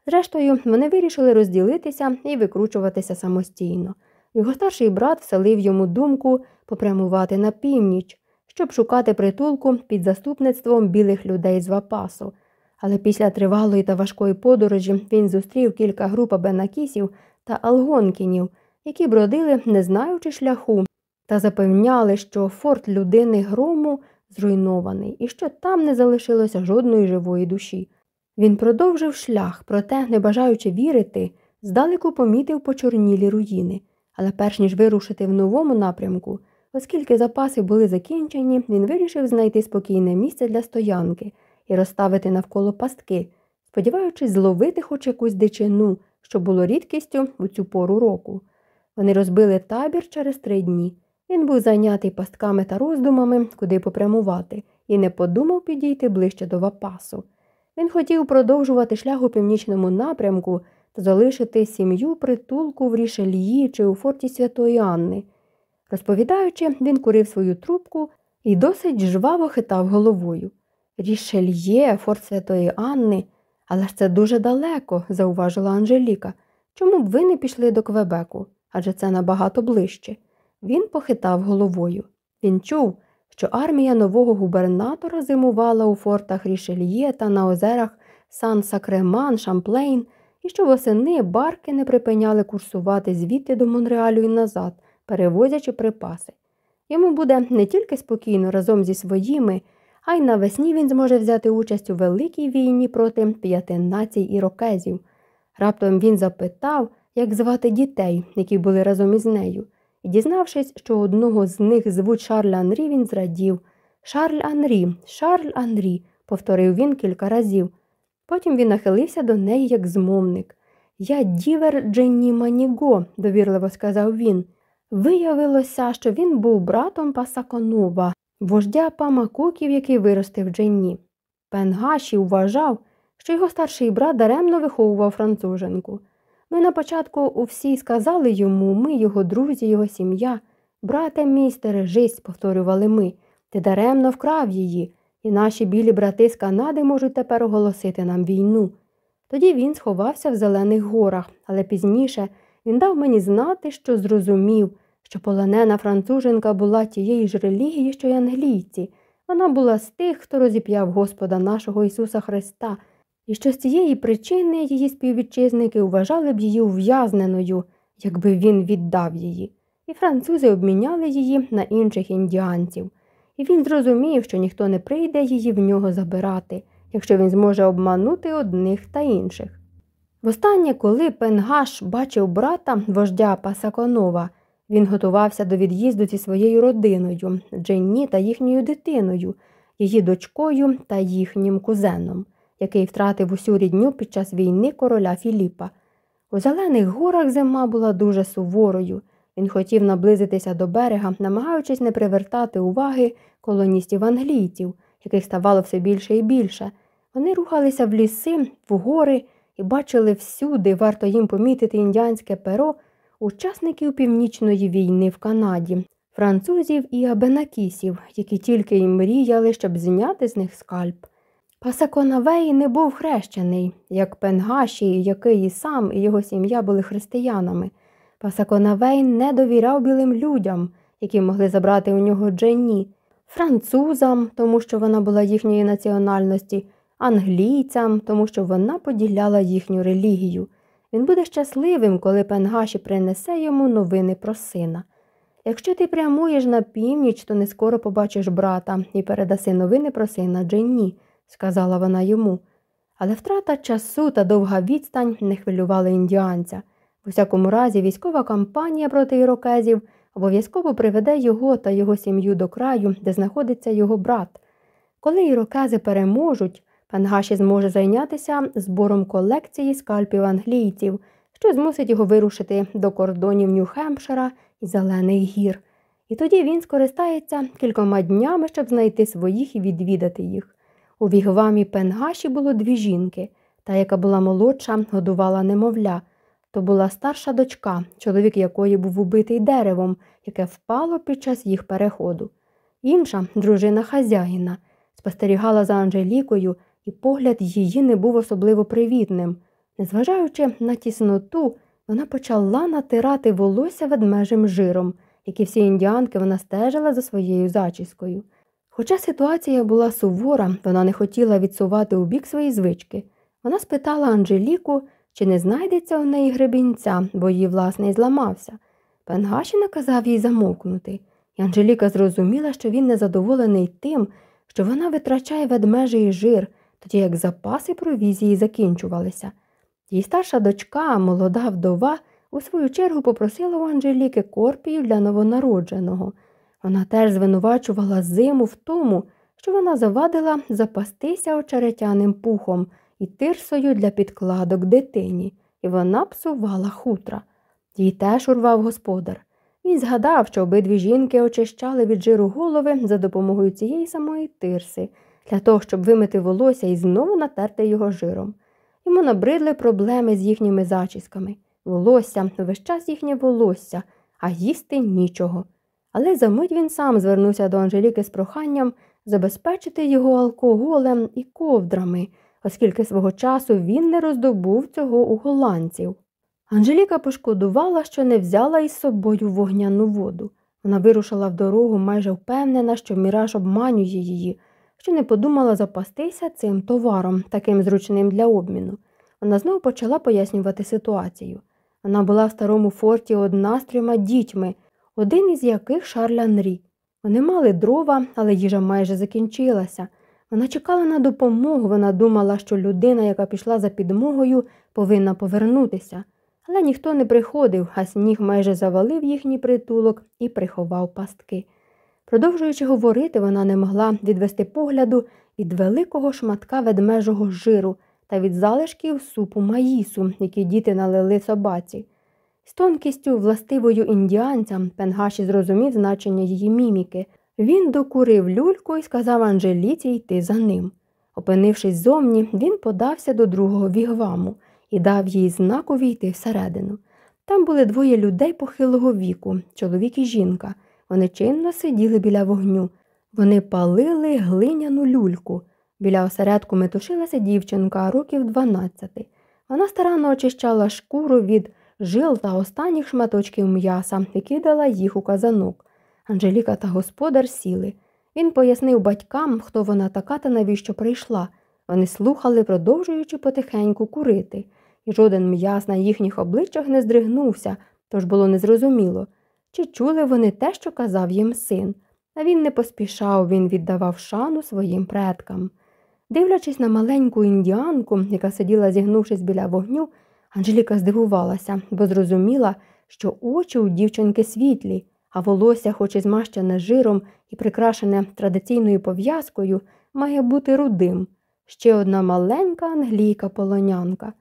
Зрештою, вони вирішили розділитися і викручуватися самостійно. Його старший брат вселив йому думку попрямувати на північ, щоб шукати притулку під заступництвом білих людей з Вапасу. Але після тривалої та важкої подорожі він зустрів кілька груп абенакісів та алгонкінів, які бродили, не знаючи шляху, та запевняли, що форт людини грому зруйнований і що там не залишилося жодної живої душі. Він продовжив шлях, проте, не бажаючи вірити, здалеку помітив почорнілі руїни, але перш ніж вирушити в новому напрямку, оскільки запаси були закінчені, він вирішив знайти спокійне місце для стоянки і розставити навколо пастки, сподіваючись зловити хоч якусь дичину, що було рідкістю у цю пору року. Вони розбили табір через три дні. Він був зайнятий пастками та роздумами, куди попрямувати, і не подумав підійти ближче до Вапасу. Він хотів продовжувати шлях у північному напрямку та залишити сім'ю притулку в Рішельї чи у форті Святої Анни. Розповідаючи, він курив свою трубку і досить жваво хитав головою. Рішельє, форт Святої Анни, але ж це дуже далеко, зауважила Анжеліка. Чому б ви не пішли до Квебеку? Адже це набагато ближче. Він похитав головою. Він чув, що армія нового губернатора зимувала у фортах Рішельє та на озерах Сан Сакреман, Шамплейн, і що восени барки не припиняли курсувати звідти до Монреалю і назад, перевозячи припаси. Йому буде не тільки спокійно разом зі своїми, а й навесні він зможе взяти участь у великій війні проти п'яти націй ірокезів. Раптом він запитав, як звати дітей, які були разом із нею. І, дізнавшись, що одного з них звуть Шарль Анрі, він зрадів. Шарль Анрі, Шарль Анрі, повторив він кілька разів. Потім він нахилився до неї, як змовник. Я дівер Дженні Маніго, довірливо сказав він. Виявилося, що він був братом Пасаконова, вождя Памакоків, який виростив Дженні. Пенгаші вважав, що його старший брат даремно виховував француженку. Ми на початку усі сказали йому, ми, його друзі, його сім'я. Брате мій, стережись, повторювали ми, ти даремно вкрав її, і наші білі брати з Канади можуть тепер оголосити нам війну. Тоді він сховався в Зелених горах, але пізніше він дав мені знати, що зрозумів, що полонена француженка була тієї ж релігії, що й англійці. Вона була з тих, хто розіп'яв Господа нашого Ісуса Христа і що з цієї причини її співвітчизники вважали б її ув'язненою, якби він віддав її, і французи обміняли її на інших індіанців, і він зрозумів, що ніхто не прийде її в нього забирати, якщо він зможе обманути одних та інших. Востаннє, коли Пенгаш бачив брата вождя Пасаконова, він готувався до від'їзду зі своєю родиною, Дженні та їхньою дитиною, її дочкою та їхнім кузеном який втратив усю рідню під час війни короля Філіпа. У Зелених горах зима була дуже суворою. Він хотів наблизитися до берега, намагаючись не привертати уваги колоністів англійців, яких ставало все більше і більше. Вони рухалися в ліси, в гори і бачили всюди, варто їм помітити індіанське перо, учасників північної війни в Канаді, французів і абенакісів, які тільки й мріяли, щоб зняти з них скальп. Пасаконавей не був хрещений, як Пенгаші, який і сам і його сім'я були християнами. Пасаконавей не довіряв білим людям, які могли забрати у нього Дженні, французам, тому що вона була їхньої національності, англійцям, тому що вона поділяла їхню релігію. Він буде щасливим, коли Пенгаші принесе йому новини про сина. Якщо ти прямуєш на північ, то не скоро побачиш брата і передаси новини про сина Дженні сказала вона йому. Але втрата часу та довга відстань не хвилювали індіанця. В усякому разі, військова кампанія проти ірокезів обов'язково приведе його та його сім'ю до краю, де знаходиться його брат. Коли ірокези переможуть, Пангаші зможе зайнятися збором колекції скальпів англійців, що змусить його вирушити до кордонів Нью-Хемпшира і Зелених гір. І тоді він скористається кількома днями, щоб знайти своїх і відвідати їх. У вігвамі Пенгаші було дві жінки, та, яка була молодша, годувала немовля. То була старша дочка, чоловік якої був убитий деревом, яке впало під час їх переходу. Інша, дружина хазяїна, спостерігала за Анжелікою, і погляд її не був особливо привітним. Незважаючи на тісноту, вона почала натирати волосся ведмежим жиром, як і всі індіанки вона стежила за своєю зачіскою. Хоча ситуація була сувора, вона не хотіла відсувати у бік свої звички. Вона спитала Анжеліку, чи не знайдеться у неї гребінця, бо її власний зламався. Пенгаші наказав їй замовкнути, і Анжеліка зрозуміла, що він незадоволений тим, що вона витрачає ведмежий жир, тоді як запаси провізії закінчувалися. Її старша дочка, молода вдова, у свою чергу попросила у Анжеліки корпію для новонародженого. Вона теж звинувачувала зиму в тому, що вона завадила запастися очеретяним пухом і тирсою для підкладок дитині, і вона псувала хутра. Їй теж урвав господар. Він згадав, що обидві жінки очищали від жиру голови за допомогою цієї самої тирси, для того, щоб вимити волосся і знову натерти його жиром. Йому набридли проблеми з їхніми зачісками. Волосся, весь час їхнє волосся, а їсти нічого. Але за мить він сам звернувся до Анжеліки з проханням забезпечити його алкоголем і ковдрами, оскільки свого часу він не роздобув цього у голландців. Анжеліка пошкодувала, що не взяла із собою вогняну воду. Вона вирушила в дорогу, майже впевнена, що Міраж обманює її, що не подумала запастися цим товаром, таким зручним для обміну. Вона знову почала пояснювати ситуацію. Вона була в старому форті одна з трьома дітьми, один із яких Шарль Анрі. Вони мали дрова, але їжа майже закінчилася. Вона чекала на допомогу, вона думала, що людина, яка пішла за підмогою, повинна повернутися. Але ніхто не приходив, а сніг майже завалив їхній притулок і приховав пастки. Продовжуючи говорити, вона не могла відвести погляду від великого шматка ведмежого жиру та від залишків супу маїсу, які діти налили собаці. З тонкістю, властивою індіанцям, Пенгаші зрозумів значення її міміки. Він докурив люльку і сказав Анжеліці йти за ним. Опинившись зовні, він подався до другого вігваму і дав їй знак увійти всередину. Там були двоє людей похилого віку, чоловік і жінка. Вони чинно сиділи біля вогню. Вони палили глиняну люльку. Біля осередку метушилася дівчинка років 12. Вона старанно очищала шкуру від жил та останніх шматочків м'яса і кидала їх у казанок. Анжеліка та господар сіли. Він пояснив батькам, хто вона така та навіщо прийшла. Вони слухали, продовжуючи потихеньку курити, і жоден м'яс на їхніх обличчях не здригнувся, тож було незрозуміло, чи чули вони те, що казав їм син. А він не поспішав, він віддавав шану своїм предкам. Дивлячись на маленьку індіанку, яка сиділа, зігнувшись біля вогню, Анжеліка здивувалася, бо зрозуміла, що очі у дівчинки світлі, а волосся, хоч і змащене жиром і прикрашене традиційною пов'язкою, має бути рудим. Ще одна маленька англійка полонянка.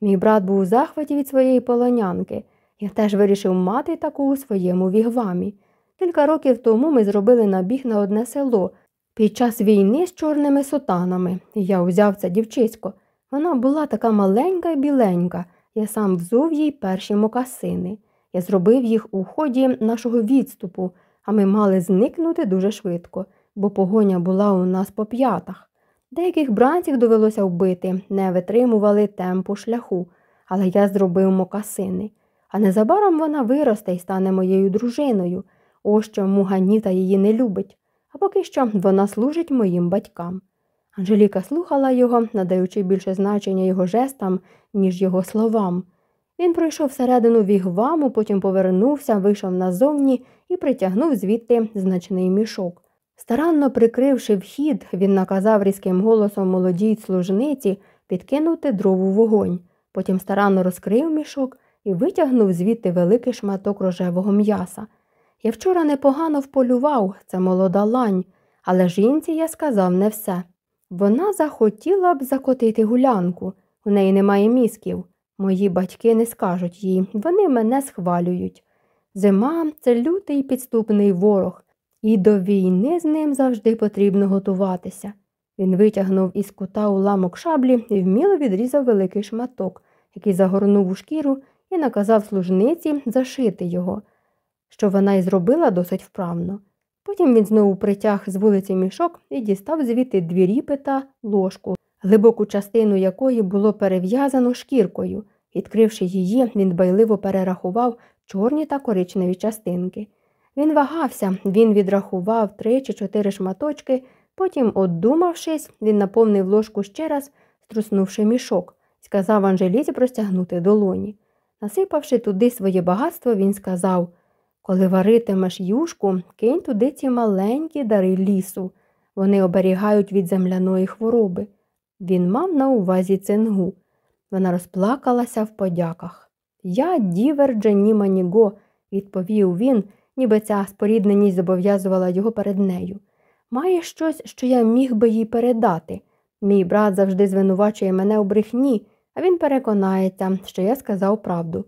Мій брат був у захваті від своєї полонянки. Я теж вирішив мати таку у своєму вігвамі. Кілька років тому ми зробили набіг на одне село під час війни з чорними сотанами, я узяв це дівчисько. Вона була така маленька і біленька, я сам взув їй перші мокасини. Я зробив їх у ході нашого відступу, а ми мали зникнути дуже швидко, бо погоня була у нас по п'ятах. Деяких бранців довелося вбити, не витримували темпу шляху, але я зробив мокасини. А незабаром вона виросте і стане моєю дружиною. Ось чому Ганіта її не любить, а поки що вона служить моїм батькам. Анжеліка слухала його, надаючи більше значення його жестам, ніж його словам. Він пройшов всередину вігваму, потім повернувся, вийшов назовні і притягнув звідти значний мішок. Старанно прикривши вхід, він наказав різким голосом молодій служниці підкинути дрову вогонь, потім старанно розкрив мішок і витягнув звідти великий шматок рожевого м'яса. Я вчора непогано вполював, це молода лань, але жінці я сказав не все. Вона захотіла б закотити гулянку, у неї немає мізків. Мої батьки не скажуть їй, вони мене схвалюють. Зима це лютий підступний ворог, і до війни з ним завжди потрібно готуватися. Він витягнув із кута уламок шаблі і вміло відрізав великий шматок, який загорнув у шкіру і наказав служниці зашити його, що вона й зробила досить вправно. Потім він знову притяг з вулиці мішок і дістав звідти дві ріпи ложку, глибоку частину якої було перев'язано шкіркою. Відкривши її, він дбайливо перерахував чорні та коричневі частинки. Він вагався, він відрахував три чи чотири шматочки, потім, одумавшись, він наповнив ложку ще раз, струснувши мішок, сказав Анжеліці простягнути долоні. Насипавши туди своє багатство, він сказав Коли варитимеш юшку, кинь туди ці маленькі дари лісу. Вони оберігають від земляної хвороби. Він мав на увазі цингу. Вона розплакалася в подяках. Я дівер Джені Маніго, відповів він, ніби ця спорідненість зобов'язувала його перед нею. Має щось, що я міг би їй передати. Мій брат завжди звинувачує мене у брехні, а він переконається, що я сказав правду.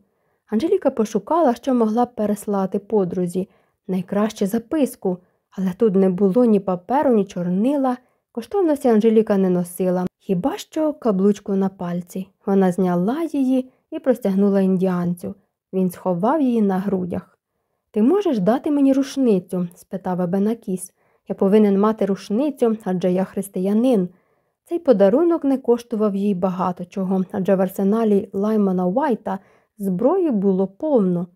Анжеліка пошукала, що могла б переслати подрузі, найкраще записку, але тут не було ні паперу, ні чорнила. Коштовності Анжеліка не носила, хіба що каблучку на пальці. Вона зняла її і простягнула індіанцю. Він сховав її на грудях. Ти можеш дати мені рушницю? спитав Абенакіс. Я повинен мати рушницю, адже я християнин. Цей подарунок не коштував їй багато чого, адже в арсеналі Лаймана Уайта зброї було повно.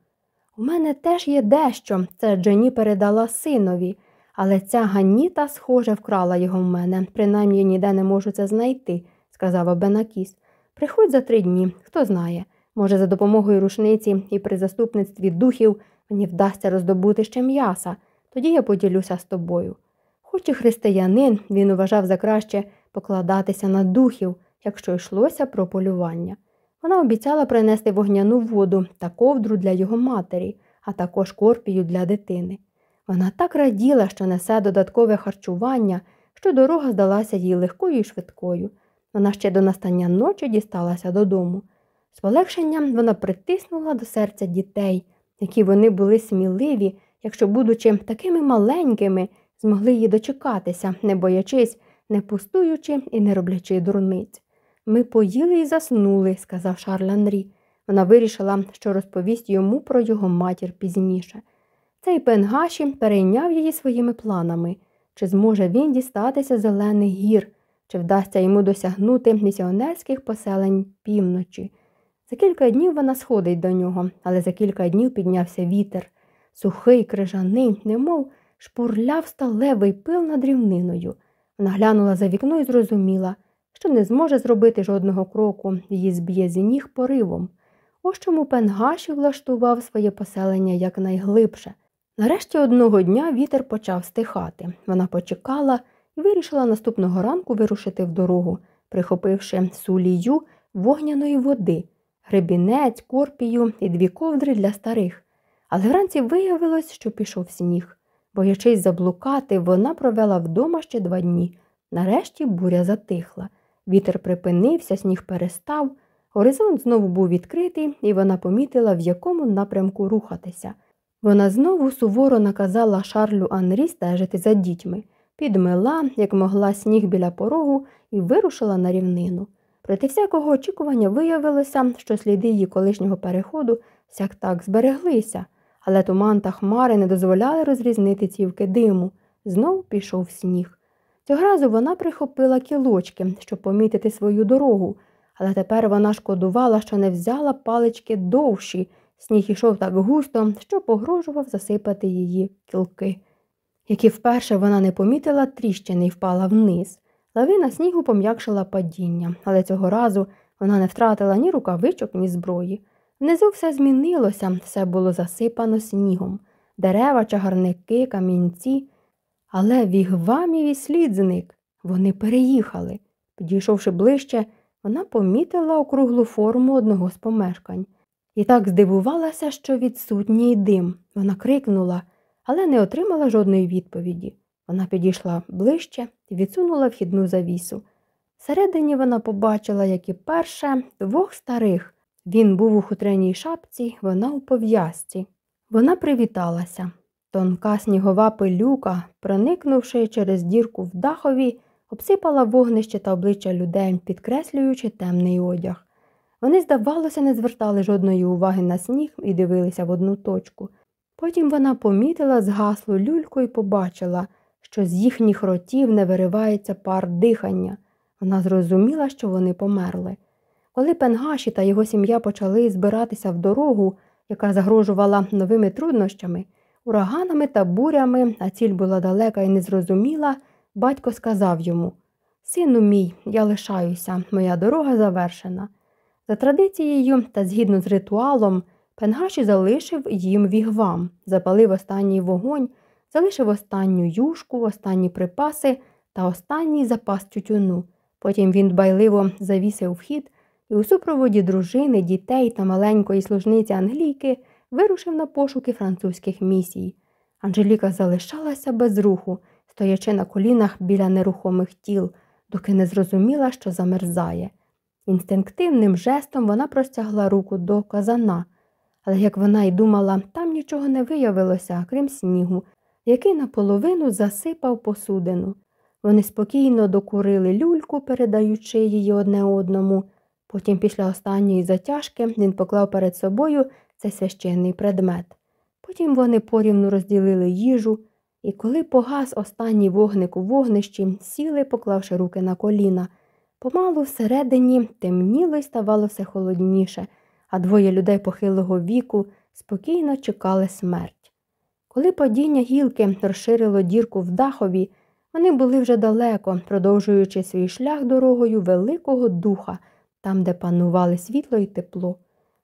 У мене теж є дещо, це Джені передала синові, але ця ганіта, схоже, вкрала його в мене, принаймні ніде не можу це знайти, сказав Бенакіс. Приходь за три дні, хто знає. Може, за допомогою рушниці і при заступництві духів мені вдасться роздобути ще м'яса, тоді я поділюся з тобою. Хоч і християнин, він вважав за краще покладатися на духів, якщо йшлося про полювання. Вона обіцяла принести вогняну воду та ковдру для його матері, а також корпію для дитини. Вона так раділа, що несе додаткове харчування, що дорога здалася їй легкою і швидкою. Вона ще до настання ночі дісталася додому. З полегшенням вона притиснула до серця дітей, які вони були сміливі, якщо, будучи такими маленькими, змогли її дочекатися, не боячись, не пустуючи і не роблячи дурниць. Ми поїли і заснули, сказав Шарль Анрі. Вона вирішила, що розповість йому про його матір пізніше. Цей Пенгаші перейняв її своїми планами, чи зможе він дістатися зелених гір, чи вдасться йому досягнути місіонерських поселень півночі. За кілька днів вона сходить до нього, але за кілька днів піднявся вітер. Сухий, крижаний, немов шпурляв сталевий пил над рівниною. Вона глянула за вікно і зрозуміла, що не зможе зробити жодного кроку, її зб'є зі ніг поривом. Ось чому Пенгаші влаштував своє поселення якнайглибше. Нарешті одного дня вітер почав стихати. Вона почекала і вирішила наступного ранку вирушити в дорогу, прихопивши сулію вогняної води, гребінець, корпію і дві ковдри для старих. Але вранці виявилось, що пішов сніг. Боячись заблукати, вона провела вдома ще два дні. Нарешті буря затихла. Вітер припинився, сніг перестав. Горизонт знову був відкритий, і вона помітила, в якому напрямку рухатися. Вона знову суворо наказала Шарлю Анрі стежити за дітьми, підмила, як могла сніг біля порогу, і вирушила на рівнину. Проти всякого очікування виявилося, що сліди її колишнього переходу сяк так збереглися, але туман та хмари не дозволяли розрізнити цівки диму. Знов пішов сніг. Цього разу вона прихопила кілочки, щоб помітити свою дорогу, але тепер вона шкодувала, що не взяла палички довші. Сніг ішов так густо, що погрожував засипати її кілки. Які вперше вона не помітила тріщини і впала вниз. Лавина снігу пом'якшила падіння, але цього разу вона не втратила ні рукавичок, ні зброї. Внизу все змінилося, все було засипано снігом дерева, чагарники, камінці. Але вігвамів і слід зник. Вони переїхали. Підійшовши ближче, вона помітила округлу форму одного з помешкань. І так здивувалася, що відсутній дим. Вона крикнула, але не отримала жодної відповіді. Вона підійшла ближче і відсунула вхідну завісу. Всередині вона побачила, як і перше, двох старих. Він був у хутреній шапці, вона у пов'язці. Вона привіталася. Тонка снігова пилюка, проникнувши через дірку в дахові, обсипала вогнище та обличчя людей, підкреслюючи темний одяг. Вони, здавалося, не звертали жодної уваги на сніг і дивилися в одну точку. Потім вона помітила згаслу люльку і побачила, що з їхніх ротів не виривається пар дихання. Вона зрозуміла, що вони померли. Коли Пенгаші та його сім'я почали збиратися в дорогу, яка загрожувала новими труднощами, ураганами та бурями, а ціль була далека і незрозуміла, батько сказав йому Сину мій, я лишаюся, моя дорога завершена. За традицією та згідно з ритуалом, Пенгаші залишив їм вігвам, запалив останній вогонь, залишив останню юшку, останні припаси та останній запас тютюну. Потім він дбайливо завісив вхід і у супроводі дружини, дітей та маленької служниці Англійки вирушив на пошуки французьких місій. Анжеліка залишалася без руху, стоячи на колінах біля нерухомих тіл, доки не зрозуміла, що замерзає. Інстинктивним жестом вона простягла руку до казана, але, як вона й думала, там нічого не виявилося, крім снігу, який наполовину засипав посудину. Вони спокійно докурили люльку, передаючи її одне одному. Потім, після останньої затяжки, він поклав перед собою цей священний предмет. Потім вони порівну розділили їжу, і коли погас останній вогник у вогнищі, сіли, поклавши руки на коліна. Помалу всередині темніло й ставало все холодніше, а двоє людей похилого віку спокійно чекали смерть. Коли падіння гілки розширило дірку в дахові, вони були вже далеко, продовжуючи свій шлях дорогою Великого Духа, там, де панували світло і тепло.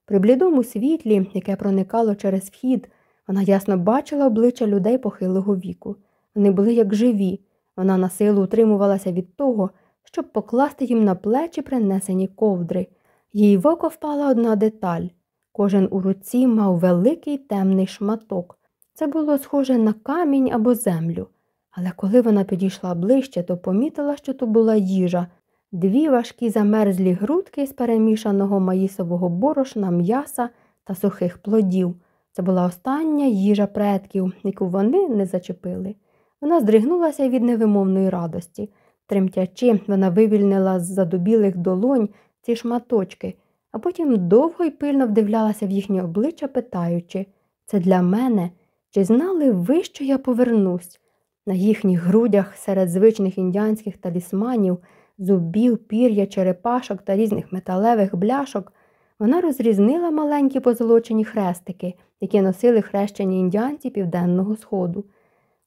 При блідому світлі, яке проникало через вхід, вона ясно бачила обличчя людей похилого віку. Вони були як живі. Вона на силу утримувалася від того, щоб покласти їм на плечі принесені ковдри. Їй в око впала одна деталь. Кожен у руці мав великий темний шматок. Це було схоже на камінь або землю. Але коли вона підійшла ближче, то помітила, що то була їжа, дві важкі замерзлі грудки з перемішаного маїсового борошна, м'яса та сухих плодів. Це була остання їжа предків, яку вони не зачепили. Вона здригнулася від невимовної радості. Тремтячи, вона вивільнила з задубілих долонь ці шматочки, а потім довго й пильно вдивлялася в їхнє обличчя, питаючи це для мене? Чи знали ви, що я повернусь? На їхніх грудях серед звичних індіанських талісманів, зубів, пір'я, черепашок та різних металевих бляшок вона розрізнила маленькі позолочені хрестики, які носили хрещені індіанці Південного Сходу.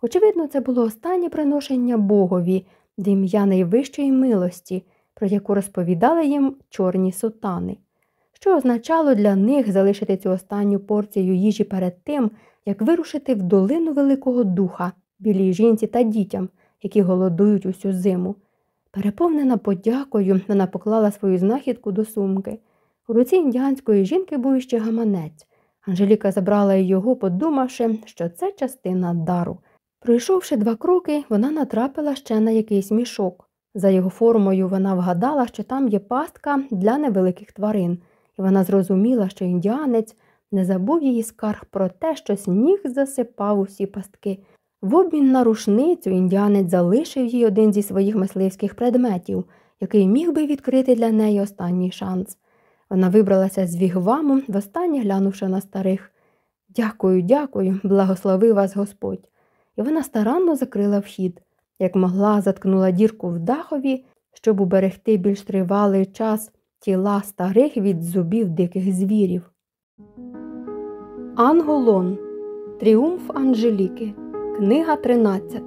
Очевидно, це було останнє приношення Богові в ім'я найвищої милості, про яку розповідали їм чорні сутани, що означало для них залишити цю останню порцію їжі перед тим, як вирушити в долину Великого Духа, білій жінці та дітям, які голодують усю зиму. Переповнена подякою, вона поклала свою знахідку до сумки. У руці індіанської жінки був іще гаманець. Анжеліка забрала його, подумавши, що це частина дару. Пройшовши два кроки, вона натрапила ще на якийсь мішок. За його формою вона вгадала, що там є пастка для невеликих тварин, і вона зрозуміла, що індіанець не забув її скарг про те, що сніг засипав усі пастки. В обмін на рушницю індіанець залишив їй один зі своїх мисливських предметів, який міг би відкрити для неї останній шанс. Вона вибралася з вігваму, востаннє глянувши на старих. Дякую, дякую, благослови вас Господь. І вона старанно закрила вхід, як могла, заткнула дірку в дахові, щоб уберегти більш тривалий час тіла старих від зубів диких звірів. Анголон. Тріумф Анжеліки. Книга 13.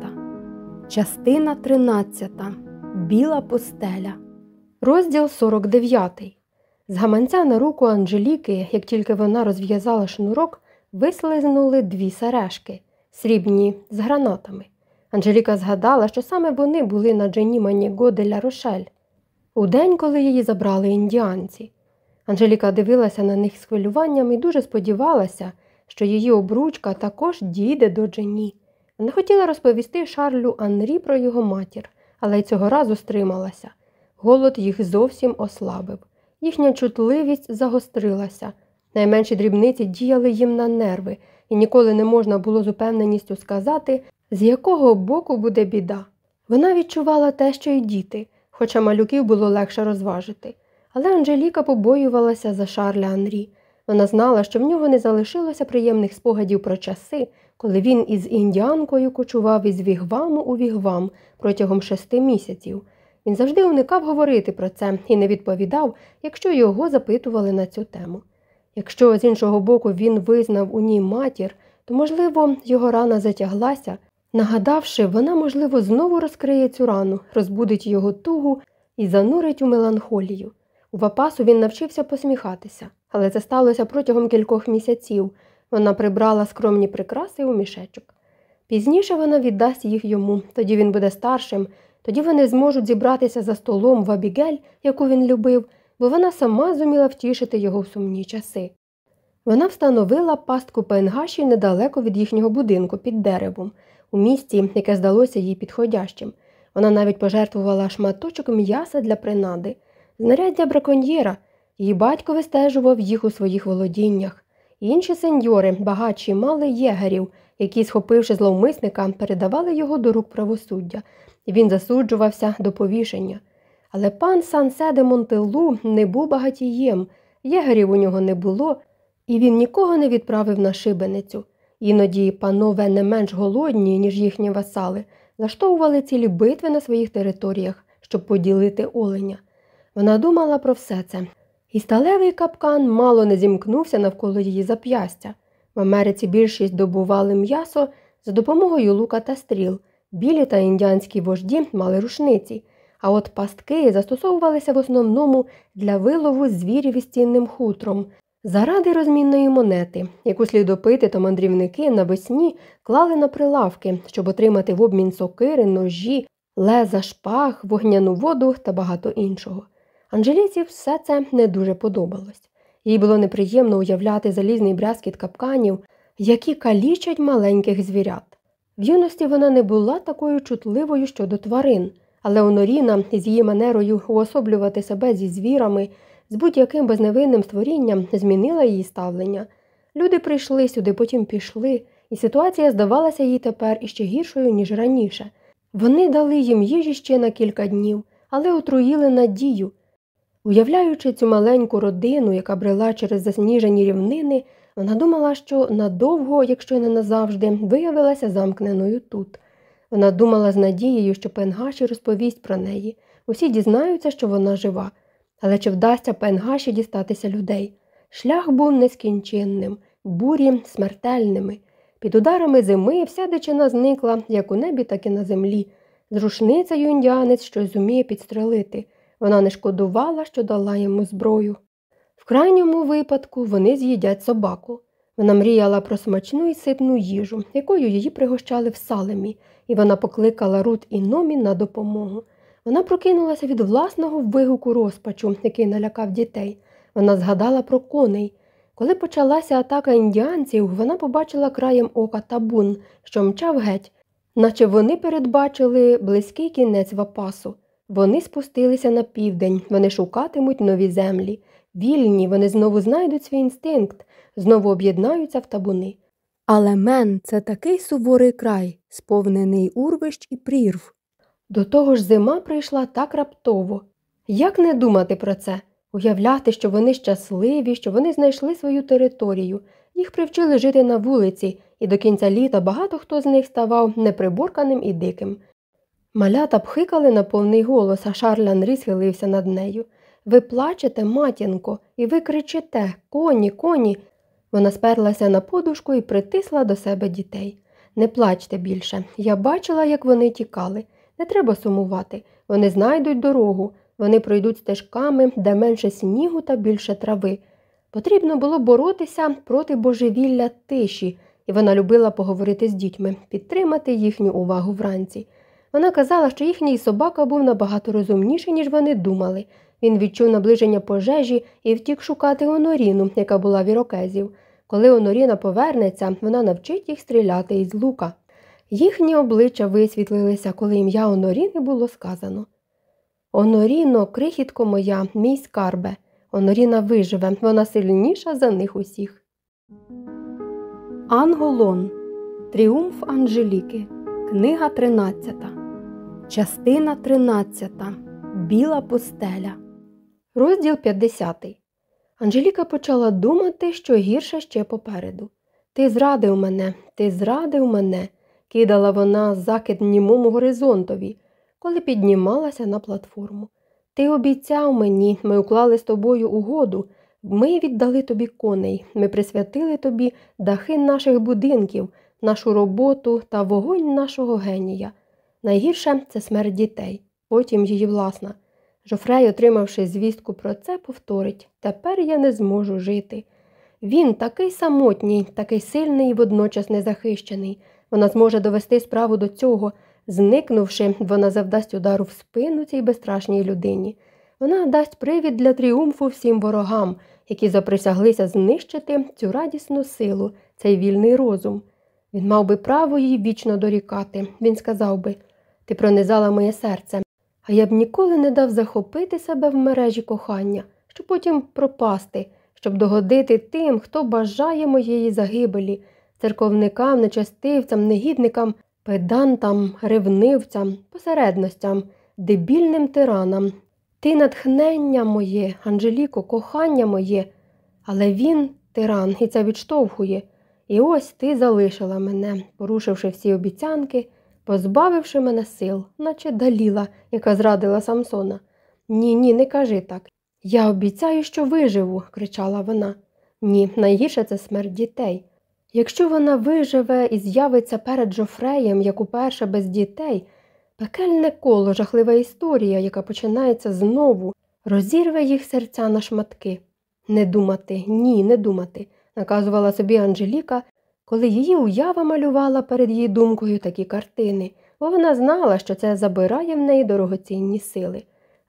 Частина 13. Біла пустеля. Розділ 49. З гаманця на руку Анжеліки, як тільки вона розв'язала шнурок, вислизнули дві сережки, срібні з гранатами. Анжеліка згадала, що саме вони були на Джені Маніго де Рошель. У день, коли її забрали індіанці. Анжеліка дивилася на них з хвилюванням і дуже сподівалася, що її обручка також дійде до Джені. Не хотіла розповісти Шарлю Анрі про його матір, але й цього разу стрималася. Голод їх зовсім ослабив. Їхня чутливість загострилася. Найменші дрібниці діяли їм на нерви, і ніколи не можна було з упевненістю сказати, з якого боку буде біда. Вона відчувала те, що й діти, хоча малюків було легше розважити. Але Анжеліка побоювалася за Шарля Анрі. Вона знала, що в нього не залишилося приємних спогадів про часи, коли він із індіанкою кочував із вігваму у вігвам протягом шести місяців. Він завжди уникав говорити про це і не відповідав, якщо його запитували на цю тему. Якщо з іншого боку він визнав у ній матір, то, можливо, його рана затяглася. Нагадавши, вона, можливо, знову розкриє цю рану, розбудить його тугу і занурить у меланхолію. У Вапасу він навчився посміхатися, але це сталося протягом кількох місяців. Вона прибрала скромні прикраси у мішечок. Пізніше вона віддасть їх йому, тоді він буде старшим, тоді вони зможуть зібратися за столом в Абігель, яку він любив, бо вона сама зуміла втішити його в сумні часи. Вона встановила пастку пенгаші недалеко від їхнього будинку під деревом, у місці, яке здалося їй підходящим. Вона навіть пожертвувала шматочок м'яса для принади, знаряддя браконьєра, її батько вистежував їх у своїх володіннях. Інші сеньори, багатші, мали єгерів, які, схопивши зловмисника, передавали його до рук правосуддя, він засуджувався до повішення. Але пан Сансе де Монтелу не був багатієм, єгерів у нього не було, і він нікого не відправив на шибеницю. Іноді панове не менш голодні, ніж їхні васали, влаштовували цілі битви на своїх територіях, щоб поділити оленя. Вона думала про все це. І сталевий капкан мало не зімкнувся навколо її зап'ястя. В Америці більшість добували м'ясо за допомогою лука та стріл. Білі та індіанські вожді мали рушниці, а от пастки застосовувалися в основному для вилову звірів із цінним хутром. Заради розмінної монети, яку слідопити та мандрівники навесні клали на прилавки, щоб отримати в обмін сокири, ножі, леза, шпаг, вогняну воду та багато іншого. Анжеліці все це не дуже подобалось. Їй було неприємно уявляти залізний брязкіт капканів, які калічать маленьких звірят. В юності вона не була такою чутливою щодо тварин, але Оноріна з її манерою уособлювати себе зі звірами, з будь-яким безневинним створінням змінила її ставлення. Люди прийшли сюди, потім пішли, і ситуація здавалася їй тепер іще гіршою, ніж раніше. Вони дали їм їжі ще на кілька днів, але отруїли надію. Уявляючи цю маленьку родину, яка брела через засніжені рівнини, вона думала, що надовго, якщо не назавжди, виявилася замкненою тут. Вона думала з надією, що Пенгаші розповість про неї. Усі дізнаються, що вона жива. Але чи вдасться Пенгаші дістатися людей? Шлях був нескінченним, бурі смертельними. Під ударами зими вся дичина зникла як у небі, так і на землі. З рушницею індіанець щось зуміє підстрелити. Вона не шкодувала, що дала йому зброю. В крайньому випадку вони з'їдять собаку. Вона мріяла про смачну і ситну їжу, якою її пригощали в салемі, і вона покликала Рут і Номі на допомогу. Вона прокинулася від власного вигуку розпачу, який налякав дітей. Вона згадала про коней. Коли почалася атака індіанців, вона побачила краєм ока табун, що мчав геть, наче вони передбачили близький кінець вапасу. Вони спустилися на південь, вони шукатимуть нові землі. Вільні, вони знову знайдуть свій інстинкт, знову об'єднаються в табуни. Але мен це такий суворий край, сповнений урвищ і прірв. До того ж зима прийшла так раптово. Як не думати про це? Уявляти, що вони щасливі, що вони знайшли свою територію, їх привчили жити на вулиці, і до кінця літа багато хто з них ставав неприборканим і диким. Малята пхикали на повний голос, а Шарль Анрі схилився над нею. Ви плачете, матінко, і ви кричите коні, коні. Вона сперлася на подушку і притисла до себе дітей. Не плачте більше. Я бачила, як вони тікали. Не треба сумувати. Вони знайдуть дорогу, вони пройдуть стежками, де менше снігу та більше трави. Потрібно було боротися проти божевілля тиші, і вона любила поговорити з дітьми, підтримати їхню увагу вранці. Вона казала, що їхній собака був набагато розумніший, ніж вони думали. Він відчув наближення пожежі і втік шукати Оноріну, яка була в ірокезів. Коли Оноріна повернеться, вона навчить їх стріляти із лука. Їхні обличчя висвітлилися, коли ім'я Оноріни було сказано. Оноріно, крихітко моя, мій скарбе. Оноріна виживе, вона сильніша за них усіх. Анголон. Тріумф Анжеліки. Книга 13. Частина 13. Біла пустеля. Розділ 50. Анжеліка почала думати, що гірше ще попереду. Ти зрадив мене, ти зрадив мене, кидала вона закид німому горизонтові, коли піднімалася на платформу. Ти обіцяв мені, ми уклали з тобою угоду. Ми віддали тобі коней, ми присвятили тобі дахи наших будинків, нашу роботу та вогонь нашого генія. Найгірше це смерть дітей, потім її власна. Жофрей, отримавши звістку про це, повторить тепер я не зможу жити. Він такий самотній, такий сильний і водночас незахищений. Вона зможе довести справу до цього. Зникнувши, вона завдасть удару в спину цій безстрашній людині. Вона дасть привід для тріумфу всім ворогам, які заприсяглися знищити цю радісну силу, цей вільний розум. Він мав би право їй вічно дорікати. Він сказав би Ти пронизала моє серце, а я б ніколи не дав захопити себе в мережі кохання, щоб потім пропасти, щоб догодити тим, хто бажає моєї загибелі, церковникам, нечастивцям, негідникам, педантам, ревнивцям, посередностям, дебільним тиранам. Ти натхнення моє, Анжеліко, кохання моє, але він тиран, і це відштовхує. І ось ти залишила мене, порушивши всі обіцянки, позбавивши мене сил, наче даліла, яка зрадила Самсона. Ні, ні, не кажи так. Я обіцяю, що виживу, кричала вона. Ні, найгірше це смерть дітей. Якщо вона виживе і з'явиться перед Жофреєм, як уперше без дітей, пекельне коло, жахлива історія, яка починається знову, розірве їх серця на шматки. Не думати, ні, не думати, наказувала собі Анжеліка, коли її уява малювала перед її думкою такі картини, бо вона знала, що це забирає в неї дорогоцінні сили.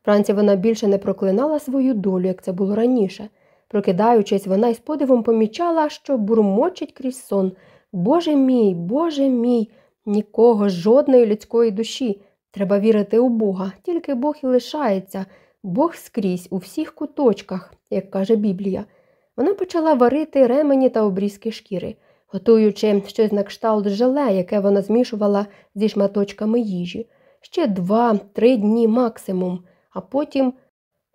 Вранці вона більше не проклинала свою долю, як це було раніше. Прокидаючись, вона із подивом помічала, що бурмочить крізь сон. Боже мій, Боже мій, нікого, жодної людської душі. Треба вірити у Бога, тільки Бог і лишається, Бог скрізь, у всіх куточках, як каже Біблія. Вона почала варити ремені та обрізки шкіри, готуючи щось на кшталт желе, яке вона змішувала зі шматочками їжі. Ще два-три дні максимум, а потім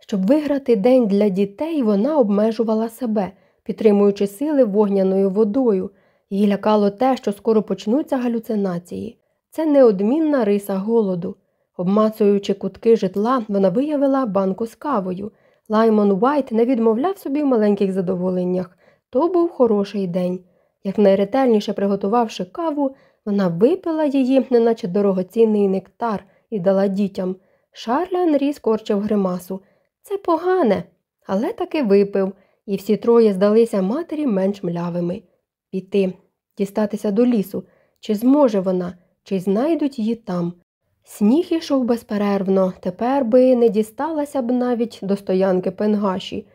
щоб виграти день для дітей, вона обмежувала себе, підтримуючи сили вогняною водою. Її лякало те, що скоро почнуться галюцинації. Це неодмінна риса голоду. Обмацуючи кутки житла, вона виявила банку з кавою. Лаймон Уайт не відмовляв собі в маленьких задоволеннях. То був хороший день. Як найретельніше приготувавши каву, вона випила її, неначе дорогоцінний нектар, і дала дітям. Шарль Анрі скорчив гримасу. Це погане, але таки випив, і всі троє здалися матері менш млявими. Піти, дістатися до лісу, чи зможе вона, чи знайдуть її там. Сніг ішов безперервно, тепер би не дісталася б навіть до стоянки пенгаші.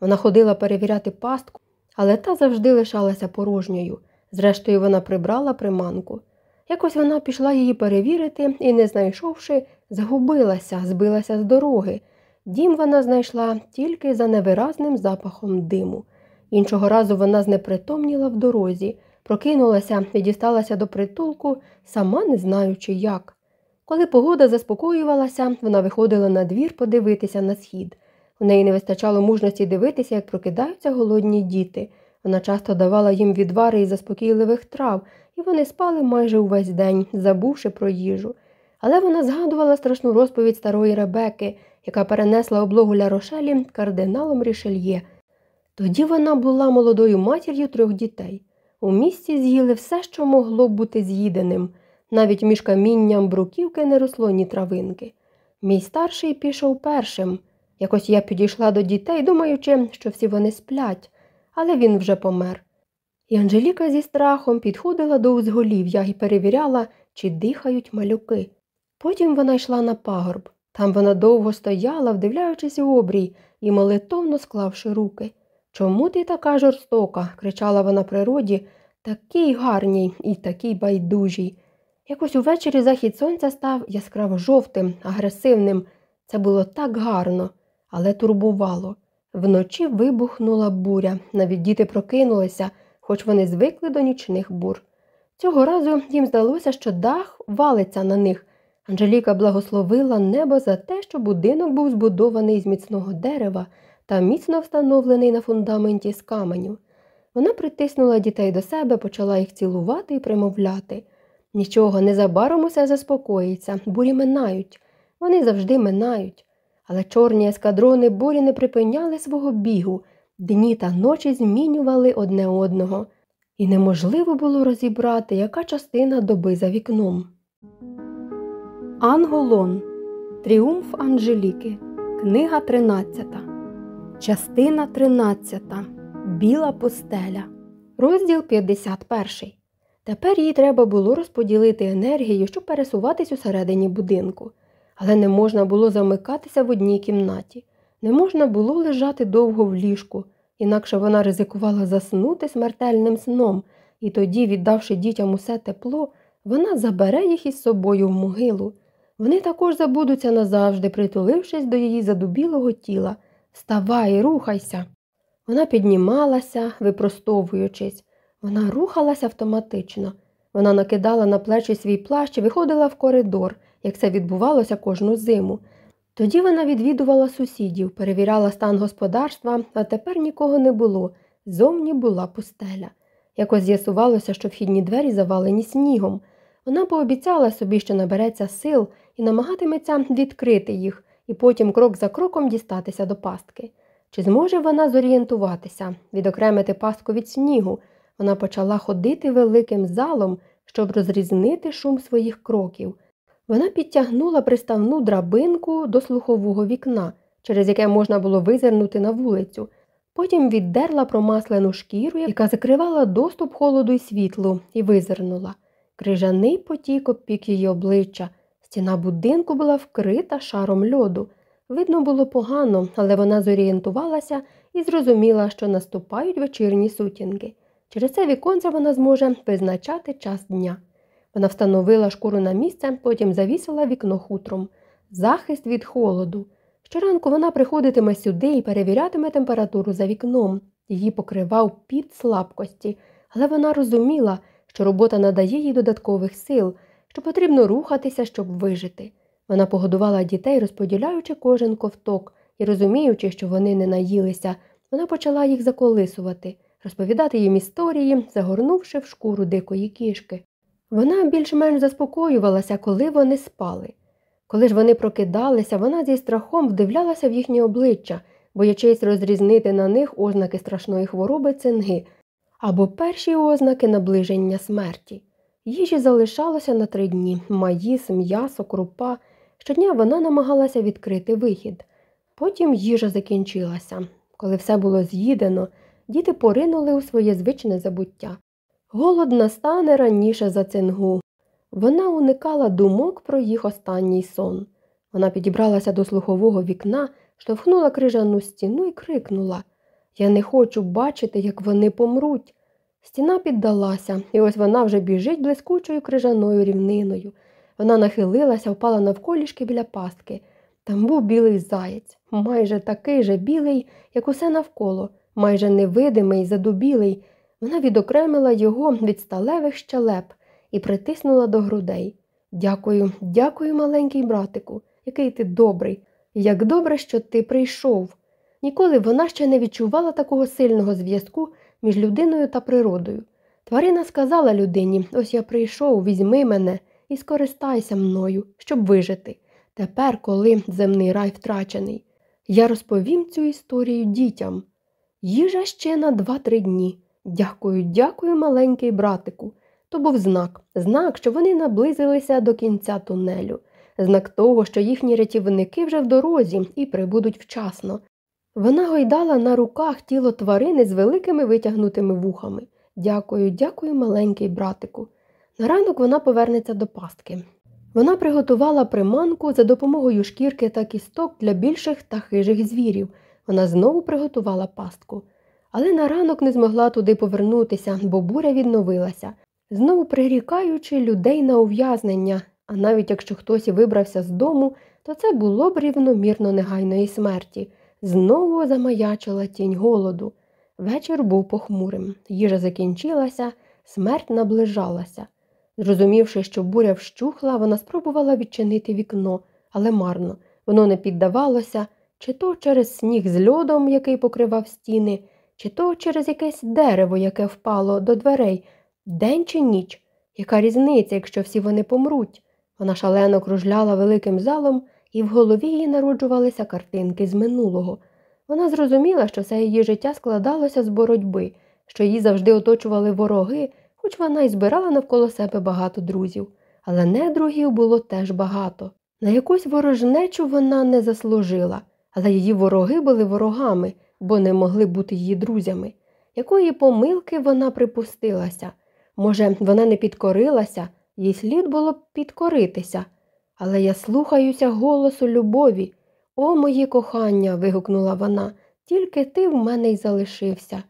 Вона ходила перевіряти пастку, але та завжди лишалася порожньою. Зрештою, вона прибрала приманку. Якось вона пішла її перевірити і, не знайшовши, згубилася, збилася з дороги. Дім вона знайшла тільки за невиразним запахом диму. Іншого разу вона знепритомніла в дорозі, прокинулася і дісталася до притулку, сама не знаючи як. Коли погода заспокоювалася, вона виходила на двір подивитися на схід. У неї не вистачало мужності дивитися, як прокидаються голодні діти. Вона часто давала їм відвари із заспокійливих трав, і вони спали майже увесь день, забувши про їжу. Але вона згадувала страшну розповідь старої Ребеки, яка перенесла облогу Ля Рошелі кардиналом Рішельє. Тоді вона була молодою матір'ю трьох дітей. У місті з'їли все, що могло бути з'їденим. Навіть між камінням бруківки не росло ні травинки. Мій старший пішов першим. Якось я підійшла до дітей, думаючи, що всі вони сплять, але він вже помер. І Анжеліка зі страхом підходила до узголів'я і перевіряла, чи дихають малюки. Потім вона йшла на пагорб. Там вона довго стояла, вдивляючись у обрій і молитовно склавши руки. Чому ти така жорстока? кричала вона природі, такий гарній і такий байдужій. Якось увечері захід сонця став яскраво жовтим, агресивним. Це було так гарно, але турбувало. Вночі вибухнула буря, навіть діти прокинулися, хоч вони звикли до нічних бур. Цього разу їм здалося, що дах валиться на них. Анжеліка благословила небо за те, що будинок був збудований з міцного дерева та міцно встановлений на фундаменті з каменю. Вона притиснула дітей до себе, почала їх цілувати і примовляти. Нічого, незабаром усе заспокоїться, бурі минають. Вони завжди минають. Але чорні ескадрони бурі не припиняли свого бігу. Дні та ночі змінювали одне одного, і неможливо було розібрати, яка частина доби за вікном. Анголон. Тріумф Анжеліки. Книга 13. Частина 13. Біла пустеля. Розділ 51. Тепер їй треба було розподілити енергію, щоб пересуватись усередині будинку. Але не можна було замикатися в одній кімнаті. Не можна було лежати довго в ліжку, інакше вона ризикувала заснути смертельним сном, і тоді, віддавши дітям усе тепло, вона забере їх із собою в могилу. Вони також забудуться назавжди, притулившись до її задубілого тіла. Вставай, рухайся. Вона піднімалася, випростовуючись. Вона рухалася автоматично. Вона накидала на плечі свій плащ і виходила в коридор, як це відбувалося кожну зиму. Тоді вона відвідувала сусідів, перевіряла стан господарства, а тепер нікого не було. Зовні була пустеля. Якось з'ясувалося, що вхідні двері завалені снігом. Вона пообіцяла собі, що набереться сил і намагатиметься відкрити їх, і потім крок за кроком дістатися до пастки. Чи зможе вона зорієнтуватися, відокремити пастку від снігу? Вона почала ходити великим залом, щоб розрізнити шум своїх кроків. Вона підтягнула приставну драбинку до слухового вікна, через яке можна було визирнути на вулицю. Потім віддерла промаслену шкіру, яка закривала доступ холоду й світлу, і визирнула. Крижаний потік обпік її обличчя. Стіна будинку була вкрита шаром льоду. Видно було погано, але вона зорієнтувалася і зрозуміла, що наступають вечірні сутінки. Через це віконце вона зможе визначати час дня. Вона встановила шкуру на місце, потім завісила вікно хутром. Захист від холоду. Щоранку вона приходитиме сюди і перевірятиме температуру за вікном. Її покривав під слабкості, але вона розуміла, що робота надає їй додаткових сил, що потрібно рухатися, щоб вижити. Вона погодувала дітей, розподіляючи кожен ковток і розуміючи, що вони не наїлися, вона почала їх заколисувати, розповідати їм історії, загорнувши в шкуру дикої кішки. Вона більш-менш заспокоювалася, коли вони спали. Коли ж вони прокидалися, вона зі страхом вдивлялася в їхні обличчя, боячись розрізнити на них ознаки страшної хвороби цинги або перші ознаки наближення смерті. Їжі залишалося на три дні маїс, м'ясо, крупа. Щодня вона намагалася відкрити вихід. Потім їжа закінчилася. Коли все було з'їдено, діти поринули у своє звичне забуття. Голод настане раніше за цингу. Вона уникала думок про їх останній сон. Вона підібралася до слухового вікна, штовхнула крижану стіну і крикнула Я не хочу бачити, як вони помруть. Стіна піддалася, і ось вона вже біжить блискучою крижаною рівниною. Вона нахилилася, впала навколішки біля пастки. Там був білий заєць, майже такий же білий, як усе навколо, майже невидимий, задубілий. Вона відокремила його від сталевих щелеп і притиснула до грудей. Дякую, дякую, маленький братику, який ти добрий. Як добре, що ти прийшов. Ніколи вона ще не відчувала такого сильного зв'язку між людиною та природою. Тварина сказала людині ось я прийшов, візьми мене і скористайся мною, щоб вижити. Тепер, коли земний рай втрачений, я розповім цю історію дітям. Їжа ще на два-три дні. Дякую, дякую, маленький братику. То був знак, знак, що вони наблизилися до кінця тунелю, знак того, що їхні рятівники вже в дорозі і прибудуть вчасно. Вона гойдала на руках тіло тварини з великими витягнутими вухами. Дякую, дякую, маленький братику. На ранок вона повернеться до пастки. Вона приготувала приманку за допомогою шкірки та кісток для більших та хижих звірів. Вона знову приготувала пастку. Але на ранок не змогла туди повернутися, бо буря відновилася, знову прирікаючи людей на ув'язнення, а навіть якщо хтось і вибрався з дому, то це було б рівномірно негайної смерті. Знову замаячила тінь голоду. Вечір був похмурим. Їжа закінчилася, смерть наближалася. Зрозумівши, що буря вщухла, вона спробувала відчинити вікно, але марно. Воно не піддавалося, чи то через сніг з льодом, який покривав стіни, чи то через якесь дерево, яке впало до дверей, день чи ніч. Яка різниця, якщо всі вони помруть? Вона шалено кружляла великим залом, і в голові її народжувалися картинки з минулого. Вона зрозуміла, що все її життя складалося з боротьби, що її завжди оточували вороги, хоч вона й збирала навколо себе багато друзів. Але недругів було теж багато. На якусь ворожнечу вона не заслужила, але її вороги були ворогами, бо не могли бути її друзями. Якої помилки вона припустилася? Може, вона не підкорилася, їй слід було б підкоритися. Але я слухаюся голосу любові. О, моє кохання. вигукнула вона, тільки ти в мене й залишився.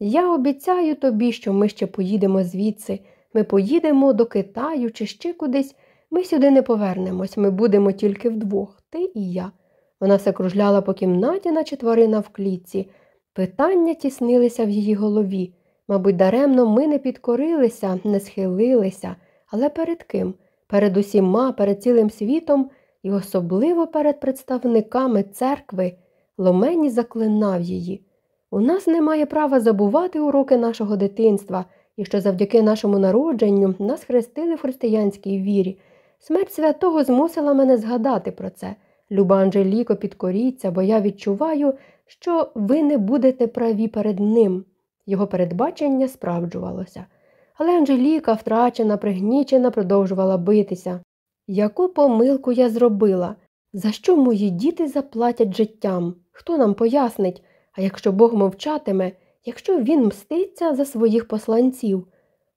Я обіцяю тобі, що ми ще поїдемо звідси. Ми поїдемо до Китаю чи ще кудись. Ми сюди не повернемось, ми будемо тільки вдвох, ти і я. Вона все кружляла по кімнаті, наче тварина в клітці. Питання тіснилися в її голові. Мабуть, даремно ми не підкорилися, не схилилися, але перед ким? Перед усіма, перед цілим світом і особливо перед представниками церкви Ломені заклинав її. У нас немає права забувати уроки нашого дитинства і що завдяки нашому народженню нас хрестили в християнській вірі. Смерть святого змусила мене згадати про це. Люба Анжеліко, підкоріться, бо я відчуваю, що ви не будете праві перед ним. Його передбачення справджувалося. Але Анжеліка, втрачена, пригнічена, продовжувала битися. Яку помилку я зробила? За що мої діти заплатять життям? Хто нам пояснить? А якщо Бог мовчатиме, якщо він мститься за своїх посланців?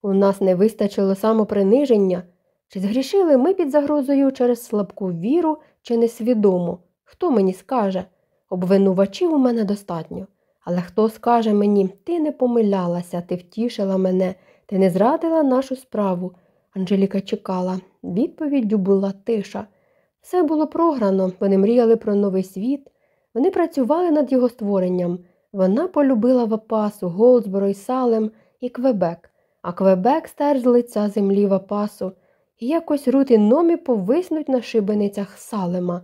У нас не вистачило самоприниження. Чи згрішили ми під загрозою через слабку віру чи несвідомо? Хто мені скаже? Обвинувачів у мене достатньо. Але хто скаже мені, ти не помилялася, ти втішила мене, ти не зрадила нашу справу. Анжеліка чекала. Відповіддю була тиша. Все було програно, вони мріяли про новий світ, вони працювали над його створенням. Вона полюбила Вапасу, Голдсборо і Салем і Квебек, а Квебек стер з лиця землі Вапасу, якось Рут і номі повиснуть на шибеницях Салема.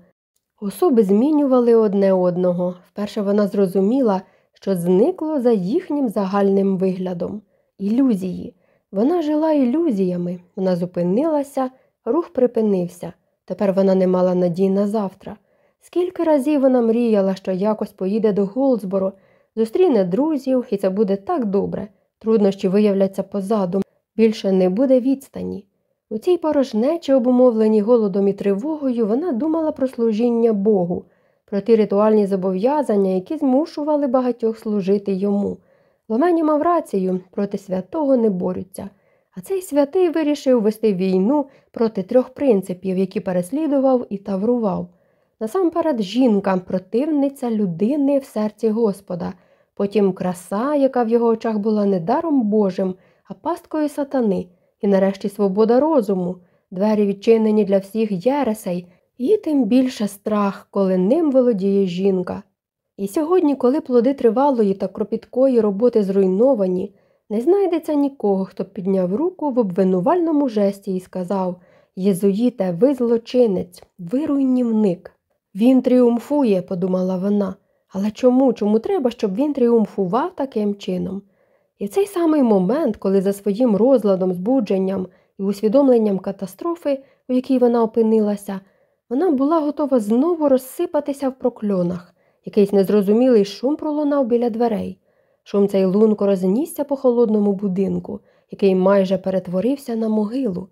Особи змінювали одне одного. Вперше вона зрозуміла, що зникло за їхнім загальним виглядом. Ілюзії. Вона жила ілюзіями, вона зупинилася, рух припинився. Тепер вона не мала надій на завтра. Скільки разів вона мріяла, що якось поїде до Голдсборо, зустріне друзів, і це буде так добре. Труднощі виявляться позаду, більше не буде відстані. У цій порожнечі, обумовленій голодом і тривогою, вона думала про служіння Богу, про ті ритуальні зобов'язання, які змушували багатьох служити йому. Ломені мав рацію, проти святого не борються. А цей святий вирішив вести війну проти трьох принципів, які переслідував і таврував. Насамперед, жінка, противниця людини в серці Господа, потім краса, яка в його очах була не даром Божим, а пасткою сатани, і нарешті свобода розуму, двері відчинені для всіх єресей, і тим більше страх, коли ним володіє жінка. І сьогодні, коли плоди тривалої та кропіткої роботи зруйновані, не знайдеться нікого, хто підняв руку в обвинувальному жесті і сказав Єзуїте, ви злочинець, ви руйнівник. Він тріумфує, подумала вона. Але чому? Чому треба, щоб він тріумфував таким чином? І в цей самий момент, коли за своїм розладом, збудженням і усвідомленням катастрофи, у якій вона опинилася, вона була готова знову розсипатися в прокльонах. Якийсь незрозумілий шум пролунав біля дверей. Шум цей лунко рознісся по холодному будинку, який майже перетворився на могилу.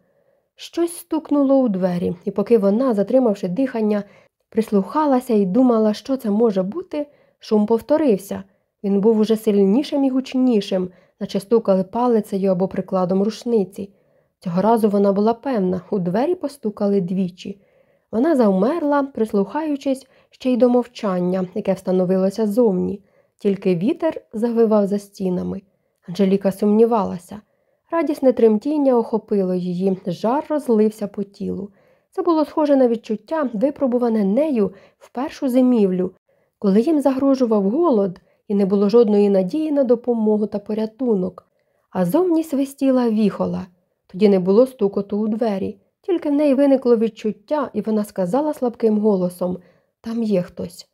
Щось стукнуло у двері, і поки вона, затримавши дихання, прислухалася і думала, що це може бути, шум повторився. Він був уже сильнішим і гучнішим, наче стукали палицею або прикладом рушниці. Цього разу вона була певна, у двері постукали двічі. Вона завмерла, прислухаючись ще й до мовчання, яке встановилося зовні, тільки вітер завивав за стінами. Анжеліка сумнівалася. Радісне тремтіння охопило її, жар розлився по тілу. Це було схоже на відчуття, випробуване нею в першу зимівлю, коли їм загрожував голод і не було жодної надії на допомогу та порятунок. А зовні свистіла віхола. Тоді не було стукоту у двері. Тільки в неї виникло відчуття, і вона сказала слабким голосом там є хтось.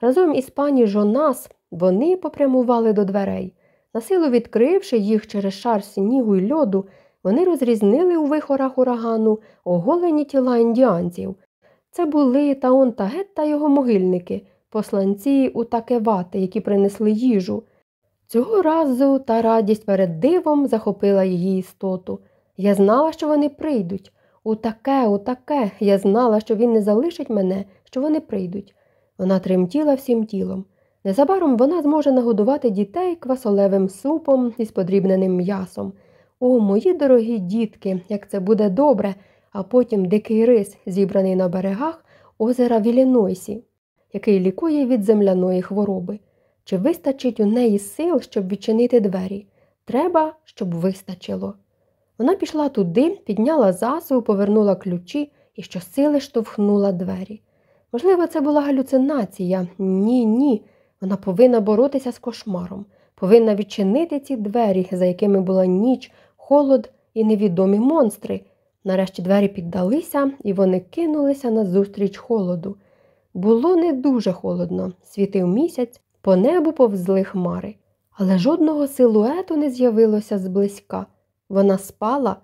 Разом із пані Жонас вони попрямували до дверей. Насилу відкривши їх через шар снігу й льоду, вони розрізнили у вихорах урагану оголені тіла індіанців. Це були Таон Тагет та його могильники, посланці у такевати, які принесли їжу. Цього разу та радість перед дивом захопила її істоту. Я знала, що вони прийдуть. У таке, у таке, я знала, що він не залишить мене, що вони прийдуть. Вона тремтіла всім тілом. Незабаром вона зможе нагодувати дітей квасолевим супом із подрібненим м'ясом. О, мої дорогі дітки, як це буде добре, а потім дикий рис, зібраний на берегах озера Вілінойсі, який лікує від земляної хвороби. Чи вистачить у неї сил, щоб відчинити двері? Треба, щоб вистачило. Вона пішла туди, підняла засу, повернула ключі і щосили штовхнула двері. Можливо, це була галюцинація. Ні, ні. Вона повинна боротися з кошмаром, повинна відчинити ці двері, за якими була ніч, холод і невідомі монстри. Нарешті двері піддалися, і вони кинулися назустріч холоду. Було не дуже холодно, світив місяць, по небу повзли хмари, але жодного силуету не з'явилося зблизька. Вона спала,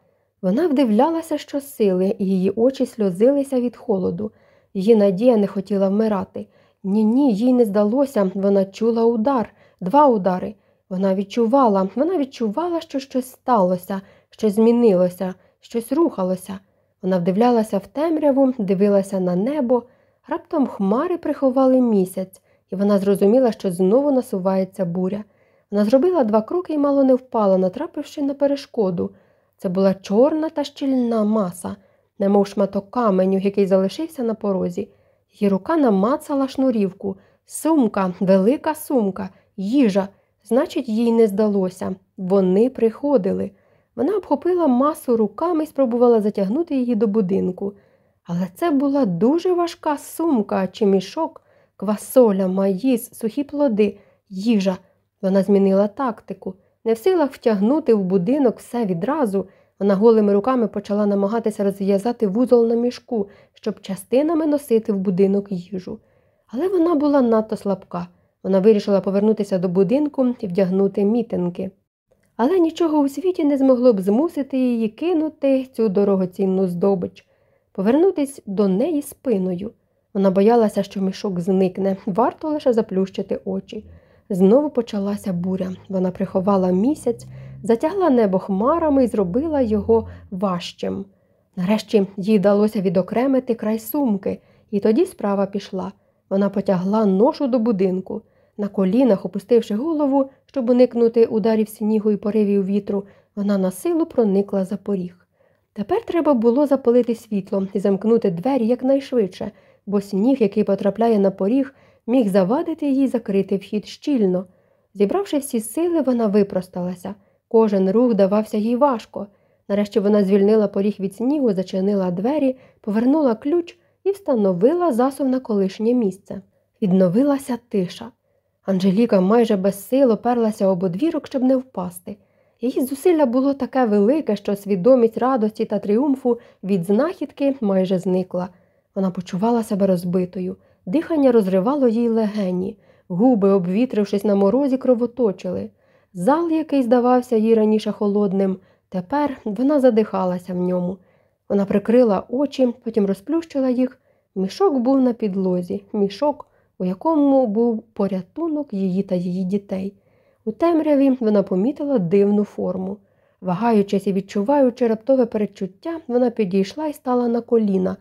вона вдивлялася щосили, і її очі сльозилися від холоду. Її надія не хотіла вмирати. Ні, ні, їй не здалося, вона чула удар, два удари. Вона відчувала, вона відчувала, що щось сталося, щось змінилося, щось рухалося. Вона вдивлялася в темряву, дивилася на небо, раптом хмари приховали місяць, і вона зрозуміла, що знову насувається буря. Вона зробила два кроки і мало не впала, натрапивши на перешкоду. Це була чорна та щільна маса, немов шматок каменю, який залишився на порозі. Її рука намацала шнурівку. Сумка, велика сумка, їжа. Значить, їй не здалося. Вони приходили. Вона обхопила масу руками і спробувала затягнути її до будинку. Але це була дуже важка сумка чи мішок, квасоля, маїс, сухі плоди, їжа. Вона змінила тактику. Не в силах втягнути в будинок все відразу. Вона голими руками почала намагатися розв'язати вузол на мішку, щоб частинами носити в будинок їжу. Але вона була надто слабка. Вона вирішила повернутися до будинку і вдягнути мітинки. Але нічого у світі не змогло б змусити її кинути цю дорогоцінну здобич, повернутися до неї спиною. Вона боялася, що мішок зникне, варто лише заплющити очі. Знову почалася буря. Вона приховала місяць, затягла небо хмарами і зробила його важчим. Нарешті їй вдалося відокремити край сумки, і тоді справа пішла. Вона потягла ношу до будинку. На колінах, опустивши голову, щоб уникнути ударів снігу і поривів вітру, вона на силу проникла за поріг. Тепер треба було запалити світло і замкнути двері якнайшвидше, бо сніг, який потрапляє на поріг, міг завадити їй закрити вхід щільно. Зібравши всі сили, вона випросталася. Кожен рух давався їй важко. Нарешті вона звільнила поріг від снігу, зачинила двері, повернула ключ і встановила засув на колишнє місце. Відновилася тиша. Анжеліка майже без сил оперлася об одвірок, щоб не впасти. Її зусилля було таке велике, що свідомість радості та тріумфу від знахідки майже зникла. Вона почувала себе розбитою, дихання розривало їй легені, губи, обвітрившись на морозі, кровоточили. Зал, який здавався їй раніше холодним, тепер вона задихалася в ньому. Вона прикрила очі, потім розплющила їх. Мішок був на підлозі, мішок, у якому був порятунок її та її дітей. У темряві вона помітила дивну форму. Вагаючись і відчуваючи раптове передчуття, вона підійшла і стала на коліна.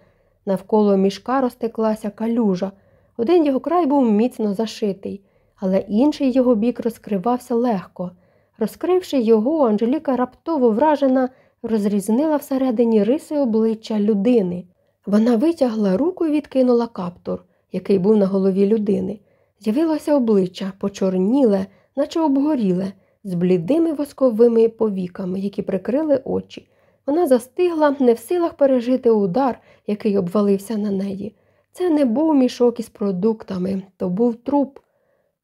Навколо мішка розтеклася калюжа. Один його край був міцно зашитий, але інший його бік розкривався легко. Розкривши його, Анжеліка раптово вражена, розрізнила всередині риси обличчя людини. Вона витягла руку і відкинула каптур, який був на голові людини. З'явилося обличчя, почорніле, наче обгоріле, з блідими восковими повіками, які прикрили очі. Вона застигла, не в силах пережити удар, який обвалився на неї. Це не був мішок із продуктами, то був труп.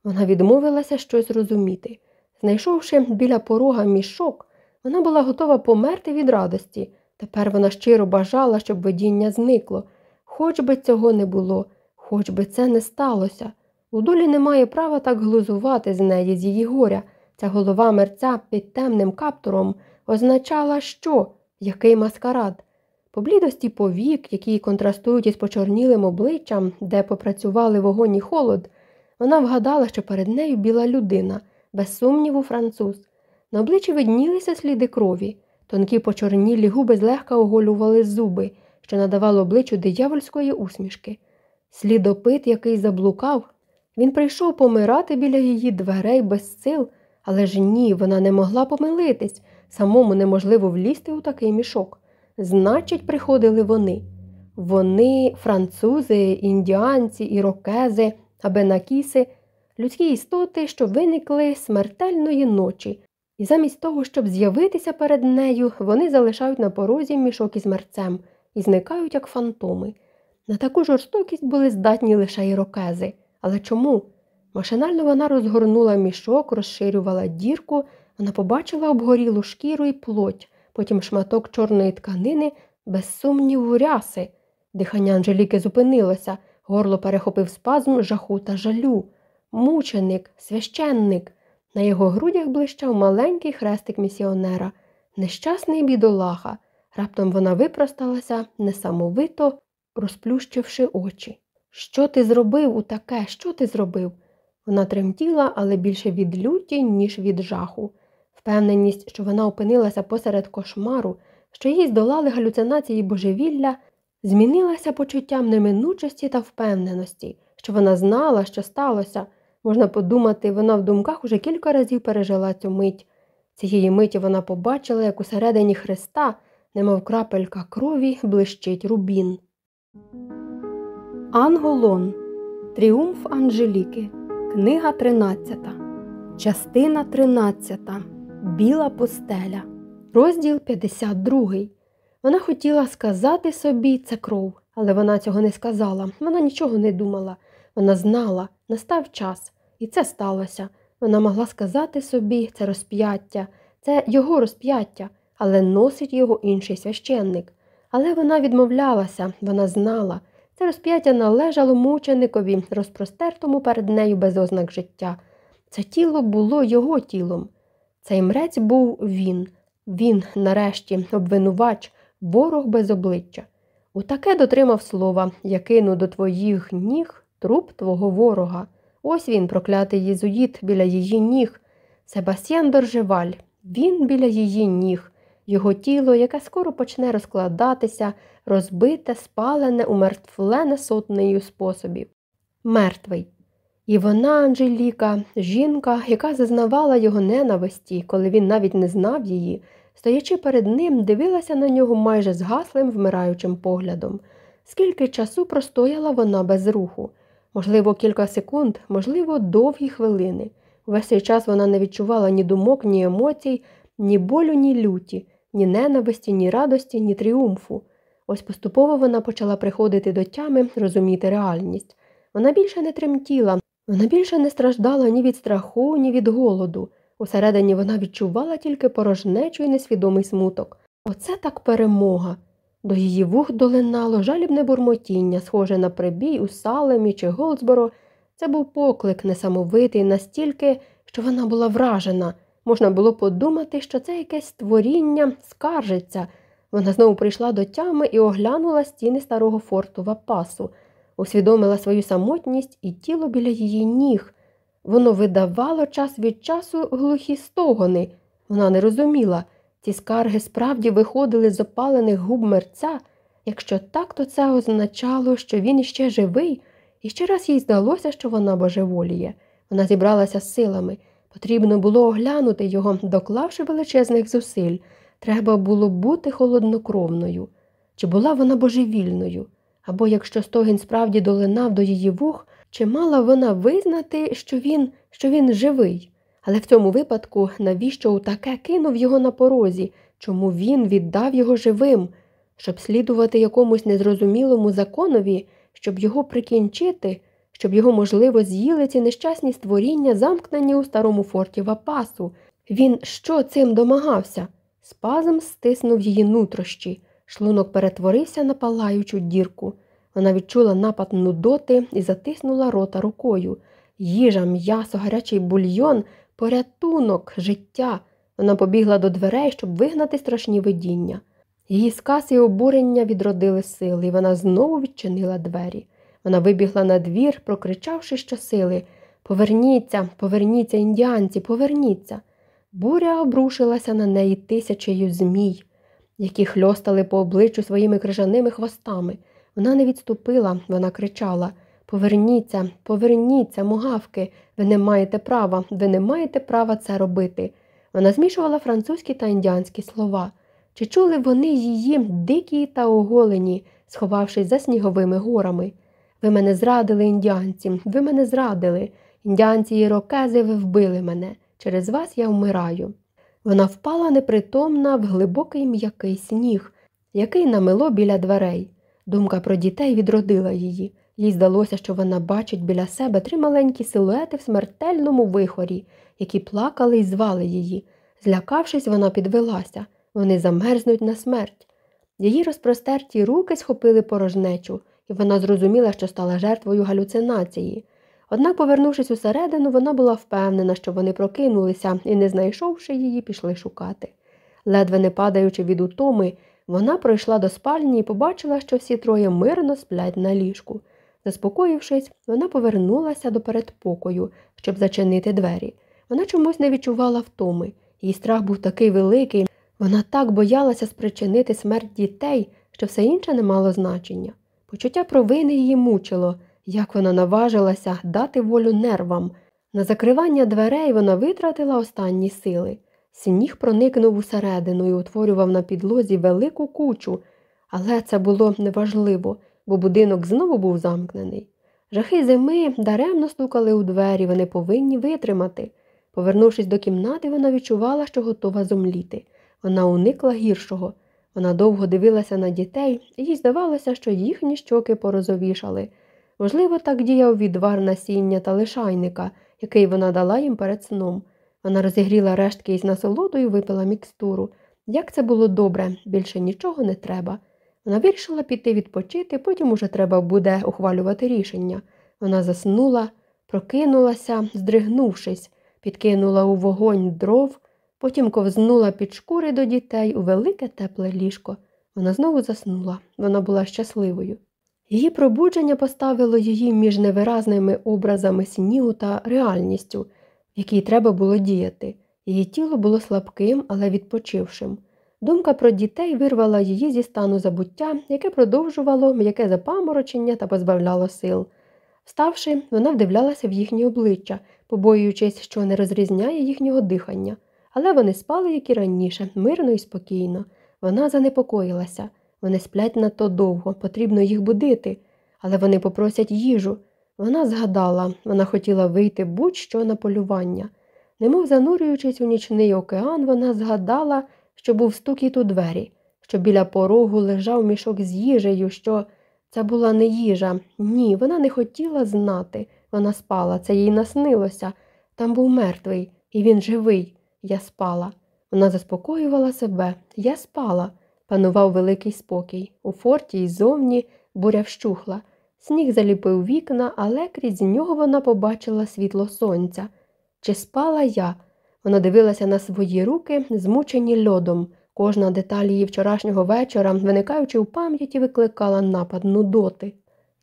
Вона відмовилася щось розуміти. Знайшовши біля порога мішок, вона була готова померти від радості. Тепер вона щиро бажала, щоб видіння зникло. Хоч би цього не було, хоч би це не сталося. У долі немає права так глузувати з неї, з її горя. Ця голова мерця під темним каптуром означала що? Який маскарад? По блідості повік, які контрастують із почорнілим обличчям, де попрацювали вогонь і холод, вона вгадала, що перед нею біла людина, без сумніву, француз. На обличчі виднілися сліди крові, тонкі почорнілі губи злегка оголювали зуби, що надавало обличчю диявольської усмішки. Слідопит, який заблукав, він прийшов помирати біля її дверей без сил, але ж ні, вона не могла помилитись, самому неможливо влізти у такий мішок. Значить, приходили вони. Вони, французи, індіанці, ірокези, абенакіси, людські істоти, що виникли смертельної ночі, і замість того, щоб з'явитися перед нею, вони залишають на порозі мішок із мерцем і зникають, як фантоми. На таку жорстокість були здатні лише ірокези. Але чому? Машинально вона розгорнула мішок, розширювала дірку, вона побачила обгорілу шкіру і плоть, потім шматок чорної тканини, без сумніву, ряси. Дихання Анжеліки зупинилося, горло перехопив спазм жаху та жалю. Мученик, священник. На його грудях блищав маленький хрестик місіонера, нещасний бідолаха. Раптом вона випросталася, несамовито розплющивши очі. Що ти зробив у таке? Що ти зробив? Вона тремтіла, але більше від люті, ніж від жаху. Впевненість, що вона опинилася посеред кошмару, що їй здолали галюцинації божевілля, змінилася почуттям неминучості та впевненості, що вона знала, що сталося. Можна подумати, вона в думках уже кілька разів пережила цю мить. Цієї миті вона побачила, як усередині Христа, немов крапелька крові, блищить рубін. Анголон. Тріумф Анжеліки. Книга 13. Частина 13. Біла пустеля. Розділ 52. Вона хотіла сказати собі це кров, але вона цього не сказала. Вона нічого не думала. Вона знала, настав час, і це сталося. Вона могла сказати собі це розп'яття, це його розп'яття, але носить його інший священник. Але вона відмовлялася, вона знала. Це розп'яття належало мученикові, розпростертому перед нею без ознак життя. Це тіло було його тілом. Цей мрець був він, він, нарешті, обвинувач, ворог без обличчя. Утаке дотримав слова я кину до твоїх ніг труп твого ворога. Ось він, проклятий єзуїт, біля її ніг. Себастьян Доржеваль, він біля її ніг, його тіло, яке скоро почне розкладатися, розбите, спалене, умертвлене сотнею способів. Мертвий. І вона, Анжеліка, жінка, яка зазнавала його ненависті, коли він навіть не знав її, стоячи перед ним, дивилася на нього майже згаслим, вмираючим поглядом. Скільки часу простояла вона без руху? Можливо, кілька секунд, можливо, довгі хвилини. Увесь цей час вона не відчувала ні думок, ні емоцій, ні болю, ні люті, ні ненависті, ні радості, ні тріумфу. Ось поступово вона почала приходити до тями, розуміти реальність. Вона більше не тремтіла, вона більше не страждала ні від страху, ні від голоду. Усередині вона відчувала тільки порожнечу і несвідомий смуток. Оце так перемога. До її вух долинало жалібне бурмотіння, схоже на прибій у Салемі чи Голдсборо. Це був поклик несамовитий настільки, що вона була вражена. Можна було подумати, що це якесь створіння скаржиться. Вона знову прийшла до тями і оглянула стіни старого форту Вапасу, усвідомила свою самотність і тіло біля її ніг. Воно видавало час від часу глухі стогони. Вона не розуміла. Ці скарги справді виходили з опалених губ мерця. Якщо так, то це означало, що він іще живий, і ще раз їй здалося, що вона божеволіє. Вона зібралася з силами. Потрібно було оглянути його, доклавши величезних зусиль. Треба було бути холоднокровною. Чи була вона божевільною? Або якщо стогін справді долинав до її вух, чи мала вона визнати, що він, що він живий? Але в цьому випадку, навіщо таке кинув його на порозі, чому він віддав його живим, щоб слідувати якомусь незрозумілому законові, щоб його прикінчити, щоб його, можливо, з'їли ці нещасні створіння, замкнені у старому форті Вапасу. Він що цим домагався? Спазм стиснув її нутрощі, шлунок перетворився на палаючу дірку. Вона відчула напад нудоти і затиснула рота рукою. Їжа, м'ясо, гарячий бульйон, порятунок, життя. Вона побігла до дверей, щоб вигнати страшні видіння. Її сказ і обурення відродили сили, і вона знову відчинила двері. Вона вибігла на двір, прокричавши щосили Поверніться, поверніться, індіанці, поверніться. Буря обрушилася на неї тисячею змій, які хльостали по обличчю своїми крижаними хвостами. Вона не відступила, вона кричала Поверніться, поверніться, мугавки, ви не маєте права, ви не маєте права це робити. Вона змішувала французькі та індіанські слова. Чи чули вони її дикі та оголені, сховавшись за сніговими горами? Ви мене зрадили, індіанці, ви мене зрадили. Індіанці і рокези ви вбили мене. Через вас я вмираю. Вона впала непритомна в глибокий м'який сніг, який намило біля дверей. Думка про дітей відродила її. Їй здалося, що вона бачить біля себе три маленькі силуети в смертельному вихорі, які плакали і звали її. Злякавшись, вона підвелася. Вони замерзнуть на смерть. Її розпростерті руки схопили порожнечу, і вона зрозуміла, що стала жертвою галюцинації. Однак, повернувшись усередину, вона була впевнена, що вони прокинулися і, не знайшовши її, пішли шукати. Ледве не падаючи від утоми, вона пройшла до спальні і побачила, що всі троє мирно сплять на ліжку. Заспокоївшись, вона повернулася до передпокою, щоб зачинити двері. Вона чомусь не відчувала втоми. Її страх був такий великий, вона так боялася спричинити смерть дітей, що все інше не мало значення. Почуття провини її мучило, як вона наважилася дати волю нервам. На закривання дверей вона витратила останні сили. Сніг проникнув усередину і утворював на підлозі велику кучу, але це було неважливо, бо будинок знову був замкнений. Жахи зими даремно стукали у двері, вони повинні витримати. Повернувшись до кімнати, вона відчувала, що готова зомліти. Вона уникла гіршого. Вона довго дивилася на дітей, і їй здавалося, що їхні щоки порозовішали. Можливо, так діяв відвар насіння та лишайника, який вона дала їм перед сном. Вона розігріла рештки із насолодою випила мікстуру. Як це було добре, більше нічого не треба. Вона вирішила піти відпочити, потім уже треба буде ухвалювати рішення. Вона заснула, прокинулася, здригнувшись, підкинула у вогонь дров, потім ковзнула під шкури до дітей у велике тепле ліжко. Вона знову заснула, вона була щасливою. Її пробудження поставило її між невиразними образами снігу та реальністю, в якій треба було діяти. Її тіло було слабким, але відпочившим. Думка про дітей вирвала її зі стану забуття, яке продовжувало м'яке запаморочення та позбавляло сил. Вставши, вона вдивлялася в їхні обличчя, побоюючись, що не розрізняє їхнього дихання. Але вони спали, як і раніше, мирно і спокійно. Вона занепокоїлася. Вони сплять надто довго, потрібно їх будити, але вони попросять їжу. Вона згадала, вона хотіла вийти будь-що на полювання. Немов занурюючись у нічний океан, вона згадала, що був стукіт у двері, що біля порогу лежав мішок з їжею, що це була не їжа. Ні, вона не хотіла знати. Вона спала, це їй наснилося. Там був мертвий, і він живий. Я спала. Вона заспокоювала себе. Я спала. Панував великий спокій. У форті й зовні буря вщухла. Сніг заліпив вікна, але крізь нього вона побачила світло сонця. Чи спала я? Вона дивилася на свої руки, змучені льодом. Кожна деталь її вчорашнього вечора, виникаючи у пам'яті, викликала напад нудоти.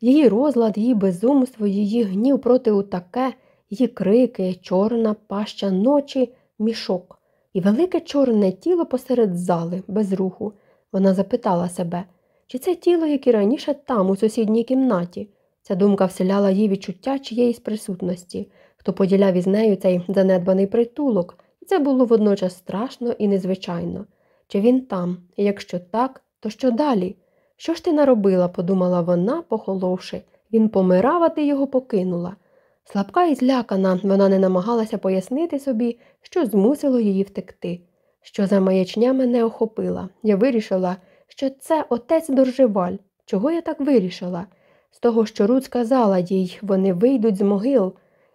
Її розлад, її безумство, її гнів проти утаке, її крики, чорна паща ночі, мішок і велике чорне тіло посеред зали, без руху. Вона запитала себе, чи це тіло, як і раніше там, у сусідній кімнаті. Ця думка вселяла їй відчуття чиєїсь присутності, хто поділяв із нею цей занедбаний притулок, і це було водночас страшно і незвичайно. Чи він там, і якщо так, то що далі? Що ж ти наробила? подумала вона, похоловши. Він помирав, а ти його покинула. Слабка і злякана, вона не намагалася пояснити собі, що змусило її втекти. Що за маячня мене охопила. Я вирішила, що це отець Доржеваль. Чого я так вирішила? З того, що Рут сказала їй, вони вийдуть з могил.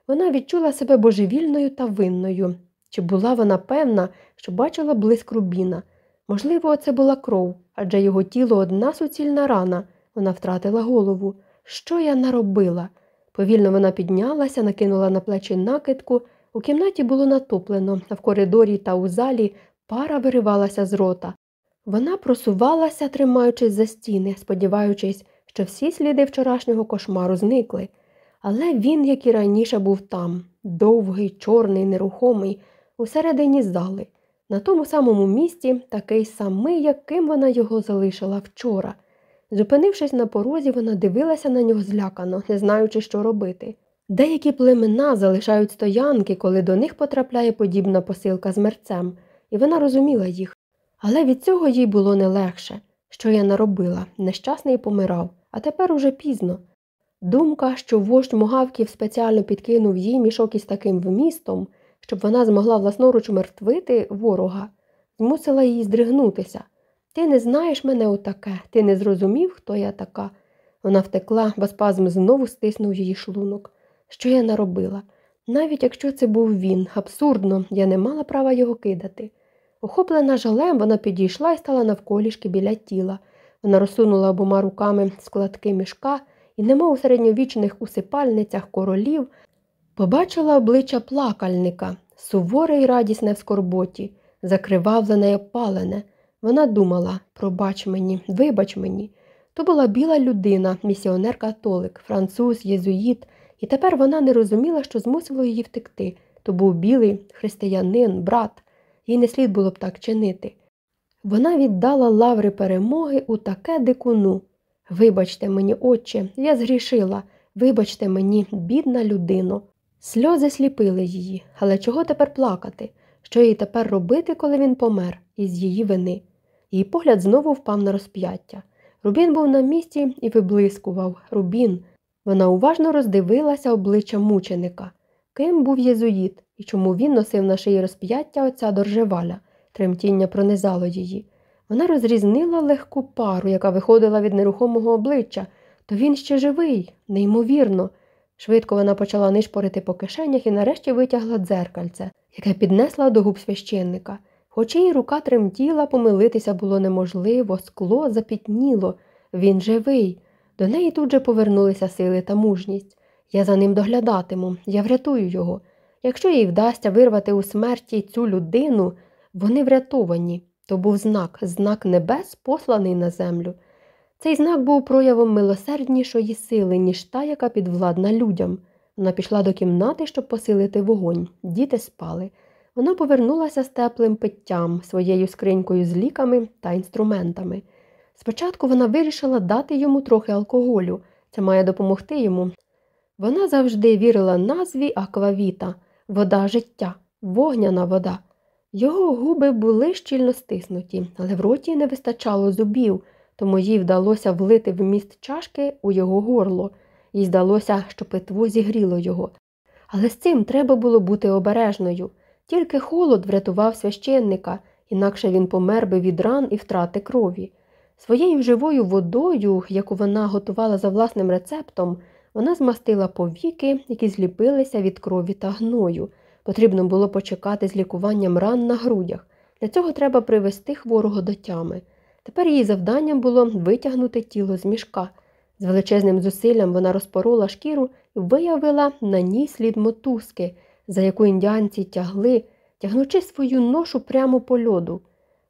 Вона відчула себе божевільною та винною. Чи була вона певна, що бачила блиск рубіна? Можливо, це була кров, адже його тіло одна суцільна рана. Вона втратила голову. Що я наробила? Повільно вона піднялася, накинула на плечі накидку. У кімнаті було натоплено, а в коридорі та у залі пара виривалася з рота. Вона просувалася, тримаючись за стіни, сподіваючись, що всі сліди вчорашнього кошмару зникли. Але він, як і раніше, був там довгий, чорний, нерухомий, усередині зали, на тому самому місці, такий самий, яким вона його залишила вчора. Зупинившись на порозі, вона дивилася на нього злякано, не знаючи, що робити. Деякі племена залишають стоянки, коли до них потрапляє подібна посилка з мерцем, і вона розуміла їх. Але від цього їй було не легше. Що я наробила? Нещасний помирав, а тепер уже пізно. Думка, що вождь Могавків спеціально підкинув їй мішок із таким вмістом, щоб вона змогла власноруч мертвити ворога, змусила її здригнутися. Ти не знаєш мене отаке, ти не зрозумів, хто я така. Вона втекла, бо спазм знову стиснув її шлунок. Що я наробила? Навіть якщо це був він, абсурдно, я не мала права його кидати. Охоплена жалем, вона підійшла і стала навколішки біля тіла. Вона розсунула обома руками складки мішка і, немов у середньовічних усипальницях королів, побачила обличчя плакальника, суворе й радісне в скорботі, закривавлене й опалене. Вона думала пробач мені, вибач мені. То була біла людина, місіонер-католик, француз, єзуїт, і тепер вона не розуміла, що змусило її втекти. То був білий християнин, брат, їй не слід було б так чинити. Вона віддала лаври перемоги у таке дикуну. Вибачте мені, отче, я згрішила, вибачте мені, бідна людино. Сльози сліпили її, але чого тепер плакати? Що їй тепер робити, коли він помер, із її вини? Її погляд знову впав на розп'яття. Рубін був на місці і виблискував. Рубін. Вона уважно роздивилася обличчя мученика. Ким був єзуїт і чому він носив на шиї розп'яття отця доржеваля, тремтіння пронизало її. Вона розрізнила легку пару, яка виходила від нерухомого обличчя, то він ще живий, неймовірно. Швидко вона почала нишпорити по кишенях і нарешті витягла дзеркальце, яке піднесла до губ священника. Хоч її рука тремтіла, помилитися було неможливо, скло запітніло. Він живий. До неї тут же повернулися сили та мужність. Я за ним доглядатиму, я врятую його. Якщо їй вдасться вирвати у смерті цю людину, вони врятовані. То був знак, знак небес, посланий на землю. Цей знак був проявом милосерднішої сили, ніж та, яка підвладна людям. Вона пішла до кімнати, щоб посилити вогонь. Діти спали. Вона повернулася з теплим питтям, своєю скринькою з ліками та інструментами. Спочатку вона вирішила дати йому трохи алкоголю, це має допомогти йому. Вона завжди вірила назві аквавіта, вода життя, вогняна вода. Його губи були щільно стиснуті, але в роті не вистачало зубів, тому їй вдалося влити вміст чашки у його горло, їй здалося, що питво зігріло його. Але з цим треба було бути обережною. Тільки холод врятував священника, інакше він помер би від ран і втрати крові. Своєю живою водою, яку вона готувала за власним рецептом, вона змастила повіки, які зліпилися від крові та гною. Потрібно було почекати з лікуванням ран на грудях. Для цього треба привести хворого до тями. Тепер її завданням було витягнути тіло з мішка. З величезним зусиллям вона розпорола шкіру і виявила на ній слід мотузки, за яку індіанці тягли, тягнучи свою ношу прямо по льоду.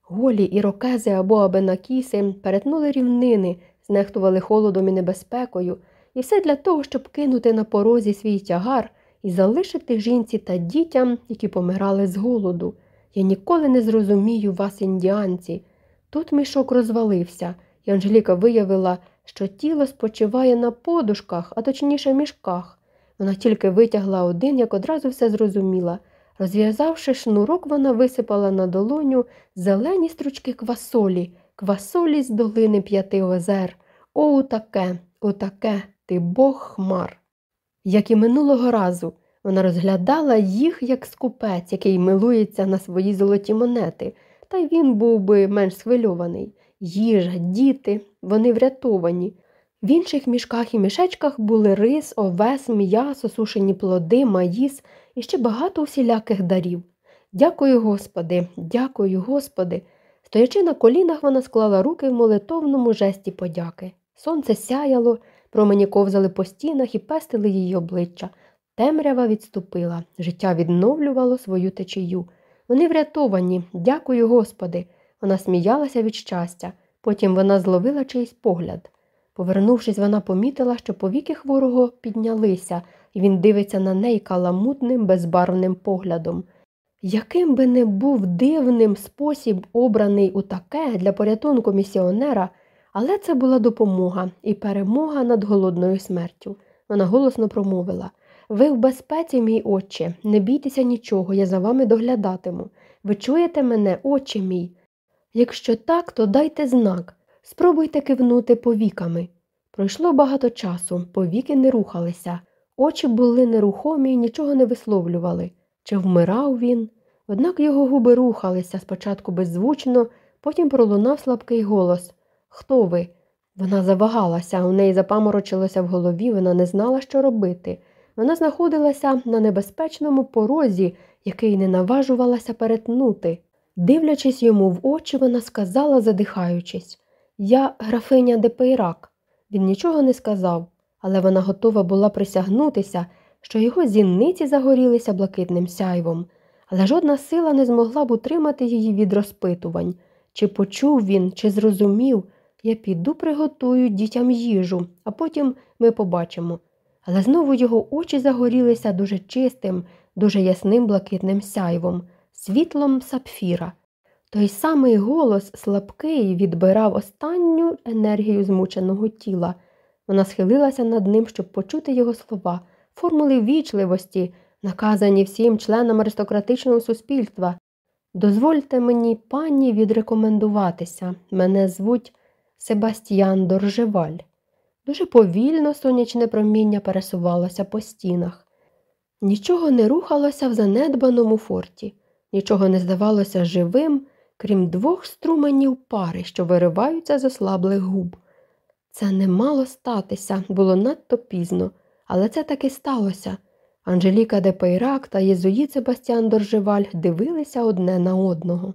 Голі ірокези або абенакіси перетнули рівнини, знехтували холодом і небезпекою, і все для того, щоб кинути на порозі свій тягар і залишити жінці та дітям, які помирали з голоду. Я ніколи не зрозумію вас, індіанці. Тут мішок розвалився, і Анжеліка виявила, що тіло спочиває на подушках, а точніше мішках. Вона тільки витягла один, як одразу все зрозуміла. Розв'язавши шнурок, вона висипала на долоню зелені стручки квасолі, квасолі з долини п'яти озер. О, таке, отаке, ти бог хмар. Як і минулого разу, вона розглядала їх як скупець, який милується на свої золоті монети, та й він був би менш схвильований. Їжа, діти, вони врятовані. В інших мішках і мішечках були рис, овес, м'ясо, сушені плоди, маїс і ще багато усіляких дарів. Дякую, Господи, дякую, Господи. Стоячи на колінах, вона склала руки в молитовному жесті подяки. Сонце сяяло, промені ковзали по стінах і пестили її обличчя. Темрява відступила, життя відновлювало свою течію. Вони врятовані, дякую, Господи. Вона сміялася від щастя, потім вона зловила чийсь погляд. Повернувшись, вона помітила, що повіки хворого піднялися, і він дивиться на неї каламутним, безбарвним поглядом. Яким би не був дивним спосіб, обраний у таке для порятунку місіонера, але це була допомога і перемога над голодною смертю. Вона голосно промовила Ви в безпеці, мій отче, не бійтеся нічого, я за вами доглядатиму. Ви чуєте мене, отче мій? Якщо так, то дайте знак. Спробуйте кивнути повіками. Пройшло багато часу, повіки не рухалися, очі були нерухомі і нічого не висловлювали. Чи вмирав він? Однак його губи рухалися спочатку беззвучно, потім пролунав слабкий голос Хто ви? Вона завагалася, у неї запаморочилося в голові, вона не знала, що робити. Вона знаходилася на небезпечному порозі, який не наважувалася перетнути. Дивлячись йому в очі, вона сказала, задихаючись Я графиня Депейрак. Він нічого не сказав, але вона готова була присягнутися, що його зінниці загорілися блакитним сяйвом, але жодна сила не змогла б утримати її від розпитувань. Чи почув він, чи зрозумів, я піду приготую дітям їжу, а потім ми побачимо. Але знову його очі загорілися дуже чистим, дуже ясним блакитним сяйвом, світлом сапфіра. Той самий голос слабкий відбирав останню енергію змученого тіла. Вона схилилася над ним, щоб почути його слова, формули ввічливості, наказані всім членам аристократичного суспільства. Дозвольте мені, пані, відрекомендуватися. Мене звуть Себастьян Доржеваль. Дуже повільно сонячне проміння пересувалося по стінах. Нічого не рухалося в занедбаному форті, нічого не здавалося живим, крім двох струменів пари, що вириваються з ослаблих губ. Це не мало статися, було надто пізно, але це таки сталося. Анжеліка де Пейрак та єзуїт Себастьян Доржеваль дивилися одне на одного.